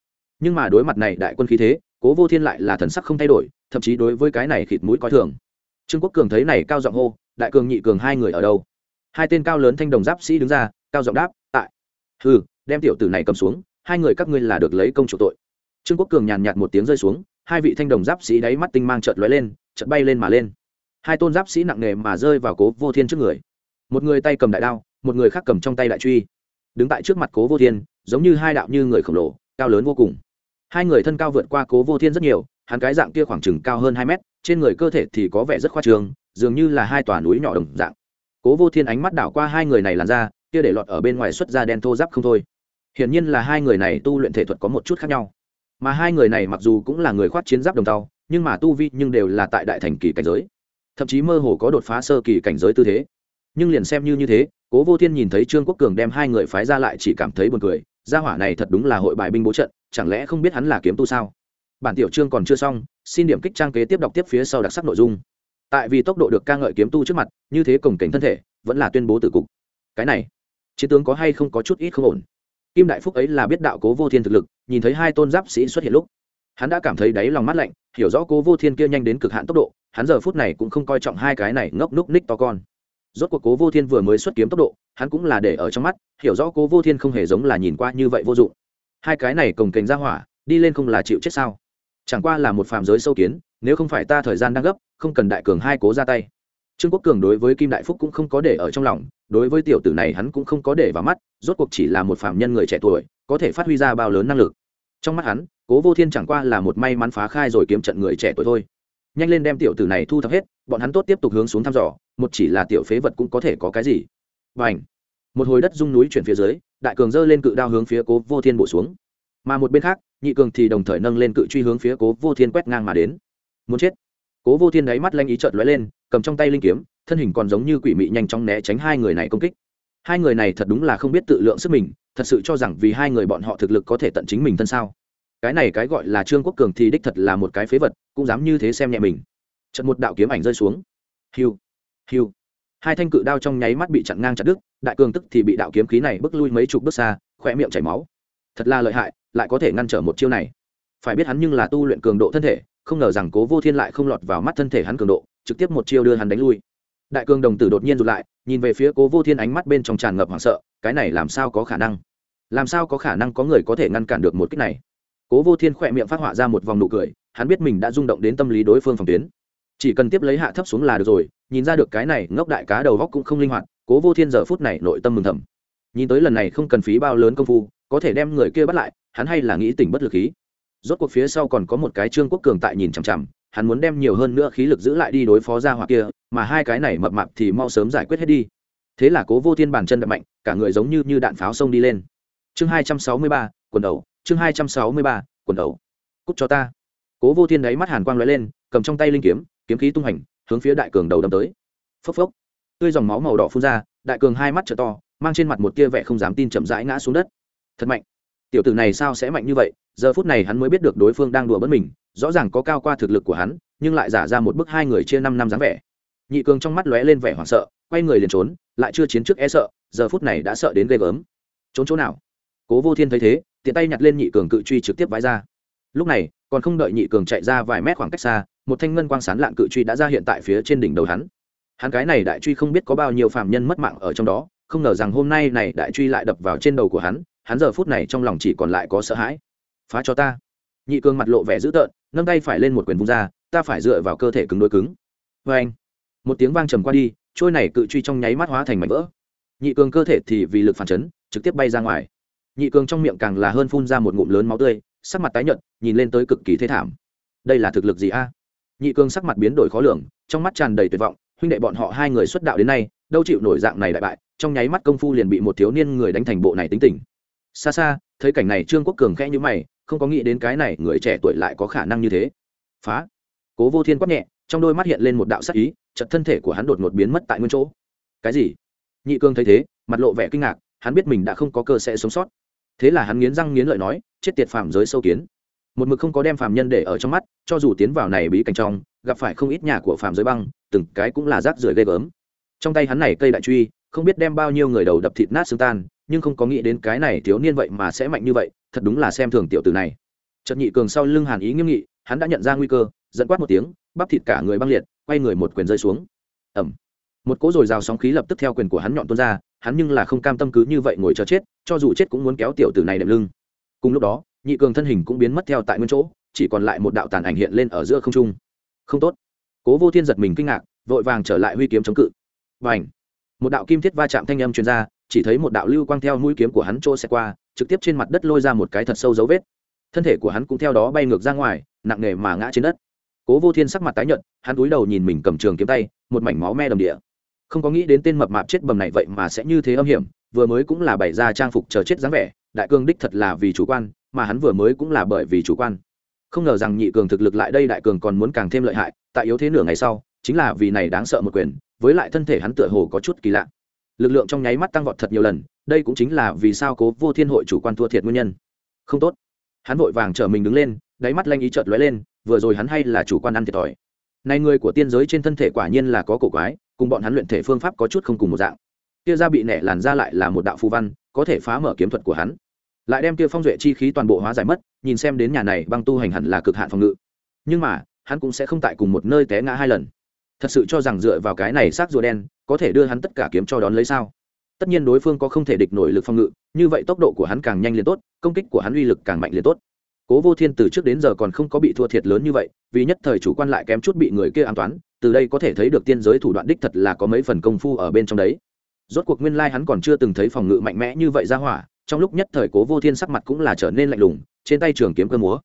Nhưng mà đối mặt này đại quân khí thế cố vô thiên lại là thần sắc không thay đổi, thậm chí đối với cái này khịt mũi coi thường. Trương quốc cường thấy này cao giọng hô, đại cường nhị cường hai người ở đâu? Hai tên cao lớn thanh đồng giáp sĩ đứng ra, cao giọng đáp, tại. Hừ, đem tiểu tử này cầm xuống, hai người các ngươi là được lấy công chủ tội. Trương quốc cường nhàn nhạt một tiếng rơi xuống, hai vị thanh đồng giáp sĩ đáy mắt tinh mang trợt lóe lên, chợt bay lên mà lên. Hai tôn giáp sĩ nặng nề mà rơi vào cố vô thiên trước người. Một người tay cầm đại đao, một người khác cầm trong tay đại truy. Đứng tại trước mặt cố vô thiên, giống như hai đạo như người khổng lồ, cao lớn vô cùng hai người thân cao vượt qua cố vô thiên rất nhiều, hắn cái dạng kia khoảng chừng cao hơn hai mét, trên người cơ thể thì có vẻ rất khoa trường dường như là hai tòa núi nhỏ đồng dạng. Cố vô thiên ánh mắt đảo qua hai người này làn ra kia để lọt ở bên ngoài xuất ra đen thô giáp không thôi. Hiển nhiên là hai người này tu luyện thể thuật có một chút khác nhau. Mà hai người này mặc dù cũng là người khoát chiến giáp đồng tàu nhưng mà tu vi nhưng đều là tại đại thành kỳ cảnh giới. Thậm chí mơ hồ có đột phá sơ kỳ cảnh giới tư thế. Nhưng liền xem như như thế, cố vô thiên nhìn thấy trương quốc cường đem hai người phái ra lại chỉ cảm thấy buồn cười, gia hỏa này thật đúng là hội bài binh bố trận chẳng lẽ không biết hắn là kiếm tu sao? Bản tiểu chương còn chưa xong, xin điểm kích trang kế tiếp đọc tiếp phía sau đặc sắc nội dung. Tại vì tốc độ được ca ngợi kiếm tu trước mặt, như thế cổng cảnh thân thể, vẫn là tuyên bố tử cục. Cái này, chiến tướng có hay không có chút ít không ổn? Kim đại phúc ấy là biết đạo cố vô thiên thực lực, nhìn thấy hai tôn giáp sĩ xuất hiện lúc, hắn đã cảm thấy đáy lòng mắt lạnh, hiểu rõ cố vô thiên kia nhanh đến cực hạn tốc độ, hắn giờ phút này cũng không coi trọng hai cái này ngốc núc ních to con. Rốt cuộc cố vô thiên vừa mới xuất kiếm tốc độ, hắn cũng là để ở trong mắt, hiểu rõ cố vô thiên không hề giống là nhìn qua như vậy vô dụng hai cái này cồng kềnh ra hỏa, đi lên không là chịu chết sao? Chẳng qua là một phàm giới sâu kiến, nếu không phải ta thời gian đang gấp, không cần đại cường hai cố ra tay. Trương quốc cường đối với kim đại phúc cũng không có để ở trong lòng, đối với tiểu tử này hắn cũng không có để vào mắt, rốt cuộc chỉ là một phạm nhân người trẻ tuổi, có thể phát huy ra bao lớn năng lực. Trong mắt hắn, cố vô thiên chẳng qua là một may mắn phá khai rồi kiếm trận người trẻ tuổi thôi. Nhanh lên đem tiểu tử này thu thập hết, bọn hắn tốt tiếp tục hướng xuống thăm dò, một chỉ là tiểu phế vật cũng có thể có cái gì. Và ảnh một hồi đất rung núi chuyển phía dưới đại cường giơ lên cự đao hướng phía cố vô thiên bổ xuống. Mà một bên khác, nhị cường thì đồng thời nâng lên cự truy hướng phía cố vô thiên quét ngang mà đến. Muốn chết. Cố vô thiên đáy mắt lanh ý trợn lóe lên, cầm trong tay linh kiếm, thân hình còn giống như quỷ mị nhanh chóng né tránh hai người này công kích. Hai người này thật đúng là không biết tự lượng sức mình, thật sự cho rằng vì hai người bọn họ thực lực có thể tận chính mình thân sao. Cái này cái gọi là trương quốc cường thì đích thật là một cái phế vật, cũng dám như thế xem nhẹ mình. Trận một đạo kiếm ảnh rơi xuống. Hiu hiu. Hai thanh cự đao trong nháy mắt bị chặn ngang chặt đứt đại cường tức thì bị đạo kiếm khí này bước lui mấy chục bước xa, khỏe miệng chảy máu. Thật là lợi hại, lại có thể ngăn trở một chiêu này. Phải biết hắn nhưng là tu luyện cường độ thân thể, không ngờ rằng cố vô thiên lại không lọt vào mắt thân thể hắn cường độ, trực tiếp một chiêu đưa hắn đánh lui. Đại cường đồng tử đột nhiên rụt lại, nhìn về phía cố vô thiên ánh mắt bên trong tràn ngập hoảng sợ, cái này làm sao có khả năng? Làm sao có khả năng có người có thể ngăn cản được một cách này? Cố vô thiên khỏe miệng phát họa ra một vòng nụ cười, hắn biết mình đã rung động đến tâm lý đối phương phòng tuyến. Chỉ cần tiếp lấy hạ thấp xuống là được rồi, nhìn ra được cái này ngốc đại cá đầu góc cũng không linh hoạt cố vô thiên giờ phút này nội tâm mừng thầm. Nhìn tới lần này không cần phí bao lớn công phu, có thể đem người kia bắt lại, hắn hay là nghĩ tỉnh bất lực khí. Rốt cuộc phía sau còn có một cái trương quốc cường tại nhìn chằm chằm, hắn muốn đem nhiều hơn nữa khí lực giữ lại đi đối phó ra hoặc kia, mà hai cái này mập mạp thì mau sớm giải quyết hết đi. Thế là cố vô thiên bàn chân đập mạnh, cả người giống như như đạn pháo xông đi lên. Chương hai trăm sáu mươi ba, quần đầu, chương hai trăm sáu mươi ba, quần đầu. Cúc cho ta. Cố vô thiên đáy mắt hàn quang l ó e lên, cầm trong tay linh kiếm kiếm khí tung hành, hướng phía đại cường đầu đâm tới. Phốc phốc tươi dòng máu màu đỏ phun ra, đại cường hai mắt t to, mang trên mặt một tia vẻ không dám tin chậm rãi ngã xuống đất. Thật mạnh. Tiểu tử này sao sẽ mạnh như vậy? Giờ phút này hắn mới biết được đối phương đang đùa bất mình, rõ ràng có cao qua thực lực của hắn, nhưng lại giả ra một bức hai người chia năm năm dáng vẻ. Nhị cường trong mắt lóe lên vẻ hoảng sợ, quay người liền trốn, lại chưa chiến trước e sợ, giờ phút này đã sợ đến ghê gớm. Trốn chỗ nào? Cố vô thiên thấy thế, tiện tay nhặt lên nhị cường cự truy trực tiếp vái ra. Lúc này, còn không đợi nhị cường chạy ra vài mét khoảng cách xa, một thanh ngân quang sán lạng cự truy đã ra hiện tại phía trên đỉnh đầu hắn hắn cái này đại truy không biết có bao nhiêu phạm nhân mất mạng ở trong đó, không ngờ rằng hôm nay này đại truy lại đập vào trên đầu của hắn hắn giờ phút này trong lòng chỉ còn lại có sợ hãi. Phá cho ta. Nhị cường mặt lộ vẻ dữ tợn, nâng tay phải lên một quyền vung ra, ta phải dựa vào cơ thể cứng đối cứng. Vê anh, một tiếng vang trầm qua đi, trôi này cự truy trong nháy mắt hóa thành mảnh vỡ. Nhị cường cơ thể thì vì lực phản chấn, trực tiếp bay ra ngoài. Nhị cường trong miệng càng là hơn phun ra một ngụm lớn máu tươi, sắc mặt tái nhợt, nhìn lên tới cực kỳ thế thảm. Đây là thực lực gì a? Nhị cường sắc mặt biến đổi khó lường, trong mắt tràn đầy tuyệt vọng huynh đệ bọn họ hai người xuất đạo đến nay, đâu chịu nổi dạng này đại bại, trong nháy mắt công phu liền bị một thiếu niên người đánh thành bộ này tính tình. Xa xa, thấy cảnh này trương quốc cường khẽ như mày, không có nghĩ đến cái này người trẻ tuổi lại có khả năng như thế. Phá! Cố vô thiên quát nhẹ, trong đôi mắt hiện lên một đạo sắc ý chật thân thể của hắn đột ngột biến mất tại nguyên chỗ. Cái gì? Nhị cương thấy thế, mặt lộ vẻ kinh ngạc, hắn biết mình đã không có cơ sẽ sống sót. Thế là hắn nghiến răng nghiến lợi nói, chết tiệt phàm giới sâu kiến. Một mực không có đem phàm nhân để ở trong mắt, cho dù tiến vào này bí cảnh trong, gặp phải không ít nhà của phàm giới băng từng cái cũng là rác rưởi ghê gớm. Trong tay hắn này cây đại truy, không biết đem bao nhiêu người đầu đập thịt nát xương tan, nhưng không có nghĩ đến cái này thiếu niên vậy mà sẽ mạnh như vậy, thật đúng là xem thường tiểu tử này. Trật nhị cường sau lưng hàn ý nghiêm nghị, hắn đã nhận ra nguy cơ dẫn quát một tiếng, bắp thịt cả người băng liệt, quay người một quyền rơi xuống. Ẩm một cỗ rồi rào sóng khí lập tức theo quyền của hắn nhọn tuôn ra, hắn nhưng là không cam tâm cứ như vậy ngồi chờ chết, cho dù chết cũng muốn kéo tiểu tử này đệm lưng. Cùng lúc đó, nhị cường thân hình cũng biến mất theo tại nguyên chỗ, chỉ còn lại một đạo tàn ảnh hiện lên ở giữa không trung. Không tốt cố vô thiên giật mình kinh ngạc, vội vàng trở lại huy kiếm chống cự. Và h một đạo kim thiết va chạm thanh âm truyền ra, chỉ thấy một đạo lưu quang theo mũi kiếm của hắn trô xe qua, trực tiếp trên mặt đất lôi ra một cái thật sâu dấu vết. Thân thể của hắn cũng theo đó bay ngược ra ngoài, nặng nề mà ngã trên đất. Cố vô thiên sắc mặt tái nhợt, hắn cúi đầu nhìn mình cầm trường kiếm tay, một mảnh máu me đầm địa. Không có nghĩ đến tên mập mạp chết bầm này vậy mà sẽ như thế âm hiểm, vừa mới cũng là bày ra trang phục chờ chết dáng vẻ, đại cương đích thật là vì chủ quan, mà hắn vừa mới cũng là bởi vì chủ quan. Không ngờ rằng nhị cường thực lực lại đây đại cường còn muốn càng thêm lợi hại tại yếu thế nửa ngày sau, chính là vì này đáng sợ một quyền, với lại thân thể hắn tựa hồ có chút kỳ lạ. Lực lượng trong nháy mắt tăng vọt thật nhiều lần, đây cũng chính là vì sao cố vô thiên hội chủ quan thua thiệt nguyên nhân. Không tốt. Hắn vội vàng chở mình đứng lên, đáy mắt lanh ý chợt lóe lên, vừa rồi hắn hay là chủ quan ăn thiệt thòi. Này người của tiên giới trên thân thể quả nhiên là có cổ quái, cùng bọn hắn luyện thể phương pháp có chút không cùng một dạng. Kia ra bị nẻ làn ra lại là một đạo phù văn, có thể phá mở kiếm thuật của hắn. Lại đem kia phong duệ chi khí toàn bộ hóa giải mất, nhìn xem đến nhà này băng tu hành hẳn là cực hạn phòng ngự. Nhưng mà hắn cũng sẽ không tại cùng một nơi té ngã hai lần. Thật sự cho rằng dựa vào cái này xác rùa đen, có thể đưa hắn tất cả kiếm cho đón lấy sao? Tất nhiên đối phương có không thể địch nổi lực phòng ngự, như vậy tốc độ của hắn càng nhanh liền tốt, công kích của hắn uy lực càng mạnh liền tốt. Cố vô thiên từ trước đến giờ còn không có bị thua thiệt lớn như vậy, vì nhất thời chủ quan lại kém chút bị người kia an toán, từ đây có thể thấy được tiên giới thủ đoạn đích thật là có mấy phần công phu ở bên trong đấy. Rốt cuộc nguyên lai hắn còn chưa từng thấy phòng ngự mạnh mẽ như vậy ra hỏa, trong lúc nhất thời cố vô thiên sắc mặt cũng là trở nên lạnh lùng, trên tay trường kiếm cơ múa.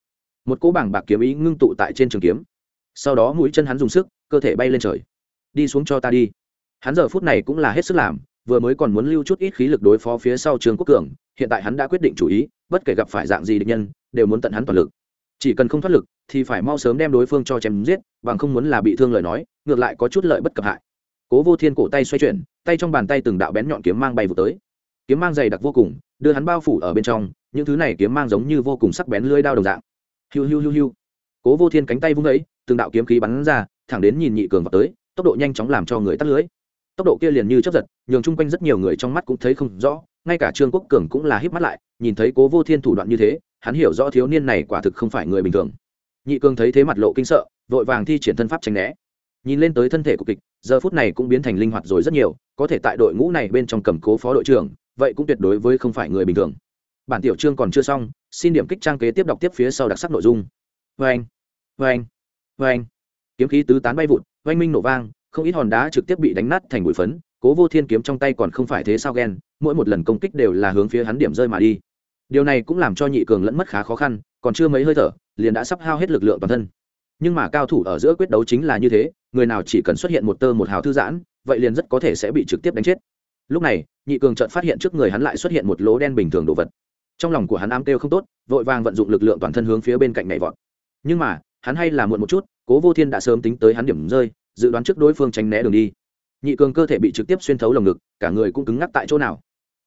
Một cỗ bảng bạc kiếm ý ngưng tụ tại trên trường kiếm sau đó mũi chân hắn dùng sức, cơ thể bay lên trời. Đi xuống cho ta đi. Hắn giờ phút này cũng là hết sức làm, vừa mới còn muốn lưu chút ít khí lực đối phó phía sau trường quốc cường, hiện tại hắn đã quyết định chủ ý, bất kể gặp phải dạng gì địch nhân, đều muốn tận hắn toàn lực. Chỉ cần không thoát lực, thì phải mau sớm đem đối phương cho chém giết, bằng không muốn là bị thương lời nói, ngược lại có chút lợi bất cập hại. Cố vô thiên cổ tay xoay chuyển, tay trong bàn tay từng đạo bén nhọn kiếm mang bay vụ tới. Kiếm mang dày đặc vô cùng, đưa hắn bao phủ ở bên trong, những thứ này kiếm mang giống như vô cùng sắc bén lưỡi đao đồng dạng. Hiu hiu hiu hiu cố vô thiên cánh tay vung ấy, từng đạo kiếm khí bắn ra, thẳng đến nhìn nhị cường vào tới, tốc độ nhanh chóng làm cho người tắt lưới. Tốc độ kia liền như chấp giật, nhường chung quanh rất nhiều người trong mắt cũng thấy không rõ, ngay cả trương quốc cường cũng là híp mắt lại, nhìn thấy cố vô thiên thủ đoạn như thế, hắn hiểu rõ thiếu niên này quả thực không phải người bình thường. Nhị cường thấy thế mặt lộ kinh sợ, vội vàng thi triển thân pháp tránh né. Nhìn lên tới thân thể của kịch, giờ phút này cũng biến thành linh hoạt rồi rất nhiều, có thể tại đội ngũ này bên trong cầm cố phó đội trưởng, vậy cũng tuyệt đối với không phải người bình thường. Bản tiểu chương còn chưa xong, xin điểm kích trang kế tiếp đọc tiếp phía sau đặc sắc nội dung. Vê anh anh vê anh. Kiếm khí tứ tán bay vụt, oanh minh nổ vang, không ít hòn đá trực tiếp bị đánh nát thành bụi phấn, cố vô thiên kiếm trong tay còn không phải thế sao ghen, mỗi một lần công kích đều là hướng phía hắn điểm rơi mà đi. Điều này cũng làm cho nhị cường lẫn mất khá khó khăn, còn chưa mấy hơi thở, liền đã sắp hao hết lực lượng toàn thân. Nhưng mà cao thủ ở giữa quyết đấu chính là như thế, người nào chỉ cần xuất hiện một tơ một hào thư giãn, vậy liền rất có thể sẽ bị trực tiếp đánh chết. Lúc này, nhị cường chợt phát hiện trước người hắn lại xuất hiện một lỗ đen bình thường đồ vật. Trong lòng của hắn ám kêu không tốt, vội vàng vận dụng lực lượng toàn thân hướng phía bên cạnh nhảy vọt. Nhưng mà hắn hay là muộn một chút, cố vô thiên đã sớm tính tới hắn điểm rơi, dự đoán trước đối phương tránh né đường đi. Nhị cường cơ thể bị trực tiếp xuyên thấu lồng ngực, cả người cũng cứng ngắc tại chỗ nào.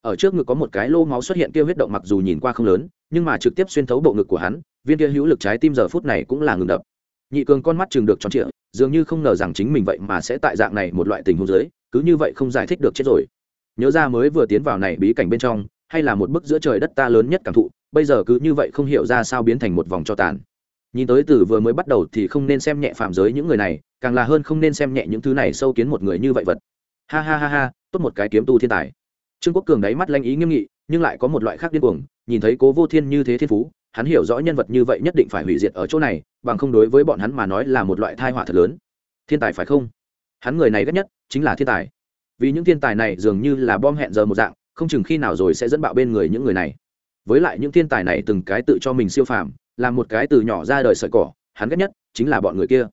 Ở trước ngực có một cái lô máu xuất hiện kia huyết động mặc dù nhìn qua không lớn, nhưng mà trực tiếp xuyên thấu bộ ngực của hắn, viên kia hữu lực trái tim giờ phút này cũng là ngừng đập. Nhị cường con mắt chừng được tròn trịa, dường như không ngờ rằng chính mình vậy mà sẽ tại dạng này một loại tình huống giới cứ như vậy không giải thích được chết rồi. Nhớ ra mới vừa tiến vào này bí cảnh bên trong, hay là một bức giữa trời đất ta lớn nhất cảm thụ, bây giờ cứ như vậy không hiểu ra sao biến thành một vòng cho tàn nhìn tới từ vừa mới bắt đầu thì không nên xem nhẹ phạm giới những người này, càng là hơn không nên xem nhẹ những thứ này sâu kiến một người như vậy vật. Ha ha ha ha, tốt một cái kiếm tu thiên tài. Trương quốc cường đáy mắt lanh ý nghiêm nghị, nhưng lại có một loại khác điên cuồng, nhìn thấy cố vô thiên như thế thiên phú, hắn hiểu rõ nhân vật như vậy nhất định phải hủy diệt ở chỗ này, bằng không đối với bọn hắn mà nói là một loại thai họa thật lớn. Thiên tài phải không? Hắn người này ghét nhất chính là thiên tài. Vì những thiên tài này dường như là bom hẹn giờ một dạng, không chừng khi nào rồi sẽ dẫn bạo bên người những người này. Với lại những thiên tài này từng cái tự cho mình siêu phàm làm một cái từ nhỏ ra đời sợi cỏ, hắn ghét nhất chính là bọn người kia.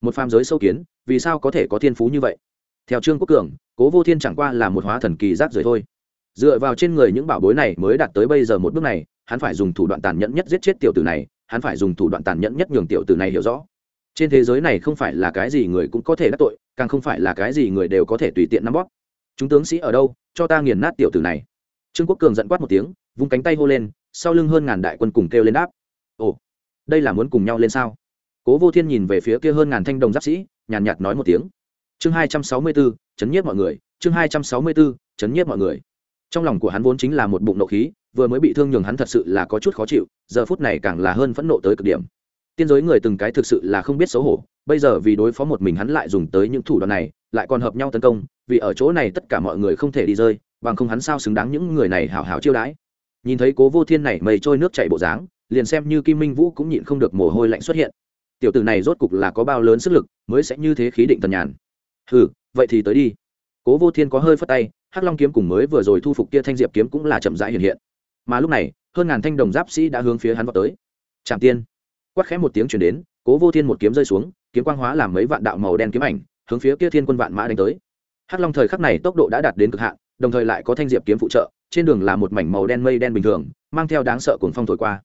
Một phàm giới sâu kiến, vì sao có thể có thiên phú như vậy? Theo trương quốc cường, cố vô thiên chẳng qua là một hóa thần kỳ rác rưởi thôi. Dựa vào trên người những bảo bối này mới đạt tới bây giờ một bước này, hắn phải dùng thủ đoạn tàn nhẫn nhất giết chết tiểu tử này, hắn phải dùng thủ đoạn tàn nhẫn nhất nhường tiểu tử này hiểu rõ. Trên thế giới này không phải là cái gì người cũng có thể đắc tội, càng không phải là cái gì người đều có thể tùy tiện nắm bóp. Chúng tướng sĩ ở đâu, cho ta nghiền nát tiểu tử này. Trương quốc cường giận quát một tiếng, vung cánh tay hô lên, sau lưng hơn ngàn đại quân cùng kêu lên đáp ồ, đây là muốn cùng nhau lên sao? Cố vô thiên nhìn về phía kia hơn ngàn thanh đồng giáp sĩ, nhàn nhạt nói một tiếng. Chương hai trăm sáu mươi bốn, chấn nhiếp mọi người, chương hai trăm sáu mươi bốn, chấn nhiếp mọi người. Trong lòng của hắn vốn chính là một bụng nộ khí, vừa mới bị thương nhường hắn thật sự là có chút khó chịu, giờ phút này càng là hơn phẫn nộ tới cực điểm. Tiên giới người từng cái thực sự là không biết xấu hổ, bây giờ vì đối phó một mình hắn lại dùng tới những thủ đoạn này, lại còn hợp nhau tấn công, vì ở chỗ này tất cả mọi người không thể đi rơi, bằng không hắn sao xứng đáng những người này hảo hảo chiêu đãi. Nhìn thấy cố vô thiên này mây trôi nước chảy bộ dáng liền xem như kim minh vũ cũng nhịn không được mồ hôi lạnh xuất hiện. Tiểu tử này rốt cục là có bao lớn sức lực, mới sẽ như thế khí định tần nhàn. Hừ, vậy thì tới đi. Cố vô thiên có hơi phất tay, hắc long kiếm cùng mới vừa rồi thu phục kia thanh diệp kiếm cũng là chậm rãi hiện hiện. Mà lúc này, hơn ngàn thanh đồng giáp sĩ đã hướng phía hắn vào tới. Trạm tiên. Quát khẽ một tiếng chuyển đến, cố vô thiên một kiếm rơi xuống, kiếm quang hóa làm mấy vạn đạo màu đen kiếm ảnh, hướng phía kia thiên quân vạn mã đánh tới. Hắc long thời khắc này tốc độ đã đạt đến cực hạn, đồng thời lại có thanh diệp kiếm phụ trợ, trên đường là một mảnh màu đen mây đen bình thường, mang theo đáng sợ cuồng phong thổi qua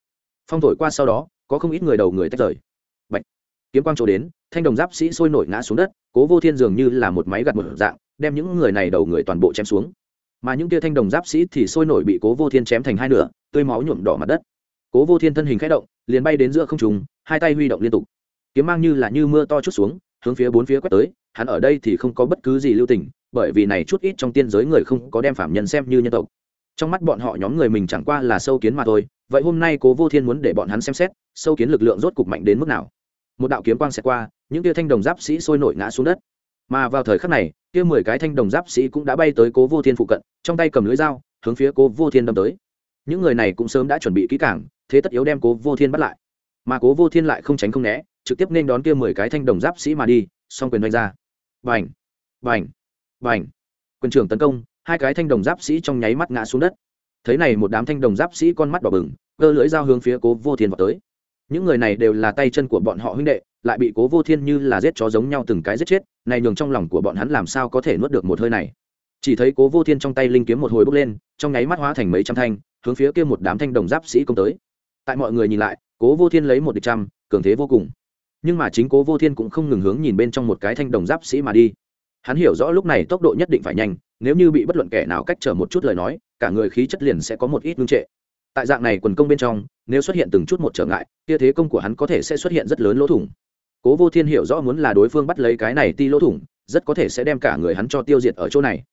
phong thổi qua sau đó, có không ít người đầu người tách rời. Bạch. kiếm quang chỗ đến, thanh đồng giáp sĩ sôi nổi ngã xuống đất, cố vô thiên dường như là một máy gặt một dạng, đem những người này đầu người toàn bộ chém xuống. Mà những kia thanh đồng giáp sĩ thì sôi nổi bị cố vô thiên chém thành hai nửa, tươi máu nhuộm đỏ mặt đất. Cố vô thiên thân hình k h ẽ động, liền bay đến giữa không trùng hai tay huy động liên tục. Kiếm mang như là như mưa to chút xuống, hướng phía bốn phía quét tới, hắn ở đây thì không có bất cứ gì lưu tình, bởi vì này chút ít trong tiên giới người không có đem phạm nhân xem như nhân tộc trong mắt bọn họ nhóm người mình chẳng qua là sâu kiến mà thôi, vậy hôm nay cố vô thiên muốn để bọn hắn xem xét, sâu kiến lực lượng rốt cục mạnh đến mức nào. Một đạo kiếm quang xẹt qua, những tia thanh đồng giáp sĩ sôi nổi ngã xuống đất. Mà vào thời khắc này, kia mười cái thanh đồng giáp sĩ cũng đã bay tới cố vô thiên phụ cận, trong tay cầm lưới dao, hướng phía cố vô thiên đâm tới. Những người này cũng sớm đã chuẩn bị kỹ cảng thế tất yếu đem cố vô thiên bắt lại. Mà cố vô thiên lại không tránh không né, trực tiếp nên đón kia mười cái thanh đồng giáp sĩ mà đi, song quyền đánh ra. Vành vành vành quyền trưởng tấn công hai cái thanh đồng giáp sĩ trong nháy mắt ngã xuống đất. Thấy này một đám thanh đồng giáp sĩ con mắt đỏ bừng, cơ lưỡi dao hướng phía cố vô thiên vào tới. Những người này đều là tay chân của bọn họ huynh đệ, lại bị cố vô thiên như là giết chó giống nhau từng cái giết chết, này nhường trong lòng của bọn hắn làm sao có thể nuốt được một hơi này. Chỉ thấy cố vô thiên trong tay linh kiếm một hồi bốc lên, trong nháy mắt hóa thành mấy trăm thanh, hướng phía kia một đám thanh đồng giáp sĩ công tới. Tại mọi người nhìn lại, cố vô thiên lấy một địch trăm, cường thế vô cùng. Nhưng mà chính cố vô thiên cũng không ngừng hướng nhìn bên trong một cái thanh đồng giáp sĩ mà đi hắn hiểu rõ lúc này tốc độ nhất định phải nhanh, nếu như bị bất luận kẻ nào cách trở một chút lời nói, cả người khí chất liền sẽ có một ít ngưng trệ. Tại dạng này quần công bên trong, nếu xuất hiện từng chút một trở ngại, kia thế công của hắn có thể sẽ xuất hiện rất lớn lỗ thủng. Cố vô thiên hiểu rõ muốn là đối phương bắt lấy cái này ti lỗ thủng, rất có thể sẽ đem cả người hắn cho tiêu diệt ở chỗ này.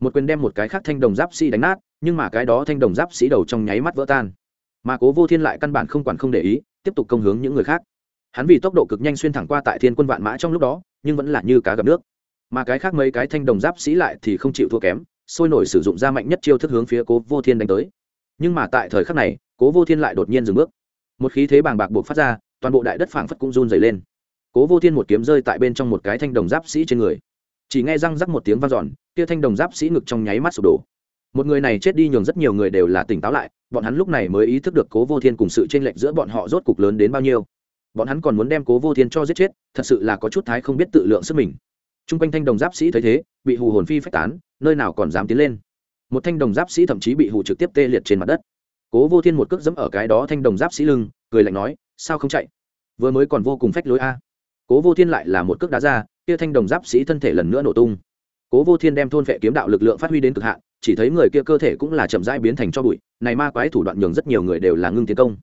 Một quyền đem một cái khác thanh đồng giáp sĩ đánh nát, nhưng mà cái đó thanh đồng giáp sĩ đầu trong nháy mắt vỡ tan. Mà cố vô thiên lại căn bản không quản không để ý, tiếp tục công hướng những người khác. Hắn vì tốc độ cực nhanh xuyên thẳng qua tại thiên quân vạn mã trong lúc đó, nhưng vẫn là như cá gặp nước mà cái khác mấy cái thanh đồng giáp sĩ lại thì không chịu thua kém, sôi nổi sử dụng ra mạnh nhất chiêu thức hướng phía cố vô thiên đánh tới. Nhưng mà tại thời khắc này, cố vô thiên lại đột nhiên dừng bước. Một khí thế bàng bạc buộc phát ra, toàn bộ đại đất phảng phất cũng run dày lên. Cố vô thiên một kiếm rơi tại bên trong một cái thanh đồng giáp sĩ trên người. Chỉ nghe răng rắc một tiếng v a n giòn kia thanh đồng giáp sĩ ngực trong nháy mắt sụp đổ. Một người này chết đi nhường rất nhiều người đều là tỉnh táo lại, bọn hắn lúc này mới ý thức được cố vô thiên cùng sự tranh lệch giữa bọn họ rốt cục lớn đến bao nhiêu. Bọn hắn còn muốn đem cố vô thiên cho giết chết, thật sự là có chút thái không biết tự lượng sức mình t r u n g quanh thanh đồng giáp sĩ thấy thế, bị hù hồn phi phách tán, nơi nào còn dám tiến lên. Một thanh đồng giáp sĩ thậm chí bị hù trực tiếp tê liệt trên mặt đất. Cố vô thiên một cước dẫm ở cái đó thanh đồng giáp sĩ lưng, cười lạnh nói, sao không chạy? Vừa mới còn vô cùng phách lối a. Cố vô thiên lại là một cước đá ra, kia thanh đồng giáp sĩ thân thể lần nữa nổ tung. Cố vô thiên đem thôn vệ kiếm đạo lực lượng phát huy đến cực hạn, chỉ thấy người kia cơ thể cũng là chậm rãi biến thành cho bụi, này ma quái thủ đoạn nhường rất nhiều người đều là ngưng tiến công.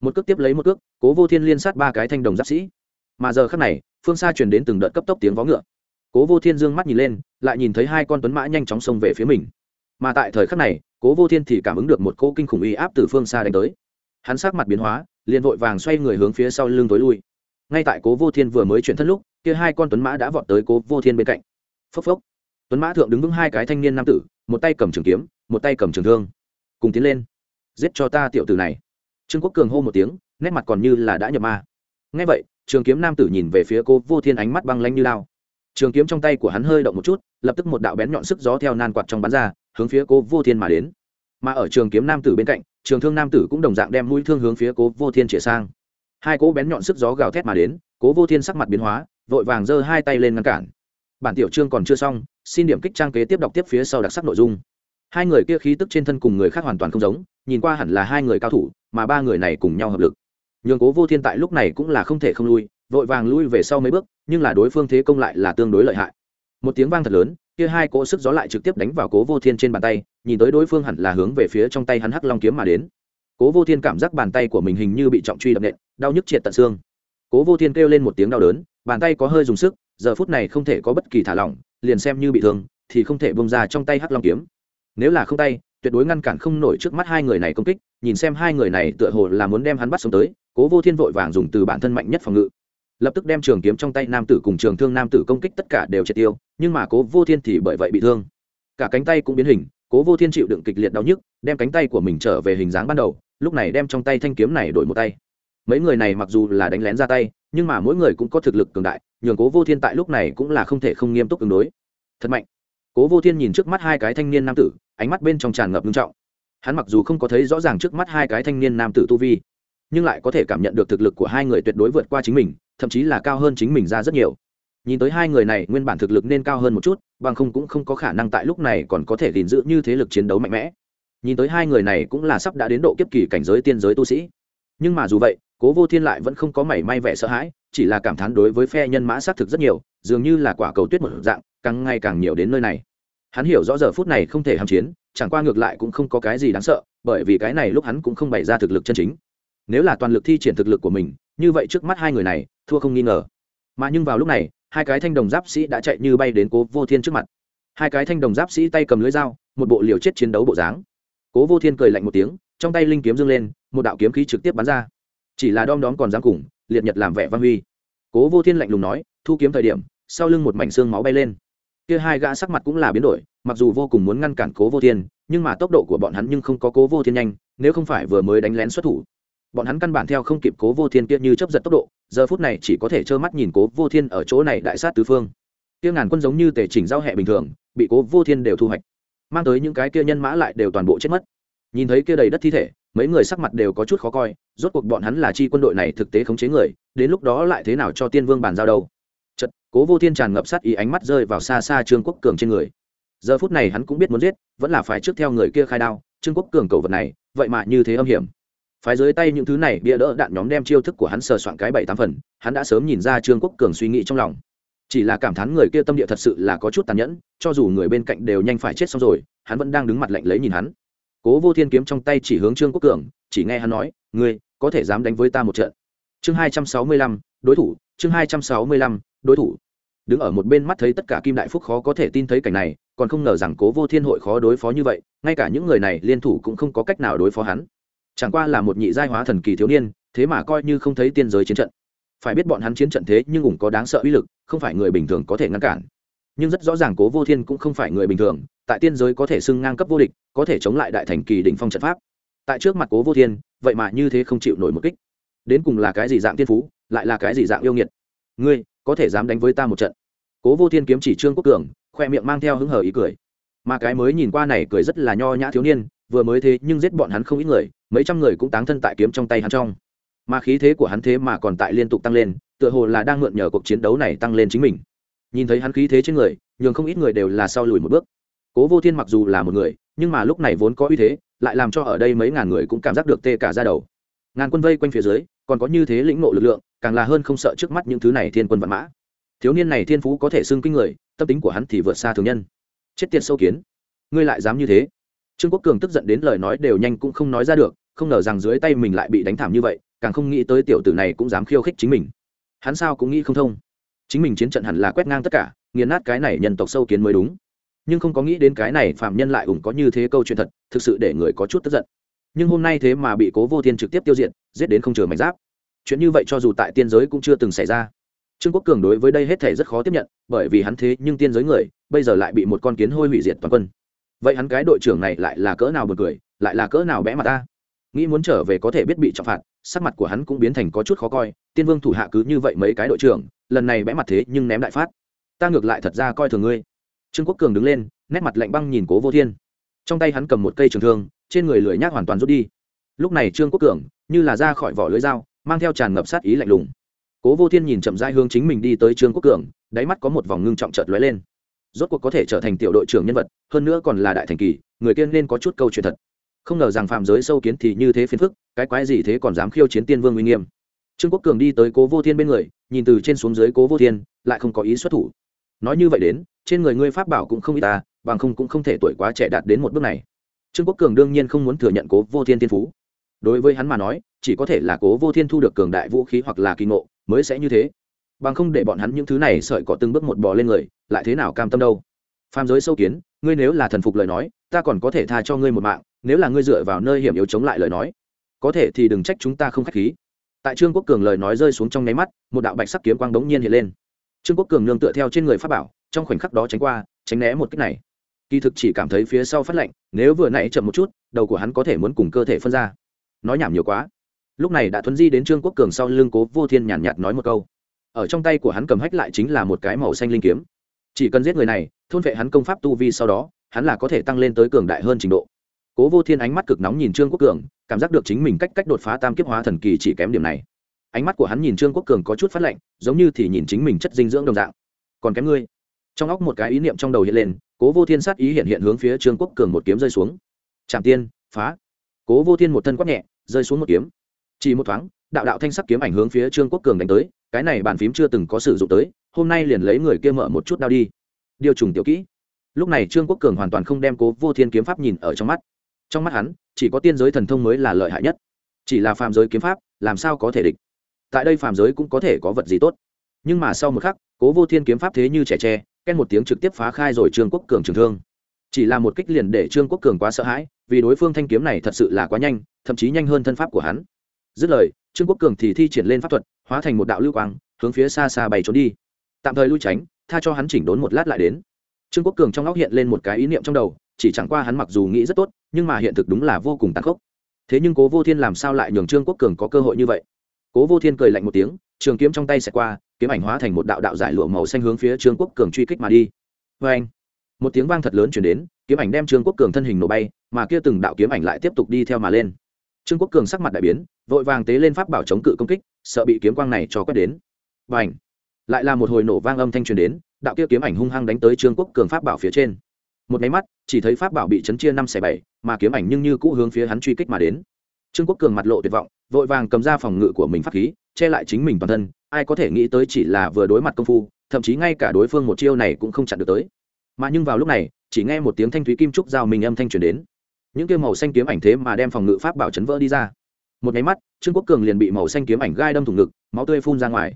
Một cước tiếp lấy một cước, cố vô thiên liên sát ba cái thanh đồng giáp sĩ. Mà giờ khắc này, phương xa truyền đến từng đợt cấp tốc tiếng vó ngựa cố vô thiên dương mắt nhìn lên, lại nhìn thấy hai con tuấn mã nhanh chóng xông về phía mình. Mà tại thời khắc này, cố vô thiên thì cảm ứng được một cỗ kinh khủng uy áp từ phương xa đánh tới. Hắn sát mặt biến hóa, liền vội vàng xoay người hướng phía sau lưng tối lui. Ngay tại cố vô thiên vừa mới chuyển thân lúc, kia hai con tuấn mã đã vọt tới cố vô thiên bên cạnh. Phốc phốc. Tuấn mã thượng đứng vững hai cái thanh niên nam tử, một tay cầm trường kiếm, một tay cầm trường thương. Cùng tiến lên. Giết cho ta tiểu tử này. Trương quốc cường hô một tiếng, nét mặt còn như là đã nhập ma. Ngay vậy, trường kiếm nam tử nhìn về phía cố vô thiên ánh mắt băng lanh như lao trường kiếm trong tay của hắn hơi động một chút, lập tức một đạo bén nhọn sức gió theo nan quạt trong bắn ra, hướng phía Cố vô thiên mà đến. Mà ở trường kiếm nam tử bên cạnh, trường thương nam tử cũng đồng dạng đem mũi thương hướng phía cố vô thiên chĩa sang. Hai cỗ bén nhọn sức gió gào thét mà đến, cố vô thiên sắc mặt biến hóa, vội vàng giơ hai tay lên ngăn cản. Bản tiểu chương còn chưa xong, xin điểm kích trang kế tiếp đọc tiếp phía sau đặc sắc nội dung. Hai người kia khí tức trên thân cùng người khác hoàn toàn không giống, nhìn qua hẳn là hai người cao thủ, mà ba người này cùng nhau hợp lực. Nhường cố vô thiên tại lúc này cũng là không thể không lui, vội vàng lui về sau mấy bước nhưng là đối phương thế công lại là tương đối lợi hại. Một tiếng vang thật lớn, kia hai cỗ sức gió lại trực tiếp đánh vào cố vô thiên trên bàn tay, nhìn tới đối phương hẳn là hướng về phía trong tay hắn hắc long kiếm mà đến. Cố vô thiên cảm giác bàn tay của mình hình như bị trọng truy đập nện, đau nhức triệt tận xương. Cố vô thiên kêu lên một tiếng đau đớn, bàn tay có hơi dùng sức, giờ phút này không thể có bất kỳ thả lỏng, liền xem như bị thương, thì không thể bông ra trong tay hắc long kiếm. Nếu là không tay, tuyệt đối ngăn cản không nổi trước mắt hai người này công kích, nhìn xem hai người này tựa hồ là muốn đem hắn bắt sống tới, cố vô thiên vội vàng dùng từ bản thân mạnh nhất phòng ngự lập tức đem trường kiếm trong tay nam tử cùng trường thương nam tử công kích tất cả đều triệt tiêu, nhưng mà cố vô thiên thì bởi vậy bị thương. Cả cánh tay cũng biến hình, cố vô thiên chịu đựng kịch liệt đau nhức, đem cánh tay của mình trở về hình dáng ban đầu, lúc này đem trong tay thanh kiếm này đổi một tay. Mấy người này mặc dù là đánh lén ra tay, nhưng mà mỗi người cũng có thực lực cường đại, nhường cố vô thiên tại lúc này cũng là không thể không nghiêm túc ứng đối. Thật mạnh. Cố vô thiên nhìn trước mắt hai cái thanh niên nam tử, ánh mắt bên trong tràn ngập nghiêm trọng. Hắn mặc dù không có thấy rõ ràng trước mắt hai cái thanh niên nam tử tu vi, nhưng lại có thể cảm nhận được thực lực của hai người tuyệt đối vượt qua chính mình thậm chí là cao hơn chính mình ra rất nhiều. Nhìn tới hai người này, nguyên bản thực lực nên cao hơn một chút, bằng không cũng không có khả năng tại lúc này còn có thể gìn giữ như thế lực chiến đấu mạnh mẽ. Nhìn tới hai người này cũng là sắp đã đến độ kiếp kỳ cảnh giới tiên giới tu sĩ. Nhưng mà dù vậy, cố vô thiên lại vẫn không có mảy may vẻ sợ hãi, chỉ là cảm thán đối với phe nhân mã xác thực rất nhiều, dường như là quả cầu tuyết một dạng, càng ngày càng nhiều đến nơi này. Hắn hiểu rõ giờ phút này không thể hàm chiến, chẳng qua ngược lại cũng không có cái gì đáng sợ, bởi vì cái này lúc hắn cũng không bày ra thực lực chân chính. Nếu là toàn lực thi triển thực lực của mình như vậy trước mắt hai người này, thua không nghi ngờ. Mà nhưng vào lúc này, hai cái thanh đồng giáp sĩ đã chạy như bay đến cố vô thiên trước mặt. Hai cái thanh đồng giáp sĩ tay cầm lưới dao, một bộ liều chết chiến đấu bộ dáng. Cố vô thiên cười lạnh một tiếng, trong tay linh kiếm dâng lên, một đạo kiếm khí trực tiếp bắn ra. Chỉ là đom đóm còn dám cùng, liệt nhật làm vẻ văn huy. Cố vô thiên lạnh lùng nói, thu kiếm thời điểm, sau lưng một mảnh xương máu bay lên. Kia hai gã sắc mặt cũng là biến đổi, mặc dù vô cùng muốn ngăn cản cố vô thiên, nhưng mà tốc độ của bọn hắn nhưng không có cố vô thiên nhanh, nếu không phải vừa mới đánh lén xuất thủ bọn hắn căn bản theo không kịp cố vô thiên kia như chấp giật tốc độ, giờ phút này chỉ có thể trơ mắt nhìn cố vô thiên ở chỗ này đại sát tứ phương. Kia ngàn quân giống như tể chỉnh giao hẹ bình thường, bị cố vô thiên đều thu hoạch. Mang tới những cái kia nhân mã lại đều toàn bộ chết mất. Nhìn thấy kia đầy đất thi thể, mấy người sắc mặt đều có chút khó coi, rốt cuộc bọn hắn là chi quân đội này thực tế khống chế người, đến lúc đó lại thế nào cho tiên vương bàn giao đâu? Chật cố vô thiên tràn ngập sát ý ánh mắt rơi vào xa xa trương quốc cường trên người. Giờ phút này hắn cũng biết muốn giết, vẫn là phải trước theo người kia khai đao, trương quốc cường cầu vật này, vậy mà như thế âm hiểm phái dưới tay những thứ này bia đỡ đạn nhóm đem chiêu thức của hắn sờ soạn cái bảy tám phần, hắn đã sớm nhìn ra trương quốc cường suy nghĩ trong lòng. Chỉ là cảm thán người kia tâm địa thật sự là có chút tàn nhẫn, cho dù người bên cạnh đều nhanh phải chết xong rồi, hắn vẫn đang đứng mặt lạnh lấy nhìn hắn. Cố vô thiên kiếm trong tay chỉ hướng trương quốc cường, chỉ nghe hắn nói, ngươi, có thể dám đánh với ta một trận? Chương hai trăm sáu mươi lăm, đối thủ, chương hai trăm sáu mươi lăm, đối thủ. Đứng ở một bên mắt thấy tất cả kim đại phúc khó có thể tin thấy cảnh này, còn không ngờ rằng cố vô thiên hội khó đối phó như vậy, ngay cả những người này liên thủ cũng không có cách nào đối phó hắn chẳng qua là một nhị giai hóa thần kỳ thiếu niên, thế mà coi như không thấy tiên giới chiến trận. Phải biết bọn hắn chiến trận thế nhưng cũng có đáng sợ uy lực, không phải người bình thường có thể ngăn cản. Nhưng rất rõ ràng cố vô thiên cũng không phải người bình thường, tại tiên giới có thể xưng ngang cấp vô địch, có thể chống lại đại thành kỳ đỉnh phong trận pháp. Tại trước mặt cố vô thiên, vậy mà như thế không chịu nổi một kích. Đến cùng là cái gì dạng tiên phú, lại là cái gì dạng yêu nghiệt? Ngươi, có thể dám đánh với ta một trận? Cố vô thiên kiếm chỉ trương quốc cường, khoe miệng mang theo hứng hở ý cười. Mà cái mới nhìn qua này cười rất là nho nhã thiếu niên vừa mới thế nhưng giết bọn hắn không ít người, mấy trăm người cũng táng thân tại kiếm trong tay hắn trong. Mà khí thế của hắn thế mà còn tại liên tục tăng lên, tựa hồ là đang mượn nhờ cuộc chiến đấu này tăng lên chính mình. Nhìn thấy hắn khí thế trên người, nhường không ít người đều là sau lùi một bước. Cố vô thiên mặc dù là một người, nhưng mà lúc này vốn có uy thế, lại làm cho ở đây mấy ngàn người cũng cảm giác được tê cả ra đầu. Ngàn quân vây quanh phía dưới, còn có như thế lĩnh nộ lực lượng, càng là hơn không sợ trước mắt những thứ này thiên quân vạn mã. Thiếu niên này thiên phú có thể xưng kinh người, tâm tính của hắn thì vượt xa thường nhân. Chết tiệt sâu kiến. Ngươi lại dám như thế? Trương quốc cường tức giận đến lời nói đều nhanh cũng không nói ra được, không ngờ rằng dưới tay mình lại bị đánh thảm như vậy, càng không nghĩ tới tiểu tử này cũng dám khiêu khích chính mình. Hắn sao cũng nghĩ không thông. Chính mình chiến trận hẳn là quét ngang tất cả, nghiền nát cái này nhân tộc sâu kiến mới đúng. Nhưng không có nghĩ đến cái này phạm nhân lại ủng có như thế câu chuyện thật, thực sự để người có chút tức giận. Nhưng hôm nay thế mà bị cố vô thiên trực tiếp tiêu diệt, giết đến không chừa mảnh giáp. Chuyện như vậy cho dù tại tiên giới cũng chưa từng xảy ra. Trương quốc cường đối với đây hết thể rất khó tiếp nhận, bởi vì hắn thế nhưng tiên giới người, bây giờ lại bị một con kiến hôi hủy diệt toàn quân vậy hắn cái đội trưởng này lại là cỡ nào bật cười, lại là cỡ nào bẽ mặt ta? Nghĩ muốn trở về có thể biết bị trọng phạt, sắc mặt của hắn cũng biến thành có chút khó coi, tiên vương thủ hạ cứ như vậy mấy cái đội trưởng, lần này bẽ mặt thế nhưng ném đại phát. Ta ngược lại thật ra coi thường ngươi. Trương quốc cường đứng lên, nét mặt lạnh băng nhìn cố vô thiên. Trong tay hắn cầm một cây trường thương, trên người lười nhác hoàn toàn rút đi. Lúc này trương quốc cường như là ra khỏi vỏ lưới dao, mang theo tràn ngập sát ý lạnh lùng. Cố vô thiên nhìn chậm rãi hướng chính mình đi tới trương quốc cường, đáy mắt có một vòng ngưng trọng chợt lóe lên rốt cuộc có thể trở thành tiểu đội trưởng nhân vật, hơn nữa còn là đại thành kỳ, người kia nên có chút câu chuyện thật. Không ngờ rằng phạm giới sâu kiến thì như thế phiền phức, cái quái gì thế còn dám khiêu chiến tiên vương uy nghiêm. Trương quốc cường đi tới cố vô thiên bên người, nhìn từ trên xuống dưới cố vô thiên, lại không có ý xuất thủ. Nói như vậy đến, trên người ngươi pháp bảo cũng không ít ta bằng không cũng không thể tuổi quá trẻ đạt đến một bước này. Trương quốc cường đương nhiên không muốn thừa nhận cố vô thiên thiên phú. Đối với hắn mà nói, chỉ có thể là cố vô thiên thu được cường đại vũ khí hoặc là kỳ ngộ, mới sẽ như thế. Bằng không để bọn hắn những thứ này sợi cọ từng bước một bò lên người lại thế nào cam tâm đâu? Phàm giới sâu kiến ngươi nếu là thần phục lời nói ta còn có thể tha cho ngươi một mạng nếu là ngươi dựa vào nơi hiểm yếu chống lại lời nói có thể thì đừng trách chúng ta không k h á c h khí. Tại trương quốc cường lời nói rơi xuống trong nháy mắt một đạo bạch sắc kiếm quang đống nhiên hiện lên. Trương quốc cường nương tựa theo trên người pháp bảo trong khoảnh khắc đó tránh qua tránh né một cách này. Kỳ thực chỉ cảm thấy phía sau phát lạnh nếu vừa nãy chậm một chút đầu của hắn có thể muốn cùng cơ thể phân ra. Nói nhảm nhiều quá. Lúc này đã thuấn di đến trương quốc cường sau lưng cố vô thiên nhàn nhạt, nhạt nói một câu. Ở trong tay của hắn cầm hách lại chính là một cái màu xanh linh kiếm chỉ cần giết người này, thôn vệ hắn công pháp tu vi sau đó, hắn là có thể tăng lên tới cường đại hơn trình độ. Cố vô thiên ánh mắt cực nóng nhìn trương quốc cường, cảm giác được chính mình cách cách đột phá tam kiếp hóa thần kỳ chỉ kém điểm này. Ánh mắt của hắn nhìn trương quốc cường có chút phát lạnh, giống như thì nhìn chính mình chất dinh dưỡng đồng dạng. Còn kém ngươi. Trong óc một cái ý niệm trong đầu hiện lên, cố vô thiên sát ý hiện hiện hướng phía trương quốc cường một kiếm rơi xuống. Trạm tiên, phá. Cố vô thiên một thân quát nhẹ, rơi xuống một kiếm. Chỉ một thoáng đạo đạo thanh sắc kiếm ảnh hướng phía trương quốc cường đánh tới, cái này bàn phím chưa từng có sử dụng tới, hôm nay liền lấy người kia mở một chút đao đi. Điều trùng tiểu kỹ. Lúc này trương quốc cường hoàn toàn không đem cố vô thiên kiếm pháp nhìn ở trong mắt. Trong mắt hắn, chỉ có tiên giới thần thông mới là lợi hại nhất. Chỉ là phàm giới kiếm pháp, làm sao có thể địch? Tại đây phàm giới cũng có thể có vật gì tốt. Nhưng mà sau một khắc, cố vô thiên kiếm pháp thế như trẻ tre, ken một tiếng trực tiếp phá khai rồi trương quốc cường trường thương. Chỉ là một kích liền để trương quốc cường quá sợ hãi, vì đối phương thanh kiếm này thật sự là quá nhanh, thậm chí nhanh hơn thân pháp của hắn. Dứt lời trương quốc cường thì thi triển lên pháp thuật, hóa thành một đạo lưu quang, hướng phía xa xa bay trốn đi. Tạm thời lui tránh, tha cho hắn chỉnh đốn một lát lại đến. Trương quốc cường trong óc hiện lên một cái ý niệm trong đầu, chỉ chẳng qua hắn mặc dù nghĩ rất tốt, nhưng mà hiện thực đúng là vô cùng tàn khốc. Thế nhưng cố vô thiên làm sao lại nhường trương quốc cường có cơ hội như vậy? Cố vô thiên cười lạnh một tiếng, trường kiếm trong tay xẹt qua, kiếm ảnh hóa thành một đạo đạo giải lụa màu xanh hướng phía trương quốc cường truy kích mà đi. Vê anh, một tiếng vang thật lớn chuyển đến, kiếm ảnh đem trương quốc cường thân hình nổ bay, mà kia từng đạo kiếm ảnh lại tiếp tục đi theo mà lên trương quốc cường sắc mặt đại biến, vội vàng tế lên pháp bảo chống cự công kích, sợ bị kiếm quang này cho quét đến. Và ảnh lại là một hồi nổ vang âm thanh truyền đến, đạo kia kiếm ảnh hung hăng đánh tới trương quốc cường pháp bảo phía trên. Một máy mắt, chỉ thấy pháp bảo bị chấn chia năm xẻ bảy, mà kiếm ảnh nhưng như cũ hướng phía hắn truy kích mà đến. Trương quốc cường mặt lộ tuyệt vọng, vội vàng cầm ra phòng ngự của mình pháp khí, che lại chính mình toàn thân, ai có thể nghĩ tới chỉ là vừa đối mặt công phu, thậm chí ngay cả đối phương một chiêu này cũng không chặn được tới. Mà nhưng vào lúc này, chỉ nghe một tiếng thanh thúy kim trúc giao mình âm thanh truyền đến những kia màu xanh kiếm ảnh thế mà đem phòng ngự pháp bảo chấn vỡ đi ra. Một máy mắt, trương quốc cường liền bị màu xanh kiếm ảnh gai đâm thủng ngực, máu tươi phun ra ngoài.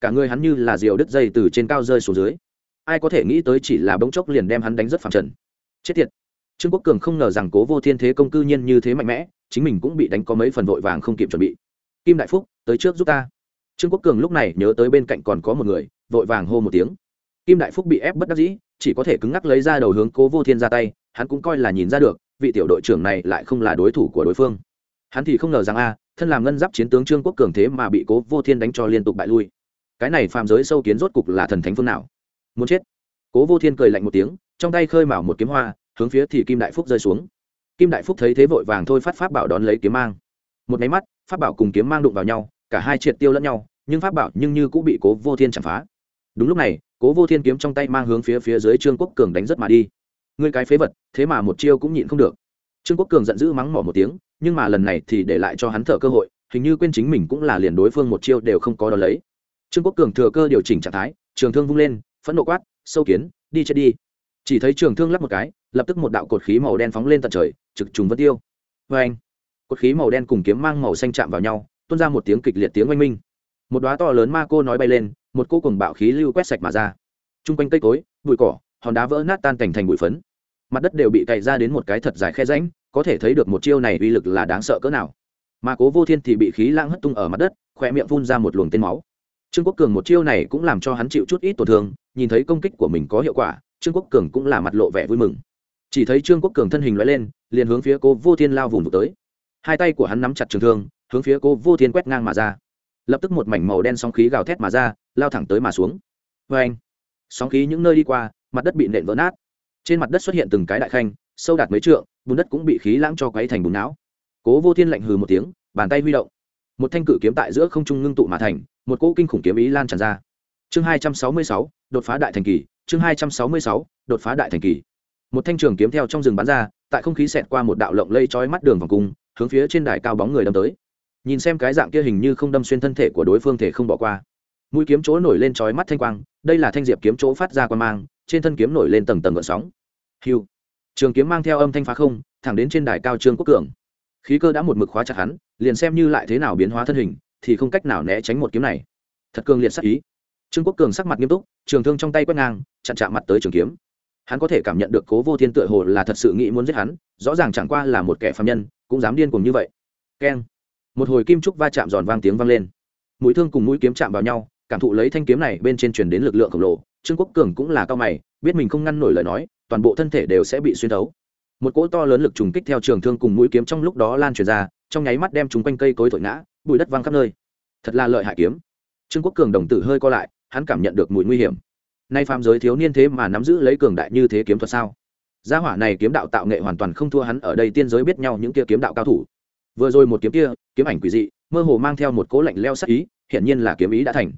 Cả người hắn như là diều đứt dây từ trên cao rơi xuống dưới. Ai có thể nghĩ tới chỉ là bỗng chốc liền đem hắn đánh rất phẳng trần. Chết tiệt. Trương quốc cường không ngờ rằng cố vô thiên thế công cư nhiên như thế mạnh mẽ, chính mình cũng bị đánh có mấy phần vội vàng không kịp chuẩn bị. Kim đại phúc, tới trước giúp ta. Trương quốc cường lúc này nhớ tới bên cạnh còn có một người, vội vàng hô một tiếng. Kim đại phúc bị ép bất đắc dĩ, chỉ có thể cứng ngắc lấy ra đầu hướng cố vô thiên ra tay, hắn cũng coi là nhìn ra được vị tiểu đội trưởng này lại không là đối thủ của đối phương. Hắn thì không ngờ rằng a, thân làm ngân giáp chiến tướng trương quốc cường thế mà bị cố vô thiên đánh cho liên tục bại lui. Cái này phàm giới sâu kiến rốt cục là thần thánh phương nào? Muốn chết. Cố vô thiên cười lạnh một tiếng, trong tay khơi mào một kiếm hoa, hướng phía thì kim đại phúc rơi xuống. Kim đại phúc thấy thế vội vàng thôi phát pháp bảo đón lấy kiếm mang. Một máy mắt, pháp bảo cùng kiếm mang đụng vào nhau, cả hai triệt tiêu lẫn nhau, nhưng pháp bảo nhưng như cũng bị cố vô thiên chạm phá. Đúng lúc này, cố vô thiên kiếm trong tay mang hướng phía phía dưới trương quốc cường đánh rất mà đi. Ngươi cái phế vật thế mà một chiêu cũng nhịn không được. Trương quốc cường giận dữ mắng mỏ một tiếng, nhưng mà lần này thì để lại cho hắn thở cơ hội, hình như quên chính mình cũng là liền đối phương một chiêu đều không có đón lấy. Trương quốc cường thừa cơ điều chỉnh trạng thái, trường thương vung lên, phẫn nộ quát, sâu kiến, đi chết đi. Chỉ thấy trường thương lắp một cái, lập tức một đạo cột khí màu đen phóng lên tận trời, trực trùng vân tiêu. Vê anh cột khí màu đen cùng kiếm mang màu xanh chạm vào nhau, tuôn ra một tiếng kịch liệt tiếng oanh minh. Một đoá to lớn ma cô nói bay lên, một cô cùng bạo khí lưu quét sạch mà ra. T r u n g quanh cây cối, bụi cỏ, hòn đá vỡ nát tan cảnh thành bụi phấn mặt đất đều bị cày ra đến một cái thật dài khe ránh có thể thấy được một chiêu này uy lực là đáng sợ cỡ nào. Mà cố vô thiên thì bị khí lãng hất tung ở mặt đất khoe miệng phun ra một luồng tên máu. Trương quốc cường một chiêu này cũng làm cho hắn chịu chút ít tổn thương, nhìn thấy công kích của mình có hiệu quả, trương quốc cường cũng là mặt lộ vẻ vui mừng. Chỉ thấy trương quốc cường thân hình loại lên, liền hướng phía cố vô thiên lao vùng vụt tới. Hai tay của hắn nắm chặt trường thương, hướng phía cố vô thiên quét ngang mà ra. Lập tức một mảnh màu đen sóng khí gào thét mà ra, lao thẳng tới mà xuống. Vê anh sóng khí những nơi đi qua, mặt đất bị nện vỡ nát trên mặt đất xuất hiện từng cái đại khanh, sâu đạt mấy trượng, bùn đất cũng bị khí lãng cho quấy thành bùn não. Cố vô thiên lạnh hừ một tiếng, bàn tay huy động. Một thanh cự kiếm tại giữa không trung ngưng tụ mà thành, một cỗ kinh khủng kiếm ý lan tràn ra. Chương hai trăm sáu mươi sáu, đột phá đại thành kỳ, chương hai trăm sáu mươi sáu, đột phá đại thành kỳ. Một thanh trường kiếm theo trong rừng bắn ra, tại không khí xẹt qua một đạo lộng lây trói mắt đường vòng cung, hướng phía trên đài cao bóng người đâm tới. Nhìn xem cái dạng kia hình như không đâm xuyên thân thể của đối phương thể không bỏ qua. Mũi kiếm chỗ nổi lên trói mắt thanh quang, đây là thanh diệp kiếm chỗ phát ra quan mang trên thân kiếm nổi lên tầng tầng gợn sóng. Hiu. Trường kiếm mang theo âm thanh phá không, thẳng đến trên đài cao trương quốc cường. Khí cơ đã một mực khóa chặt hắn, liền xem như lại thế nào biến hóa thân hình, thì không cách nào né tránh một kiếm này. Thật cường liệt sắc ý. Trương quốc cường sắc mặt nghiêm túc, trường thương trong tay quét ngang, chặn chạm mặt tới trường kiếm. Hắn có thể cảm nhận được cố vô thiên tựa hồ là thật sự nghĩ muốn giết hắn, rõ ràng chẳng qua là một kẻ phạm nhân, cũng dám điên cùng như vậy. Keng. Một hồi kim trúc va chạm giòn vang tiếng vang lên. Mũi thương cùng mũi kiếm chạm vào nhau, cảm thụ lấy thanh kiếm này bên trên truyền đến lực lượng khổng lồ trương quốc cường cũng là cao mày, biết mình không ngăn nổi lời nói, toàn bộ thân thể đều sẽ bị xuyên thấu. Một cỗ to lớn lực trùng kích theo trường thương cùng mũi kiếm trong lúc đó lan truyền ra, trong nháy mắt đem chúng quanh cây cối thổi ngã, bụi đất văng khắp nơi. Thật là lợi hại kiếm. Trương quốc cường đồng tử hơi co lại, hắn cảm nhận được mùi nguy hiểm. Nay phàm giới thiếu niên thế mà nắm giữ lấy cường đại như thế kiếm thuật sao? Gia hỏa này kiếm đạo tạo nghệ hoàn toàn không thua hắn ở đây tiên giới biết nhau những kia kiếm đạo cao thủ. Vừa rồi một kiếm kia, kiếm ảnh quỷ dị, mơ hồ mang theo một cố lạnh leo sắc ý, hiển nhiên là kiếm ý đã thành.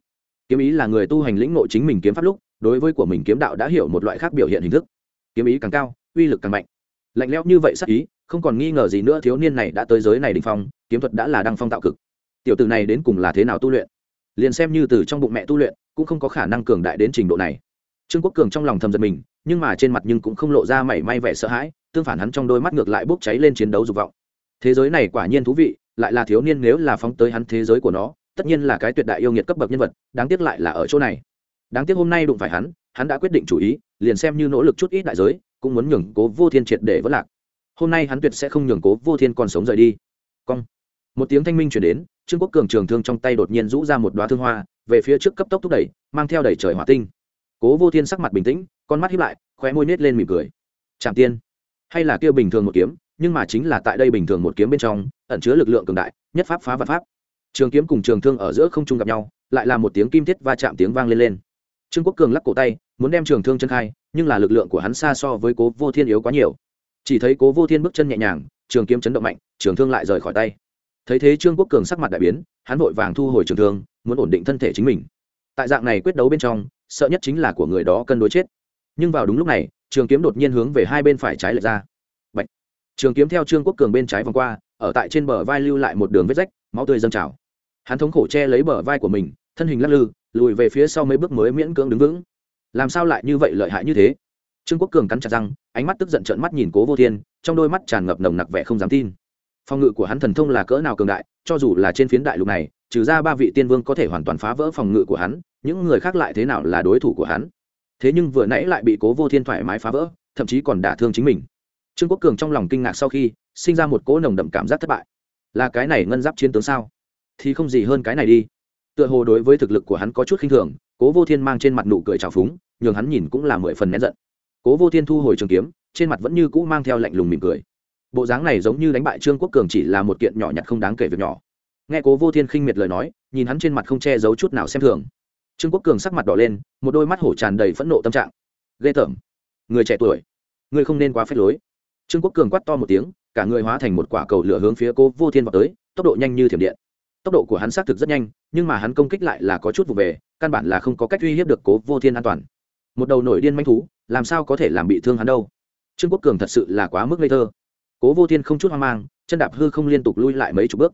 Kiếm ý là người tu hành lĩnh nội chính mình kiếm pháp lúc đối với của mình kiếm đạo đã hiểu một loại khác biểu hiện hình thức. Kiếm ý càng cao, uy lực càng mạnh. Lạnh lẽo như vậy sắc ý, không còn nghi ngờ gì nữa thiếu niên này đã tới giới này đình phong, kiếm thuật đã là đăng phong tạo cực. Tiểu tử này đến cùng là thế nào tu luyện? Liền xem như từ trong bụng mẹ tu luyện, cũng không có khả năng cường đại đến trình độ này. Trương quốc cường trong lòng thầm giật mình, nhưng mà trên mặt nhưng cũng không lộ ra mảy may vẻ sợ hãi, tương phản hắn trong đôi mắt ngược lại bốc cháy lên chiến đấu dục vọng. Thế giới này quả nhiên thú vị, lại là thiếu niên nếu là phóng tới hắn thế giới của nó, tất nhiên là cái tuyệt đại yêu nghiệt cấp bậc nhân vật, đáng tiếc lại là ở chỗ này đáng tiếc hôm nay đụng phải hắn hắn đã quyết định chủ ý, liền xem như nỗ lực chút ít đại giới, cũng muốn nhường cố vô thiên triệt để vỡ lạc. Hôm nay hắn tuyệt sẽ không nhường cố vô thiên còn sống rời đi. Cong. Một tiếng thanh minh chuyển đến, trương quốc cường trường thương trong tay đột nhiên rũ ra một đoá thương hoa, về phía trước cấp tốc thúc đẩy, mang theo đẩy trời hỏa tinh. Cố vô thiên sắc mặt bình tĩnh, con mắt hiếp lại, khóe môi nết lên mỉm cười. Trạm tiên. Hay là kia bình thường một kiếm, nhưng mà chính là tại đây bình thường một kiếm bên trong, ẩn chứa lực lượng cường đại, nhất pháp phá vật pháp. Trường kiếm cùng trường thương ở giữa không trung gặp nhau, lại là một tiếng kim thiết va chạm tiếng vang lên lên trương quốc cường lắc cổ tay, muốn đem trường thương chân khai, nhưng là lực lượng của hắn xa so với cố vô thiên yếu quá nhiều. Chỉ thấy cố vô thiên bước chân nhẹ nhàng, trường kiếm chấn động mạnh, trường thương lại rời khỏi tay. Thấy thế trương quốc cường sắc mặt đại biến, hắn vội vàng thu hồi trường thương, muốn ổn định thân thể chính mình. Tại dạng này quyết đấu bên trong, sợ nhất chính là của người đó cân đối chết. Nhưng vào đúng lúc này, trường kiếm đột nhiên hướng về hai bên phải trái lệch ra. Bạch. trường kiếm theo trương quốc cường bên trái vòng qua, ở tại trên bờ vai lưu lại một đường vết rách, máu tươi dâng trào. Hắn thống khổ che lấy bờ vai của mình thân hình lắc lư, lùi về phía sau mấy bước mới miễn cưỡng đứng vững. Làm sao lại như vậy lợi hại như thế? Trương quốc cường cắn chặt răng, ánh mắt tức giận trợn mắt nhìn cố vô thiên, trong đôi mắt tràn ngập nồng nặc vẻ không dám tin. Phòng ngự của hắn thần thông là cỡ nào cường đại, cho dù là trên phiến đại lục này, trừ ra ba vị tiên vương có thể hoàn toàn phá vỡ phòng ngự của hắn, những người khác lại thế nào là đối thủ của hắn? Thế nhưng vừa nãy lại bị cố vô thiên thoải mái phá vỡ, thậm chí còn đả thương chính mình. Trương quốc cường trong lòng kinh ngạc sau khi, sinh ra một cỗ nồng đậm cảm giác thất bại. Là cái này ngân giáp chiến tướng sao? Thì không gì hơn cái này đi tựa hồ đối với thực lực của hắn có chút khinh thường, cố vô thiên mang trên mặt nụ cười trào phúng, nhường hắn nhìn cũng là mười phần nén giận. Cố vô thiên thu hồi trường kiếm, trên mặt vẫn như cũ mang theo lạnh lùng mỉm cười. Bộ dáng này giống như đánh bại trương quốc cường chỉ là một kiện nhỏ nhặt không đáng kể việc nhỏ. Nghe cố vô thiên khinh miệt lời nói, nhìn hắn trên mặt không che giấu chút nào xem thường. Trương quốc cường sắc mặt đỏ lên, một đôi mắt hổ tràn đầy phẫn nộ tâm trạng. Ghê tởm. Người trẻ tuổi người không nên quá phép lối. Trương quốc cường quát to một tiếng, cả người hóa thành một quả cầu lửa hướng phía cố vô thiên vào tới, tốc độ nhanh như thiểm điện tốc độ của hắn xác thực rất nhanh, nhưng mà hắn công kích lại là có chút vụ về, căn bản là không có cách uy hiếp được cố vô thiên an toàn. Một đầu nổi điên manh thú, làm sao có thể làm bị thương hắn đâu? Trương quốc cường thật sự là quá mức ngây thơ. Cố vô thiên không chút hoang mang, chân đạp hư không liên tục lui lại mấy chục bước.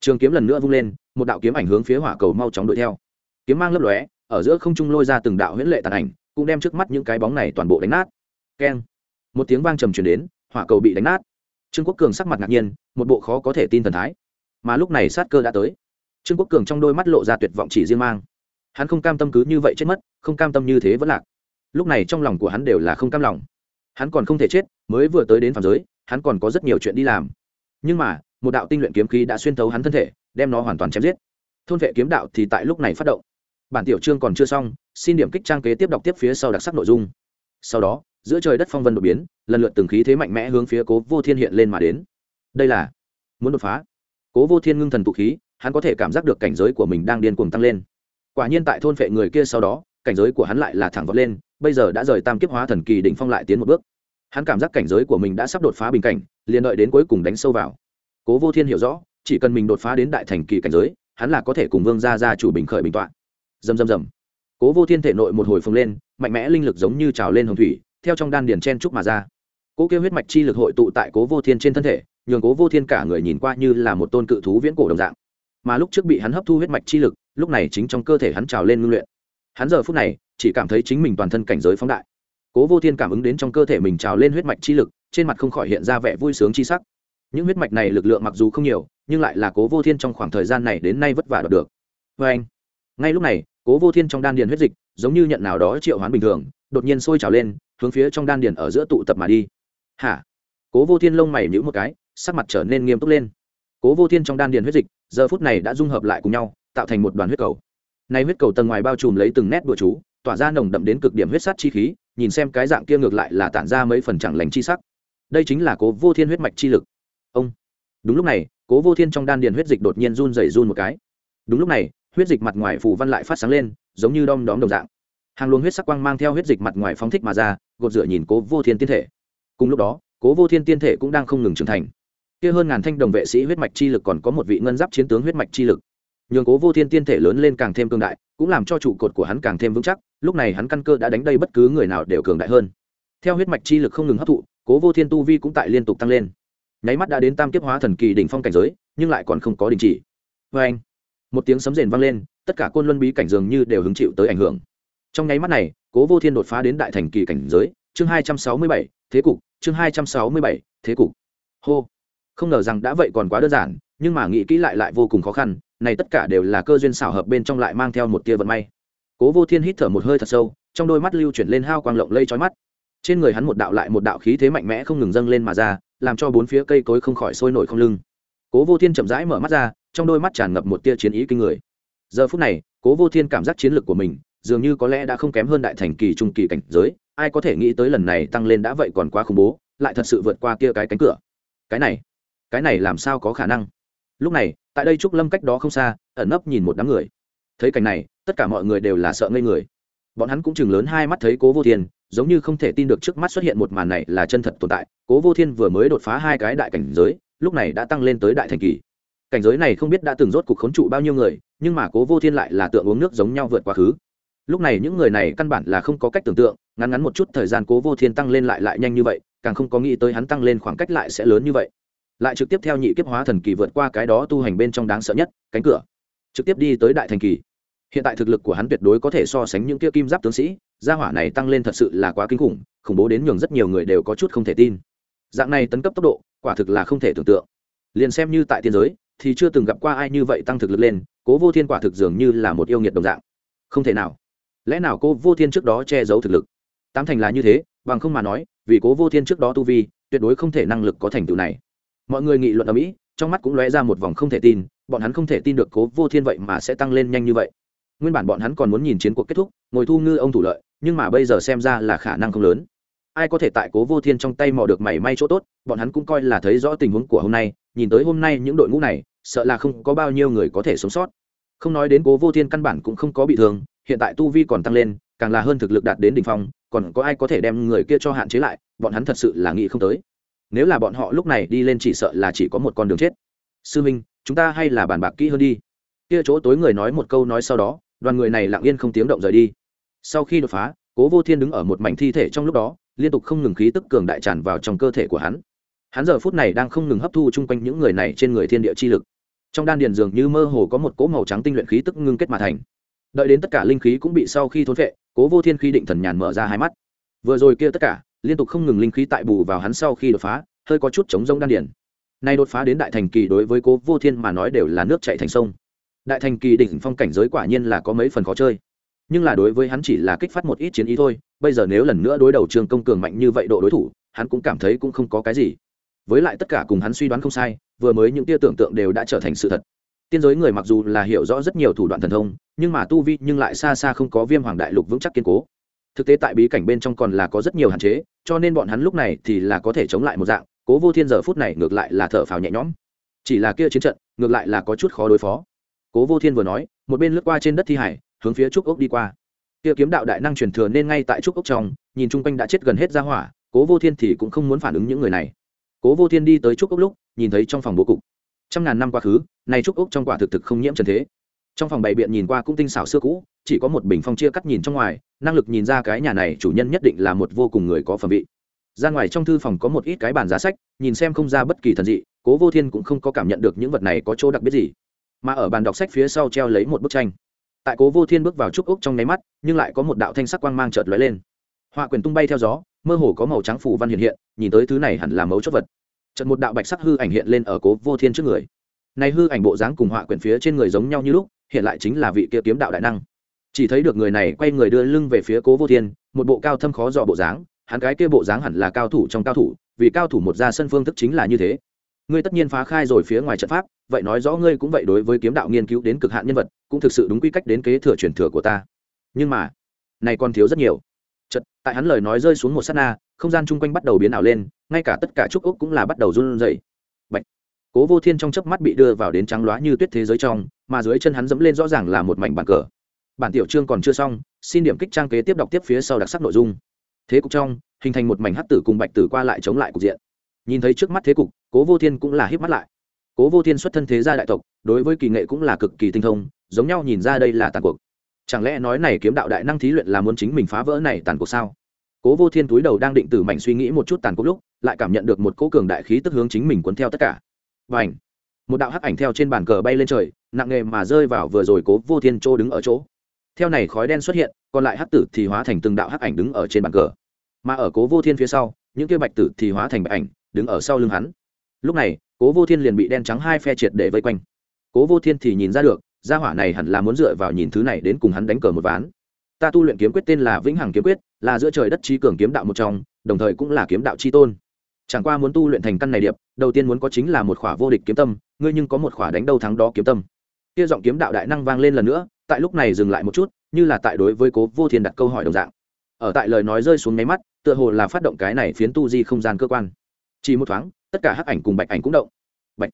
Trường kiếm lần nữa vung lên, một đạo kiếm ảnh hướng phía hỏa cầu mau chóng đuổi theo. Kiếm mang lấp lóe, ở giữa không trung lôi ra từng đạo huyễn lệ tàn ảnh, cũng đem trước mắt những cái bóng này toàn bộ đánh nát. Keng. Một tiếng vang trầm truyền đến, hỏa cầu bị đánh nát. Trương quốc cường sắc mặt ngạc nhiên, một bộ khó có thể tin thần thái mà lúc này sát cơ đã tới. Trương quốc cường trong đôi mắt lộ ra tuyệt vọng chỉ riêng mang. Hắn không cam tâm cứ như vậy chết mất, không cam tâm như thế vẫn lạc. Lúc này trong lòng của hắn đều là không cam lòng. Hắn còn không thể chết, mới vừa tới đến phạm giới, hắn còn có rất nhiều chuyện đi làm. Nhưng mà, một đạo tinh luyện kiếm khí đã xuyên thấu hắn thân thể, đem nó hoàn toàn chém giết. Thôn vệ kiếm đạo thì tại lúc này phát động. Bản tiểu chương còn chưa xong, xin điểm kích trang kế tiếp đọc tiếp phía sau đặc sắc nội dung. Sau đó, giữa trời đất phong vân đột biến, lần lượt từng khí thế mạnh mẽ hướng phía cố vô thiên hiện lên mà đến. Đây là muốn đột phá cố vô thiên ngưng thần tụ khí, hắn có thể cảm giác được cảnh giới của mình đang điên cuồng tăng lên. Quả nhiên tại thôn phệ người kia sau đó, cảnh giới của hắn lại là thẳng vọt lên, bây giờ đã rời tam kiếp hóa thần kỳ đỉnh phong lại tiến một bước. Hắn cảm giác cảnh giới của mình đã sắp đột phá bình cảnh, liền đợi đến cuối cùng đánh sâu vào. Cố vô thiên hiểu rõ, chỉ cần mình đột phá đến đại thành kỳ cảnh giới, hắn là có thể cùng vương gia gia chủ bình khởi bình tọa. Dầm dầm dầm cố vô thiên thể nội một hồi phồng lên, mạnh mẽ linh lực giống như trào lên hồng thủy, theo trong đan điền chen trúc mà ra. Cố kêu huyết mạch chi lực hội tụ tại cố vô thiên trên thân thể nhường cố vô thiên cả người nhìn qua như là một tôn cự thú viễn cổ đồng dạng. Mà lúc trước bị hắn hấp thu huyết mạch chi lực, lúc này chính trong cơ thể hắn trào lên ngưng luyện. Hắn giờ phút này, chỉ cảm thấy chính mình toàn thân cảnh giới phóng đại. Cố vô thiên cảm ứng đến trong cơ thể mình trào lên huyết mạch chi lực, trên mặt không khỏi hiện ra vẻ vui sướng chi sắc. Những huyết mạch này lực lượng mặc dù không nhiều, nhưng lại là cố vô thiên trong khoảng thời gian này đến nay vất vả đọc được. Vê anh, ngay lúc này, cố vô thiên trong đan điền huyết dịch, giống như nhận nào đó triệu hoán bình thường, đột nhiên sôi trào lên, hướng phía trong đan điền ở giữa tụ tập mà đi. Hả? Cố vô thiên lông mày nhữ một cái sắc mặt trở nên nghiêm túc lên. Cố vô thiên trong đan điền huyết dịch, giờ phút này đã dung hợp lại cùng nhau, tạo thành một đoàn huyết cầu. Nay huyết cầu tầng ngoài bao trùm lấy từng nét bùa chú, tỏa ra nồng đậm đến cực điểm huyết sát chi khí, nhìn xem cái dạng kia ngược lại là tản ra mấy phần chẳng lành chi sắc. Đây chính là cố vô thiên huyết mạch chi lực. Ông. Đúng lúc này, cố vô thiên trong đan điền huyết dịch đột nhiên run dày run một cái. Đúng lúc này, huyết dịch mặt ngoài phủ văn lại phát sáng lên, giống như đom đóm đồng dạng. Hàng luồng huyết sắc quang mang theo huyết dịch mặt ngoài phóng thích mà ra, gột rửa nhìn cố vô thiên tiên thể. Cùng lúc đó, cố vô thiên tiên thể cũng đang không ngừng trưởng thành kia hơn ngàn thanh đồng vệ sĩ huyết mạch chi lực còn có một vị ngân giáp chiến tướng huyết mạch chi lực. Nhường cố vô thiên tiên thể lớn lên càng thêm cương đại, cũng làm cho trụ cột của hắn càng thêm vững chắc, lúc này hắn căn cơ đã đánh đầy bất cứ người nào đều cường đại hơn. Theo huyết mạch chi lực không ngừng hấp thụ, cố vô thiên tu vi cũng tại liên tục tăng lên. Nháy mắt đã đến tam kiếp hóa thần kỳ đỉnh phong cảnh giới, nhưng lại còn không có đình chỉ. Vê anh, một tiếng sấm rền vang lên, tất cả côn luân bí cảnh dường như đều hứng chịu tới ảnh hưởng. Trong nháy mắt này, cố vô thiên đột phá đến đại thành kỳ cảnh giới, chương hai trăm sáu mươi bảy, thế cục, chương hai trăm sáu mươi bảy, thế cục. Hô không ngờ rằng đã vậy còn quá đơn giản, nhưng mà nghĩ kỹ lại lại vô cùng khó khăn, này tất cả đều là cơ duyên xảo hợp bên trong lại mang theo một tia vận may. Cố vô thiên hít thở một hơi thật sâu, trong đôi mắt lưu chuyển lên hao quang lộng lây trói mắt. Trên người hắn một đạo lại một đạo khí thế mạnh mẽ không ngừng dâng lên mà ra, làm cho bốn phía cây cối không khỏi sôi nổi không lưng. Cố vô thiên chậm rãi mở mắt ra, trong đôi mắt tràn ngập một tia chiến ý kinh người. Giờ phút này, cố vô thiên cảm giác chiến lược của mình dường như có lẽ đã không kém hơn đại thành kỳ trung kỳ cảnh giới, ai có thể nghĩ tới lần này tăng lên đã vậy còn quá khủng bố, lại thật sự vượt qua kia cái cánh cửa. Cái này cái này làm sao có khả năng? Lúc này, tại đây trúc lâm cách đó không xa, ẩn nấp nhìn một đám người. Thấy cảnh này, tất cả mọi người đều là sợ ngây người. Bọn hắn cũng chừng lớn hai mắt thấy cố vô thiên, giống như không thể tin được trước mắt xuất hiện một màn này là chân thật tồn tại. Cố vô thiên vừa mới đột phá hai cái đại cảnh giới, lúc này đã tăng lên tới đại thành kỳ. Cảnh giới này không biết đã từng rốt cuộc khốn trụ bao nhiêu người, nhưng mà cố vô thiên lại là tượng uống nước giống nhau vượt quá khứ. Lúc này những người này căn bản là không có cách tưởng tượng, ngắn ngắn một chút thời gian cố vô thiên tăng lên lại lại nhanh như vậy, càng không có nghĩ tới hắn tăng lên khoảng cách lại sẽ lớn như vậy lại trực tiếp theo nhị kiếp hóa thần kỳ vượt qua cái đó tu hành bên trong đáng sợ nhất, cánh cửa. Trực tiếp đi tới đại thành kỳ. Hiện tại thực lực của hắn tuyệt đối có thể so sánh những kia kim giáp tướng sĩ, gia hỏa này tăng lên thật sự là quá kinh khủng khủng bố đến nhường rất nhiều người đều có chút không thể tin. Dạng này tấn cấp tốc độ, quả thực là không thể tưởng tượng. Liền xem như tại tiên giới, thì chưa từng gặp qua ai như vậy tăng thực lực lên, cố vô thiên quả thực dường như là một yêu nghiệt đồng dạng. Không thể nào. Lẽ nào cô vô thiên trước đó che giấu thực lực? Tám thành là như thế, bằng không mà nói, vì cố vô thiên trước đó tu vi, tuyệt đối không thể năng lực có thành tựu này mọi người nghị luận ở mỹ, trong mắt cũng lóe ra một vòng không thể tin, bọn hắn không thể tin được cố vô thiên vậy mà sẽ tăng lên nhanh như vậy. Nguyên bản bọn hắn còn muốn nhìn chiến cuộc kết thúc, ngồi thu ngư ông thủ lợi, nhưng mà bây giờ xem ra là khả năng không lớn. Ai có thể tại cố vô thiên trong tay mò được mảy may chỗ tốt, bọn hắn cũng coi là thấy rõ tình huống của hôm nay, nhìn tới hôm nay những đội ngũ này, sợ là không có bao nhiêu người có thể sống sót. Không nói đến cố vô thiên căn bản cũng không có bị thương, hiện tại tu vi còn tăng lên, càng là hơn thực lực đạt đến đ ỉ n h phong, còn có ai có thể đem người kia cho hạn chế lại, bọn hắn thật sự là nghĩ không tới nếu là bọn họ lúc này đi lên chỉ sợ là chỉ có một con đường chết. Sư minh, chúng ta hay là bàn bạc kỹ hơn đi. Kia chỗ tối người nói một câu nói sau đó, đoàn người này lặng yên không tiếng động rời đi. Sau khi đột phá, cố vô thiên đứng ở một mảnh thi thể trong lúc đó, liên tục không ngừng khí tức cường đại tràn vào trong cơ thể của hắn. Hắn giờ phút này đang không ngừng hấp thu chung quanh những người này trên người thiên địa chi lực. Trong đan điền dường như mơ hồ có một cỗ màu trắng tinh luyện khí tức ngưng kết mà thành. Đợi đến tất cả linh khí cũng bị sau khi thốn vệ cố vô thiên khi định thần nhàn mở ra hai mắt. Vừa rồi kia tất cả liên tục không ngừng linh khí tại bù vào hắn sau khi đột phá, hơi có chút chống rông đan điền. Nay đột phá đến đại thành kỳ đối với cố vô thiên mà nói đều là nước chạy thành sông. Đại thành kỳ đỉnh phong cảnh giới quả nhiên là có mấy phần khó chơi. Nhưng là đối với hắn chỉ là kích phát một ít chiến ý thôi, bây giờ nếu lần nữa đối đầu trường công cường mạnh như vậy độ đối thủ, hắn cũng cảm thấy cũng không có cái gì. Với lại tất cả cùng hắn suy đoán không sai, vừa mới những tia tưởng tượng đều đã trở thành sự thật. Tiên giới người mặc dù là hiểu rõ rất nhiều thủ đoạn thần thông, nhưng mà tu vi nhưng lại xa xa không có viêm hoàng đại lục vững chắc kiên cố thực tế tại bí cảnh bên trong còn là có rất nhiều hạn chế, cho nên bọn hắn lúc này thì là có thể chống lại một dạng, cố vô thiên giờ phút này ngược lại là thở phào nhẹ nhõm. Chỉ là kia chiến trận, ngược lại là có chút khó đối phó. Cố vô thiên vừa nói, một bên lướt qua trên đất thi hải, hướng phía trúc ốc đi qua. Kia kiếm đạo đại năng truyền thừa nên ngay tại trúc ốc trong, nhìn chung quanh đã chết gần hết ra hỏa, cố vô thiên thì cũng không muốn phản ứng những người này. Cố vô thiên đi tới trúc ốc lúc, nhìn thấy trong phòng bố cục. Trăm ngàn năm quá khứ, nay trúc ốc trong quả thực thực không nhiễm trần thế trong phòng bày biện nhìn qua cũng tinh xảo xưa cũ, chỉ có một bình phong chia cắt nhìn trong ngoài, năng lực nhìn ra cái nhà này chủ nhân nhất định là một vô cùng người có phẩm vị. Ra ngoài trong thư phòng có một ít cái bàn giá sách, nhìn xem không ra bất kỳ thần dị, cố vô thiên cũng không có cảm nhận được những vật này có chỗ đặc biệt gì. Mà ở bàn đọc sách phía sau treo lấy một bức tranh. Tại cố vô thiên bước vào trúc úc trong nháy mắt, nhưng lại có một đạo thanh sắc quang mang chợt lóe lên. Họa quyền tung bay theo gió, mơ hồ có màu trắng phủ văn hiện hiện, nhìn tới thứ này hẳn là mấu chốt vật. Chợt một đạo bạch sắc hư ảnh hiện lên ở cố vô thiên trước người này hư ảnh bộ dáng cùng họa quyển phía trên người giống nhau như lúc, hiện lại chính là vị kia kiếm đạo đại năng. Chỉ thấy được người này quay người đưa lưng về phía cố vô thiên, một bộ cao thâm khó dò bộ dáng, hắn cái kia bộ dáng hẳn là cao thủ trong cao thủ, vì cao thủ một ra sân phương thức chính là như thế. Ngươi tất nhiên phá khai rồi phía ngoài trận pháp, vậy nói rõ ngươi cũng vậy đối với kiếm đạo nghiên cứu đến cực hạn nhân vật, cũng thực sự đúng quy cách đến kế thừa truyền thừa của ta. Nhưng mà, này còn thiếu rất nhiều. Chật tại hắn lời nói rơi xuống một s á t na, không gian chung quanh bắt đầu biến ảo lên, ngay cả tất cả trúc ốc cũng là bắt đầu run rẩy cố vô thiên trong chớp mắt bị đưa vào đến trắng loá như tuyết thế giới trong, mà dưới chân hắn dẫm lên rõ ràng là một mảnh bàn cờ. Bản tiểu chương còn chưa xong, xin điểm kích trang kế tiếp đọc tiếp phía sau đặc sắc nội dung. Thế cục trong, hình thành một mảnh hắc tử cùng bạch tử qua lại chống lại cục diện. Nhìn thấy trước mắt thế cục, cố vô thiên cũng là híp mắt lại. Cố vô thiên xuất thân thế gia đại tộc, đối với kỳ nghệ cũng là cực kỳ tinh thông, giống nhau nhìn ra đây là tàn cuộc. Chẳng lẽ nói này kiếm đạo đại năng thí luyện là muốn chính mình phá vỡ này tàn cuộc sao? Cố vô thiên túi đầu đang định từ mảnh suy nghĩ một chút tàn cuộc lúc, lại cảm nhận được một cố cường đại khí tức hướng chính mình cuốn theo tất cả và ảnh. Một đạo hắc ảnh theo trên bàn cờ bay lên trời, nặng nghề mà rơi vào vừa rồi cố vô thiên chỗ đứng ở chỗ. Theo này khói đen xuất hiện, còn lại hắc tử thì hóa thành từng đạo hắc ảnh đứng ở trên bàn cờ. Mà ở cố vô thiên phía sau, những kia bạch tử thì hóa thành bạch ảnh, đứng ở sau lưng hắn. Lúc này, cố vô thiên liền bị đen trắng hai phe triệt để vây quanh. Cố vô thiên thì nhìn ra được, gia hỏa này hẳn là muốn dựa vào nhìn thứ này đến cùng hắn đánh cờ một ván. Ta tu luyện kiếm quyết tên là vĩnh hằng kiếm quyết, là giữa trời đất trí cường kiếm đạo một trong, đồng thời cũng là kiếm đạo c h i tôn chẳng qua muốn tu luyện thành căn này điệp, đầu tiên muốn có chính là một khỏa vô địch kiếm tâm, ngươi nhưng có một khỏa đánh đầu thắng đó kiếm tâm. Kia giọng kiếm đạo đại năng vang lên lần nữa, tại lúc này dừng lại một chút, như là tại đối với cố vô thiên đặt câu hỏi đồng dạng. Ở tại lời nói rơi xuống nháy mắt, tựa hồ là phát động cái này phiến tu di không gian cơ quan. Chỉ một thoáng, tất cả hắc ảnh cùng bạch ảnh cũng động. Bạch.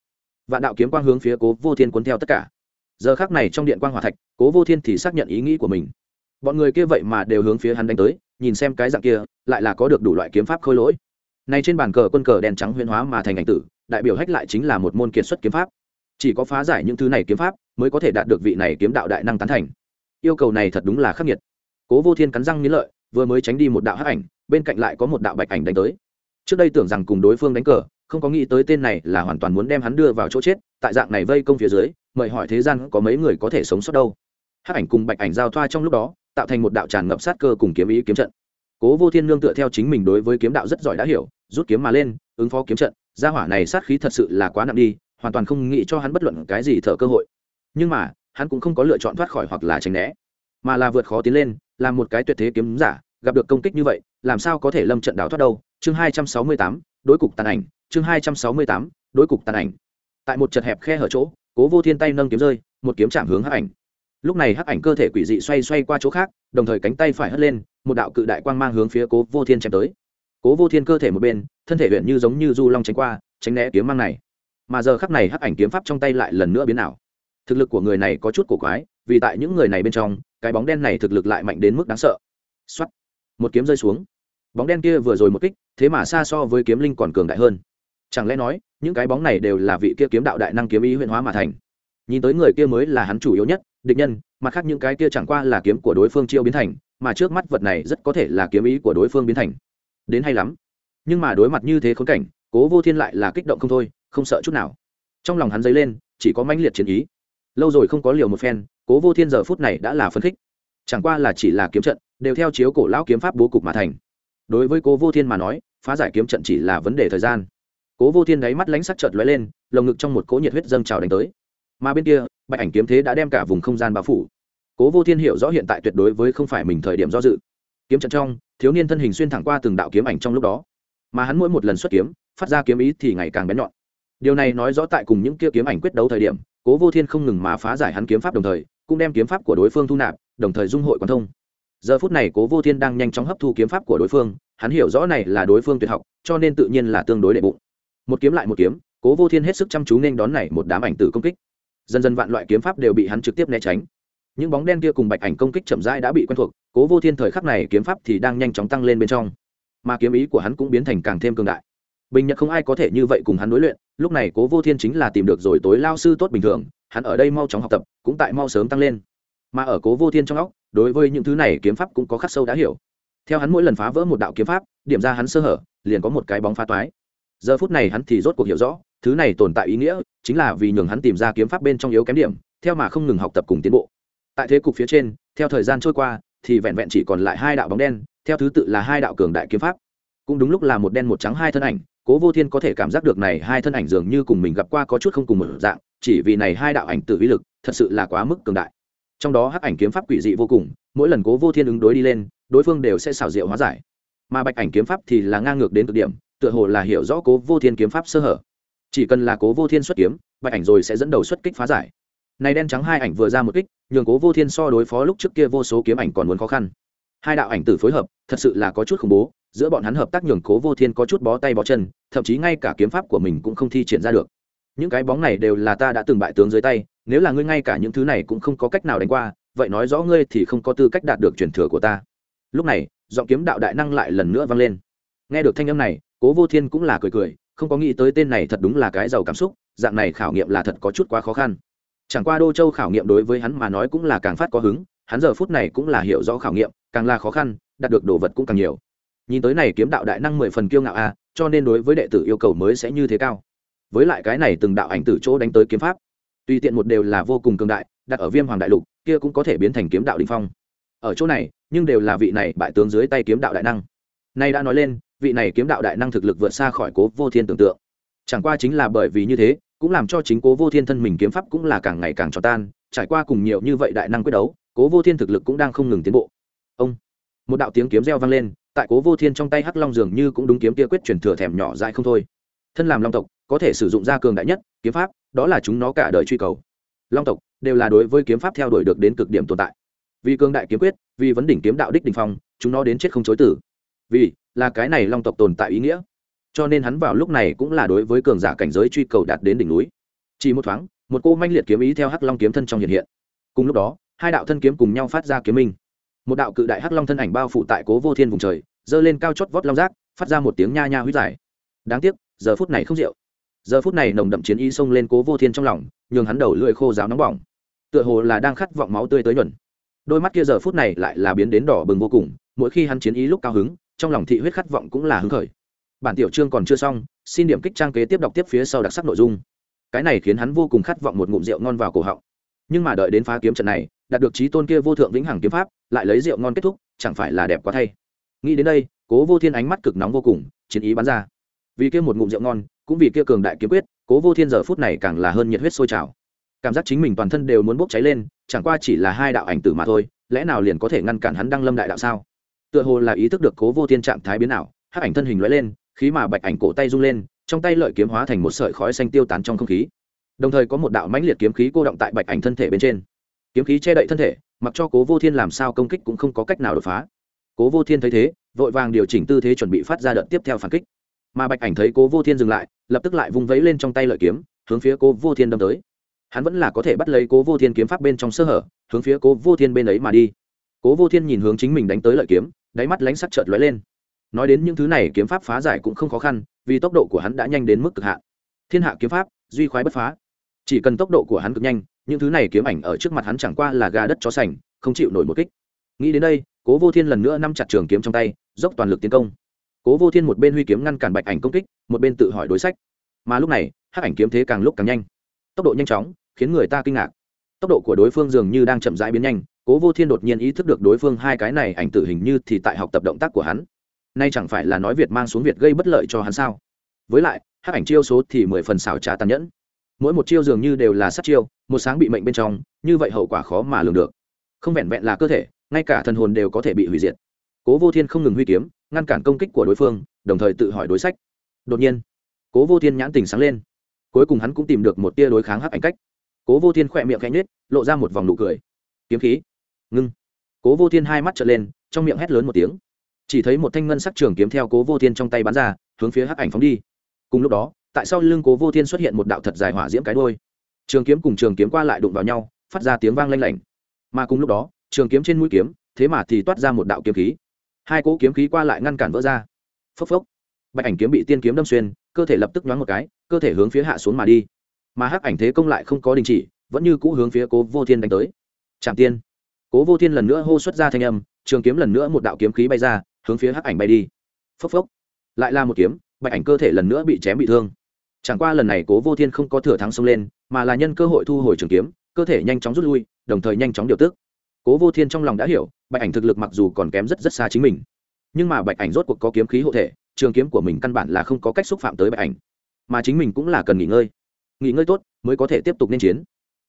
Vạn đạo kiếm quang hướng phía cố vô thiên cuốn theo tất cả. Giờ khác này trong điện quang hòa thạch, cố vô thiên thì xác nhận ý nghĩ của mình. Bọn người kia vậy mà đều hướng phía hắn đánh tới, nhìn xem cái dạng kia, lại là có được đủ loại kiếm pháp khôi lỗi nay trên bàn cờ quân cờ đen trắng huyễn hóa mà thành ảnh tử, đại biểu hách lại chính là một môn kiệt xuất kiếm pháp. Chỉ có phá giải những thứ này kiếm pháp mới có thể đạt được vị này kiếm đạo đại năng tán thành. Yêu cầu này thật đúng là khắc nghiệt. Cố vô thiên cắn răng nghiến lợi, vừa mới tránh đi một đạo hắc ảnh, bên cạnh lại có một đạo bạch ảnh đánh tới. Trước đây tưởng rằng cùng đối phương đánh cờ, không có nghĩ tới tên này là hoàn toàn muốn đem hắn đưa vào chỗ chết, tại dạng này vây công phía dưới, mời hỏi thế gian có mấy người có thể sống sót đâu. Hắc ảnh cùng bạch ảnh giao thoa trong lúc đó, tạo thành một đạo tràn ngập sát cơ cùng kiếm ý kiếm trận cố vô thiên nương tựa theo chính mình đối với kiếm đạo rất giỏi đã hiểu, rút kiếm mà lên, ứng phó kiếm trận, gia hỏa này sát khí thật sự là quá nặng đi, hoàn toàn không nghĩ cho hắn bất luận cái gì thở cơ hội. Nhưng mà, hắn cũng không có lựa chọn thoát khỏi hoặc là tránh né, mà là vượt khó tiến lên, làm một cái tuyệt thế kiếm giả, gặp được công kích như vậy, làm sao có thể lâm trận đảo thoát đâu? Chương hai trăm sáu mươi tám, đối cục tàn ảnh, chương hai trăm sáu mươi tám, đối cục tàn ảnh. Tại một chật hẹp khe hở chỗ, cố vô thiên tay nâng kiếm rơi, một kiếm chạm hướng hắc ảnh. Lúc này hắc ảnh cơ thể quỷ dị xoay xoay qua chỗ khác, đồng thời cánh tay phải hất lên một đạo cự đại quang mang hướng phía cố vô thiên chém tới. Cố vô thiên cơ thể một bên, thân thể luyện như giống như du long tránh qua, tránh né kiếm mang này. Mà giờ khắc này hắc ảnh kiếm pháp trong tay lại lần nữa biến ảo. Thực lực của người này có chút cổ quái, vì tại những người này bên trong, cái bóng đen này thực lực lại mạnh đến mức đáng sợ. X một kiếm rơi xuống. Bóng đen kia vừa rồi một kích, thế mà xa so với kiếm linh còn cường đại hơn. Chẳng lẽ nói, những cái bóng này đều là vị kia kiếm đạo đại năng kiếm ý huyện hóa mà thành? Nhìn tới người kia mới là hắn chủ yếu nhất, địch nhân, mặt khác những cái kia chẳng qua là kiếm của đối phương chiêu biến thành mà trước mắt vật này rất có thể là kiếm ý của đối phương biến thành. Đến hay lắm. Nhưng mà đối mặt như thế khốn cảnh, cố vô thiên lại là kích động không thôi, không sợ chút nào. Trong lòng hắn dấy lên, chỉ có mãnh liệt chiến ý. Lâu rồi không có liều một phen, cố vô thiên giờ phút này đã là phấn khích. Chẳng qua là chỉ là kiếm trận, đều theo chiếu cổ lão kiếm pháp bố cục mà thành. Đối với cố vô thiên mà nói, phá giải kiếm trận chỉ là vấn đề thời gian. Cố vô thiên đáy mắt lánh sắc chợt lóe lên, lồng ngực trong một cỗ nhiệt huyết dâng trào đánh tới. Mà bên kia, bạch ảnh kiếm thế đã đem cả vùng không gian bao phủ cố vô thiên hiểu rõ hiện tại tuyệt đối với không phải mình thời điểm do dự. Kiếm trận trong, thiếu niên thân hình xuyên thẳng qua từng đạo kiếm ảnh trong lúc đó. Mà hắn mỗi một lần xuất kiếm, phát ra kiếm ý thì ngày càng bén nhọn. Điều này nói rõ tại cùng những kia kiếm ảnh quyết đấu thời điểm, cố vô thiên không ngừng mà phá giải hắn kiếm pháp đồng thời, cũng đem kiếm pháp của đối phương thu nạp, đồng thời dung hội quan thông. Giờ phút này cố vô thiên đang nhanh chóng hấp thu kiếm pháp của đối phương, hắn hiểu rõ này là đối phương tuyệt học, cho nên tự nhiên là tương đối đệ bụng. Một kiếm lại một kiếm, cố vô thiên hết sức chăm chú nên đón này một đám ảnh tử công kích. Dần dần vạn loại kiếm pháp đều bị hắn trực tiếp né tránh những bóng đen kia cùng bạch ảnh công kích chậm rãi đã bị quen thuộc, cố vô thiên thời khắc này kiếm pháp thì đang nhanh chóng tăng lên bên trong. Mà kiếm ý của hắn cũng biến thành càng thêm cường đại. Bình nhật không ai có thể như vậy cùng hắn đối luyện, lúc này cố vô thiên chính là tìm được rồi tối lao sư tốt bình thường, hắn ở đây mau chóng học tập, cũng tại mau sớm tăng lên. Mà ở cố vô thiên trong óc, đối với những thứ này kiếm pháp cũng có khắc sâu đã hiểu. Theo hắn mỗi lần phá vỡ một đạo kiếm pháp, điểm ra hắn sơ hở, liền có một cái bóng phá toái. Giờ phút này hắn thì rốt cuộc hiểu rõ, thứ này tồn tại ý nghĩa, chính là vì nhường hắn tìm ra kiếm pháp bên trong yếu kém điểm, theo mà không ngừng học tập cùng tiến bộ tại thế cục phía trên, theo thời gian trôi qua, thì vẹn vẹn chỉ còn lại hai đạo bóng đen, theo thứ tự là hai đạo cường đại kiếm pháp. Cũng đúng lúc là một đen một trắng hai thân ảnh, cố vô thiên có thể cảm giác được này hai thân ảnh dường như cùng mình gặp qua có chút không cùng một dạng, chỉ vì này hai đạo ảnh tự uy lực, thật sự là quá mức cường đại. Trong đó hắc ảnh kiếm pháp quỷ dị vô cùng, mỗi lần cố vô thiên ứng đối đi lên, đối phương đều sẽ xảo diệu hóa giải. Mà bạch ảnh kiếm pháp thì là ngang ngược đến cực điểm, tựa hồ là hiểu rõ cố vô thiên kiếm pháp sơ hở. Chỉ cần là cố vô thiên xuất kiếm, bạch ảnh rồi sẽ dẫn đầu xuất kích phá giải này đen trắng hai ảnh vừa ra một kích, nhường cố vô thiên so đối phó lúc trước kia vô số kiếm ảnh còn muốn khó khăn. Hai đạo ảnh tử phối hợp, thật sự là có chút khủng bố, giữa bọn hắn hợp tác nhường cố vô thiên có chút bó tay bó chân, thậm chí ngay cả kiếm pháp của mình cũng không thi triển ra được. Những cái bóng này đều là ta đã từng bại tướng dưới tay, nếu là ngươi ngay cả những thứ này cũng không có cách nào đánh qua, vậy nói rõ ngươi thì không có tư cách đạt được truyền thừa của ta. Lúc này, giọng kiếm đạo đại năng lại lần nữa vang lên. Nghe được thanh âm này, cố vô thiên cũng là cười cười, không có nghĩ tới tên này thật đúng là cái giàu cảm xúc, dạng này khảo nghiệm là thật có chút quá khó khăn chẳng qua đô châu khảo nghiệm đối với hắn mà nói cũng là càng phát có hứng, hắn giờ phút này cũng là hiểu rõ khảo nghiệm, càng là khó khăn, đạt được đồ vật cũng càng nhiều. Nhìn tới này kiếm đạo đại năng mười phần kiêu ngạo a, cho nên đối với đệ tử yêu cầu mới sẽ như thế cao. Với lại cái này từng đạo ảnh tử chỗ đánh tới kiếm pháp, tùy tiện một đều là vô cùng cường đại, đặt ở viêm hoàng đại lục, kia cũng có thể biến thành kiếm đạo đình phong. Ở chỗ này, nhưng đều là vị này bại tướng dưới tay kiếm đạo đại năng. Nay đã nói lên, vị này kiếm đạo đại năng thực lực vượt xa khỏi cố vô thiên tưởng tượng. Chẳng qua chính là bởi vì như thế cũng làm cho chính cố vô thiên thân mình kiếm pháp cũng là càng ngày càng tròn tan, trải qua cùng nhiều như vậy đại năng quyết đấu, cố vô thiên thực lực cũng đang không ngừng tiến bộ. Ông, một đạo tiếng kiếm reo vang lên, tại cố vô thiên trong tay hắc long dường như cũng đúng kiếm kia quyết truyền thừa thèm nhỏ dại không thôi. Thân làm long tộc, có thể sử dụng ra cường đại nhất kiếm pháp, đó là chúng nó cả đời truy cầu. Long tộc đều là đối với kiếm pháp theo đuổi được đến cực điểm tồn tại. Vì cường đại kiếm quyết, vì vấn đỉnh kiếm đạo đích đình phong, chúng nó đến chết không chối tử vì là cái này long tộc tồn tại ý nghĩa cho nên hắn vào lúc này cũng là đối với cường giả cảnh giới truy cầu đạt đến đỉnh núi. Chỉ một thoáng, một cô manh liệt kiếm ý theo hắc long kiếm thân trong hiện hiện. Cùng lúc đó, hai đạo thân kiếm cùng nhau phát ra kiếm minh. Một đạo cự đại hắc long thân ảnh bao phủ tại cố vô thiên vùng trời, giơ lên cao chót vót long rác phát ra một tiếng nha nha huyết dài đáng tiếc, giờ phút này không rượu. Giờ phút này nồng đậm chiến ý xông lên cố vô thiên trong lòng, nhường hắn đầu lưỡi khô ráo nóng bỏng. Tựa hồ là đang khát vọng máu tươi tới nhuần đôi mắt kia giờ phút này lại là biến đến đỏ bừng vô cùng, mỗi khi hắn chiến ý lúc cao hứng, trong lòng thị huyết khát vọng cũng là hứng khởi bản tiểu chương còn chưa xong, xin điểm kích trang kế tiếp đọc tiếp phía sau đặc sắc nội dung. Cái này khiến hắn vô cùng khát vọng một ngụm rượu ngon vào cổ họng. Nhưng mà đợi đến phá kiếm trận này, đạt được trí tôn kia vô thượng vĩnh hằng kiếm pháp, lại lấy rượu ngon kết thúc, chẳng phải là đẹp quá thay. Nghĩ đến đây, cố vô thiên ánh mắt cực nóng vô cùng, chiến ý bắn ra. Vì kia một ngụm rượu ngon, cũng vì kia cường đại kiếm quyết, cố vô thiên giờ phút này càng là hơn nhiệt huyết sôi trào. Cảm giác chính mình toàn thân đều muốn bốc cháy lên, chẳng qua chỉ là hai đạo ảnh tử mà thôi, lẽ nào liền có thể ngăn cản hắn đăng lâm đại đạo sao? Tựa hồ là ý thức được cố vô thiên trạng thái biến ảo, hắc ảnh thân hình lóe lên khí mà bạch ảnh cổ tay rung lên, trong tay lợi kiếm hóa thành một sợi khói xanh tiêu tán trong không khí. Đồng thời có một đạo mãnh liệt kiếm khí cô động tại bạch ảnh thân thể bên trên. Kiếm khí che đậy thân thể, mặc cho cố vô thiên làm sao công kích cũng không có cách nào đột phá. Cố vô thiên thấy thế, vội vàng điều chỉnh tư thế chuẩn bị phát ra đợt tiếp theo phản kích. Mà bạch ảnh thấy cố vô thiên dừng lại, lập tức lại vung vẫy lên trong tay lợi kiếm, hướng phía cố vô thiên đâm tới. Hắn vẫn là có thể bắt lấy cố vô thiên kiếm pháp bên trong sơ hở, hướng phía cố vô thiên bên ấy mà đi. Cố vô thiên nhìn hướng chính mình đánh tới lợi kiếm, đáy mắt lánh sắc chợt lóe lên nói đến những thứ này kiếm pháp phá giải cũng không khó khăn, vì tốc độ của hắn đã nhanh đến mức cực hạn. Thiên hạ kiếm pháp, duy khoái bất phá. Chỉ cần tốc độ của hắn cực nhanh, những thứ này kiếm ảnh ở trước mặt hắn chẳng qua là gà đất chó sành, không chịu nổi một kích. Nghĩ đến đây, cố vô thiên lần nữa nắm chặt trường kiếm trong tay, dốc toàn lực tiến công. Cố vô thiên một bên huy kiếm ngăn cản bạch ảnh công kích, một bên tự hỏi đối sách. Mà lúc này, hắc ảnh kiếm thế càng lúc càng nhanh. Tốc độ nhanh chóng, khiến người ta kinh ngạc. Tốc độ của đối phương dường như đang chậm rãi biến nhanh, cố vô thiên đột nhiên ý thức được đối phương hai cái này ảnh tử hình như thì tại học tập động tác của hắn nay chẳng phải là nói việt mang xuống việt gây bất lợi cho hắn sao? Với lại, hắc ảnh chiêu số thì mười phần xảo trá tàn nhẫn. Mỗi một chiêu dường như đều là sát chiêu, một sáng bị mệnh bên trong, như vậy hậu quả khó mà lường được. Không vẹn vẹn là cơ thể, ngay cả thần hồn đều có thể bị hủy diệt. Cố vô thiên không ngừng huy kiếm, ngăn cản công kích của đối phương, đồng thời tự hỏi đối sách. Đột nhiên, cố vô thiên nhãn tình sáng lên. Cuối cùng hắn cũng tìm được một tia đối kháng hắc ảnh cách. Cố vô thiên khỏe miệng khẽ nhếch, lộ ra một vòng nụ cười. Kiếm khí. Ngưng. Cố vô thiên hai mắt trở lên, trong miệng hét lớn một tiếng chỉ thấy một thanh ngân sắc trường kiếm theo cố vô thiên trong tay bắn ra, hướng phía hắc ảnh phóng đi. Cùng lúc đó, tại sau lưng cố vô thiên xuất hiện một đạo thật dài hỏa diễm cái đôi trường kiếm cùng trường kiếm qua lại đụng vào nhau, phát ra tiếng vang lanh lảnh. Mà cùng lúc đó, trường kiếm trên mũi kiếm, thế mà thì toát ra một đạo kiếm khí. Hai cỗ kiếm khí qua lại ngăn cản vỡ ra. Phốc phốc. Bạch ảnh kiếm bị tiên kiếm đâm xuyên, cơ thể lập tức nhoáng một cái, cơ thể hướng phía hạ xuống mà đi. Mà hắc ảnh thế công lại không có đình chỉ, vẫn như cũ hướng phía cố vô thiên đánh tới. Trạm tiên. Cố vô thiên lần nữa hô xuất ra thanh âm, trường kiếm lần nữa một đạo kiếm khí bay ra hướng phía hắc ảnh bay đi. Phốc phốc. Lại là một kiếm, bạch ảnh cơ thể lần nữa bị chém bị thương. Chẳng qua lần này cố vô thiên không có thừa thắng xông lên, mà là nhân cơ hội thu hồi trường kiếm, cơ thể nhanh chóng rút lui, đồng thời nhanh chóng điều tức. Cố vô thiên trong lòng đã hiểu, bạch ảnh thực lực mặc dù còn kém rất rất xa chính mình. Nhưng mà bạch ảnh rốt cuộc có kiếm khí hộ thể, trường kiếm của mình căn bản là không có cách xúc phạm tới bạch ảnh. Mà chính mình cũng là cần nghỉ ngơi. Nghỉ ngơi tốt, mới có thể tiếp tục nên chiến.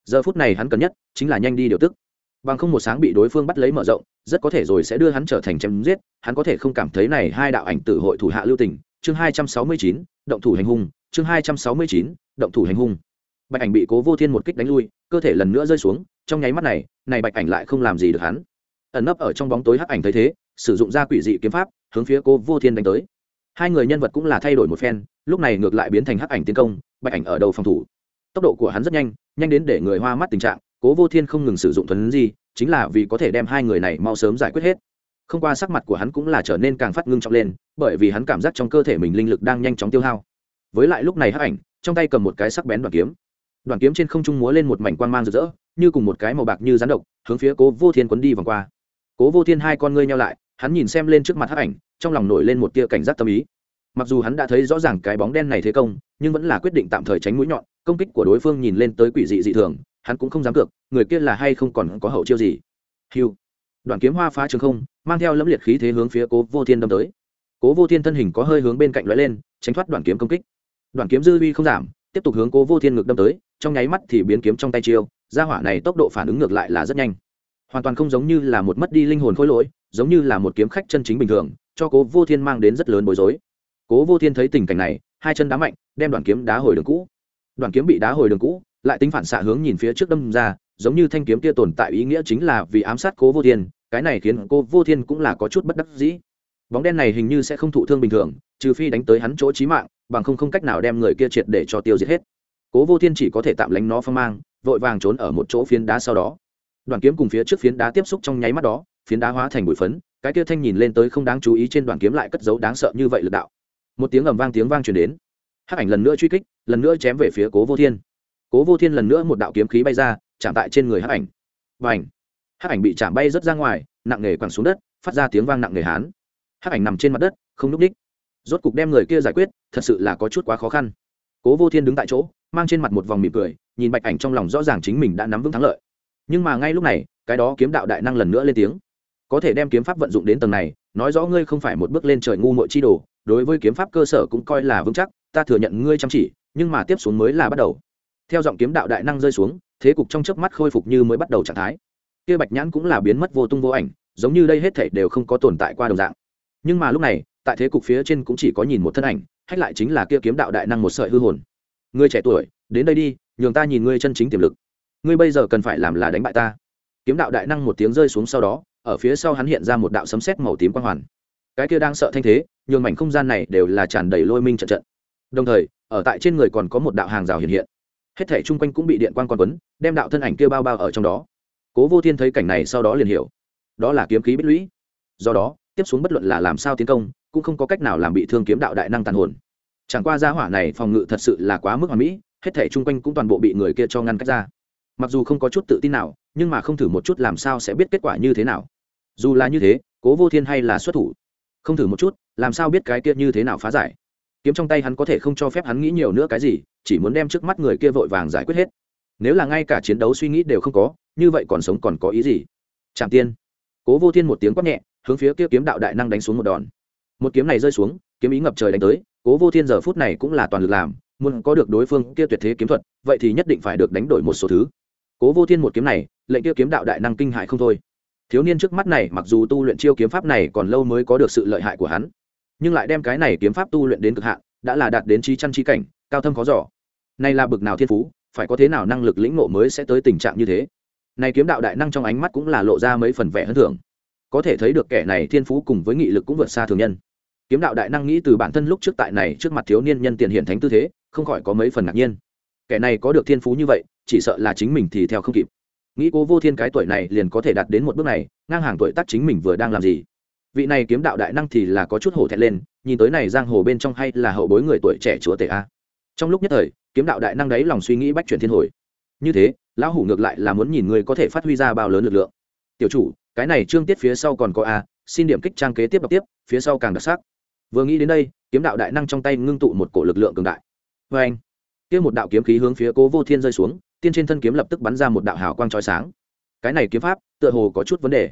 Giờ phút này hắn cần nhất chính là nhanh đi điều tức bằng không một sáng bị đối phương bắt lấy mở rộng, rất có thể rồi sẽ đưa hắn trở thành chém giết, hắn có thể không cảm thấy này hai đạo ảnh tử hội thủ hạ lưu tình. Chương hai trăm sáu mươi chín, động thủ hành hung. Chương hai trăm sáu mươi chín, động thủ hành hung. Bạch ảnh bị cố vô thiên một kích đánh lui, cơ thể lần nữa rơi xuống, trong nháy mắt này này bạch ảnh lại không làm gì được hắn. Ẩn nấp ở trong bóng tối hắc ảnh thấy thế, sử dụng ra quỷ dị kiếm pháp, hướng phía cố vô thiên đánh tới. Hai người nhân vật cũng là thay đổi một phen, lúc này ngược lại biến thành hắc ảnh tiến công, bạch ảnh ở đầu phòng thủ. Tốc độ của hắn rất nhanh nhanh đến để người hoa mắt tình trạng cố vô thiên không ngừng sử dụng thuấn gì chính là vì có thể đem hai người này mau sớm giải quyết hết. Không qua sắc mặt của hắn cũng là trở nên càng phát ngưng trọng lên, bởi vì hắn cảm giác trong cơ thể mình linh lực đang nhanh chóng tiêu hao. Với lại lúc này hắc ảnh, trong tay cầm một cái sắc bén đoàn kiếm. Đoàn kiếm trên không trung múa lên một mảnh quang mang rực rỡ, như cùng một cái màu bạc như rán độc, hướng phía cố vô thiên quấn đi vòng qua. Cố vô thiên hai con ngươi nhau lại, hắn nhìn xem lên trước mặt hắc ảnh, trong lòng nổi lên một tia cảnh giác tâm ý. Mặc dù hắn đã thấy rõ ràng cái bóng đen này thế công, nhưng vẫn là quyết định tạm thời tránh mũi nhọn, công kích của đối phương nhìn lên tới quỷ dị dị thường hắn cũng không dám cược, người kia là hay không còn có hậu chiêu gì? Hiu đoạn kiếm hoa phá trường không, mang theo lẫm liệt khí thế hướng phía cố vô thiên đâm tới. Cố vô thiên thân hình có hơi hướng bên cạnh lóe lên, tránh thoát đoạn kiếm công kích. Đoạn kiếm dư vi không giảm, tiếp tục hướng cố vô thiên ngược đâm tới, trong nháy mắt thì biến kiếm trong tay chiêu, gia hỏa này tốc độ phản ứng ngược lại là rất nhanh. Hoàn toàn không giống như là một mất đi linh hồn khối lỗi, giống như là một kiếm khách chân chính bình thường, cho cố vô thiên mang đến rất lớn bối rối. Cố vô thiên thấy tình cảnh này, hai chân đá mạnh, đem đoàn kiếm đá hồi đường cũ. Đoàn kiếm bị đá hồi đường cũ lại tính phản xạ hướng nhìn phía trước đâm ra, giống như thanh kiếm kia tồn tại ý nghĩa chính là vì ám sát cố vô thiên, cái này khiến cô vô thiên cũng là có chút bất đắc dĩ. Bóng đen này hình như sẽ không thụ thương bình thường, trừ phi đánh tới hắn chỗ trí mạng, bằng không không cách nào đem người kia triệt để cho tiêu diệt hết. Cố vô thiên chỉ có thể tạm lánh nó phong mang, vội vàng trốn ở một chỗ phiến đá sau đó. Đoàn kiếm cùng phía trước phiến đá tiếp xúc trong nháy mắt đó, phiến đá hóa thành bụi phấn, cái kia thanh nhìn lên tới không đáng chú ý trên đoàn kiếm lại cất dấu đáng sợ như vậy lực đạo. Một tiếng ầm vang tiếng vang truyền đến. Hắc ảnh lần nữa truy kích, lần nữa chém về phía cố vô thiên cố vô thiên lần nữa một đạo kiếm khí bay ra, chạm tại trên người hắc ảnh. Và ảnh hắc ảnh bị chạm bay rớt ra ngoài, nặng nề quẳng xuống đất, phát ra tiếng vang nặng nề hán. Hắc ảnh nằm trên mặt đất, không núp đích rốt cục đem người kia giải quyết, thật sự là có chút quá khó khăn. Cố vô thiên đứng tại chỗ, mang trên mặt một vòng mỉm cười, nhìn bạch ảnh trong lòng rõ ràng chính mình đã nắm vững thắng lợi. Nhưng mà ngay lúc này, cái đó kiếm đạo đại năng lần nữa lên tiếng. Có thể đem kiếm pháp vận dụng đến tầng này, nói rõ ngươi không phải một bước lên trời ngu muội chi đồ, đối với kiếm pháp cơ sở cũng coi là vững chắc, ta thừa nhận ngươi chăm chỉ, nhưng mà tiếp xuống mới là bắt đầu theo giọng kiếm đạo đại năng rơi xuống, thế cục trong chớp mắt khôi phục như mới bắt đầu trạng thái. Kia bạch nhãn cũng là biến mất vô tung vô ảnh, giống như đây hết thảy đều không có tồn tại qua đồng dạng. Nhưng mà lúc này, tại thế cục phía trên cũng chỉ có nhìn một thân ảnh, hách lại chính là kia kiếm đạo đại năng một sợi hư hồn. Ngươi trẻ tuổi, đến đây đi, nhường ta nhìn ngươi chân chính tiềm lực. Ngươi bây giờ cần phải làm là đánh bại ta. Kiếm đạo đại năng một tiếng rơi xuống sau đó, ở phía sau hắn hiện ra một đạo sấm sét màu tím quang hoàn. Cái kia đang sợ thanh thế, nhường mảnh không gian này đều là tràn đầy lôi minh trận trận. Đồng thời, ở tại trên người còn có một đạo hàng rào hiện hiện hết thể chung quanh cũng bị điện quang quan quấn, đem đạo thân ảnh kia bao bao ở trong đó. Cố vô thiên thấy cảnh này sau đó liền hiểu. Đó là kiếm khí bích lũy. Do đó, tiếp xuống bất luận là làm sao tiến công, cũng không có cách nào làm bị thương kiếm đạo đại năng tàn hồn. Chẳng qua gia hỏa này phòng ngự thật sự là quá mức hoàn mỹ, hết thể chung quanh cũng toàn bộ bị người kia cho ngăn cách ra. Mặc dù không có chút tự tin nào, nhưng mà không thử một chút làm sao sẽ biết kết quả như thế nào. Dù là như thế, cố vô thiên hay là xuất thủ. Không thử một chút, làm sao biết cái kia như thế nào phá giải. Kiếm trong tay hắn có thể không cho phép hắn nghĩ nhiều nữa cái gì chỉ muốn đem trước mắt người kia vội vàng giải quyết hết. Nếu là ngay cả chiến đấu suy nghĩ đều không có, như vậy còn sống còn có ý gì? Trạm tiên. Cố vô thiên một tiếng quát nhẹ, hướng phía kia kiếm đạo đại năng đánh xuống một đòn. Một kiếm này rơi xuống, kiếm ý ngập trời đánh tới, cố vô thiên giờ phút này cũng là toàn lực làm, muốn có được đối phương kia tuyệt thế kiếm thuật, vậy thì nhất định phải được đánh đổi một số thứ. Cố vô thiên một kiếm này, lệnh kia kiếm đạo đại năng kinh hại không thôi. Thiếu niên trước mắt này mặc dù tu luyện chiêu kiếm pháp này còn lâu mới có được sự lợi hại của hắn, nhưng lại đem cái này kiếm pháp tu luyện đến cực hạn, đã là đạt đến trí chăn trí cảnh cao thâm khó giỏ này là bực nào thiên phú, phải có thế nào năng lực lĩnh ngộ mới sẽ tới tình trạng như thế? Này kiếm đạo đại năng trong ánh mắt cũng là lộ ra mấy phần vẻ hơn thường. Có thể thấy được kẻ này thiên phú cùng với nghị lực cũng vượt xa thường nhân. Kiếm đạo đại năng nghĩ từ bản thân lúc trước tại này trước mặt thiếu niên nhân tiền hiện thánh tư thế, không khỏi có mấy phần ngạc nhiên. Kẻ này có được thiên phú như vậy, chỉ sợ là chính mình thì theo không kịp. Nghĩ cố vô thiên cái tuổi này liền có thể đạt đến một bước này, ngang hàng tuổi tác chính mình vừa đang làm gì? Vị này kiếm đạo đại năng thì là có chút hổ thẹn lên, nhìn tới này giang hồ bên trong hay là hậu bối người tuổi trẻ chúa tể a? Trong lúc nhất thời, kiếm đạo đại năng đấy lòng suy nghĩ bách chuyển thiên hồi. Như thế, lão hủ ngược lại là muốn nhìn người có thể phát huy ra bao lớn lực lượng. Tiểu chủ, cái này trương tiết phía sau còn có a, xin điểm kích trang kế tiếp đọc tiếp, phía sau càng đặc sắc. Vừa nghĩ đến đây, kiếm đạo đại năng trong tay ngưng tụ một cổ lực lượng cường đại. Vê anh, kia một đạo kiếm khí hướng phía cố vô thiên rơi xuống, tiên trên thân kiếm lập tức bắn ra một đạo hào quang trói sáng. Cái này kiếm pháp, tựa hồ có chút vấn đề.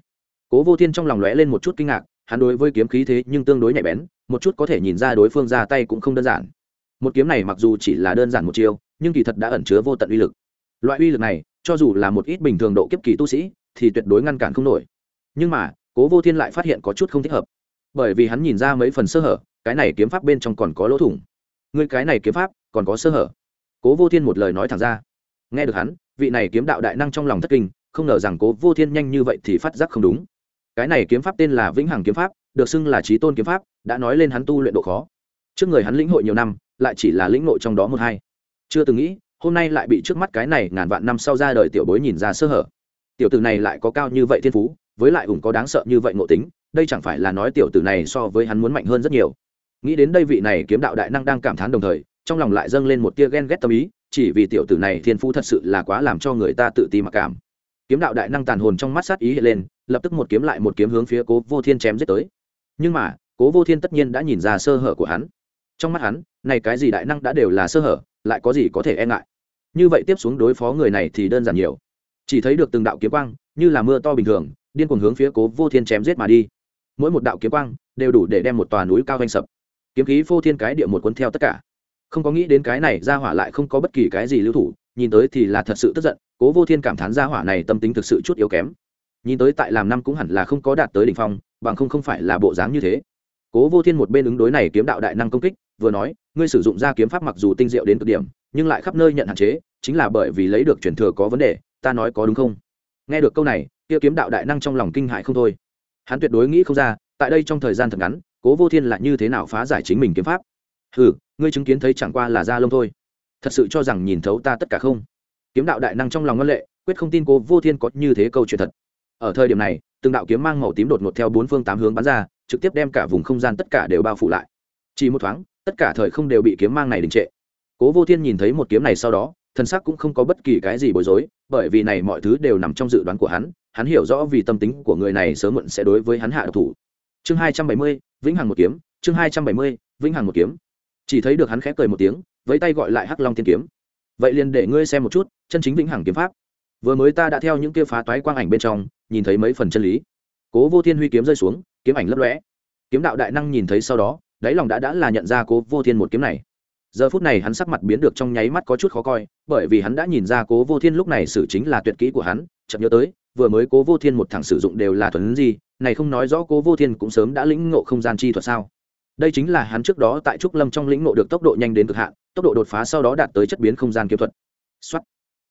Cố vô thiên trong lòng lóe lên một chút kinh ngạc, hắn đối với kiếm khí thế nhưng tương đối nhạy bén, một chút có thể nhìn ra đối phương ra tay cũng không đơn giản một kiếm này mặc dù chỉ là đơn giản một chiêu, nhưng kỳ thật đã ẩn chứa vô tận uy lực. Loại uy lực này, cho dù là một ít bình thường độ kiếp kỳ tu sĩ, thì tuyệt đối ngăn cản không nổi. Nhưng mà, cố vô thiên lại phát hiện có chút không thích hợp. Bởi vì hắn nhìn ra mấy phần sơ hở, cái này kiếm pháp bên trong còn có lỗ thủng. Người cái này kiếm pháp, còn có sơ hở. Cố vô thiên một lời nói thẳng ra. Nghe được hắn, vị này kiếm đạo đại năng trong lòng thất kinh, không ngờ rằng cố vô thiên nhanh như vậy thì phát giác không đúng. Cái này kiếm pháp tên là vĩnh hằng kiếm pháp, được xưng là trí tôn kiếm pháp, đã nói lên hắn tu luyện độ khó. Trước người hắn lĩnh hội nhiều năm lại chỉ là lĩnh nội trong đó một hai. Chưa từng nghĩ, hôm nay lại bị trước mắt cái này ngàn vạn năm sau ra đời tiểu bối nhìn ra sơ hở. Tiểu tử này lại có cao như vậy thiên phú, với lại ủng có đáng sợ như vậy ngộ tính, đây chẳng phải là nói tiểu tử này so với hắn muốn mạnh hơn rất nhiều. Nghĩ đến đây vị này kiếm đạo đại năng đang cảm thán đồng thời, trong lòng lại dâng lên một tia ghen ghét tâm ý, chỉ vì tiểu tử này thiên phú thật sự là quá làm cho người ta tự ti mặc cảm. Kiếm đạo đại năng tàn hồn trong mắt sát ý hiện lên, lập tức một kiếm lại một kiếm hướng phía cố vô thiên chém giết tới. Nhưng mà, cố vô thiên tất nhiên đã nhìn ra sơ hở của hắn trong mắt hắn, này cái gì đại năng đã đều là sơ hở, lại có gì có thể e ngại. Như vậy tiếp xuống đối phó người này thì đơn giản nhiều. Chỉ thấy được từng đạo kiếm quang, như là mưa to bình thường, điên cuồng hướng phía cố vô thiên chém giết mà đi. Mỗi một đạo kiếm quang, đều đủ để đem một tòa núi cao vanh sập. Kiếm khí phô thiên cái địa một cuốn theo tất cả. Không có nghĩ đến cái này ra hỏa lại không có bất kỳ cái gì lưu thủ, nhìn tới thì là thật sự tức giận, cố vô thiên cảm thán ra hỏa này tâm tính thực sự chút yếu kém. Nhìn tới tại làm năm cũng hẳn là không có đạt tới đ ỉ n h phong, bằng không không phải là bộ dáng như thế. Cố vô thiên một bên ứng đối này kiếm đạo đại năng công kích vừa nói, ngươi sử dụng ra kiếm pháp mặc dù tinh diệu đến cực điểm, nhưng lại khắp nơi nhận hạn chế, chính là bởi vì lấy được truyền thừa có vấn đề, ta nói có đúng không? Nghe được câu này, kia kiếm đạo đại năng trong lòng kinh hại không thôi. Hắn tuyệt đối nghĩ không ra, tại đây trong thời gian thật ngắn, cố vô thiên lại như thế nào phá giải chính mình kiếm pháp? Ừ ngươi chứng kiến thấy chẳng qua là da lông thôi. Thật sự cho rằng nhìn thấu ta tất cả không? Kiếm đạo đại năng trong lòng ngân lệ, quyết không tin cố vô thiên có như thế câu chuyện thật. Ở thời điểm này, từng đạo kiếm mang màu tím đột ngột theo bốn phương tám hướng bắn ra, trực tiếp đem cả vùng không gian tất cả đều bao phủ lại. Chỉ một thoáng tất cả thời không đều bị kiếm mang này đình trệ. Cố vô thiên nhìn thấy một kiếm này sau đó thân sắc cũng không có bất kỳ cái gì bối rối, bởi vì này mọi thứ đều nằm trong dự đoán của hắn hắn hiểu rõ vì tâm tính của người này sớm muộn sẽ đối với hắn hạ độc thủ. Chương hai trăm bảy mươi, vĩnh hằng một kiếm, chương hai trăm bảy mươi, vĩnh hằng một kiếm. Chỉ thấy được hắn khép cười một tiếng với tay gọi lại hắc long tiên kiếm. Vậy liền để ngươi xem một chút, chân chính vĩnh hằng kiếm pháp. Vừa mới ta đã theo những kia phá toái quang ảnh bên trong, nhìn thấy mấy phần chân lý. Cố vô thiên huy kiếm rơi xuống, kiếm ảnh lấp lóe. Kiếm đạo đại năng nhìn thấy sau đó đáy lòng đã đã là nhận ra cố vô thiên một kiếm này. Giờ phút này hắn sắc mặt biến được trong nháy mắt có chút khó coi, bởi vì hắn đã nhìn ra cố vô thiên lúc này xử chính là tuyệt kỹ của hắn chậm nhớ tới, vừa mới cố vô thiên một thằng sử dụng đều là thuần gì này không nói rõ cố vô thiên cũng sớm đã lĩnh ngộ không gian chi thuật sao. Đây chính là hắn trước đó tại trúc lâm trong lĩnh ngộ được tốc độ nhanh đến cực hạn, tốc độ đột phá sau đó đạt tới chất biến không gian kiếm thuật. Xuất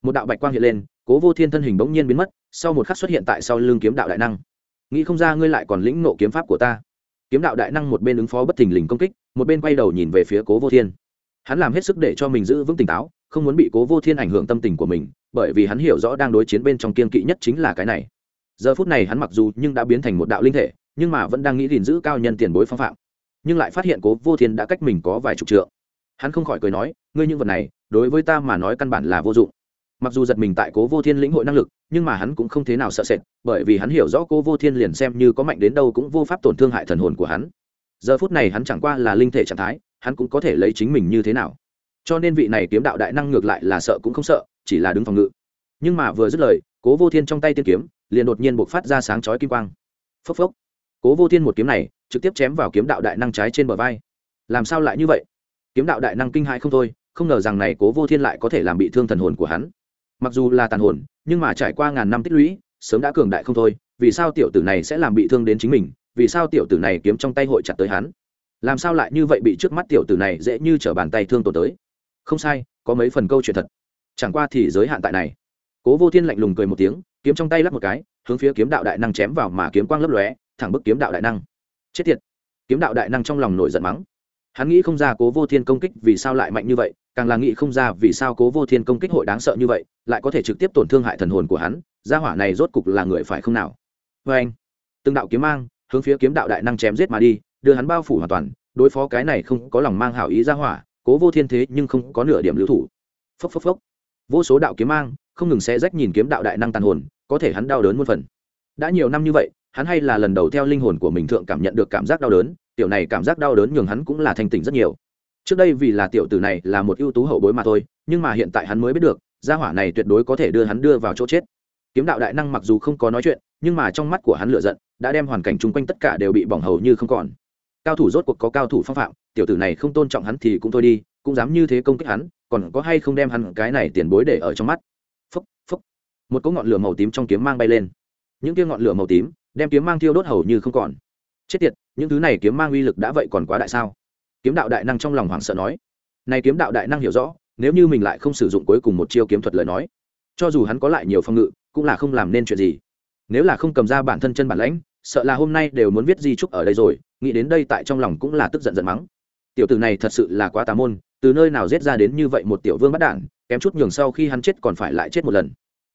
một đạo bạch quang hiện lên, cố vô thiên thân hình bỗng nhiên biến mất, sau một khắc xuất hiện tại sau lưng kiếm đạo đại năng. Nghĩ không ra ngươi lại còn lĩnh ngộ kiếm pháp của ta kiếm đạo đại năng một bên ứng phó bất thình lình công kích, một bên quay đầu nhìn về phía cố vô thiên. Hắn làm hết sức để cho mình giữ vững tỉnh táo, không muốn bị cố vô thiên ảnh hưởng tâm tình của mình, bởi vì hắn hiểu rõ đang đối chiến bên trong kiên kỵ nhất chính là cái này. Giờ phút này hắn mặc dù nhưng đã biến thành một đạo linh thể, nhưng mà vẫn đang nghĩ gìn giữ cao nhân tiền bối phong phạm. Nhưng lại phát hiện cố vô thiên đã cách mình có vài chục trượng. Hắn không khỏi cười nói, ngươi những vật này, đối với ta mà nói căn bản là vô dụng mặc dù giật mình tại cố vô thiên lĩnh hội năng lực, nhưng mà hắn cũng không thế nào sợ sệt, bởi vì hắn hiểu rõ cố vô thiên liền xem như có mạnh đến đâu cũng vô pháp tổn thương hại thần hồn của hắn. Giờ phút này hắn chẳng qua là linh thể trạng thái, hắn cũng có thể lấy chính mình như thế nào. Cho nên vị này kiếm đạo đại năng ngược lại là sợ cũng không sợ, chỉ là đứng phòng ngự. Nhưng mà vừa dứt lời, cố vô thiên trong tay tiên kiếm, liền đột nhiên buộc phát ra sáng chói kim quang. Phốc phốc. Cố vô thiên một kiếm này, trực tiếp chém vào kiếm đạo đại năng trái trên bờ vai. Làm sao lại như vậy? Kiếm đạo đại năng kinh hại không thôi, không ngờ rằng này cố vô thiên lại có thể làm bị thương thần hồn của hắn mặc dù là tàn hồn, nhưng mà trải qua ngàn năm tích lũy, sớm đã cường đại không thôi, vì sao tiểu tử này sẽ làm bị thương đến chính mình, vì sao tiểu tử này kiếm trong tay hội chặt tới hắn? Làm sao lại như vậy bị trước mắt tiểu tử này dễ như t bàn tay thương tổn tới? Không sai, có mấy phần câu chuyện thật. Chẳng qua thì giới hạn tại này. Cố vô thiên lạnh lùng cười một tiếng, kiếm trong tay lắp một cái, hướng phía kiếm đạo đại năng chém vào mà kiếm quang lấp lóe, thẳng bức kiếm đạo đại năng. Chết tiệt. Kiếm đạo đại năng trong lòng nổi giận mắng. Hắn nghĩ không ra cố vô thiên công kích vì sao lại mạnh như vậy càng là nghĩ không ra vì sao cố vô thiên công kích hội đáng sợ như vậy, lại có thể trực tiếp tổn thương hại thần hồn của hắn, gia hỏa này rốt cục là người phải không nào? Vê anh, từng đạo kiếm mang, hướng phía kiếm đạo đại năng chém giết mà đi, đưa hắn bao phủ hoàn toàn, đối phó cái này không có lòng mang hảo ý gia hỏa, cố vô thiên thế nhưng không có nửa điểm lưu thủ. Phốc phốc phốc. Vô số đạo kiếm mang, không ngừng xé rách nhìn kiếm đạo đại năng tàn hồn, có thể hắn đau đớn muôn phần. Đã nhiều năm như vậy, hắn hay là lần đầu theo linh hồn của mình thượng cảm nhận được cảm giác đau đớn, tiểu này cảm giác đau đớn nhường hắn cũng là thanh tỉnh rất nhiều trước đây vì là tiểu tử này là một ưu tú hậu bối mà thôi, nhưng mà hiện tại hắn mới biết được, gia hỏa này tuyệt đối có thể đưa hắn đưa vào chỗ chết. Kiếm đạo đại năng mặc dù không có nói chuyện, nhưng mà trong mắt của hắn lựa giận, đã đem hoàn cảnh chung quanh tất cả đều bị bỏng hầu như không còn. Cao thủ rốt cuộc có cao thủ phong phạm, tiểu tử này không tôn trọng hắn thì cũng thôi đi, cũng dám như thế công kích hắn, còn có hay không đem hắn cái này tiền bối để ở trong mắt. Phúc phúc. Một cỗ ngọn lửa màu tím trong kiếm mang bay lên. Những kia ngọn lửa màu tím, đem kiếm mang thiêu đốt hầu như không còn. Chết tiệt, những thứ này kiếm mang uy lực đã vậy còn quá đại sao? Kiếm đạo đại năng trong lòng hoảng sợ nói. Này kiếm đạo đại năng hiểu rõ, nếu như mình lại không sử dụng cuối cùng một chiêu kiếm thuật lời nói, cho dù hắn có lại nhiều phong ngự, cũng là không làm nên chuyện gì. Nếu là không cầm ra bản thân chân bản lãnh, sợ là hôm nay đều muốn viết di trúc ở đây rồi, nghĩ đến đây tại trong lòng cũng là tức giận giận mắng. Tiểu tử này thật sự là quá tà môn, từ nơi nào giết ra đến như vậy một tiểu vương bắt đản kém chút nhường sau khi hắn chết còn phải lại chết một lần.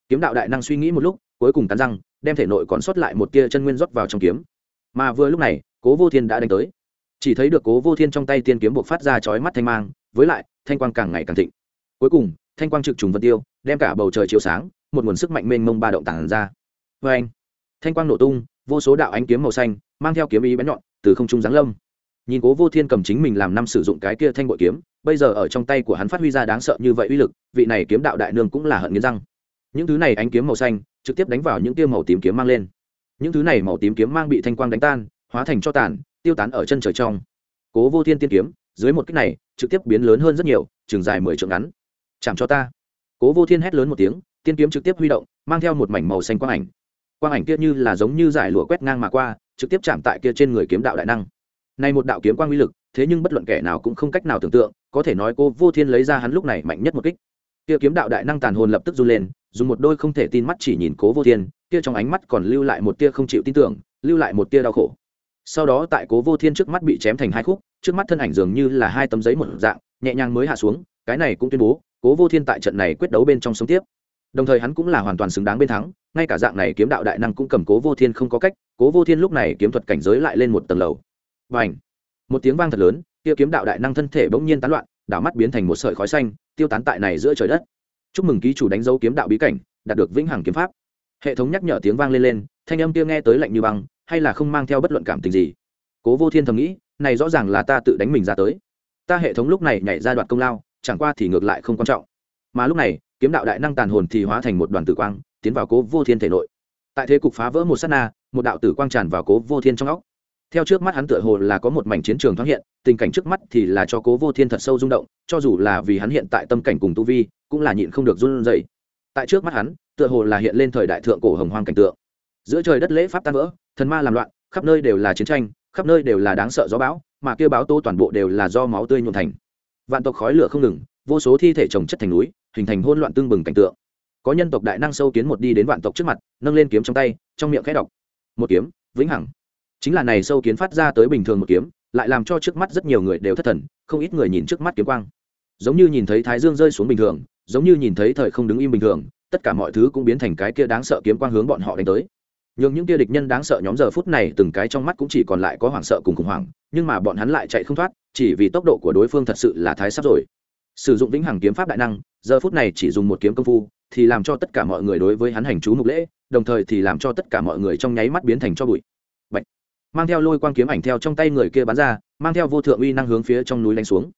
Kiếm đạo đại năng suy nghĩ một lúc, cuối cùng cắn răng, đem thể nội còn sót lại một tia chân nguyên rót vào trong kiếm. Mà vừa lúc này, cố vô thiên đã đánh tới chỉ thấy được cố vô thiên trong tay tiên kiếm buộc phát ra chói mắt thanh mang, với lại, thanh quang càng ngày càng thịnh. Cuối cùng, thanh quang trực trùng vân tiêu, đem cả bầu trời chiếu sáng, một nguồn sức mạnh mênh mông ba động tản ra. Vê anh, thanh quang nổ tung, vô số đạo ánh kiếm màu xanh, mang theo kiếm ý bén nhọn, từ không trung giáng lâm. Nhìn cố vô thiên cầm chính mình làm năm sử dụng cái kia thanh bội kiếm, bây giờ ở trong tay của hắn phát huy ra đáng sợ như vậy uy lực, vị này kiếm đạo đại nương cũng là hận nghiến răng. Những thứ này ánh kiếm màu xanh, trực tiếp đánh vào những kia màu tím kiếm mang lên. Những thứ này màu tím kiếm mang bị thanh quang đánh tan, hóa thành cho tàn tiêu tán ở chân trời trong. Cố vô thiên tiên kiếm, dưới một cách này, trực tiếp biến lớn hơn rất nhiều, chừng dài mười trượng ngắn. Chạm cho ta. Cố vô thiên hét lớn một tiếng, tiên kiếm trực tiếp huy động, mang theo một mảnh màu xanh quang ảnh. Quang ảnh kia như là giống như giải lụa quét ngang mà qua, trực tiếp chạm tại kia trên người kiếm đạo đại năng. Này một đạo kiếm quang uy lực, thế nhưng bất luận kẻ nào cũng không cách nào tưởng tượng, có thể nói cô vô thiên lấy ra hắn lúc này mạnh nhất một kích. Kia kiếm đạo đại năng tàn hồn lập tức run lên, dùng một đôi không thể tin mắt chỉ nhìn cố vô thiên, kia trong ánh mắt còn lưu lại một tia không chịu tin tưởng, lưu lại một tia đau khổ sau đó tại cố vô thiên trước mắt bị chém thành hai khúc, trước mắt thân ảnh dường như là hai tấm giấy một dạng, nhẹ nhàng mới hạ xuống, cái này cũng tuyên bố, cố vô thiên tại trận này quyết đấu bên trong sống tiếp. Đồng thời hắn cũng là hoàn toàn xứng đáng bên thắng, ngay cả dạng này kiếm đạo đại năng cũng cầm cố vô thiên không có cách, cố vô thiên lúc này kiếm thuật cảnh giới lại lên một tầng lầu. Và ảnh một tiếng vang thật lớn, kia kiếm đạo đại năng thân thể bỗng nhiên tán loạn, đảo mắt biến thành một sợi khói xanh, tiêu tán tại này giữa trời đất. Chúc mừng ký chủ đánh dấu kiếm đạo bí cảnh, đạt được vĩnh hằng kiếm pháp hệ thống nhắc nhở tiếng vang lên lên, thanh âm kia nghe tới lạnh như băng, hay là không mang theo bất luận cảm tình gì. Cố vô thiên thầm nghĩ, này rõ ràng là ta tự đánh mình ra tới. Ta hệ thống lúc này nhảy ra đoạn công lao, chẳng qua thì ngược lại không quan trọng. Mà lúc này, kiếm đạo đại năng tàn hồn thì hóa thành một đoàn tử quang, tiến vào cố vô thiên thể nội. Tại thế cục phá vỡ một s á t na, một đạo tử quang tràn vào cố vô thiên trong óc. Theo trước mắt hắn tựa hồ là có một mảnh chiến trường thoáng hiện, tình cảnh trước mắt thì là cho cố vô thiên thật sâu rung động, cho dù là vì hắn hiện tại tâm cảnh cùng tu vi, cũng là nhịn không được run dậy tại trước mắt hắn, tựa hồ là hiện lên thời đại thượng cổ hồng hoang cảnh tượng. Giữa trời đất lễ pháp tan vỡ, thần ma làm loạn, khắp nơi đều là chiến tranh, khắp nơi đều là đáng sợ gió bão, mà kêu báo tô toàn bộ đều là do máu tươi nhuộn thành. Vạn tộc khói lửa không ngừng, vô số thi thể trồng chất thành núi, hình thành hỗn loạn tương bừng cảnh tượng. Có nhân tộc đại năng sâu kiến một đi đến vạn tộc trước mặt, nâng lên kiếm trong tay, trong miệng khẽ đọc. Một kiếm, vĩnh hằng. Chính là này sâu kiến phát ra tới bình thường một kiếm, lại làm cho trước mắt rất nhiều người đều thất thần, không ít người nhìn trước mắt kiếm quang. Giống như nhìn thấy thái dương rơi xuống bình thường giống như nhìn thấy thời không đứng im bình thường, tất cả mọi thứ cũng biến thành cái kia đáng sợ kiếm quang hướng bọn họ đánh tới. Nhưng những kia địch nhân đáng sợ nhóm giờ phút này từng cái trong mắt cũng chỉ còn lại có hoảng sợ cùng khủng hoảng, nhưng mà bọn hắn lại chạy không thoát, chỉ vì tốc độ của đối phương thật sự là thái sắp rồi. Sử dụng vĩnh hằng kiếm pháp đại năng, giờ phút này chỉ dùng một kiếm công phu, thì làm cho tất cả mọi người đối với hắn hành chú mục lễ, đồng thời thì làm cho tất cả mọi người trong nháy mắt biến thành cho bụi. Bạch. mang theo lôi quang kiếm ảnh theo trong tay người kia bắn ra, mang theo vô thượng uy năng hướng phía trong núi đánh xuống.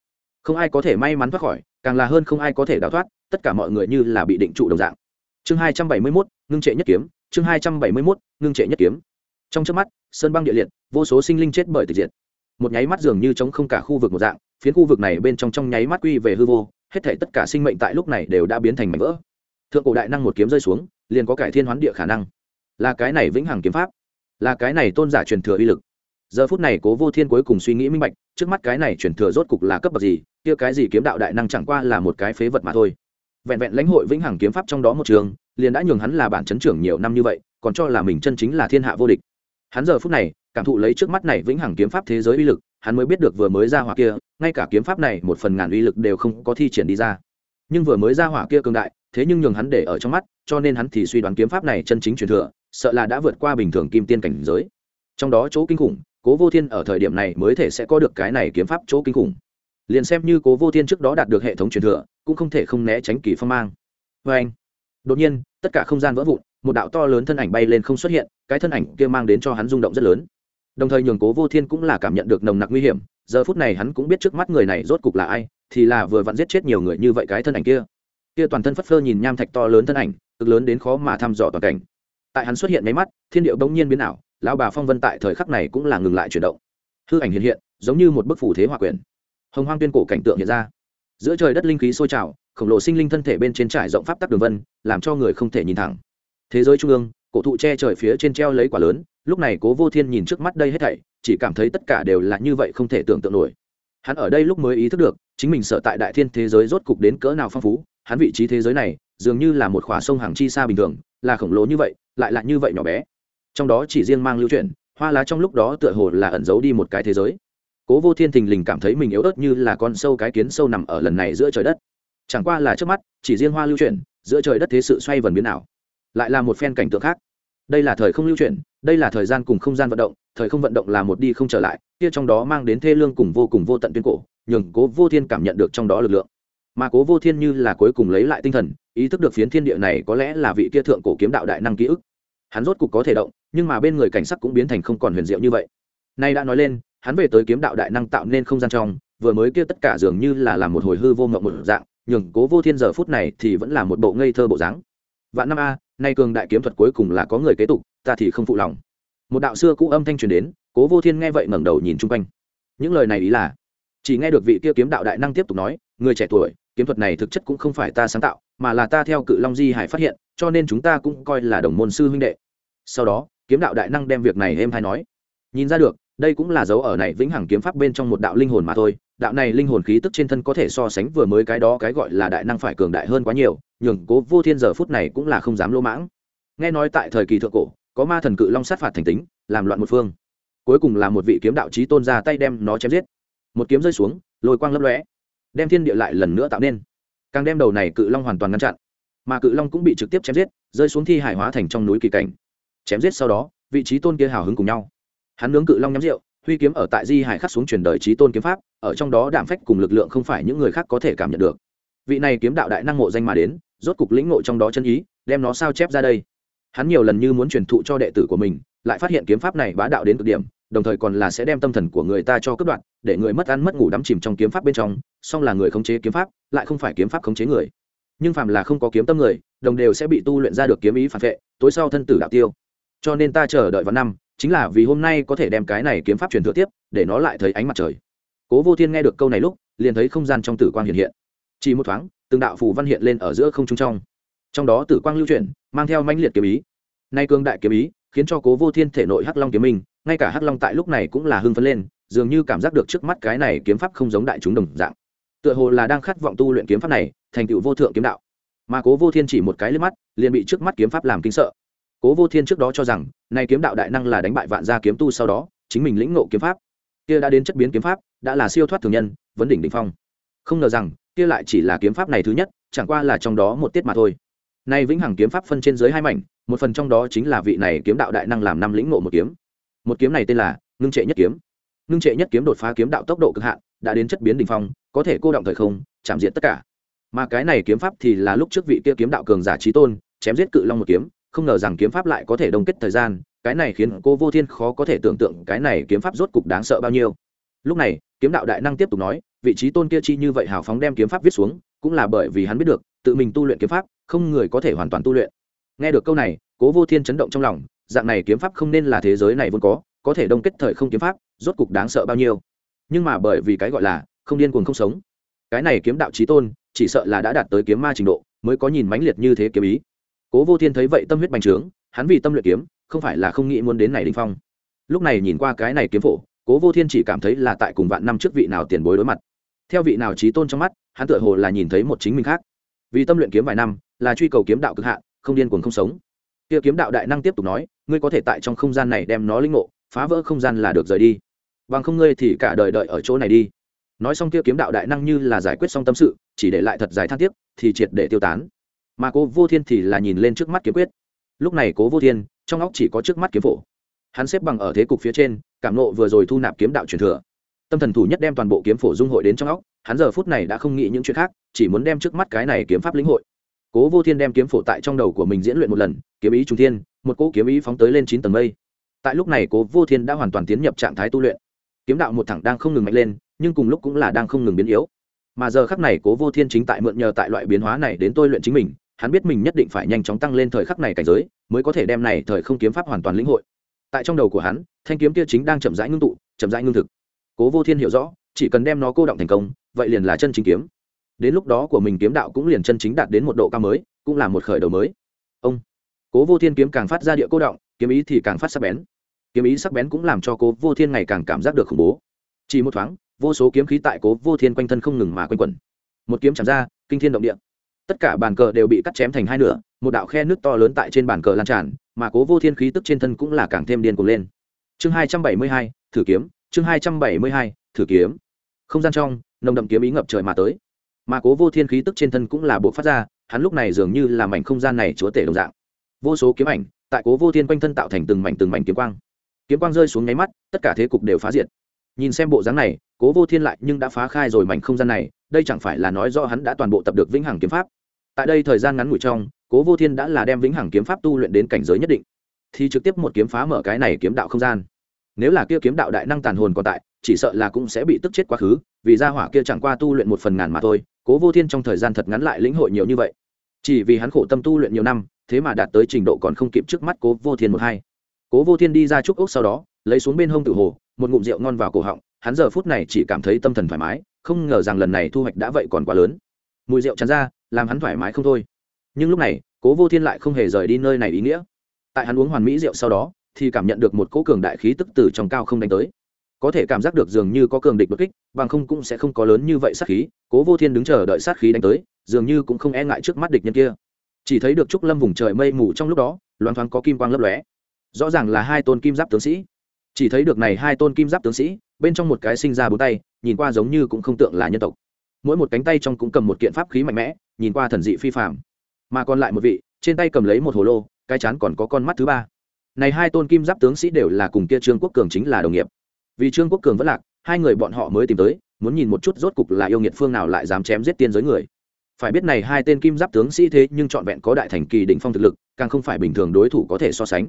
Không ai có thể may mắn thoát khỏi càng là hơn không ai có thể đào thoát, tất cả mọi người như là bị định trụ đồng dạng. Chương hai trăm bảy mươi mốt, ngưng trệ nhất kiếm, chương hai trăm bảy mươi mốt, ngưng trệ nhất kiếm. Trong trước mắt, sơn băng địa liệt, vô số sinh linh chết bởi tịch diệt. Một nháy mắt dường như chống không cả khu vực một dạng, phiến khu vực này bên trong trong nháy mắt quy về hư vô, hết thể tất cả sinh mệnh tại lúc này đều đã biến thành mảnh vỡ. Thượng cổ đại năng một kiếm rơi xuống, liền có cải thiên hoán địa khả năng. Là cái này vĩnh hằng kiếm pháp, là cái này tôn giả truyền thừa uy lực giờ phút này cố vô thiên cuối cùng suy nghĩ minh bạch, trước mắt cái này truyền thừa rốt cục là cấp bậc gì, kia cái gì kiếm đạo đại năng chẳng qua là một cái phế vật mà thôi. Vẹn vẹn lãnh hội vĩnh hằng kiếm pháp trong đó một trường, liền đã nhường hắn là bản chấn trưởng nhiều năm như vậy, còn cho là mình chân chính là thiên hạ vô địch. Hắn giờ phút này, cảm thụ lấy trước mắt này vĩnh hằng kiếm pháp thế giới uy lực, hắn mới biết được vừa mới ra hỏa kia, ngay cả kiếm pháp này một phần ngàn uy lực đều không có thi triển đi ra. Nhưng vừa mới ra hỏa kia cường đại, thế nhưng nhường hắn để ở trong mắt, cho nên hắn thì suy đoán kiếm pháp này chân chính truyền thừa, sợ là đã vượt qua bình thường kim tiên cảnh giới. Trong đó chỗ kinh khủng cố vô thiên ở thời điểm này mới thể sẽ có được cái này kiếm pháp chỗ kinh khủng. Liền xem như cố vô thiên trước đó đạt được hệ thống truyền thừa, cũng không thể không né tránh kỳ phong mang. Vê anh, đột nhiên, tất cả không gian vỡ vụn, một đạo to lớn thân ảnh bay lên không xuất hiện, cái thân ảnh kia mang đến cho hắn rung động rất lớn. Đồng thời nhường cố vô thiên cũng là cảm nhận được nồng nặc nguy hiểm, giờ phút này hắn cũng biết trước mắt người này rốt cục là ai, thì là vừa vặn giết chết nhiều người như vậy cái thân ảnh kia. Kia toàn thân phất phơ nhìn nham thạch to lớn thân ảnh, cực lớn đến khó mà thăm dò toàn cảnh. Tại hắn xuất hiện mấy mắt, thiên điệu bỗng nhiên biến ảo lão bà phong vân tại thời khắc này cũng là ngừng lại chuyển động. Hư ảnh hiện hiện giống như một bức phủ thế hòa quyền, hồng hoang tuyên cổ cảnh tượng hiện ra. Giữa trời đất linh khí sôi trào khổng lồ sinh linh thân thể bên trên trải rộng pháp tắc đường vân làm cho người không thể nhìn thẳng. Thế giới trung ương cổ thụ che trời phía trên treo lấy quả lớn lúc này cố vô thiên nhìn trước mắt đây hết thảy chỉ cảm thấy tất cả đều là như vậy không thể tưởng tượng nổi. Hắn ở đây lúc mới ý thức được chính mình sợ tại đại thiên thế giới rốt cục đến cỡ nào phong phú hắn vị trí thế giới này dường như là một khóa sông hàng chi xa bình thường là khổng lồ như vậy lại là như vậy nhỏ bé trong đó chỉ riêng mang lưu chuyển, hoa lá trong lúc đó tựa hồ là ẩn giấu đi một cái thế giới. Cố vô thiên thình lình cảm thấy mình yếu ớt như là con sâu cái kiến sâu nằm ở lần này giữa trời đất. Chẳng qua là trước mắt, chỉ riêng hoa lưu chuyển, giữa trời đất thế sự xoay vần biến ảo. Lại là một phen cảnh tượng khác. Đây là thời không lưu chuyển, đây là thời gian cùng không gian vận động, thời không vận động là một đi không trở lại, kia trong đó mang đến thê lương cùng vô cùng vô tận tuyên cổ, nhường cố vô thiên cảm nhận được trong đó lực lượng. Mà cố vô thiên như là cuối cùng lấy lại tinh thần, ý thức được phiến thiên địa này có lẽ là vị kia thượng cổ kiếm đạo đại năng ký ức hắn rốt cục có thể động, nhưng mà bên người cảnh sắc cũng biến thành không còn huyền diệu như vậy. Nay đã nói lên, hắn về tới kiếm đạo đại năng tạo nên không gian trong, vừa mới kia tất cả dường như là làm một hồi hư vô ngộng một dạng, nhường cố vô thiên giờ phút này thì vẫn là một bộ ngây thơ bộ dáng. Vạn năm a, nay cường đại kiếm thuật cuối cùng là có người kế tục, ta thì không phụ lòng. Một đạo xưa cũ âm thanh truyền đến, cố vô thiên nghe vậy ngẩng đầu nhìn chung quanh. Những lời này ý là, chỉ nghe được vị kia kiếm đạo đại năng tiếp tục nói, người trẻ tuổi, kiếm thuật này thực chất cũng không phải ta sáng tạo, mà là ta theo cự long di hải phát hiện, cho nên chúng ta cũng coi là đồng môn sư huynh đệ sau đó, kiếm đạo đại năng đem việc này êm hay nói. Nhìn ra được, đây cũng là dấu ở này vĩnh hằng kiếm pháp bên trong một đạo linh hồn mà thôi. Đạo này linh hồn khí tức trên thân có thể so sánh vừa mới cái đó cái gọi là đại năng phải cường đại hơn quá nhiều, nhường cố vô thiên giờ phút này cũng là không dám lô mãng. Nghe nói tại thời kỳ thượng cổ, có ma thần cự long sát phạt thành tính, làm loạn một phương. Cuối cùng là một vị kiếm đạo trí tôn ra tay đem nó chém giết. Một kiếm rơi xuống, lôi quang lấp lóe, đem thiên địa lại lần nữa tạo nên. Càng đem đầu này cự long hoàn toàn ngăn chặn. Mà cự long cũng bị trực tiếp chém giết, rơi xuống thi hải hóa thành trong núi kỳ cảnh chém giết sau đó, vị trí tôn kia hào hứng cùng nhau. Hắn nướng cự long nhắm rượu, huy kiếm ở tại di hải khắc xuống truyền đời trí tôn kiếm pháp, ở trong đó đạm phách cùng lực lượng không phải những người khác có thể cảm nhận được. Vị này kiếm đạo đại năng ngộ danh mà đến, rốt cục lĩnh ngộ trong đó chân ý, đem nó sao chép ra đây. Hắn nhiều lần như muốn truyền thụ cho đệ tử của mình, lại phát hiện kiếm pháp này bá đạo đến cực điểm, đồng thời còn là sẽ đem tâm thần của người ta cho cướp đoạn để người mất ăn mất ngủ đắm chìm trong kiếm pháp bên trong, song là người khống chế kiếm pháp, lại không phải kiếm pháp khống chế người. Nhưng phàm là không có kiếm tâm người, đồng đều sẽ bị tu luyện ra được kiếm ý phản vệ, tối sau thân tử đạo tiêu cho nên ta chờ đợi vào năm, chính là vì hôm nay có thể đem cái này kiếm pháp truyền thừa tiếp, để nó lại thấy ánh mặt trời. Cố vô thiên nghe được câu này lúc, liền thấy không gian trong tử quang hiện hiện. Chỉ một thoáng, từng đạo phù văn hiện lên ở giữa không trung trong. Trong đó tử quang lưu chuyển, mang theo manh liệt kiếm ý. Nay cương đại kiếm ý, khiến cho cố vô thiên thể nội hắc long kiếm minh ngay cả hắc long tại lúc này cũng là hưng phấn lên, dường như cảm giác được trước mắt cái này kiếm pháp không giống đại chúng đồng dạng. Tựa hồ là đang khát vọng tu luyện kiếm pháp này, thành tựu vô thượng kiếm đạo. Mà cố vô thiên chỉ một cái lên mắt, liền bị trước mắt kiếm pháp làm kinh sợ cố vô thiên trước đó cho rằng, nay kiếm đạo đại năng là đánh bại vạn gia kiếm tu sau đó, chính mình lĩnh ngộ kiếm pháp. Kia đã đến chất biến kiếm pháp, đã là siêu thoát thường nhân, vấn đỉnh đỉnh phong. Không ngờ rằng, kia lại chỉ là kiếm pháp này thứ nhất, chẳng qua là trong đó một tiết mà thôi. Nay vĩnh hằng kiếm pháp phân trên dưới hai mảnh, một phần trong đó chính là vị này kiếm đạo đại năng làm năm lĩnh ngộ một kiếm. Một kiếm này tên là ngưng trệ nhất kiếm. Ngưng trệ nhất kiếm đột phá kiếm đạo tốc độ cực hạn, đã đến chất biến đỉnh phong, có thể cô động thời không, chạm diện tất cả. Mà cái này kiếm pháp thì là lúc trước vị kia kiếm đạo cường giả trí tôn, chém giết cự long một kiếm không ngờ rằng kiếm pháp lại có thể đông kết thời gian, cái này khiến cô vô thiên khó có thể tưởng tượng cái này kiếm pháp rốt cục đáng sợ bao nhiêu. Lúc này, kiếm đạo đại năng tiếp tục nói, vị trí tôn kia chi như vậy hào phóng đem kiếm pháp viết xuống, cũng là bởi vì hắn biết được, tự mình tu luyện kiếm pháp, không người có thể hoàn toàn tu luyện. Nghe được câu này, cố vô thiên chấn động trong lòng, dạng này kiếm pháp không nên là thế giới này vốn có có thể đông kết thời không kiếm pháp, rốt cục đáng sợ bao nhiêu. Nhưng mà bởi vì cái gọi là không điên cuồng không sống, cái này kiếm đạo trí tôn, chỉ sợ là đã đạt tới kiếm ma trình độ, mới có nhìn mãnh liệt như thế kiếm ý cố vô thiên thấy vậy tâm huyết bành trướng, hắn vì tâm luyện kiếm, không phải là không nghĩ muốn đến này đình phong. Lúc này nhìn qua cái này kiếm phổ, cố vô thiên chỉ cảm thấy là tại cùng vạn năm trước vị nào tiền bối đối mặt. Theo vị nào trí tôn trong mắt, hắn tựa hồ là nhìn thấy một chính mình khác. Vì tâm luyện kiếm vài năm, là truy cầu kiếm đạo cực hạn, không điên cuồng không sống. Kia kiếm đạo đại năng tiếp tục nói, ngươi có thể tại trong không gian này đem nó linh ngộ, phá vỡ không gian là được rời đi. Bằng không ngươi thì cả đời đợi ở chỗ này đi. Nói xong kia kiếm đạo đại năng như là giải quyết xong tâm sự, chỉ để lại thật dài thang tiếp thì triệt để tiêu tán mà cố vô thiên thì là nhìn lên trước mắt kiếm quyết. Lúc này cố vô thiên, trong óc chỉ có trước mắt kiếm phổ. Hắn xếp bằng ở thế cục phía trên, cảm nộ vừa rồi thu nạp kiếm đạo truyền thừa. Tâm thần thủ nhất đem toàn bộ kiếm phổ dung hội đến trong óc, hắn giờ phút này đã không nghĩ những chuyện khác, chỉ muốn đem trước mắt cái này kiếm pháp lĩnh hội. Cố vô thiên đem kiếm phổ tại trong đầu của mình diễn luyện một lần, kiếm ý trung thiên, một cỗ kiếm ý phóng tới lên chín tầng mây. Tại lúc này cố vô thiên đã hoàn toàn tiến nhập trạng thái tu luyện. Kiếm đạo một thẳng đang không ngừng mạnh lên, nhưng cùng lúc cũng là đang không ngừng biến yếu. Mà giờ khắc này cố vô thiên chính tại mượn nhờ tại loại biến hóa này đến tôi luyện chính mình hắn biết mình nhất định phải nhanh chóng tăng lên thời khắc này cảnh giới, mới có thể đem này thời không kiếm pháp hoàn toàn lĩnh hội. Tại trong đầu của hắn, thanh kiếm kia chính đang chậm rãi ngưng tụ, chậm rãi ngưng thực. Cố vô thiên hiểu rõ, chỉ cần đem nó cô động thành công, vậy liền là chân chính kiếm. Đến lúc đó của mình kiếm đạo cũng liền chân chính đạt đến một độ cao mới, cũng là một khởi đầu mới. Ông! Cố vô thiên kiếm càng phát ra địa cô động, kiếm ý thì càng phát sắc bén. Kiếm ý sắc bén cũng làm cho cố vô thiên ngày càng cảm giác được khủng bố. Chỉ một thoáng, vô số kiếm khí tại cố vô thiên quanh thân không ngừng mà quanh quẩn. Một kiếm chạm ra, kinh thiên động địa tất cả bàn cờ đều bị cắt chém thành hai nửa, một đạo khe nước to lớn tại trên bàn cờ lan tràn, mà cố vô thiên khí tức trên thân cũng là càng thêm điên cuồng lên. Chương hai trăm bảy mươi hai, thử kiếm, chương hai trăm bảy mươi hai, thử kiếm. Không gian trong, nồng đậm kiếm ý ngập trời mà tới. Mà cố vô thiên khí tức trên thân cũng là buộc phát ra, hắn lúc này dường như là mảnh không gian này chúa tể đồng dạng. Vô số kiếm ảnh, tại cố vô thiên quanh thân tạo thành từng mảnh từng mảnh kiếm quang. Kiếm quang rơi xuống nháy mắt, tất cả thế cục đều phá diệt. Nhìn xem bộ dáng này, cố vô thiên lại nhưng đã phá khai rồi mảnh không gian này đây chẳng phải là nói do hắn đã toàn bộ tập được vĩnh hằng kiếm pháp. Tại đây thời gian ngắn ngủi trong, cố vô thiên đã là đem vĩnh hằng kiếm pháp tu luyện đến cảnh giới nhất định, thì trực tiếp một kiếm phá mở cái này kiếm đạo không gian. Nếu là kia kiếm đạo đại năng tàn hồn còn tại, chỉ sợ là cũng sẽ bị tức chết quá khứ, vì gia hỏa kia chẳng qua tu luyện một phần ngàn mà thôi, cố vô thiên trong thời gian thật ngắn lại lĩnh hội nhiều như vậy. Chỉ vì hắn khổ tâm tu luyện nhiều năm, thế mà đạt tới trình độ còn không kịp trước mắt cố vô thiên một hai. Cố vô thiên đi ra trúc ốc sau đó, lấy xuống bên hông tự hồ, một ngụm rượu ngon vào cổ họng, hắn giờ phút này chỉ cảm thấy tâm thần thoải mái không ngờ rằng lần này thu hoạch đã vậy còn quá lớn. Mùi rượu chắn ra, làm hắn thoải mái không thôi. Nhưng lúc này, cố vô thiên lại không hề rời đi nơi này ý nghĩa. Tại hắn uống hoàn mỹ rượu sau đó, thì cảm nhận được một cỗ cường đại khí tức từ trong cao không đánh tới. Có thể cảm giác được dường như có cường địch đột kích, bằng không cũng sẽ không có lớn như vậy sát khí, cố vô thiên đứng chờ đợi sát khí đánh tới, dường như cũng không e ngại trước mắt địch nhân kia. Chỉ thấy được trúc lâm vùng trời mây mù trong lúc đó loan thoáng có kim quang lấp lóe. Rõ ràng là hai tôn kim giáp tướng sĩ. Chỉ thấy được này hai tôn kim giáp tướng sĩ, bên trong một cái sinh ra bốn tay nhìn qua giống như cũng không tượng là nhân tộc. Mỗi một cánh tay trong cũng cầm một kiện pháp khí mạnh mẽ, nhìn qua thần dị phi phạm mà còn lại một vị, trên tay cầm lấy một hồ lô, cái chán còn có con mắt thứ ba. Này hai tôn kim giáp tướng sĩ đều là cùng kia trương quốc cường chính là đồng nghiệp. Vì trương quốc cường vẫn lạc, hai người bọn họ mới tìm tới, muốn nhìn một chút rốt cục là yêu nghiệt phương nào lại dám chém giết tiên giới người. Phải biết này hai tên kim giáp tướng sĩ thế nhưng trọn vẹn có đại thành kỳ đỉnh phong thực lực, càng không phải bình thường đối thủ có thể so sánh.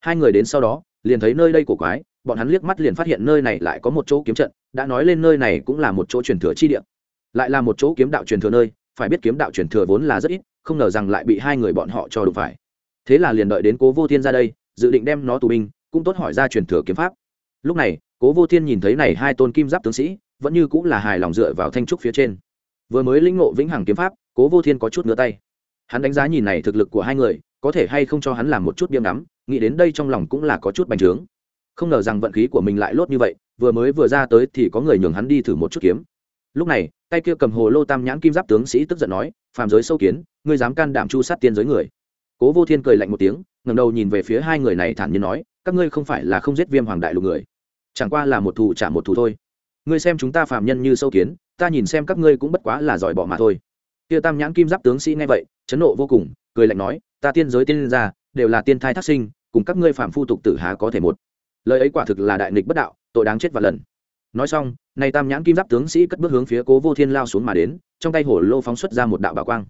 Hai người đến sau đó, liền thấy nơi đây của quái, bọn hắn liếc mắt liền phát hiện nơi này lại có một chỗ kiếm trận đã nói lên nơi này cũng là một chỗ truyền thừa chi địa. Lại là một chỗ kiếm đạo truyền thừa nơi, phải biết kiếm đạo truyền thừa vốn là rất ít, không ngờ rằng lại bị hai người bọn họ cho đụng phải. Thế là liền đợi đến cố vô thiên ra đây, dự định đem nó tù binh, cũng tốt hỏi ra truyền thừa kiếm pháp. Lúc này, cố vô thiên nhìn thấy này hai tôn kim giáp tướng sĩ, vẫn như cũng là hài lòng dựa vào thanh trúc phía trên. Vừa mới lĩnh ngộ vĩnh hằng kiếm pháp, cố vô thiên có chút ngửa tay. Hắn đánh giá nhìn này thực lực của hai người, có thể hay không cho hắn làm một chút biếm ngắm, nghĩ đến đây trong lòng cũng là có chút bành trướng không ngờ rằng vận khí của mình lại lốt như vậy vừa mới vừa ra tới thì có người nhường hắn đi thử một chút kiếm. Lúc này tay kia cầm hồ lô tam nhãn kim giáp tướng sĩ tức giận nói phàm giới sâu kiến ngươi dám can đảm chu sát tiên giới người. Cố vô thiên cười lạnh một tiếng ngầm đầu nhìn về phía hai người này thản nhiên nói các ngươi không phải là không giết viêm hoàng đại lục người chẳng qua là một thù trả một thù thôi. Ngươi xem chúng ta phàm nhân như sâu kiến ta nhìn xem các ngươi cũng bất quá là giỏi bỏ mà thôi. Kia tam nhãn kim giáp tướng sĩ nghe vậy chấn nộ vô cùng cười lạnh nói ta tiên giới tiên ra, đều là tiên thai thác sinh cùng các ngươi phạm phu tục tử há có thể một lời ấy quả thực là đại nghịch bất đạo, tội đáng chết và lần. Nói xong, này tam nhãn kim giáp tướng sĩ cất bước hướng phía cố vô thiên lao xuống mà đến, trong tay hổ lô phóng xuất ra một đạo bảo quang.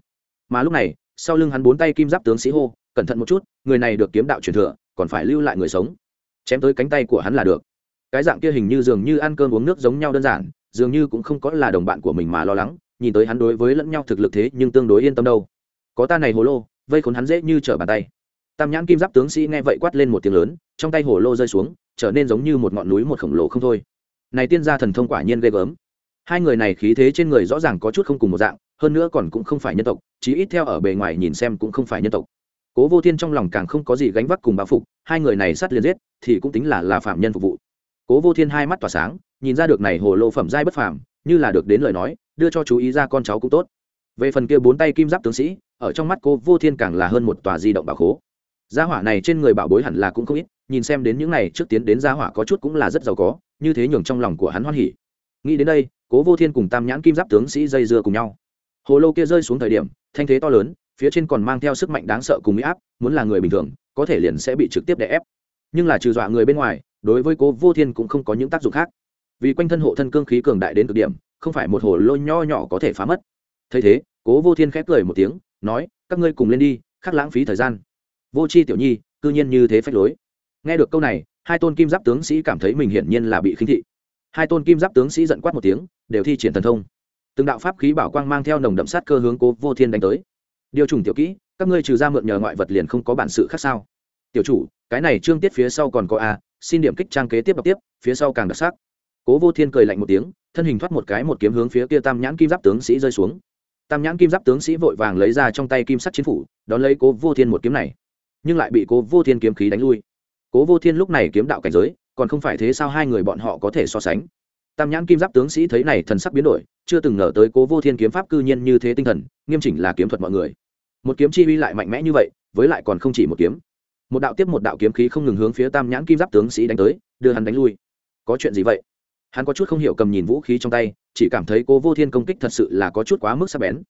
Mà lúc này, sau lưng hắn bốn tay kim giáp tướng sĩ hô, cẩn thận một chút, người này được kiếm đạo truyền thừa, còn phải lưu lại người sống. Chém tới cánh tay của hắn là được. Cái dạng kia hình như dường như ăn cơm uống nước giống nhau đơn giản, dường như cũng không có là đồng bạn của mình mà lo lắng, nhìn tới hắn đối với lẫn nhau thực lực thế nhưng tương đối yên tâm đâu. Có ta này hồ lô, vây khốn hắn dễ như trở bàn tay tam nhãn kim giáp tướng sĩ nghe vậy quát lên một tiếng lớn, trong tay hồ lô rơi xuống, trở nên giống như một ngọn núi một khổng lồ không thôi. Này tiên gia thần thông quả nhiên ghê gớm. Hai người này khí thế trên người rõ ràng có chút không cùng một dạng, hơn nữa còn cũng không phải nhân tộc, chí ít theo ở bề ngoài nhìn xem cũng không phải nhân tộc. Cố vô thiên trong lòng càng không có gì gánh vác cùng báo phục, hai người này sát liền giết, thì cũng tính là là phạm nhân phục vụ. Cố vô thiên hai mắt tỏa sáng, nhìn ra được này hồ lô phẩm giai bất phàm, như là được đến lời nói, đưa cho chú ý ra con cháu cũng tốt. Về phần kia bốn tay kim giáp tướng sĩ, ở trong mắt cô vô thiên càng là hơn một tòa di động bảo khố gia hỏa này trên người bảo bối hẳn là cũng không ít, nhìn xem đến những này, trước tiến đến gia hỏa có chút cũng là rất giàu có, như thế nhường trong lòng của hắn hoan hỉ. Nghĩ đến đây, cố vô thiên cùng tam nhãn kim giáp tướng sĩ dây dưa cùng nhau. Hồ lô kia rơi xuống thời điểm, thanh thế to lớn, phía trên còn mang theo sức mạnh đáng sợ cùng mỹ áp, muốn là người bình thường, có thể liền sẽ bị trực tiếp đè ép. Nhưng là trừ dọa người bên ngoài, đối với cố vô thiên cũng không có những tác dụng khác. Vì quanh thân hộ thân cương khí cường đại đến cực điểm, không phải một hồ lô nho nhỏ có thể phá mất. Thấy thế, cố vô thiên khép cười một tiếng, nói, các ngươi cùng lên đi, khắc lãng phí thời gian vô c h i tiểu nhi, cư nhiên như thế phách lối. Nghe được câu này, hai tôn kim giáp tướng sĩ cảm thấy mình hiển nhiên là bị khinh thị. Hai tôn kim giáp tướng sĩ giận quát một tiếng, đều thi triển thần thông. Từng đạo pháp khí bảo quang mang theo nồng đậm sát cơ hướng cố vô thiên đánh tới. Điều trùng tiểu kỹ, các ngươi trừ ra mượn nhờ ngoại vật liền không có bản sự khác sao? Tiểu chủ, cái này trương tiết phía sau còn có a, xin điểm kích trang kế tiếp đọc tiếp, phía sau càng đặc sắc. Cố vô thiên cười lạnh một tiếng, thân hình thoát một cái một kiếm hướng phía kia tam nhãn kim giáp tướng sĩ rơi xuống. Tam nhãn kim giáp tướng sĩ vội vàng lấy ra trong tay kim sắt chiến phủ, đón lấy cố vô thiên một kiếm này nhưng lại bị cố vô thiên kiếm khí đánh lui. Cố vô thiên lúc này kiếm đạo cảnh giới, còn không phải thế sao hai người bọn họ có thể so sánh? Tam nhãn kim giáp tướng sĩ thấy này thần sắc biến đổi, chưa từng ngờ tới cố vô thiên kiếm pháp cư nhiên như thế tinh thần, nghiêm chỉnh là kiếm thuật mọi người. Một kiếm chi uy lại mạnh mẽ như vậy, với lại còn không chỉ một kiếm. Một đạo tiếp một đạo kiếm khí không ngừng hướng phía tam nhãn kim giáp tướng sĩ đánh tới, đưa hắn đánh lui. Có chuyện gì vậy? Hắn có chút không hiểu cầm nhìn vũ khí trong tay, chỉ cảm thấy cố vô thiên công kích thật sự là có chút quá mức sắc bén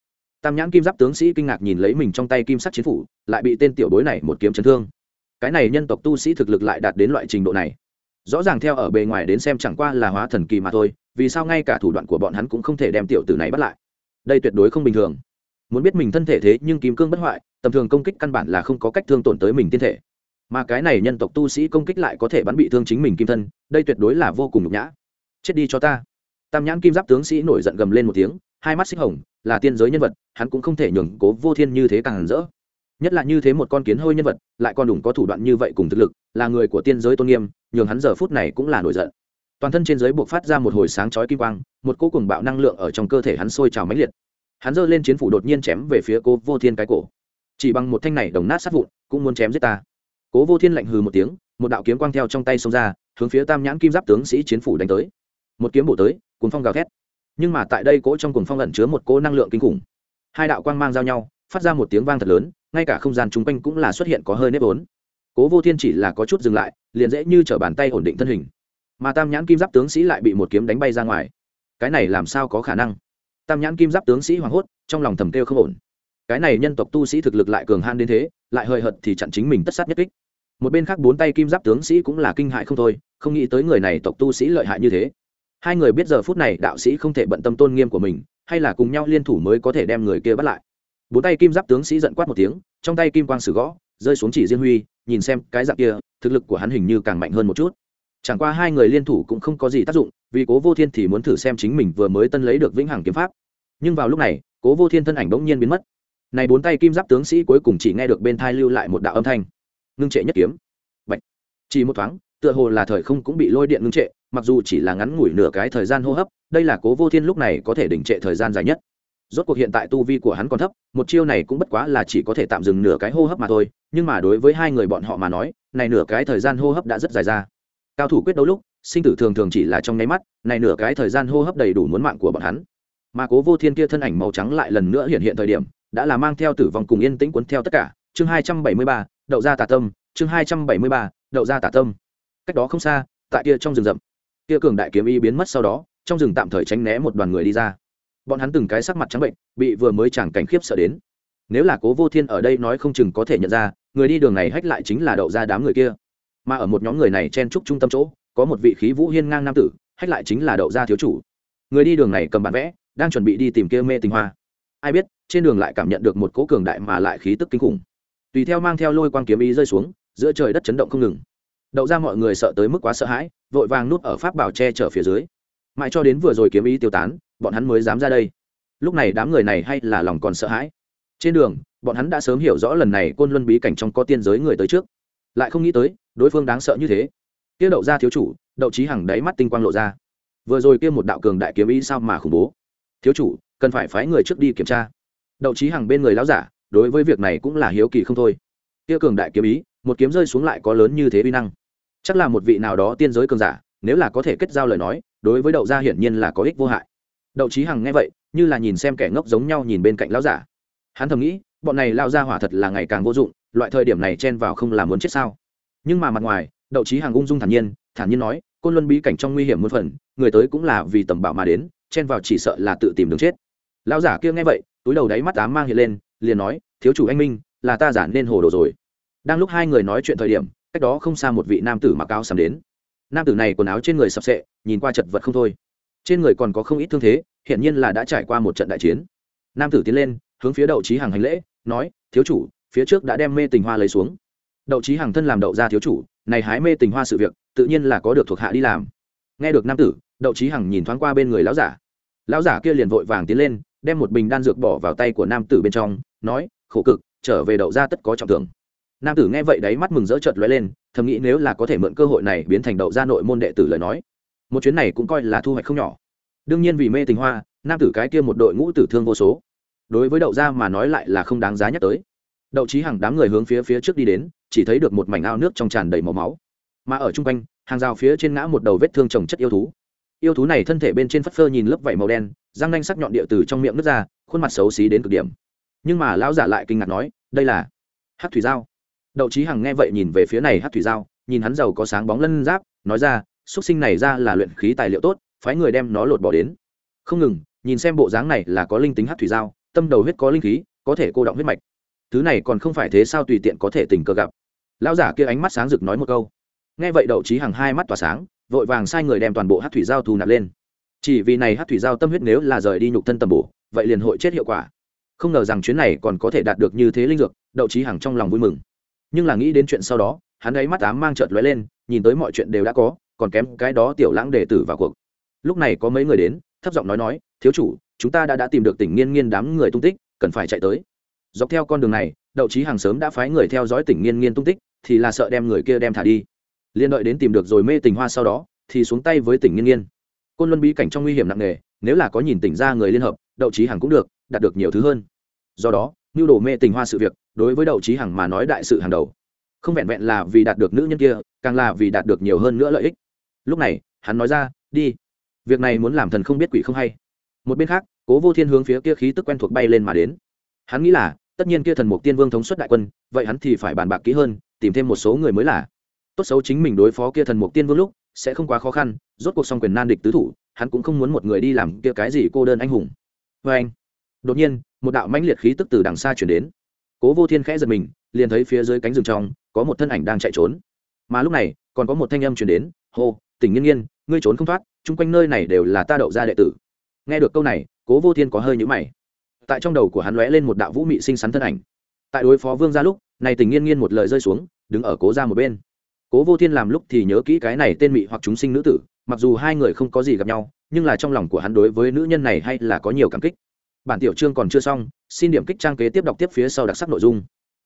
tam nhãn kim giáp tướng sĩ kinh ngạc nhìn lấy mình trong tay kim sắc chiến phủ, lại bị tên tiểu bối này một kiếm chấn thương. Cái này nhân tộc tu sĩ thực lực lại đạt đến loại trình độ này. Rõ ràng theo ở bề ngoài đến xem chẳng qua là hóa thần kỳ mà thôi, vì sao ngay cả thủ đoạn của bọn hắn cũng không thể đem tiểu tử này bắt lại? Đây tuyệt đối không bình thường. Muốn biết mình thân thể thế nhưng kim cương bất hoại, tầm thường công kích căn bản là không có cách thương tổn tới mình tiên thể. Mà cái này nhân tộc tu sĩ công kích lại có thể bắn bị thương chính mình kim thân, đây tuyệt đối là vô cùng nhục nhã. Chết đi cho ta. Tam nhãn kim giáp tướng sĩ nổi giận gầm lên một tiếng hai mắt xích hồng, là tiên giới nhân vật, hắn cũng không thể nhường cố vô thiên như thế càng rỡ. Nhất là như thế một con kiến hôi nhân vật, lại còn đủ có thủ đoạn như vậy cùng thực lực, là người của tiên giới tôn nghiêm, nhường hắn giờ phút này cũng là nổi giận. Toàn thân trên giới buộc phát ra một hồi sáng chói kim quang, một cỗ cùng bạo năng lượng ở trong cơ thể hắn sôi trào mãnh liệt. Hắn giơ lên chiến phủ đột nhiên chém về phía cố vô thiên cái cổ. Chỉ bằng một thanh này đồng nát sát vụn, cũng muốn chém giết ta. Cố vô thiên lạnh hừ một tiếng, một đạo kiếm quang theo trong tay xông ra, hướng phía tam nhãn kim giáp tướng sĩ chiến phủ đánh tới. Một kiếm bổ tới cuốn phong gào thét nhưng mà tại đây cỗ trong cuồng phong ẩn chứa một cỗ năng lượng kinh khủng. Hai đạo quang mang giao nhau, phát ra một tiếng vang thật lớn, ngay cả không gian chung quanh cũng là xuất hiện có hơi nếp ốn cố vô thiên chỉ là có chút dừng lại, liền dễ như t bàn tay ổn định thân hình. Mà tam nhãn kim giáp tướng sĩ lại bị một kiếm đánh bay ra ngoài. Cái này làm sao có khả năng? Tam nhãn kim giáp tướng sĩ hoảng hốt, trong lòng thầm kêu không ổn. Cái này nhân tộc tu sĩ thực lực lại cường han đến thế, lại hơi hợt thì chặn chính mình tất sát nhất kích. Một bên khác bốn tay kim giáp tướng sĩ cũng là kinh hại không thôi, không nghĩ tới người này tộc tu sĩ lợi hại như thế hai người biết giờ phút này đạo sĩ không thể bận tâm tôn nghiêm của mình, hay là cùng nhau liên thủ mới có thể đem người kia bắt lại. Bốn tay kim giáp tướng sĩ giận quát một tiếng, trong tay kim quang sử gõ, rơi xuống chỉ diên huy, nhìn xem cái dạng kia, thực lực của hắn hình như càng mạnh hơn một chút. Chẳng qua hai người liên thủ cũng không có gì tác dụng, vì cố vô thiên thì muốn thử xem chính mình vừa mới tân lấy được vĩnh hằng kiếm pháp. Nhưng vào lúc này, cố vô thiên thân ảnh bỗng nhiên biến mất. Này bốn tay kim giáp tướng sĩ cuối cùng chỉ nghe được bên thai lưu lại một đạo âm thanh. Ngưng trệ nhất kiếm. Bạch. chỉ một thoáng, tựa hồ là thời không cũng bị lôi điện ngưng trệ mặc dù chỉ là ngắn ngủi nửa cái thời gian hô hấp, đây là cố vô thiên lúc này có thể đình trệ thời gian dài nhất. Rốt cuộc hiện tại tu vi của hắn còn thấp, một chiêu này cũng bất quá là chỉ có thể tạm dừng nửa cái hô hấp mà thôi, nhưng mà đối với hai người bọn họ mà nói, này nửa cái thời gian hô hấp đã rất dài ra. Cao thủ quyết đấu lúc, sinh tử thường thường chỉ là trong nháy mắt, này nửa cái thời gian hô hấp đầy đủ muốn mạng của bọn hắn. Mà cố vô thiên kia thân ảnh màu trắng lại lần nữa hiện hiện thời điểm, đã là mang theo tử vong cùng yên tĩnh cuốn theo tất cả. Chương hai trăm bảy mươi ba, đậu ra tà tâm, chương hai trăm bảy mươi ba, đậu ra tà tâm. Cách đó không xa, tại kia trong rừng rậm kia cường đại kiếm y biến mất sau đó, trong rừng tạm thời tránh né một đoàn người đi ra. Bọn hắn từng cái sắc mặt trắng bệnh, bị vừa mới chẳng cảnh khiếp sợ đến. Nếu là cố vô thiên ở đây nói không chừng có thể nhận ra, người đi đường này hách lại chính là đậu ra đám người kia. Mà ở một nhóm người này chen trúc trung tâm chỗ, có một vị khí vũ hiên ngang nam tử, hách lại chính là đậu ra thiếu chủ. Người đi đường này cầm bản vẽ, đang chuẩn bị đi tìm kia mê tình hoa. Ai biết, trên đường lại cảm nhận được một cỗ cường đại mà lại khí tức kinh khủng. Tùy theo mang theo lôi quang kiếm ý rơi xuống, giữa trời đất chấn động không ngừng đậu ra mọi người sợ tới mức quá sợ hãi, vội vàng nút ở pháp bảo che chở phía dưới. Mãi cho đến vừa rồi kiếm ý tiêu tán, bọn hắn mới dám ra đây. Lúc này đám người này hay là lòng còn sợ hãi. Trên đường, bọn hắn đã sớm hiểu rõ lần này côn luân bí cảnh trong có tiên giới người tới trước. Lại không nghĩ tới, đối phương đáng sợ như thế. Kia đậu ra thiếu chủ, đậu trí hằng đáy mắt tinh quang lộ ra. Vừa rồi kia một đạo cường đại kiếm ý sao mà khủng bố? Thiếu chủ, cần phải phái người trước đi kiểm tra. Đậu trí hằng bên người lão giả, đối với việc này cũng là hiếu kỳ không thôi. Kia cường đại kiếm ý, một kiếm rơi xuống lại có lớn như thế uy năng chắc là một vị nào đó tiên giới cường giả, nếu là có thể kết giao lời nói, đối với đậu gia hiển nhiên là có ích vô hại. Đậu trí hằng nghe vậy, như là nhìn xem kẻ ngốc giống nhau nhìn bên cạnh lão giả. Hắn thầm nghĩ, bọn này lao ra hỏa thật là ngày càng vô dụng, loại thời điểm này chen vào không làm muốn chết sao? Nhưng mà mặt ngoài, đậu trí hằng ung dung thản nhiên thản nhiên nói, côn luân bí cảnh trong nguy hiểm muôn phần, người tới cũng là vì tầm bảo mà đến, chen vào chỉ sợ là tự tìm đường chết. Lão giả kia nghe vậy, túi đầu đáy mắt ám mang hiện lên, liền nói, thiếu chủ anh minh, là ta giả nên hồ đồ rồi. Đang lúc hai người nói chuyện thời điểm cách đó không xa một vị nam tử mặc áo sắm đến. Nam tử này quần áo trên người sập sệ, nhìn qua chật vật không thôi. Trên người còn có không ít thương thế, hiển nhiên là đã trải qua một trận đại chiến. Nam tử tiến lên, hướng phía đậu trí hàng hành lễ, nói, thiếu chủ, phía trước đã đem mê tình hoa lấy xuống. Đậu trí hàng thân làm đậu ra thiếu chủ, này hái mê tình hoa sự việc, tự nhiên là có được thuộc hạ đi làm. Nghe được nam tử, đậu trí hằng nhìn thoáng qua bên người lão giả. Lão giả kia liền vội vàng tiến lên, đem một bình đan dược bỏ vào tay của nam tử bên trong, nói, khổ cực, trở về đậu ra tất có trọng thưởng nam tử nghe vậy đáy mắt mừng rỡ chợt lóe lên, thầm nghĩ nếu là có thể mượn cơ hội này biến thành đậu ra nội môn đệ tử lời nói, một chuyến này cũng coi là thu hoạch không nhỏ. Đương nhiên vì mê tình hoa, nam tử cái kia một đội ngũ tử thương vô số. Đối với đậu ra mà nói lại là không đáng giá nhắc tới. Đậu trí hàng đám người hướng phía phía trước đi đến, chỉ thấy được một mảnh ao nước trong tràn đầy màu máu. Mà ở chung quanh, hàng rào phía trên ngã một đầu vết thương trồng chất yêu thú. Yêu thú này thân thể bên trên phất phơ nhìn lớp vảy màu đen, răng nanh sắc nhọn địa từ trong miệng nước ra, khuôn mặt xấu xí đến cực điểm. Nhưng mà lão giả lại kinh ngạc nói, đây là hát thủy giao đậu trí hằng nghe vậy nhìn về phía này hát thủy giao, nhìn hắn giàu có sáng bóng lân giáp, nói ra xuất sinh này ra là luyện khí tài liệu tốt, phái người đem nó lột bỏ đến. Không ngừng, nhìn xem bộ dáng này là có linh tính hát thủy giao, tâm đầu huyết có linh khí, có thể cô động huyết mạch. Thứ này còn không phải thế sao tùy tiện có thể tình cờ gặp. Lão giả kia ánh mắt sáng rực nói một câu. Nghe vậy đậu trí hằng hai mắt tỏa sáng, vội vàng sai người đem toàn bộ hát thủy giao thu nạp lên. Chỉ vì này hát thủy giao tâm huyết nếu là rời đi nhục thân tầm bổ, vậy liền hội chết hiệu quả. Không ngờ rằng chuyến này còn có thể đạt được như thế linh dược, đậu trí hằng trong lòng vui mừng nhưng là nghĩ đến chuyện sau đó, hắn ấy mắt ám mang trợt lóe lên, nhìn tới mọi chuyện đều đã có, còn kém cái đó tiểu lãng đề tử vào cuộc. Lúc này có mấy người đến, thấp giọng nói nói, thiếu chủ, chúng ta đã đã tìm được tỉnh nghiên nghiên đám người tung tích, cần phải chạy tới. Dọc theo con đường này, đậu trí hàng sớm đã phái người theo dõi tỉnh nghiên nghiên tung tích, thì là sợ đem người kia đem thả đi. Liên đợi đến tìm được rồi mê tình hoa sau đó, thì xuống tay với tỉnh nghiên nghiên. Côn luân bí cảnh trong nguy hiểm nặng nề, nếu là có nhìn tỉnh ra người liên hợp, đậu trí hàng cũng được, đạt được nhiều thứ hơn. Do đó nhu đồ mê tình hoa sự việc, đối với đậu trí hằng mà nói đại sự hàng đầu. Không vẹn vẹn là vì đạt được nữ nhân kia, càng là vì đạt được nhiều hơn nữa lợi ích. Lúc này, hắn nói ra, đi. Việc này muốn làm thần không biết quỷ không hay. Một bên khác, cố vô thiên hướng phía kia khí tức quen thuộc bay lên mà đến. Hắn nghĩ là, tất nhiên kia thần mục tiên vương thống suất đại quân, vậy hắn thì phải bàn bạc kỹ hơn, tìm thêm một số người mới là. Tốt xấu chính mình đối phó kia thần mục tiên vương lúc, sẽ không quá khó khăn, rốt cuộc song quyền nan địch tứ thủ, hắn cũng không muốn một người đi làm kia cái gì cô đơn anh hùng. Vê anh đột nhiên, một đạo mãnh liệt khí tức từ đằng xa chuyển đến. Cố vô thiên khẽ giật mình, liền thấy phía dưới cánh rừng trong, có một thân ảnh đang chạy trốn. Mà lúc này, còn có một thanh âm chuyển đến, hô, tỉnh nghiên nghiên, ngươi trốn không thoát, chung quanh nơi này đều là ta đậu ra đệ tử. Nghe được câu này, cố vô thiên có hơi nhũ mày. Tại trong đầu của hắn lóe lên một đạo vũ mị xinh xắn thân ảnh. Tại đối phó vương ra lúc, này tình nghiên nghiên một lời rơi xuống, đứng ở cố ra một bên. Cố vô thiên làm lúc thì nhớ kỹ cái này tên mị hoặc chúng sinh nữ tử, mặc dù hai người không có gì gặp nhau, nhưng là trong lòng của hắn đối với nữ nhân này hay là có nhiều cảm kích bản tiểu chương còn chưa xong, xin điểm kích trang kế tiếp đọc tiếp phía sau đặc sắc nội dung.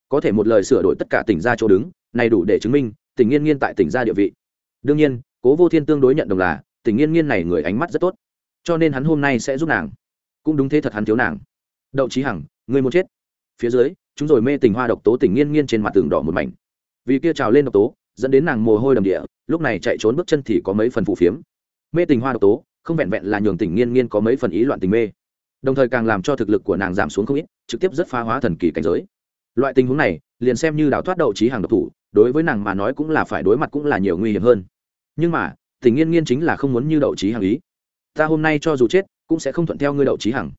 Có thể một lời sửa đổi tất cả tỉnh ra chỗ đứng, này đủ để chứng minh, tỉnh nghiên nghiên tại tỉnh ra địa vị. Đương nhiên, cố vô thiên tương đối nhận đồng là, tỉnh nghiên nghiên này người ánh mắt rất tốt. Cho nên hắn hôm nay sẽ giúp nàng. Cũng đúng thế thật hắn thiếu nàng. Đậu trí hằng, người muốn chết. Phía dưới, chúng rồi mê tình hoa độc tố tỉnh nghiên nghiên trên mặt tường đỏ một mảnh. Vì kia trào lên độc tố, dẫn đến nàng mồ hôi đầm địa, lúc này chạy trốn bước chân thì có mấy phần phù phiếm. Mê tình hoa độc tố, không vẹn vẹn là nhường tỉnh nghiên nghiên có mấy phần ý loạn tình mê đồng thời càng làm cho thực lực của nàng giảm xuống không ít, trực tiếp rất phá hóa thần kỳ cảnh giới. Loại tình huống này, liền xem như đào thoát đậu trí hàng độc thủ, đối với nàng mà nói cũng là phải đối mặt cũng là nhiều nguy hiểm hơn. Nhưng mà, tình nghiên nghiên chính là không muốn như đậu trí hàng ý. Ta hôm nay cho dù chết, cũng sẽ không thuận theo ngươi đậu trí hằng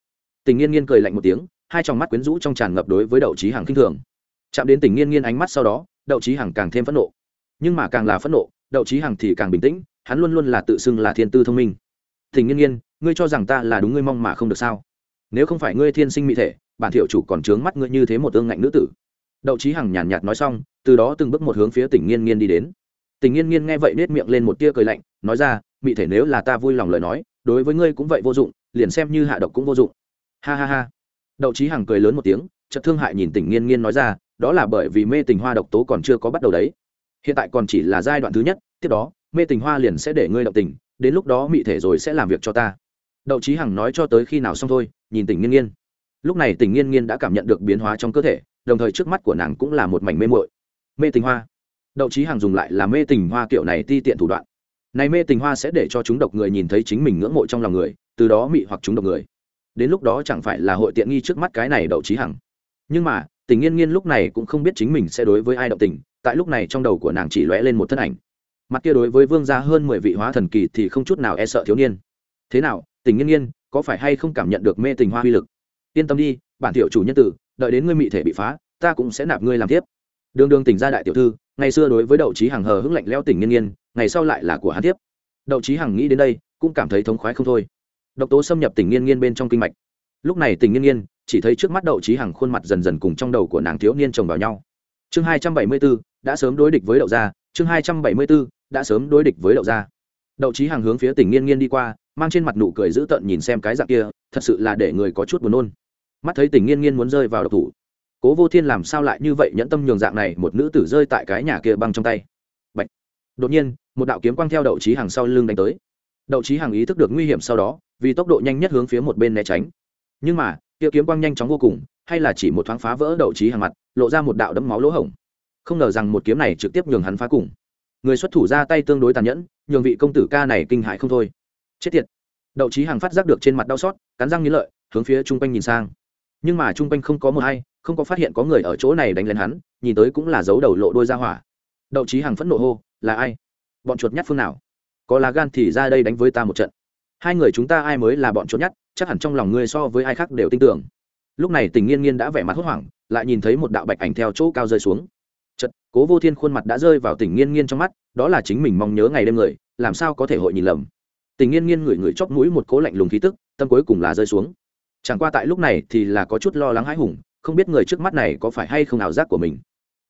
tình nghiên nghiên cười lạnh một tiếng, hai tròng mắt quyến rũ trong tràn ngập đối với đậu trí hằng k i n h thường. Chạm đến tình nghiên nghiên ánh mắt sau đó, đậu trí hằng càng thêm phẫn nộ. Nhưng mà càng là phẫn nộ, đậu trí hằng thì càng bình tĩnh, hắn luôn luôn là tự xưng là thiên tư thông minh. Tình nghiên nghiên, ngươi cho rằng ta là đúng ngươi mong mà không được sao? Nếu không phải ngươi thiên sinh mỹ thể, bản thiệu chủ còn trướng mắt ngươi như thế một tương ngạnh nữ tử. Đậu trí hằng nhàn nhạt nói xong, từ đó từng bước một hướng phía tỉnh nghiên nghiên đi đến. Tỉnh nghiên nghiên nghe vậy nết miệng lên một tia cười lạnh, nói ra, mỹ thể nếu là ta vui lòng lời nói, đối với ngươi cũng vậy vô dụng, liền xem như hạ độc cũng vô dụng. Ha ha ha. Đậu trí hằng cười lớn một tiếng, chợt thương hại nhìn tỉnh nghiên nghiên nói ra, đó là bởi vì mê tình hoa độc tố còn chưa có bắt đầu đấy. Hiện tại còn chỉ là giai đoạn thứ nhất, tiếp đó, mê tình hoa liền sẽ để ngươi động tình, đến lúc đó mị thể rồi sẽ làm việc cho ta. Đậu trí hằng nói cho tới khi nào xong thôi nhìn tỉnh nghiên nghiên. Lúc này tỉnh nghiên nghiên đã cảm nhận được biến hóa trong cơ thể, đồng thời trước mắt của nàng cũng là một mảnh mê mội mê tình hoa. Đậu trí hằng dùng lại là mê tình hoa kiểu này ti tiện thủ đoạn. Này mê tình hoa sẽ để cho chúng độc người nhìn thấy chính mình ngưỡng mộ trong lòng người, từ đó mị hoặc chúng độc người. Đến lúc đó chẳng phải là hội tiện nghi trước mắt cái này đậu trí hằng. Nhưng mà tình nghiên nghiên lúc này cũng không biết chính mình sẽ đối với ai động tình, tại lúc này trong đầu của nàng chỉ lóe lên một thân ảnh. Mặt kia đối với vương gia hơn mười vị hóa thần kỳ thì không chút nào e sợ thiếu niên. Thế nào tình nghiên nghiên có phải hay không cảm nhận được mê tình hoa uy lực? Yên tâm đi, bản tiểu chủ nhân tử, đợi đến ngươi mị thể bị phá, ta cũng sẽ nạp ngươi làm tiếp đường đường tỉnh gia đại tiểu thư, ngày xưa đối với đậu trí hằng hờ hững lạnh leo tỉnh nghiên nghiên, ngày sau lại là của hắn tiếp đậu trí hằng nghĩ đến đây, cũng cảm thấy thống khoái không thôi. Độc tố xâm nhập tỉnh nghiên nghiên bên trong kinh mạch. Lúc này tỉnh nghiên nghiên, chỉ thấy trước mắt đậu trí hằng khuôn mặt dần dần cùng trong đầu của nàng thiếu niên chồng vào nhau. Chương hai trăm bảy mươi b ố đã sớm đối địch với đậu gia. Chương hai trăm bảy mươi b ố đã sớm đối địch với đậu gia. Đậu trí hằng hướng phía tỉnh nghiên nghiên đi qua mang trên mặt nụ cười dữ tợn nhìn xem cái dạng kia, thật sự là để người có chút buồn nôn. Mắt thấy tình nghiên nghiên muốn rơi vào độc thủ. Cố vô thiên làm sao lại như vậy nhẫn tâm nhường dạng này một nữ tử rơi tại cái nhà kia băng trong tay? Bạch. đột nhiên, một đạo kiếm quang theo đậu trí hàng sau lưng đánh tới. Đậu trí hàng ý thức được nguy hiểm sau đó, vì tốc độ nhanh nhất hướng phía một bên né tránh. Nhưng mà, kia kiếm quang nhanh chóng vô cùng, hay là chỉ một thoáng phá vỡ đậu trí hàng mặt, lộ ra một đạo đấm máu lỗ hổng. Không ngờ rằng một kiếm này trực tiếp nhường hắn phá cùng. Người xuất thủ ra tay tương đối tàn nhẫn, nhường vị công tử ca này kinh hại không thôi chết tiệt. Đậu trí hàng phát giác được trên mặt đau xót, cắn răng nghĩ lợi, hướng phía chung quanh nhìn sang. Nhưng mà chung quanh không có mờ hay, không có phát hiện có người ở chỗ này đánh lên hắn, nhìn tới cũng là dấu đầu lộ đôi ra hỏa. Đậu trí hàng phẫn nộ hô, là ai? Bọn chuột nhắt phương nào? Có lá gan thì ra đây đánh với ta một trận. Hai người chúng ta ai mới là bọn chuột nhắt, chắc hẳn trong lòng ngươi so với ai khác đều tin tưởng. Lúc này tình nghiên nghiên đã vẻ mặt hốt hoảng, lại nhìn thấy một đạo bạch ảnh theo chỗ cao rơi xuống. Chật cố vô thiên khuôn mặt đã rơi vào tình nghiên nghiên trong mắt, đó là chính mình mong nhớ ngày đêm người, làm sao có thể hội nhìn lầm? Tình nghiên nghiên ngửi ngửi chóp mũi một cố lạnh lùng khí tức, tâm cuối cùng là rơi xuống. Chẳng qua tại lúc này thì là có chút lo lắng hãi hùng, không biết người trước mắt này có phải hay không ảo giác của mình.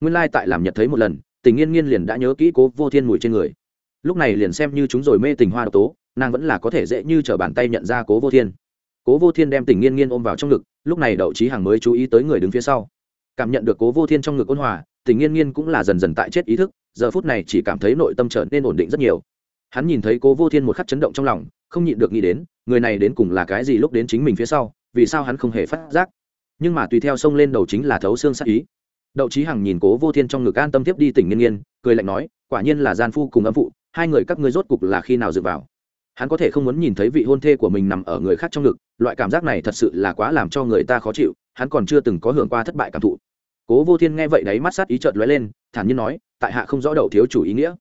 Nguyên lai tại làm nhật thấy một lần, tình nghiên nghiên liền đã nhớ kỹ cố vô thiên mùi trên người. Lúc này liền xem như chúng rồi mê tình hoa độc tố, nàng vẫn là có thể dễ như t r ở bàn tay nhận ra cố vô thiên. Cố vô thiên đem tình nghiên nghiên ôm vào trong ngực, lúc này đậu trí hàng mới chú ý tới người đứng phía sau. Cảm nhận được cố vô thiên trong ngực ôn hòa, tình nghiên nghiên cũng là dần dần tại chết ý thức, giờ phút này chỉ cảm thấy nội tâm trở nên ổn định rất nhiều hắn nhìn thấy cố vô thiên một khắc chấn động trong lòng, không nhịn được nghĩ đến, người này đến cùng là cái gì lúc đến chính mình phía sau, vì sao hắn không hề phát giác. Nhưng mà tùy theo xông lên đầu chính là thấu xương sát ý. Đậu trí hằng nhìn cố vô thiên trong ngực an tâm tiếp đi tỉnh nghiên nghiên, cười lạnh nói, quả nhiên là gian phu cùng âm phụ, hai người các ngươi rốt cục là khi nào dựa vào? Hắn có thể không muốn nhìn thấy vị hôn thê của mình nằm ở người khác trong ngực, loại cảm giác này thật sự là quá làm cho người ta khó chịu, hắn còn chưa từng có hưởng qua thất bại cảm thụ. Cố vô thiên nghe vậy đấy mắt sát ý trợt lóe lên, thản nhiên nói, tại hạ không rõ đậu thiếu chủ ý nghĩa.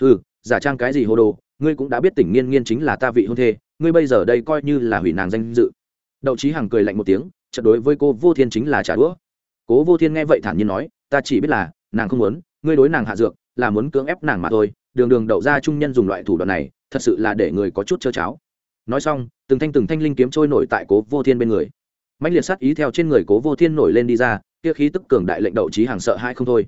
Ừ giả trang cái gì hồ đồ, ngươi cũng đã biết tỉnh nghiên nghiên chính là ta vị hôn thê, ngươi bây giờ đây coi như là hủy nàng danh dự. Đậu trí hằng cười lạnh một tiếng trận đối với cô vô thiên chính là trả đũa. Cố vô thiên nghe vậy thản nhiên nói, ta chỉ biết là, nàng không muốn, ngươi đối nàng hạ dược, là muốn cưỡng ép nàng mà thôi, đường đường đậu ra trung nhân dùng loại thủ đoạn này, thật sự là để người có chút trơ cháo. Nói xong, từng thanh từng thanh linh kiếm trôi nổi tại cố vô thiên bên người. Mạnh liệt sát ý theo trên người cố vô thiên nổi lên đi ra, kia khí tức cường đại lệnh đậu trí hàng sợ hai không thôi.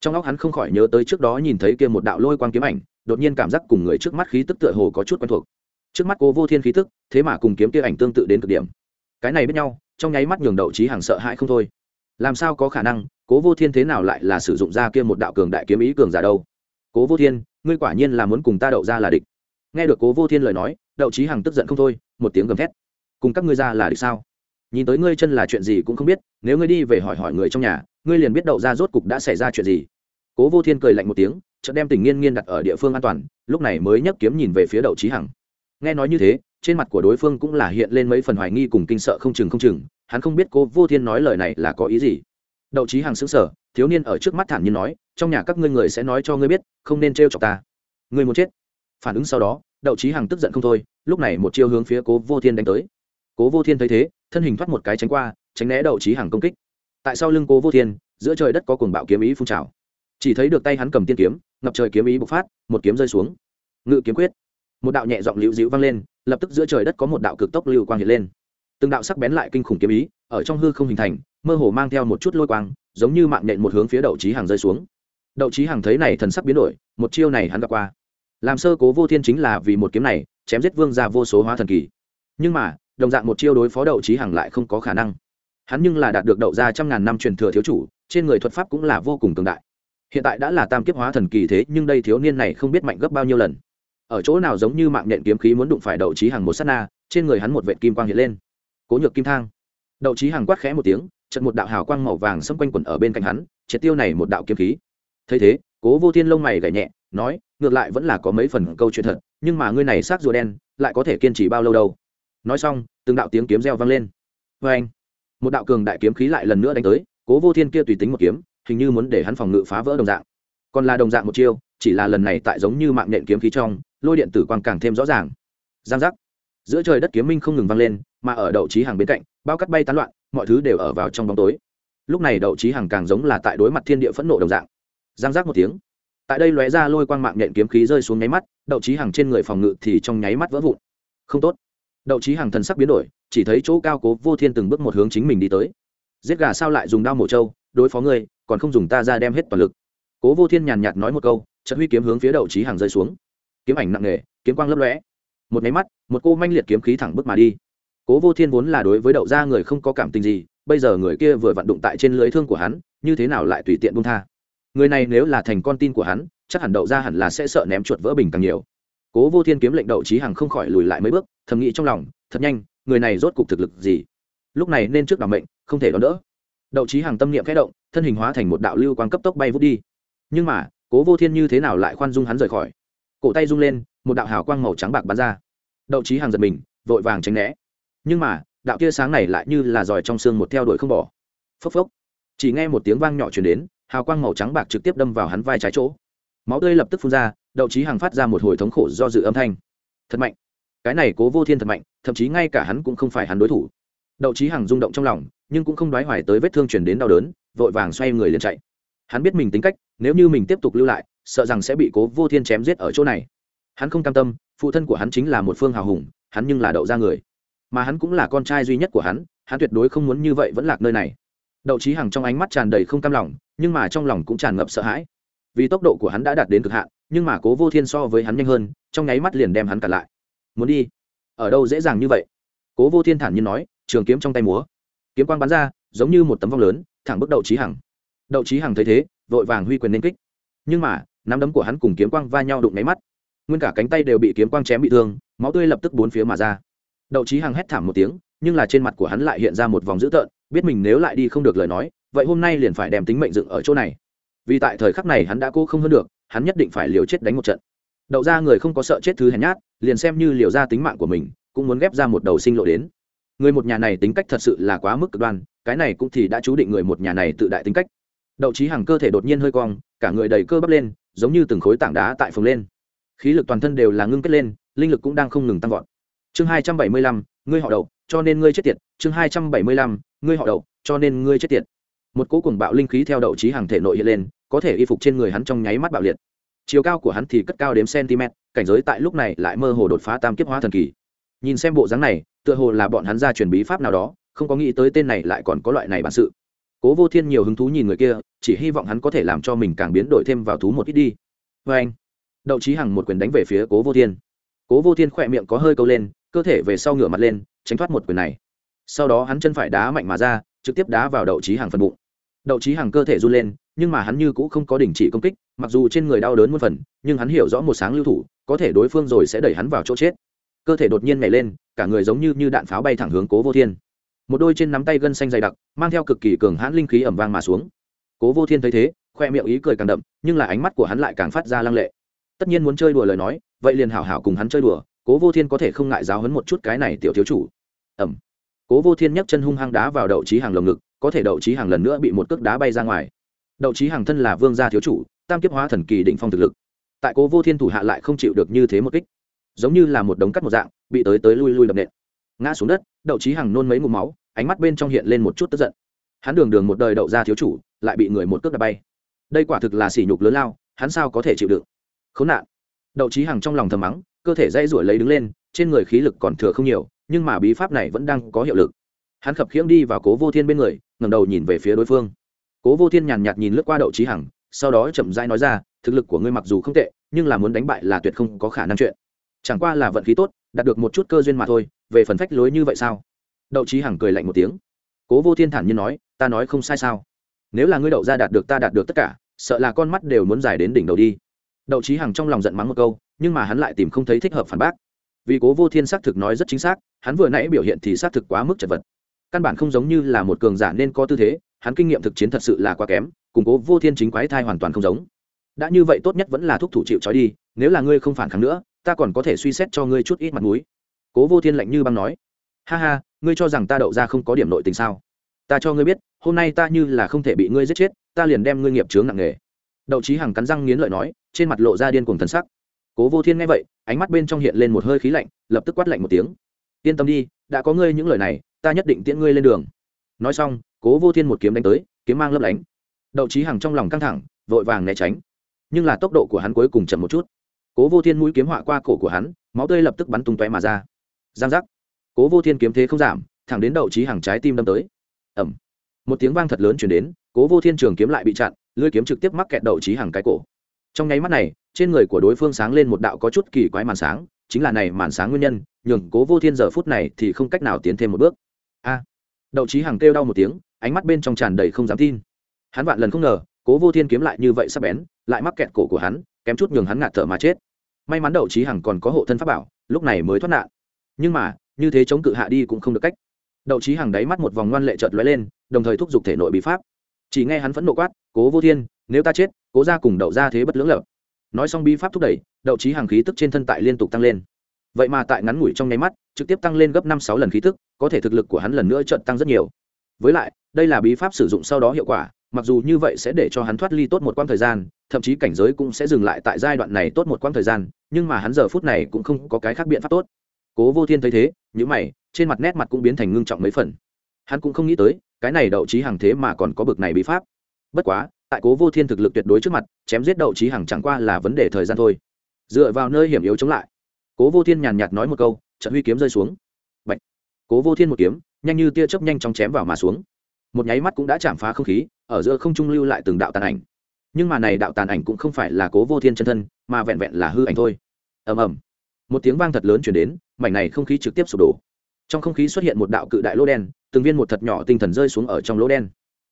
Trong óc hắn không khỏi nhớ tới trước đó nhìn thấy kia một đạo lôi quang kiếm ảnh đột nhiên cảm giác cùng người trước mắt khí tức tựa hồ có chút quen thuộc. Trước mắt cô vô thiên khí tức, thế mà cùng kiếm kia ảnh tương tự đến cực điểm. Cái này biết nhau, trong nháy mắt nhường đậu trí hàng sợ hãi không thôi. Làm sao có khả năng cố vô thiên thế nào lại là sử dụng ra kia một đạo cường đại kiếm ý cường giả đâu? Cố vô thiên, ngươi quả nhiên là muốn cùng ta đậu ra là địch. Nghe được cố vô thiên lời nói, đậu trí hằng tức giận không thôi, một tiếng gầm thét. Cùng các ngươi ra là địch sao? Nhìn tới ngươi chân là chuyện gì cũng không biết, nếu ngươi đi về hỏi hỏi người trong nhà, ngươi liền biết đậu ra rốt cục đã xảy ra chuyện gì. Cố vô thiên cười lạnh một tiếng chợt đem tình nghiên nghiên đặt ở địa phương an toàn, lúc này mới nhấc kiếm nhìn về phía đậu trí hằng. Nghe nói như thế, trên mặt của đối phương cũng là hiện lên mấy phần hoài nghi cùng kinh sợ không chừng không chừng, hắn không biết cô vô thiên nói lời này là có ý gì. Đậu trí hằng xứng sở thiếu niên ở trước mắt thản nhiên nói, trong nhà các ngươi người sẽ nói cho ngươi biết, không nên t chọc ta. Ngươi muốn chết. Phản ứng sau đó, đậu trí hằng tức giận không thôi, lúc này một chiêu hướng phía cố vô thiên đánh tới. Cố vô thiên thấy thế, thân hình thoát một cái tránh qua, tránh né đậu trí hằng công kích. Tại sau lưng cố vô thiên, giữa trời đất có cuồng bạo kiếm ý phun trào chỉ thấy được tay hắn cầm tiên kiếm, ngập trời kiếm ý bộc phát, một kiếm rơi xuống. Ngự kiếm quyết. Một đạo nhẹ giọng liễu dịu vang lên, lập tức giữa trời đất có một đạo cực tốc lưu quang hiện lên. Từng đạo sắc bén lại kinh khủng kiếm ý, ở trong hư không hình thành, mơ hồ mang theo một chút lôi quang, giống như mạng nhện một hướng phía đậu trí hàng rơi xuống. Đậu trí hàng thấy này thần sắc biến đổi, một chiêu này hắn gặp qua. Làm sơ cố vô thiên chính là vì một kiếm này, chém giết vương ra vô số hóa thần kỳ. Nhưng mà, đồng dạng một chiêu đối phó đậu trí hàng lại không có khả năng. Hắn nhưng là đạt được đậu ra trăm ngàn năm truyền thừa thiếu chủ, trên người thuật pháp cũng là vô cùng cường đại hiện tại đã là tam kiếp hóa thần kỳ thế, nhưng đây thiếu niên này không biết mạnh gấp bao nhiêu lần. Ở chỗ nào giống như mạng nhện kiếm khí muốn đụng phải đậu trí hàng một s á t na, trên người hắn một vệ kim quang hiện lên. Cố nhược kim thang. Đậu trí hàng quát khẽ một tiếng, trận một đạo hào quang màu vàng xâm quanh quẩn ở bên cạnh hắn, triệt tiêu này một đạo kiếm khí. Thấy thế, cố vô thiên lông mày gảy nhẹ, nói, ngược lại vẫn là có mấy phần câu chuyện thật, nhưng mà ngươi này sát rùa đen, lại có thể kiên trì bao lâu đâu? Nói xong, từng đạo tiếng kiếm reo vang lên. Vê anh một đạo cường đại kiếm khí lại lần nữa đánh tới, cố vô thiên kia tùy tính một kiếm hình như muốn để hắn phòng ngự phá vỡ đồng dạng. Còn là đồng dạng một chiêu, chỉ là lần này tại giống như mạng nện kiếm khí trong, lôi điện tử quang càng thêm rõ ràng. Giang giác. Giữa trời đất kiếm minh không ngừng vang lên, mà ở đậu trí hàng bên cạnh, bao cắt bay tán loạn, mọi thứ đều ở vào trong bóng tối. Lúc này đậu trí hàng càng giống là tại đối mặt thiên địa phẫn nộ đồng dạng. Giang giác một tiếng. Tại đây lóe ra lôi quang mạng nhện kiếm khí rơi xuống nháy mắt, đậu trí hàng trên người phòng ngự thì trong nháy mắt vỡ vụn. Không tốt. Đậu trí hàng thần sắc biến đổi, chỉ thấy chỗ cao cố vô thiên từng bước một hướng chính mình đi tới. Giết gà sao lại dùng đao mổ trâu, đối phó ngươi còn không dùng ta ra đem hết toàn lực. Cố vô thiên nhàn nhạt nói một câu trận huy kiếm hướng phía đậu trí hàng rơi xuống. Kiếm ảnh nặng nề, kiếm quang lấp lóe. Một máy mắt, một cô manh liệt kiếm khí thẳng bước mà đi. Cố vô thiên vốn là đối với đậu ra người không có cảm tình gì, bây giờ người kia vừa vặn đụng tại trên lưới thương của hắn, như thế nào lại tùy tiện buông tha? Người này nếu là thành con tin của hắn, chắc hẳn đậu ra hẳn là sẽ sợ ném chuột vỡ bình càng nhiều. Cố vô thiên kiếm lệnh đậu trí hằng không khỏi lùi lại mấy bước, thầm nghĩ trong lòng, thật nhanh, người này rốt cục thực lực gì? Lúc này nên trước đ mệnh, không thể đón đỡ. Đậu trí hằng tâm niệm khẽ động thân hình hóa thành một đạo lưu quang cấp tốc bay vút đi. Nhưng mà, cố vô thiên như thế nào lại khoan dung hắn rời khỏi? Cổ tay rung lên, một đạo hào quang màu trắng bạc bắn ra. Đậu trí hàng giật mình, vội vàng tránh né. Nhưng mà, đạo tia sáng này lại như là giỏi trong xương một theo đuổi không bỏ. Phốc phốc. Chỉ nghe một tiếng vang nhỏ chuyển đến, hào quang màu trắng bạc trực tiếp đâm vào hắn vai trái chỗ. Máu tươi lập tức phun ra, đậu trí hàng phát ra một hồi thống khổ do dự âm thanh. Thật mạnh. Cái này cố vô thiên thật mạnh, thậm chí ngay cả hắn cũng không phải hắn đối thủ đậu trí hằng rung động trong lòng, nhưng cũng không đoái hoài tới vết thương chuyển đến đau đớn, vội vàng xoay người liền chạy. Hắn biết mình tính cách, nếu như mình tiếp tục lưu lại, sợ rằng sẽ bị cố vô thiên chém giết ở chỗ này. Hắn không cam tâm, phụ thân của hắn chính là một phương hào hùng, hắn nhưng là đậu ra người. Mà hắn cũng là con trai duy nhất của hắn hắn tuyệt đối không muốn như vậy vẫn lạc nơi này. Đậu trí hằng trong ánh mắt tràn đầy không cam lòng, nhưng mà trong lòng cũng tràn ngập sợ hãi. Vì tốc độ của hắn đã đạt đến cực hạn, nhưng mà cố vô thiên so với hắn nhanh hơn, trong nháy mắt liền đem hắn cản lại. Muốn đi? Ở đâu dễ dàng như vậy? Cố vô thiên thản nhiên nói trường kiếm trong tay múa. Kiếm quang bắn ra, giống như một tấm vong lớn, thẳng bước đậu trí hằng. Đậu trí hằng thấy thế, vội vàng huy quyền nên kích. Nhưng mà, nắm đấm của hắn cùng kiếm quang va nhau đụng nháy mắt. Nguyên cả cánh tay đều bị kiếm quang chém bị thương, máu tươi lập tức bốn phía mà ra. Đậu trí hằng hét thảm một tiếng, nhưng là trên mặt của hắn lại hiện ra một vòng dữ tợn, biết mình nếu lại đi không được lời nói, vậy hôm nay liền phải đem tính mệnh dựng ở chỗ này. Vì tại thời khắc này hắn đã cố không hơn được, hắn nhất định phải liều chết đánh một trận. Đậu ra người không có sợ chết thứ hèn nhát, liền xem như liều ra tính mạng của mình, cũng muốn ghép ra một đầu sinh lộ đến người một nhà này tính cách thật sự là quá mức cực đoan, cái này cũng thì đã chú định người một nhà này tự đại tính cách. Đậu trí hằng cơ thể đột nhiên hơi cong, cả người đầy cơ bắp lên, giống như từng khối tảng đá tại phồng lên. Khí lực toàn thân đều là ngưng kết lên, linh lực cũng đang không ngừng tăng vọt. Chương hai trăm bảy mươi lăm, ngươi họ đậu, cho nên ngươi chết tiệt. Chương hai trăm bảy mươi lăm, ngươi họ đậu, cho nên ngươi chết tiệt. Một cỗ cùng bạo linh khí theo đậu trí hằng thể nội hiện lên, có thể y phục trên người hắn trong nháy mắt bạo liệt. Chiều cao của hắn thì cất cao đếm cm cảnh giới tại lúc này lại mơ hồ đột phá tam kiếp hóa thần kỳ nhìn xem bộ dáng này, tựa hồ là bọn hắn ra truyền bí pháp nào đó, không có nghĩ tới tên này lại còn có loại này bản sự. Cố vô thiên nhiều hứng thú nhìn người kia, chỉ hy vọng hắn có thể làm cho mình càng biến đổi thêm vào thú một ít đi. Vê anh, đậu trí hằng một quyền đánh về phía cố vô thiên. Cố vô thiên khỏe miệng có hơi câu lên, cơ thể về sau ngửa mặt lên, tránh thoát một quyền này. Sau đó hắn chân phải đá mạnh mà ra, trực tiếp đá vào đậu trí hằng phần bụng. Đậu trí hằng cơ thể run lên, nhưng mà hắn như cũng không có đình chỉ công kích, mặc dù trên người đau đớn một phần, nhưng hắn hiểu rõ một sáng lưu thủ, có thể đối phương rồi sẽ đẩy hắn vào chỗ chết cơ thể đột nhiên nhảy lên cả người giống như, như đạn pháo bay thẳng hướng cố vô thiên. Một đôi trên nắm tay gân xanh dày đặc mang theo cực kỳ cường hãn linh khí ẩm vang mà xuống. Cố vô thiên thấy thế khoe miệng ý cười càng đậm nhưng là ánh mắt của hắn lại càng phát ra lăng lệ. Tất nhiên muốn chơi đùa lời nói vậy liền hảo hảo cùng hắn chơi đùa cố vô thiên có thể không ngại giáo hấn một chút cái này tiểu thiếu chủ. Ẩm cố vô thiên nhấc chân hung hăng đá vào đậu trí hàng lồng ngực có thể đậu trí hàng lần nữa bị một cước đá bay ra ngoài. Đậu trí hàng thân là vương gia thiếu chủ tam kiếp hóa thần kỳ định phong thực lực. Tại cố vô thiên thủ hạ lại không chịu được như thế một kích giống như là một đống cắt một dạng, bị tới tới lui lui đập nện. Ngã xuống đất, đậu trí hằng nôn mấy ngụm máu, ánh mắt bên trong hiện lên một chút tức giận. Hắn đường đường một đời đậu ra thiếu chủ, lại bị người một cước đập bay. Đây quả thực là sỉ nhục lớn lao, hắn sao có thể chịu đựng? Khốn nạn. Đậu trí hằng trong lòng thầm mắng, cơ thể dây rủi lấy đứng lên, trên người khí lực còn thừa không nhiều, nhưng mà bí pháp này vẫn đang có hiệu lực. Hắn khập khiễng đi vào cố vô thiên bên người ngầm đầu nhìn về phía đối phương. Cố vô thiên nhàn nhạt nhìn lướt qua đậu trí hằng, sau đó chậm rãi nói ra, thực lực của ngươi mặc dù không tệ, nhưng là muốn đánh bại là tuyệt không có khả năng chuyện chẳng qua là vận khí tốt, đạt được một chút cơ duyên mà thôi, về phần phách lối như vậy sao? Đậu trí hằng cười lạnh một tiếng. Cố vô thiên thản nhiên nói, ta nói không sai sao? Nếu là ngươi đậu ra đạt được ta đạt được tất cả, sợ là con mắt đều muốn dài đến đỉnh đầu đi. Đậu trí hằng trong lòng giận mắng một câu, nhưng mà hắn lại tìm không thấy thích hợp phản bác. Vì cố vô thiên xác thực nói rất chính xác, hắn vừa nãy biểu hiện thì xác thực quá mức chật vật. Căn bản không giống như là một cường giả nên có tư thế, hắn kinh nghiệm thực chiến thật sự là quá kém củng cố vô thiên chính quái thai hoàn toàn không giống. Đã như vậy tốt nhất vẫn là thúc thủ chịu trói đi, nếu là ngươi không phản kháng nữa ta còn có thể suy xét cho ngươi chút ít mặt mũi. Cố vô thiên lạnh như băng nói. Ha ha, ngươi cho rằng ta đậu ra không có điểm nội tình sao? Ta cho ngươi biết, hôm nay ta như là không thể bị ngươi giết chết, ta liền đem ngươi nghiệp chướng nặng nề. đậu trí hằng cắn răng nghiến lợi nói, trên mặt lộ ra điên cùng thần sắc. Cố vô thiên nghe vậy, ánh mắt bên trong hiện lên một hơi khí lạnh, lập tức quát lạnh một tiếng. Yên tâm đi, đã có ngươi những lời này, ta nhất định tiễn ngươi lên đường. Nói xong, cố vô thiên một kiếm đánh tới, kiếm mang lấp lánh. Đậu trí hằng trong lòng căng thẳng, vội vàng né tránh. Nhưng là tốc độ của hắn cuối cùng chậm một chút cố vô thiên mũi kiếm họa qua cổ của hắn, máu tươi lập tức bắn tung tóe mà ra. Giang giác. Cố vô thiên kiếm thế không giảm, thẳng đến đậu trí hàng trái tim đâm tới. Ẩm một tiếng vang thật lớn chuyển đến, cố vô thiên trường kiếm lại bị chặn, lưỡi kiếm trực tiếp mắc kẹt đậu trí hàng cái cổ. Trong nháy mắt này, trên người của đối phương sáng lên một đạo có chút kỳ quái màn sáng, chính là này màn sáng nguyên nhân, nhường cố vô thiên giờ phút này thì không cách nào tiến thêm một bước. A. Đậu trí hàng kêu đau một tiếng, ánh mắt bên trong tràn đầy không dám tin. Hắn vạn lần không ngờ, cố vô thiên kiếm lại như vậy sắp bén, lại mắc kẹt cổ của hắn kém chút nhường hắn ngạt thở mà chết. May mắn đậu trí hằng còn có hộ thân pháp bảo, lúc này mới thoát nạn. Nhưng mà, như thế chống cự hạ đi cũng không được cách. Đậu trí hằng đáy mắt một vòng ngoan lệ chợt lóe lên, đồng thời thúc giục thể nội bí pháp. Chỉ nghe hắn phẫn nộ quát, cố vô thiên, nếu ta chết, cố ra cùng đậu ra thế bất lưỡng lập. Nói xong bí pháp thúc đẩy, đậu trí hàng khí tức trên thân tại liên tục tăng lên. Vậy mà tại ngắn ngủi trong nháy mắt, trực tiếp tăng lên gấp năm sáu lần khí tức, có thể thực lực của hắn lần nữa trận tăng rất nhiều. Với lại, đây là bí pháp sử dụng sau đó hiệu quả mặc dù như vậy sẽ để cho hắn thoát ly tốt một quãng thời gian, thậm chí cảnh giới cũng sẽ dừng lại tại giai đoạn này tốt một quãng thời gian, nhưng mà hắn giờ phút này cũng không có cái khác biện pháp tốt. Cố vô thiên thấy thế những mày, trên mặt nét mặt cũng biến thành ngưng trọng mấy phần. Hắn cũng không nghĩ tới, cái này đậu trí hàng thế mà còn có bực này bí pháp. Bất quá, tại cố vô thiên thực lực tuyệt đối trước mặt, chém giết đậu trí hàng chẳng qua là vấn đề thời gian thôi. Dựa vào nơi hiểm yếu chống lại, cố vô thiên nhàn nhạt nói một câu, trận huy kiếm rơi xuống. Bạch. cố vô thiên một kiếm, nhanh như tia chớp nhanh chóng chém vào mà xuống. Một nháy mắt cũng đã chạm phá không khí ở giữa không trung lưu lại từng đạo tàn ảnh. Nhưng mà này đạo tàn ảnh cũng không phải là cố vô thiên chân thân, mà vẹn vẹn là hư ảnh thôi. Ầm ầm. Một tiếng vang thật lớn chuyển đến, mảnh này không khí trực tiếp sụp đổ. Trong không khí xuất hiện một đạo cự đại lỗ đen, từng viên một thật nhỏ tinh thần rơi xuống ở trong lỗ đen.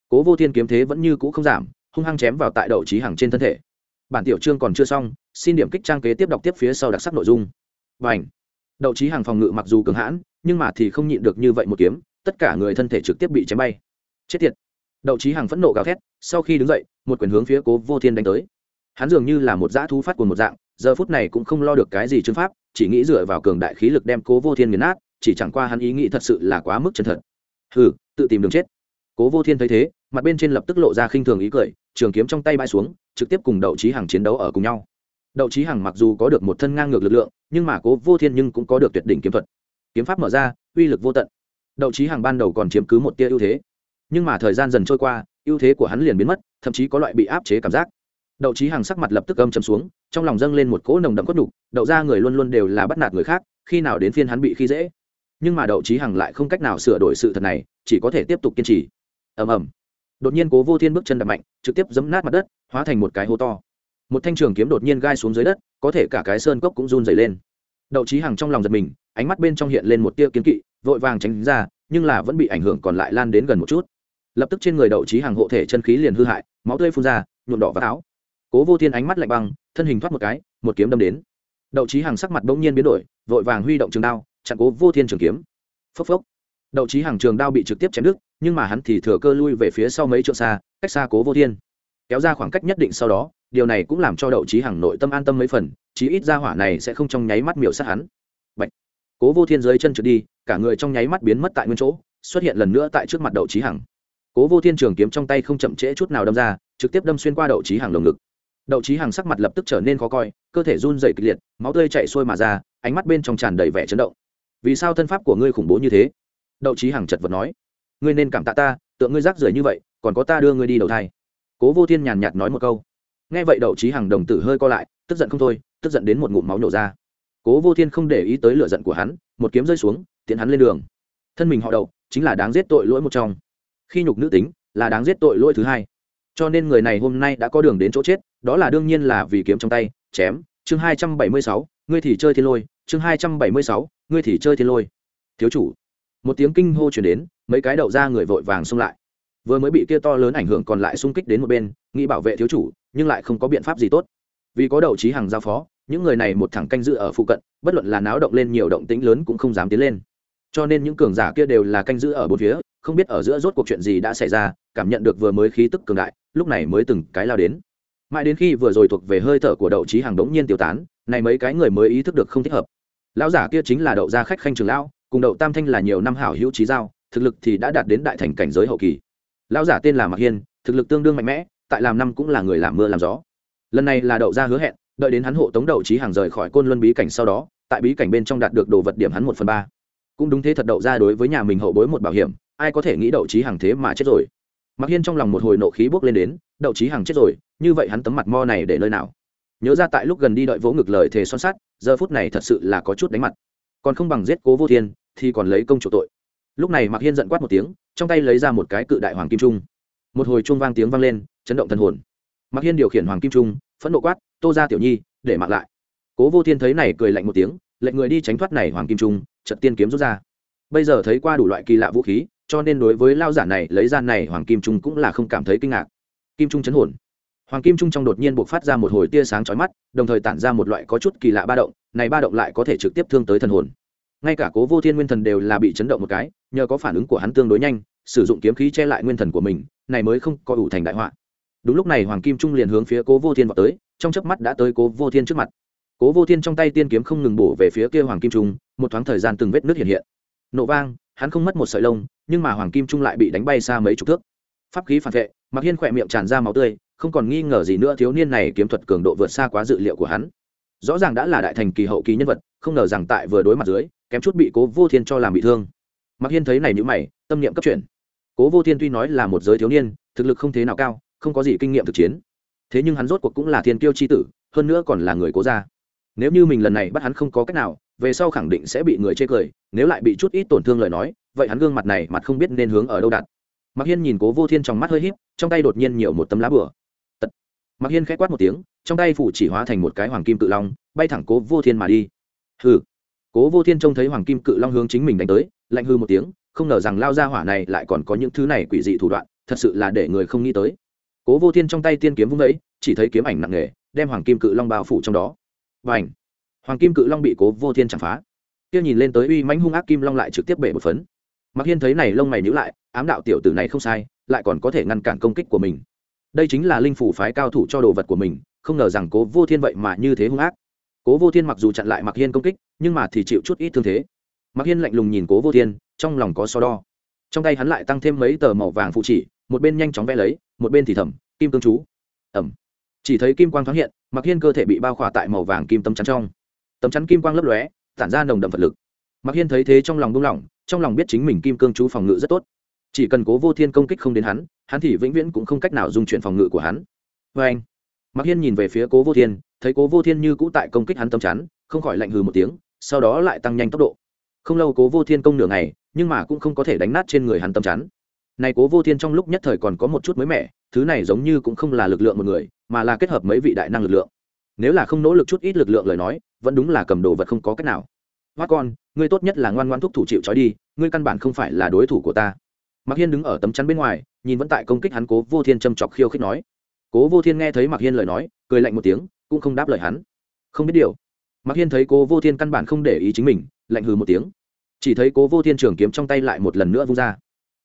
Cố vô thiên kiếm thế vẫn như cũ không giảm, hung hăng chém vào tại đậu trí hàng trên thân thể. Bản tiểu chương còn chưa xong, xin điểm kích trang kế tiếp đọc tiếp phía sau đặc sắc nội dung. Và ảnh đậu trí hàng phòng ngự mặc dù cường hãn, nhưng mà thì không nhịn được như vậy một kiếm, tất cả người thân thể trực tiếp bị chém bay. Chết tiệt đậu trí hàng phẫn nộ gào thét, sau khi đứng dậy, một quyền hướng phía cố vô thiên đánh tới. Hắn dường như là một dã thú phát của một dạng, giờ phút này cũng không lo được cái gì chứng pháp, chỉ nghĩ dựa vào cường đại khí lực đem cố vô thiên nghiền nát, chỉ chẳng qua hắn ý nghĩ thật sự là quá mức chân thật. Hừ, tự tìm đường chết. Cố vô thiên thấy thế, mặt bên trên lập tức lộ ra khinh thường ý cười, trường kiếm trong tay bay xuống, trực tiếp cùng đậu trí hằng chiến đấu ở cùng nhau. Đậu trí hằng mặc dù có được một thân ngang ngược lực lượng, nhưng mà cố vô thiên nhưng cũng có được tuyệt đỉnh kiếm thuật. Kiếm pháp mở ra, uy lực vô tận. Đậu trí hằng ban đầu còn chiếm cứ một tia ưu thế nhưng mà thời gian dần trôi qua, ưu thế của hắn liền biến mất, thậm chí có loại bị áp chế cảm giác. Đậu trí hằng sắc mặt lập tức âm chầm xuống, trong lòng dâng lên một cỗ nồng đậm cốt nhục, đậu ra người luôn luôn đều là bắt nạt người khác, khi nào đến phiên hắn bị khi dễ. Nhưng mà đậu trí hằng lại không cách nào sửa đổi sự thật này, chỉ có thể tiếp tục kiên trì. Ầm ầm. Đột nhiên cố vô thiên bước chân đập mạnh, trực tiếp giấm nát mặt đất, hóa thành một cái hố to. Một thanh trường kiếm đột nhiên gai xuống dưới đất, có thể cả cái sơn cốc cũng run dày lên. Đậu trí hằng trong lòng giật mình, ánh mắt bên trong hiện lên một tia kiến kỵ, vội vàng tránh ra, nhưng là vẫn bị ảnh hưởng còn lại lan đến gần một chút lập tức trên người đậu trí hàng hộ thể chân khí liền hư hại, máu tươi phun ra, nhuộm đỏ và áo cố vô thiên ánh mắt lạnh băng, thân hình thoát một cái, một kiếm đâm đến. Đậu trí hàng sắc mặt bỗng nhiên biến đổi, vội vàng huy động trường đao, chặn cố vô thiên trường kiếm. Phốc phốc. Đậu trí hàng trường đao bị trực tiếp chém đứt, nhưng mà hắn thì thừa cơ lui về phía sau mấy trượng xa, cách xa cố vô thiên. Kéo ra khoảng cách nhất định sau đó, điều này cũng làm cho đậu trí hàng nội tâm an tâm mấy phần, chí ít ra hỏa này sẽ không trong nháy mắt miểu sát hắn. Bạch. cố vô thiên dưới chân trượt đi, cả người trong nháy mắt biến mất tại nguyên chỗ, xuất hiện lần nữa tại trước mặt đậu trí hằng cố vô thiên trường kiếm trong tay không chậm trễ chút nào đâm ra, trực tiếp đâm xuyên qua đậu trí hàng lồng ngực. Đậu trí hàng sắc mặt lập tức trở nên khó coi, cơ thể run dày kịch liệt, máu tươi chạy sôi mà ra, ánh mắt bên trong tràn đầy vẻ chấn động. Vì sao thân pháp của ngươi khủng bố như thế? Đậu trí hàng chật vật nói. Ngươi nên cảm tạ ta, tượng ngươi rác rưởi như vậy, còn có ta đưa ngươi đi đầu thai. Cố vô thiên nhàn nhạt nói một câu. Nghe vậy đậu trí hàng đồng tử hơi co lại, tức giận không thôi, tức giận đến một ngụm máu nổ ra. Cố vô thiên không để ý tới lựa giận của hắn, một kiếm rơi xuống, tiện hắn lên đường. Thân mình họ đậu, chính là đáng giết tội lỗi một trong khi nhục nữ tính là đáng giết tội lỗi thứ hai. Cho nên người này hôm nay đã có đường đến chỗ chết, đó là đương nhiên là vì kiếm trong tay, chém. Chương hai trăm bảy mươi sáu, ngươi thì chơi thiên lôi. Chương hai trăm bảy mươi sáu, ngươi thì chơi thiên lôi. Thiếu chủ. Một tiếng kinh hô chuyển đến, mấy cái đậu ra người vội vàng xông lại. Vừa mới bị kia to lớn ảnh hưởng còn lại xung kích đến một bên, nghĩ bảo vệ thiếu chủ, nhưng lại không có biện pháp gì tốt. Vì có đậu trí hàng giao phó, những người này một thẳng canh dự ở phụ cận, bất luận là náo động lên nhiều động tĩnh lớn cũng không dám tiến lên cho nên những cường giả kia đều là canh giữ ở bốn phía, không biết ở giữa rốt cuộc chuyện gì đã xảy ra, cảm nhận được vừa mới khí tức cường đại, lúc này mới từng cái lao đến. Mãi đến khi vừa rồi thuộc về hơi thở của đậu trí hàng đống nhiên tiêu tán, này mấy cái người mới ý thức được không thích hợp. Lão giả kia chính là đậu gia khách khanh trường lão, cùng đậu tam thanh là nhiều năm hảo hữu trí giao, thực lực thì đã đạt đến đại thành cảnh giới hậu kỳ. Lão giả tên là mạc hiên, thực lực tương đương mạnh mẽ, tại làm năm cũng là người làm mưa làm gió. Lần này là đậu gia hứa hẹn, đợi đến hắn hộ tống đậu trí hàng rời khỏi côn luân bí cảnh sau đó, tại bí cảnh bên trong đạt được đồ vật điểm hắn một phần ba cũng đúng thế thật đậu ra đối với nhà mình hậu bối một bảo hiểm, ai có thể nghĩ đậu trí hàng thế mà chết rồi. Mặc hiên trong lòng một hồi nộ khí bốc lên đến, đậu trí hằng chết rồi, như vậy hắn tấm mặt mo này để nơi nào? Nhớ ra tại lúc gần đi đợi vỗ ngực lời thề son sắt, giờ phút này thật sự là có chút đánh mặt. Còn không bằng giết cố vô thiên, thì còn lấy công chủ tội. Lúc này mạc hiên giận quát một tiếng, trong tay lấy ra một cái cự đại hoàng kim trung. Một hồi chuông vang tiếng vang lên, chấn động thần hồn. Mạc hiên điều khiển hoàng kim trung, phẫn nộ quát, tô ra tiểu nhi, để mặc lại. Cố vô thiên thấy này cười lạnh một tiếng, lệnh người đi tránh thoát này hoàng kim trung trận tiên kiếm rút ra. Bây giờ thấy qua đủ loại kỳ lạ vũ khí, cho nên đối với lao giả này, lấy ra này hoàng kim trung cũng là không cảm thấy kinh ngạc. Kim trung chấn hồn. Hoàng kim trung trong đột nhiên buộc phát ra một hồi tia sáng chói mắt, đồng thời tản ra một loại có chút kỳ lạ ba động, này ba động lại có thể trực tiếp thương tới thần hồn. Ngay cả cố vô thiên nguyên thần đều là bị chấn động một cái, nhờ có phản ứng của hắn tương đối nhanh, sử dụng kiếm khí che lại nguyên thần của mình, này mới không có ủ thành đại họa. Đúng lúc này hoàng kim trung liền hướng phía cố vô thiên vào tới, trong chớp mắt đã tới cố vô thiên trước mặt. Cố vô thiên trong tay tiên kiếm không ngừng bổ về phía kia hoàng kim trung một thoáng thời gian từng vết nước hiện hiện. Nổ vang, hắn không mất một sợi lông, nhưng mà hoàng kim trung lại bị đánh bay xa mấy chục thước. Pháp khí phản vệ mặc hiên khỏe miệng tràn ra máu tươi, không còn nghi ngờ gì nữa thiếu niên này kiếm thuật cường độ vượt xa quá dự liệu của hắn. Rõ ràng đã là đại thành kỳ hậu kỳ nhân vật, không ngờ rằng tại vừa đối mặt dưới, kém chút bị cố vô thiên cho làm bị thương. Mặc hiên thấy này nhữ mày, tâm niệm cấp chuyển. Cố vô thiên tuy nói là một giới thiếu niên, thực lực không thế nào cao, không có gì kinh nghiệm thực chiến. Thế nhưng hắn rốt cuộc cũng là thiên kiêu c h i tử, hơn nữa còn là người cố gia. Nếu như mình lần này bắt hắn không có cách nào về sau khẳng định sẽ bị người chê cười, nếu lại bị chút ít tổn thương lời nói, vậy hắn gương mặt này mặt không biết nên hướng ở đâu đặt. Mặc hiên nhìn cố vô thiên trong mắt hơi h trong tay đột nhiên nhiều một tấm lá bửa Tật. mặc hiên k h á quát một tiếng, trong tay phủ chỉ hóa thành một cái hoàng kim cự long, bay thẳng cố vô thiên mà đi. Hừ. Cố vô thiên trông thấy hoàng kim cự long hướng chính mình đánh tới, lạnh hư một tiếng, không ngờ rằng lao ra hỏa này lại còn có những thứ này quỷ dị thủ đoạn, thật sự là để người không nghĩ tới. Cố vô thiên trong tay tiên kiếm vung ấy chỉ thấy kiếm ảnh nặng nề, đem hoàng kim cự long bao phủ trong đó. Và ảnh hoàng kim cự long bị cố vô thiên chạm phá. Kia nhìn lên tới uy mãnh hung ác kim long lại trực tiếp bể một phấn. Mặc hiên thấy này lông mày nhữ lại, ám đạo tiểu tử này không sai, lại còn có thể ngăn cản công kích của mình. Đây chính là linh phủ phái cao thủ cho đồ vật của mình, không ngờ rằng cố vô thiên vậy mà như thế hung ác. Cố vô thiên mặc dù chặn lại mặc hiên công kích, nhưng mà thì chịu chút ít thương thế. Mặc hiên lạnh lùng nhìn cố vô thiên, trong lòng có so đo. Trong tay hắn lại tăng thêm mấy tờ màu vàng phụ chỉ, một bên nhanh chóng vẽ lấy, một bên thì thầm, kim cương chú. Ẩm chỉ thấy kim quang thoáng hiện mặc hiên cơ thể bị bao khỏa tại màu vàng kim tấm chắn trong tấm chắn kim quang lấp lóe, tản ra nồng đậm vật lực. Mặc hiên thấy thế trong lòng buông lỏng, trong lòng biết chính mình kim cương chú phòng ngự rất tốt. Chỉ cần cố vô thiên công kích không đến hắn hắn thì vĩnh viễn cũng không cách nào dung chuyển phòng ngự của hắn. Vê anh mặc hiên nhìn về phía cố vô thiên, thấy cố vô thiên như cũ tại công kích hắn tấm chắn, không khỏi lạnh hừ một tiếng, sau đó lại tăng nhanh tốc độ. Không lâu cố vô thiên công nửa ngày, nhưng mà cũng không có thể đánh nát trên người hắn tấm chắn. Này cố vô thiên trong lúc nhất thời còn có một chút mới mẻ, thứ này giống như cũng không là lực lượng một người, mà là kết hợp mấy vị đại năng lực lượng nếu là không nỗ lực chút ít lực lượng lời nói, vẫn đúng là cầm đồ vật không có cách nào. Hoa con, ngươi tốt nhất là ngoan ngoan thúc thủ chịu trói đi, ngươi căn bản không phải là đối thủ của ta. Mạc hiên đứng ở tấm chắn bên ngoài, nhìn vẫn tại công kích hắn cố vô thiên châm chọc khiêu khích nói. Cố vô thiên nghe thấy mạc hiên lời nói, cười lạnh một tiếng, cũng không đáp lời hắn. Không biết điều. Mạc hiên thấy cố vô thiên căn bản không để ý chính mình, lạnh hừ một tiếng. Chỉ thấy cố vô thiên trường kiếm trong tay lại một lần nữa vung ra.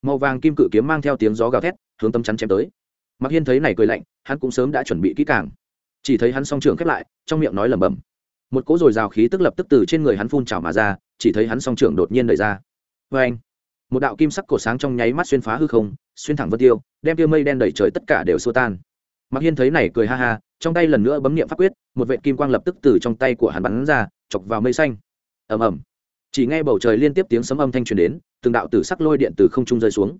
Màu vàng kim cự kiếm mang theo tiếng gió gào thét, hướng tấm chắn chém tới. Mạc hiên thấy này cười lạnh, hắn cũng sớm đã chuẩn bị kỹ càng chỉ thấy hắn song trường khép lại, trong miệng nói lẩm bẩm. Một cỗ dồi dào khí tức lập tức từ trên người hắn phun trào mà ra, chỉ thấy hắn song trường đột nhiên đẩy ra. Vê anh, một đạo kim sắc cổ sáng trong nháy mắt xuyên phá hư không, xuyên thẳng vân tiêu, đem tiêu mây đen đẩy trời tất cả đều xua tan. Mặc hiên thấy này cười ha ha, trong tay lần nữa bấm niệm pháp quyết, một vệ kim quang lập tức từ trong tay của hắn bắn ra, chọc vào mây xanh. Ầm ầm. Chỉ nghe bầu trời liên tiếp tiếng sấm âm thanh truyền đến, từng đạo tử sắc lôi điện từ không trung rơi xuống.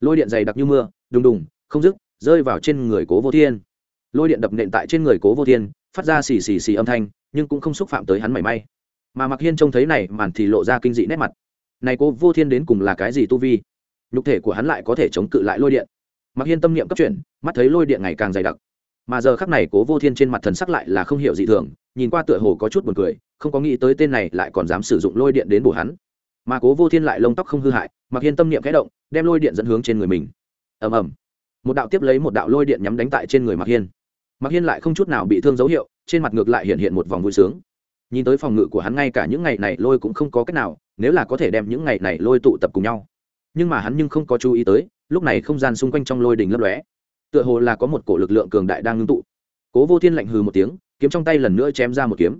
Lôi điện dày đặc như mưa, đùng đùng, không dứt, rơi vào trên người cố vô thiên lôi điện đập nện tại trên người cố vô thiên, phát ra xì xì xì âm thanh, nhưng cũng không xúc phạm tới hắn mảy may. Mà mặc hiên trông thấy này, màn thì lộ ra kinh dị nét mặt. Này cố vô thiên đến cùng là cái gì tu vi? Nhục thể của hắn lại có thể chống cự lại lôi điện. Mặc hiên tâm niệm cấp chuyển, mắt thấy lôi điện ngày càng dày đặc. Mà giờ khắc này cố vô thiên trên mặt thần sắc lại là không hiểu gì thường, nhìn qua tựa hồ có chút buồn cười, không có nghĩ tới tên này lại còn dám sử dụng lôi điện đến bổ hắn. Mà cố vô thiên lại lông tóc không hư hại mặc hiên tâm niệm khẽ động, đem lôi điện dẫn hướng trên người mình. Ầm ầm một đạo tiếp lấy một đạo lôi điện nhắm đánh tại trên người mặc hiên. Mặc hiên lại không chút nào bị thương dấu hiệu, trên mặt ngược lại hiện hiện một vòng vui sướng. Nhìn tới phòng ngự của hắn ngay cả những ngày này lôi cũng không có cách nào, nếu là có thể đem những ngày này lôi tụ tập cùng nhau. Nhưng mà hắn nhưng không có chú ý tới, lúc này không gian xung quanh trong lôi đình lấp lóe. Tựa hồ là có một cổ lực lượng cường đại đang ngưng tụ. Cố vô thiên lạnh hừ một tiếng, kiếm trong tay lần nữa chém ra một kiếm.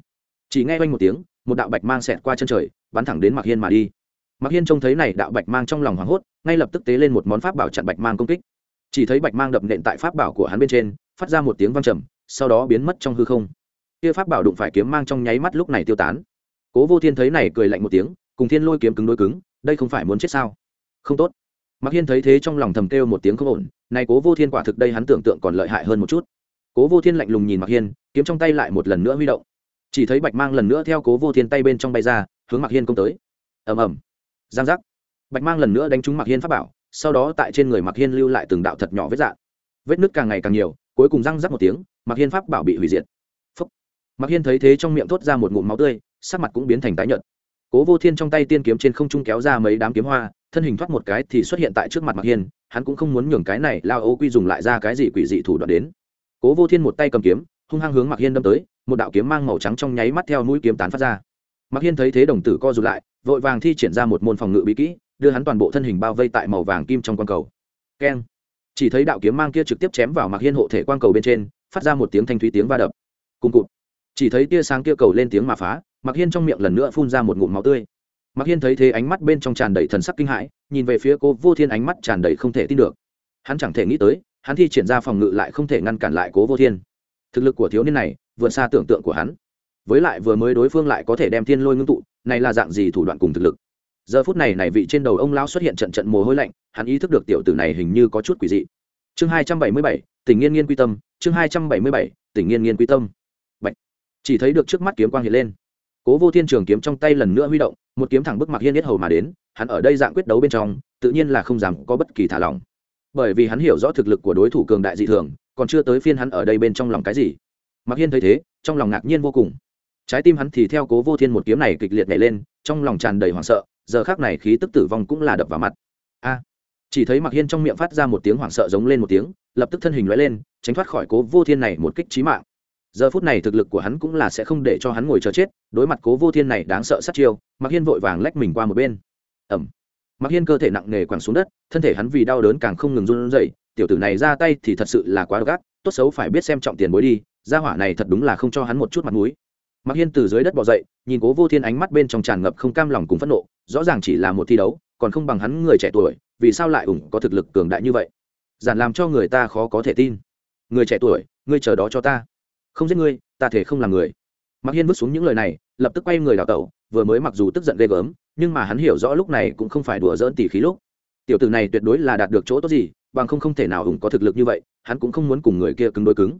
Chỉ nghe quanh một tiếng, một đạo bạch mang xẹt qua chân trời, bắn thẳng đến mạc hiên mà đi. Mạc hiên trông thấy này đạo bạch mang trong lòng hoảng hốt, ngay lập tức tế lên một món pháp bảo chặn bạch mang công kích chỉ thấy bạch mang đập nện tại pháp bảo của hắn bên trên, phát ra một tiếng vang trầm, sau đó biến mất trong hư không. Kia pháp bảo đụng phải kiếm mang trong nháy mắt lúc này tiêu tán. Cố vô thiên thấy này cười lạnh một tiếng, cùng thiên lôi kiếm cứng đối cứng, đây không phải muốn chết sao? Không tốt. Mặc hiên thấy thế trong lòng thầm kêu một tiếng không ổn, này cố vô thiên quả thực đây hắn tưởng tượng còn lợi hại hơn một chút. Cố vô thiên lạnh lùng nhìn mặc hiên, kiếm trong tay lại một lần nữa huy động. Chỉ thấy bạch mang lần nữa theo cố vô thiên tay bên trong bay ra, hướng mặc hiên công tới. Ầm ầm. Giang giác. Bạch mang lần nữa đánh trúng mặc hiên pháp bảo sau đó tại trên người mặc hiên lưu lại từng đạo thật nhỏ vết dạng vết nứt càng ngày càng nhiều, cuối cùng răng rắc một tiếng mặc hiên pháp bảo bị hủy diệt. Phúc. mặc hiên thấy thế trong miệng thốt ra một ngụm máu tươi, sắc mặt cũng biến thành tái nhợt. Cố vô thiên trong tay tiên kiếm trên không trung kéo ra mấy đám kiếm hoa, thân hình thoát một cái thì xuất hiện tại trước mặt mặc hiên, hắn cũng không muốn nhường cái này lao ô quy dùng lại ra cái gì quỷ dị thủ đoạn đến. Cố vô thiên một tay cầm kiếm, hung hăng hướng mặc hiên đâm tới, một đạo kiếm mang màu trắng trong nháy mắt theo mũi kiếm tán phát ra. Mặc hiên thấy thế đồng tử co rụt lại, vội vàng thi triển ra một môn phòng ngự bí kỹ đưa hắn toàn bộ thân hình bao vây tại màu vàng kim trong quang cầu. Keng. Chỉ thấy đạo kiếm mang kia trực tiếp chém vào mặc hiên hộ thể quang cầu bên trên, phát ra một tiếng thanh thúy tiếng va đập. Cùng cụt. Chỉ thấy tia sáng kia cầu lên tiếng mà phá mặc hiên trong miệng lần nữa phun ra một ngụm máu tươi. Mặc hiên thấy thế ánh mắt bên trong tràn đầy thần sắc kinh hãi, nhìn về phía cô vô thiên ánh mắt tràn đầy không thể tin được. Hắn chẳng thể nghĩ tới, hắn thi triển ra phòng ngự lại không thể ngăn cản lại cố vô thiên. Thực lực của thiếu niên này, vượt xa tưởng tượng của hắn. Với lại vừa mới đối phương lại có thể đem thiên lôi ngưng tụ, này là dạng gì thủ đoạn cùng thực lực? Giờ phút này này vị trên đầu ông lão xuất hiện trận trận mồ hôi lạnh, hắn ý thức được tiểu tử này hình như có chút quỷ dị. Chương hai trăm bảy mươi bảy tỉnh nghiên nghiên quy tâm, chương hai trăm bảy mươi bảy tỉnh nghiên nghiên quy tâm. Bạch. chỉ thấy được trước mắt kiếm quang hiện lên. Cố vô thiên trường kiếm trong tay lần nữa huy động, một kiếm thẳng bức mặc hiên yết hầu mà đến, hắn ở đây dạng quyết đấu bên trong, tự nhiên là không dám có bất kỳ thả lỏng. Bởi vì hắn hiểu rõ thực lực của đối thủ cường đại dị thường, còn chưa tới phiên hắn ở đây bên trong lòng cái gì. Mặc hiên thấy thế, trong lòng ngạc nhiên vô cùng. Trái tim hắn thì theo cố vô thiên một kiếm này kịch liệt nhảy lên, trong lòng tràn đầy hoảng sợ giờ khác này khí tức tử vong cũng là đập vào mặt. A, chỉ thấy mặc hiên trong miệng phát ra một tiếng hoảng sợ giống lên một tiếng, lập tức thân hình lóe lên, tránh thoát khỏi cố vô thiên này một kích trí mạng. Giờ phút này thực lực của hắn cũng là sẽ không để cho hắn ngồi chờ chết, đối mặt cố vô thiên này đáng sợ sát chiêu mặc hiên vội vàng lách mình qua một bên. Ẩm mặc hiên cơ thể nặng nề quẳng xuống đất, thân thể hắn vì đau đớn càng không ngừng run rẩy, tiểu tử này ra tay thì thật sự là quá gắt tốt xấu phải biết xem trọng tiền bối đi, gia hỏa này thật đúng là không cho hắn một chút mặt mũi. Mặc hiên từ dưới đất bỏ dậy, nhìn cố vô thiên ánh mắt bên trong tràn ngập không cam lòng cùng phẫn nộ rõ ràng chỉ là một thi đấu, còn không bằng hắn người trẻ tuổi, vì sao lại ủng có thực lực cường đại như vậy? Giản làm cho người ta khó có thể tin. Người trẻ tuổi, ngươi chờ đó cho ta. Không giết ngươi, ta thể không làm người. Mặc hiên vứt xuống những lời này, lập tức quay người đào tẩu, vừa mới mặc dù tức giận ghê gớm, nhưng mà hắn hiểu rõ lúc này cũng không phải đùa dỡn tỉ khí lúc. Tiểu tử này tuyệt đối là đạt được chỗ tốt gì, bằng không không thể nào ủng có thực lực như vậy, hắn cũng không muốn cùng người kia cứng đối cứng.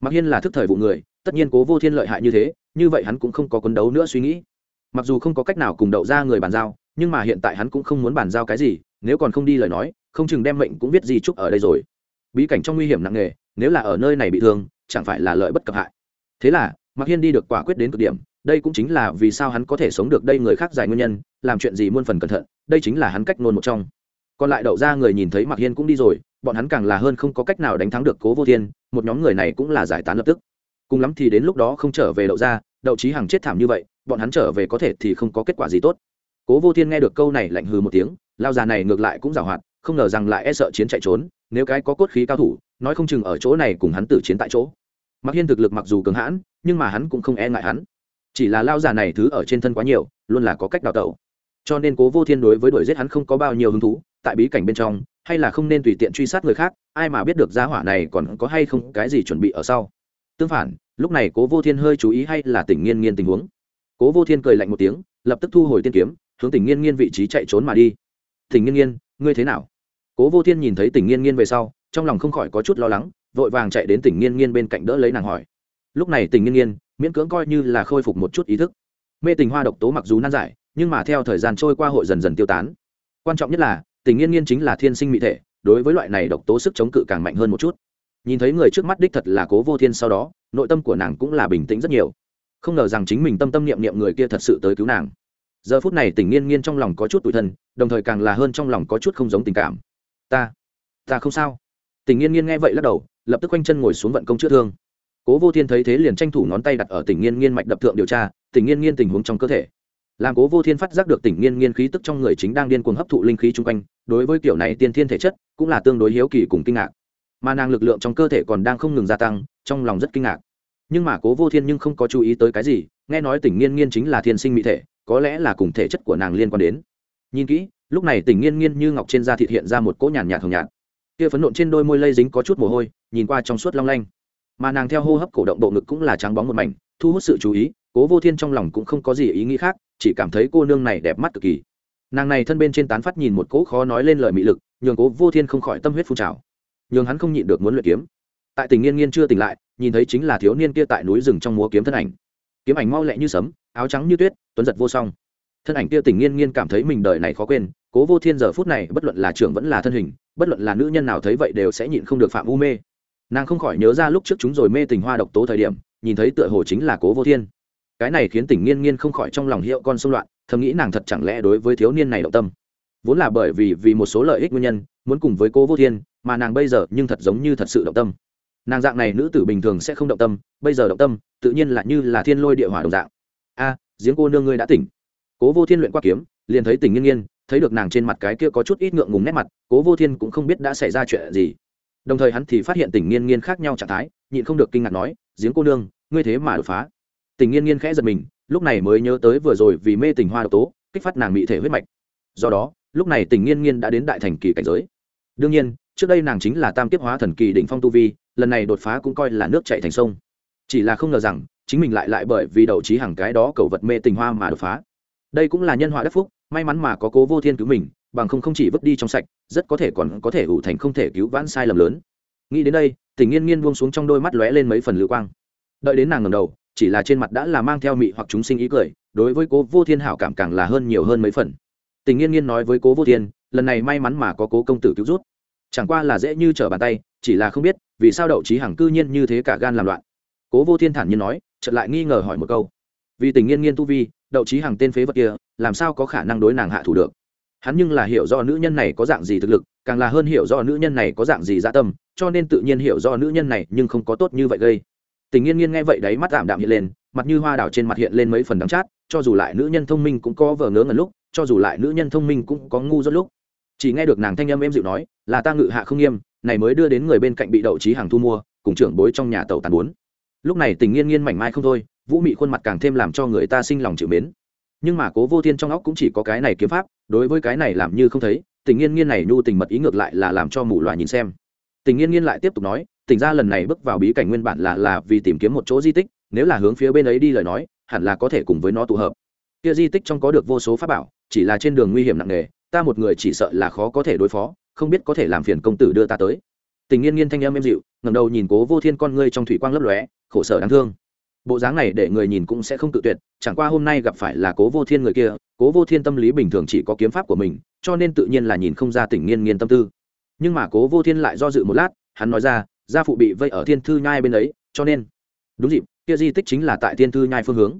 Mặc hiên là thức thời vụ người, tất nhiên cố vô thiên lợi hại như thế, như vậy hắn cũng không có quấn đấu nữa suy nghĩ mặc dù không có cách nào cùng đậu ra người bàn giao, nhưng mà hiện tại hắn cũng không muốn bàn giao cái gì, nếu còn không đi lời nói, không chừng đem mệnh cũng viết gì chúc ở đây rồi. Bí cảnh trong nguy hiểm nặng nề, nếu là ở nơi này bị thương, chẳng phải là lợi bất cập hại. Thế là mặc hiên đi được quả quyết đến cực điểm, đây cũng chính là vì sao hắn có thể sống được đây người khác giải nguyên nhân, làm chuyện gì muôn phần cẩn thận, đây chính là hắn cách nôn một trong. Còn lại đậu ra người nhìn thấy mặc hiên cũng đi rồi, bọn hắn càng là hơn không có cách nào đánh thắng được cố vô thiên, một nhóm người này cũng là giải tán lập tức. Cùng lắm thì đến lúc đó không trở về đậu ra, đậu trí hằng chết thảm như vậy bọn hắn trở về có thể thì không có kết quả gì tốt. Cố vô thiên nghe được câu này lạnh hừ một tiếng, lao già này ngược lại cũng giảo hoạt, không ngờ rằng lại e sợ chiến chạy trốn, nếu cái có cốt khí cao thủ, nói không chừng ở chỗ này cùng hắn tử chiến tại chỗ. Mặc hiên thực lực mặc dù cường hãn, nhưng mà hắn cũng không e ngại hắn. Chỉ là lao già này thứ ở trên thân quá nhiều, luôn là có cách đào tẩu. Cho nên cố vô thiên đối với đuổi giết hắn không có bao nhiêu hứng thú, tại bí cảnh bên trong, hay là không nên tùy tiện truy sát người khác, ai mà biết được giá hỏa này còn có hay không cái gì chuẩn bị ở sau. Tương phản, lúc này cố vô thiên hơi chú ý hay là tỉnh nghiên nghiên tình huống cố vô thiên cười lạnh một tiếng, lập tức thu hồi tiên kiếm, hướng tỉnh nghiên nghiên vị trí chạy trốn mà đi. Tỉnh nghiên nghiên, ngươi thế nào? Cố vô thiên nhìn thấy tỉnh nghiên nghiên về sau, trong lòng không khỏi có chút lo lắng, vội vàng chạy đến tỉnh nghiên nghiên bên cạnh đỡ lấy nàng hỏi. Lúc này tỉnh nghiên nghiên, miễn cưỡng coi như là khôi phục một chút ý thức. Mê tình hoa độc tố mặc dù nan giải, nhưng mà theo thời gian trôi qua hội dần dần tiêu tán. Quan trọng nhất là tình nghiên nghiên chính là thiên sinh mỹ thể, đối với loại này độc tố sức chống cự càng mạnh hơn một chút. Nhìn thấy người trước mắt đích thật là cố vô thiên sau đó, nội tâm của nàng cũng là bình tĩnh rất nhiều không ngờ rằng chính mình tâm tâm niệm niệm người kia thật sự tới cứu nàng. Giờ phút này tình nghiên nghiên trong lòng có chút tủi thân, đồng thời càng là hơn trong lòng có chút không giống tình cảm. Ta ta không sao. Tình nghiên nghiên nghe vậy lắc đầu, lập tức quanh chân ngồi xuống vận công chữa thương. Cố vô thiên thấy thế liền tranh thủ ngón tay đặt ở tình nghiên nghiên mạch đập thượng điều tra tình nghiên nghiên tình huống trong cơ thể. Làm cố vô thiên phát giác được tình nghiên nghiên khí tức trong người chính đang điên cuồng hấp thụ linh khí chung quanh, đối với kiểu này tiên thiên thể chất cũng là tương đối hiếu kỳ cùng kinh ngạc. Mà nàng lực lượng trong cơ thể còn đang không ngừng gia tăng, trong lòng rất kinh ngạc nhưng mà cố vô thiên nhưng không có chú ý tới cái gì, nghe nói tình nghiên nghiên chính là thiên sinh mỹ thể, có lẽ là cùng thể chất của nàng liên quan đến. Nhìn kỹ, lúc này tình nghiên nghiên như ngọc trên da thịt hiện ra một cỗ nhàn nhạt hồng nhạt. Kia phấn nộn trên đôi môi lây dính có chút mồ hôi, nhìn qua trong suốt long lanh. Mà nàng theo hô hấp cổ động bộ ngực cũng là trắng bóng một mảnh, thu hút sự chú ý, cố vô thiên trong lòng cũng không có gì ý nghĩ khác, chỉ cảm thấy cô nương này đẹp mắt cực kỳ. Nàng này thân bên trên tán phát nhìn một cỗ khó nói lên lời mị lực, nhường cố vô thiên không khỏi tâm huyết phun trào. Nhường hắn không nhịn được muốn luyện kiếm. Tại tình nghiên nghiên chưa tỉnh lại nhìn thấy chính là thiếu niên kia tại núi rừng trong múa kiếm thân ảnh. Kiếm ảnh mau lẹ như sấm, áo trắng như tuyết, tuấn giật vô song. Thân ảnh kia tình nghiên nghiên cảm thấy mình đời này khó quên, cố vô thiên giờ phút này, bất luận là trưởng vẫn là thân hình, bất luận là nữ nhân nào thấy vậy đều sẽ nhịn không được phạm u mê. Nàng không khỏi nhớ ra lúc trước chúng rồi mê tình hoa độc tố thời điểm, nhìn thấy tựa hồ chính là cố vô thiên. Cái này khiến tỉnh nghiên nghiên không khỏi trong lòng hiệu con xung loạn, thầm nghĩ nàng thật chẳng lẽ đối với thiếu niên này động tâm. Vốn là bởi vì vì một số lợi ích nguyên nhân, muốn cùng với cố vô thiên, mà nàng bây giờ nhưng thật giống như thật sự động tâm nàng dạng này nữ tử bình thường sẽ không động tâm, bây giờ động tâm, tự nhiên là như là thiên lôi địa hỏa đồng dạng. A, giếng cô nương ngươi đã tỉnh. Cố vô thiên luyện qua kiếm, liền thấy tỉnh nghiêng nghiêng, thấy được nàng trên mặt cái kia có chút ít ngượng ngùng nét mặt, cố vô thiên cũng không biết đã xảy ra chuyện gì. Đồng thời hắn thì phát hiện tỉnh nghiêng nghiêng khác nhau trạng thái, nhịn không được kinh ngạc nói, giếng cô nương, ngươi thế mà đột phá. Tỉnh nghiêng nghiêng khẽ giật mình, lúc này mới nhớ tới vừa rồi vì mê tình hoa độc tố, kích phát nàng bị thể huyết mạch. Do đó, lúc này tỉnh nghiêng nghiêng đã đến đại thành kỳ cảnh giới. Đương nhiên trước đây nàng chính là tam kiếp hóa thần kỳ đỉnh phong tu vi, lần này đột phá cũng coi là nước chạy thành sông. Chỉ là không ngờ rằng, chính mình lại lại bởi vì đậu trí hàng cái đó cầu vật mê tình hoa mà đột phá. Đây cũng là nhân họa đắc phúc, may mắn mà có cố vô thiên cứu mình, bằng không không chỉ vứt đi trong sạch, rất có thể còn có thể ủ thành không thể cứu vãn sai lầm lớn. Nghĩ đến đây, tình nghiên nghiên buông xuống trong đôi mắt lóe lên mấy phần lưu quang. Đợi đến nàng ngầm đầu, chỉ là trên mặt đã là mang theo mị hoặc chúng sinh ý cười, đối với cố vô thiên hảo cảm càng là hơn nhiều hơn mấy phần. Tình nghiên nghiên nói với cố vô thiên, lần này may mắn mà có cố công tử cứu rút chẳng qua là dễ như trở bàn tay, chỉ là không biết, vì sao đậu trí hằng cư nhiên như thế cả gan làm loạn. Cố vô thiên thản nhiên nói, chợt lại nghi ngờ hỏi một câu. Vì tình nghiên nghiên tu vi, đậu trí hằng tên phế vật kia, làm sao có khả năng đối nàng hạ thủ được? Hắn nhưng là hiểu do nữ nhân này có dạng gì thực lực, càng là hơn hiểu do nữ nhân này có dạng gì dạ tâm, cho nên tự nhiên hiểu do nữ nhân này nhưng không có tốt như vậy gây. Tình nghiên nghiên nghe vậy đấy mắt tạm đạm hiện lên, mặt như hoa đảo trên mặt hiện lên mấy phần đắng chát, cho dù lại nữ nhân thông minh cũng có vờ ngớ ngẩn lúc, cho dù lại nữ nhân thông minh cũng có ngu dốt lúc chỉ nghe được nàng thanh âm êm dịu nói, là ta ngự hạ không nghiêm, này mới đưa đến người bên cạnh bị đậu trí hàng thu mua, cùng trưởng bối trong nhà tàu tàn bốn. Lúc này tình nghiên nghiên mảnh mai không thôi, vũ mị khuôn mặt càng thêm làm cho người ta sinh lòng chịu mến. Nhưng mà cố vô thiên trong óc cũng chỉ có cái này kiếm pháp, đối với cái này làm như không thấy, tình nghiên nghiên này nhu tình mật ý ngược lại là làm cho mù loà nhìn xem. Tình nghiên nghiên lại tiếp tục nói, tỉnh ra lần này bước vào bí cảnh nguyên bản là là vì tìm kiếm một chỗ di tích, nếu là hướng phía bên ấy đi lời nói, hẳn là có thể cùng với nó tụ hợp. Kia di tích trong có được vô số pháp bảo, chỉ là trên đường nguy hiểm nặng nề ta một người chỉ sợ là khó có thể đối phó, không biết có thể làm phiền công tử đưa ta tới. Tình nghiên nghiên thanh âm êm dịu ngầm đầu nhìn cố vô thiên con ngươi trong thủy quang lấp lóe, khổ sở đáng thương. Bộ dáng này để người nhìn cũng sẽ không tự tuyệt, chẳng qua hôm nay gặp phải là cố vô thiên người kia, cố vô thiên tâm lý bình thường chỉ có kiếm pháp của mình, cho nên tự nhiên là nhìn không ra tình nghiên nghiên tâm tư. Nhưng mà cố vô thiên lại do dự một lát, hắn nói ra, gia phụ bị vây ở thiên thư nhai bên ấy, cho nên đúng dịp, kia di tích chính là tại thiên thư nhai phương hướng.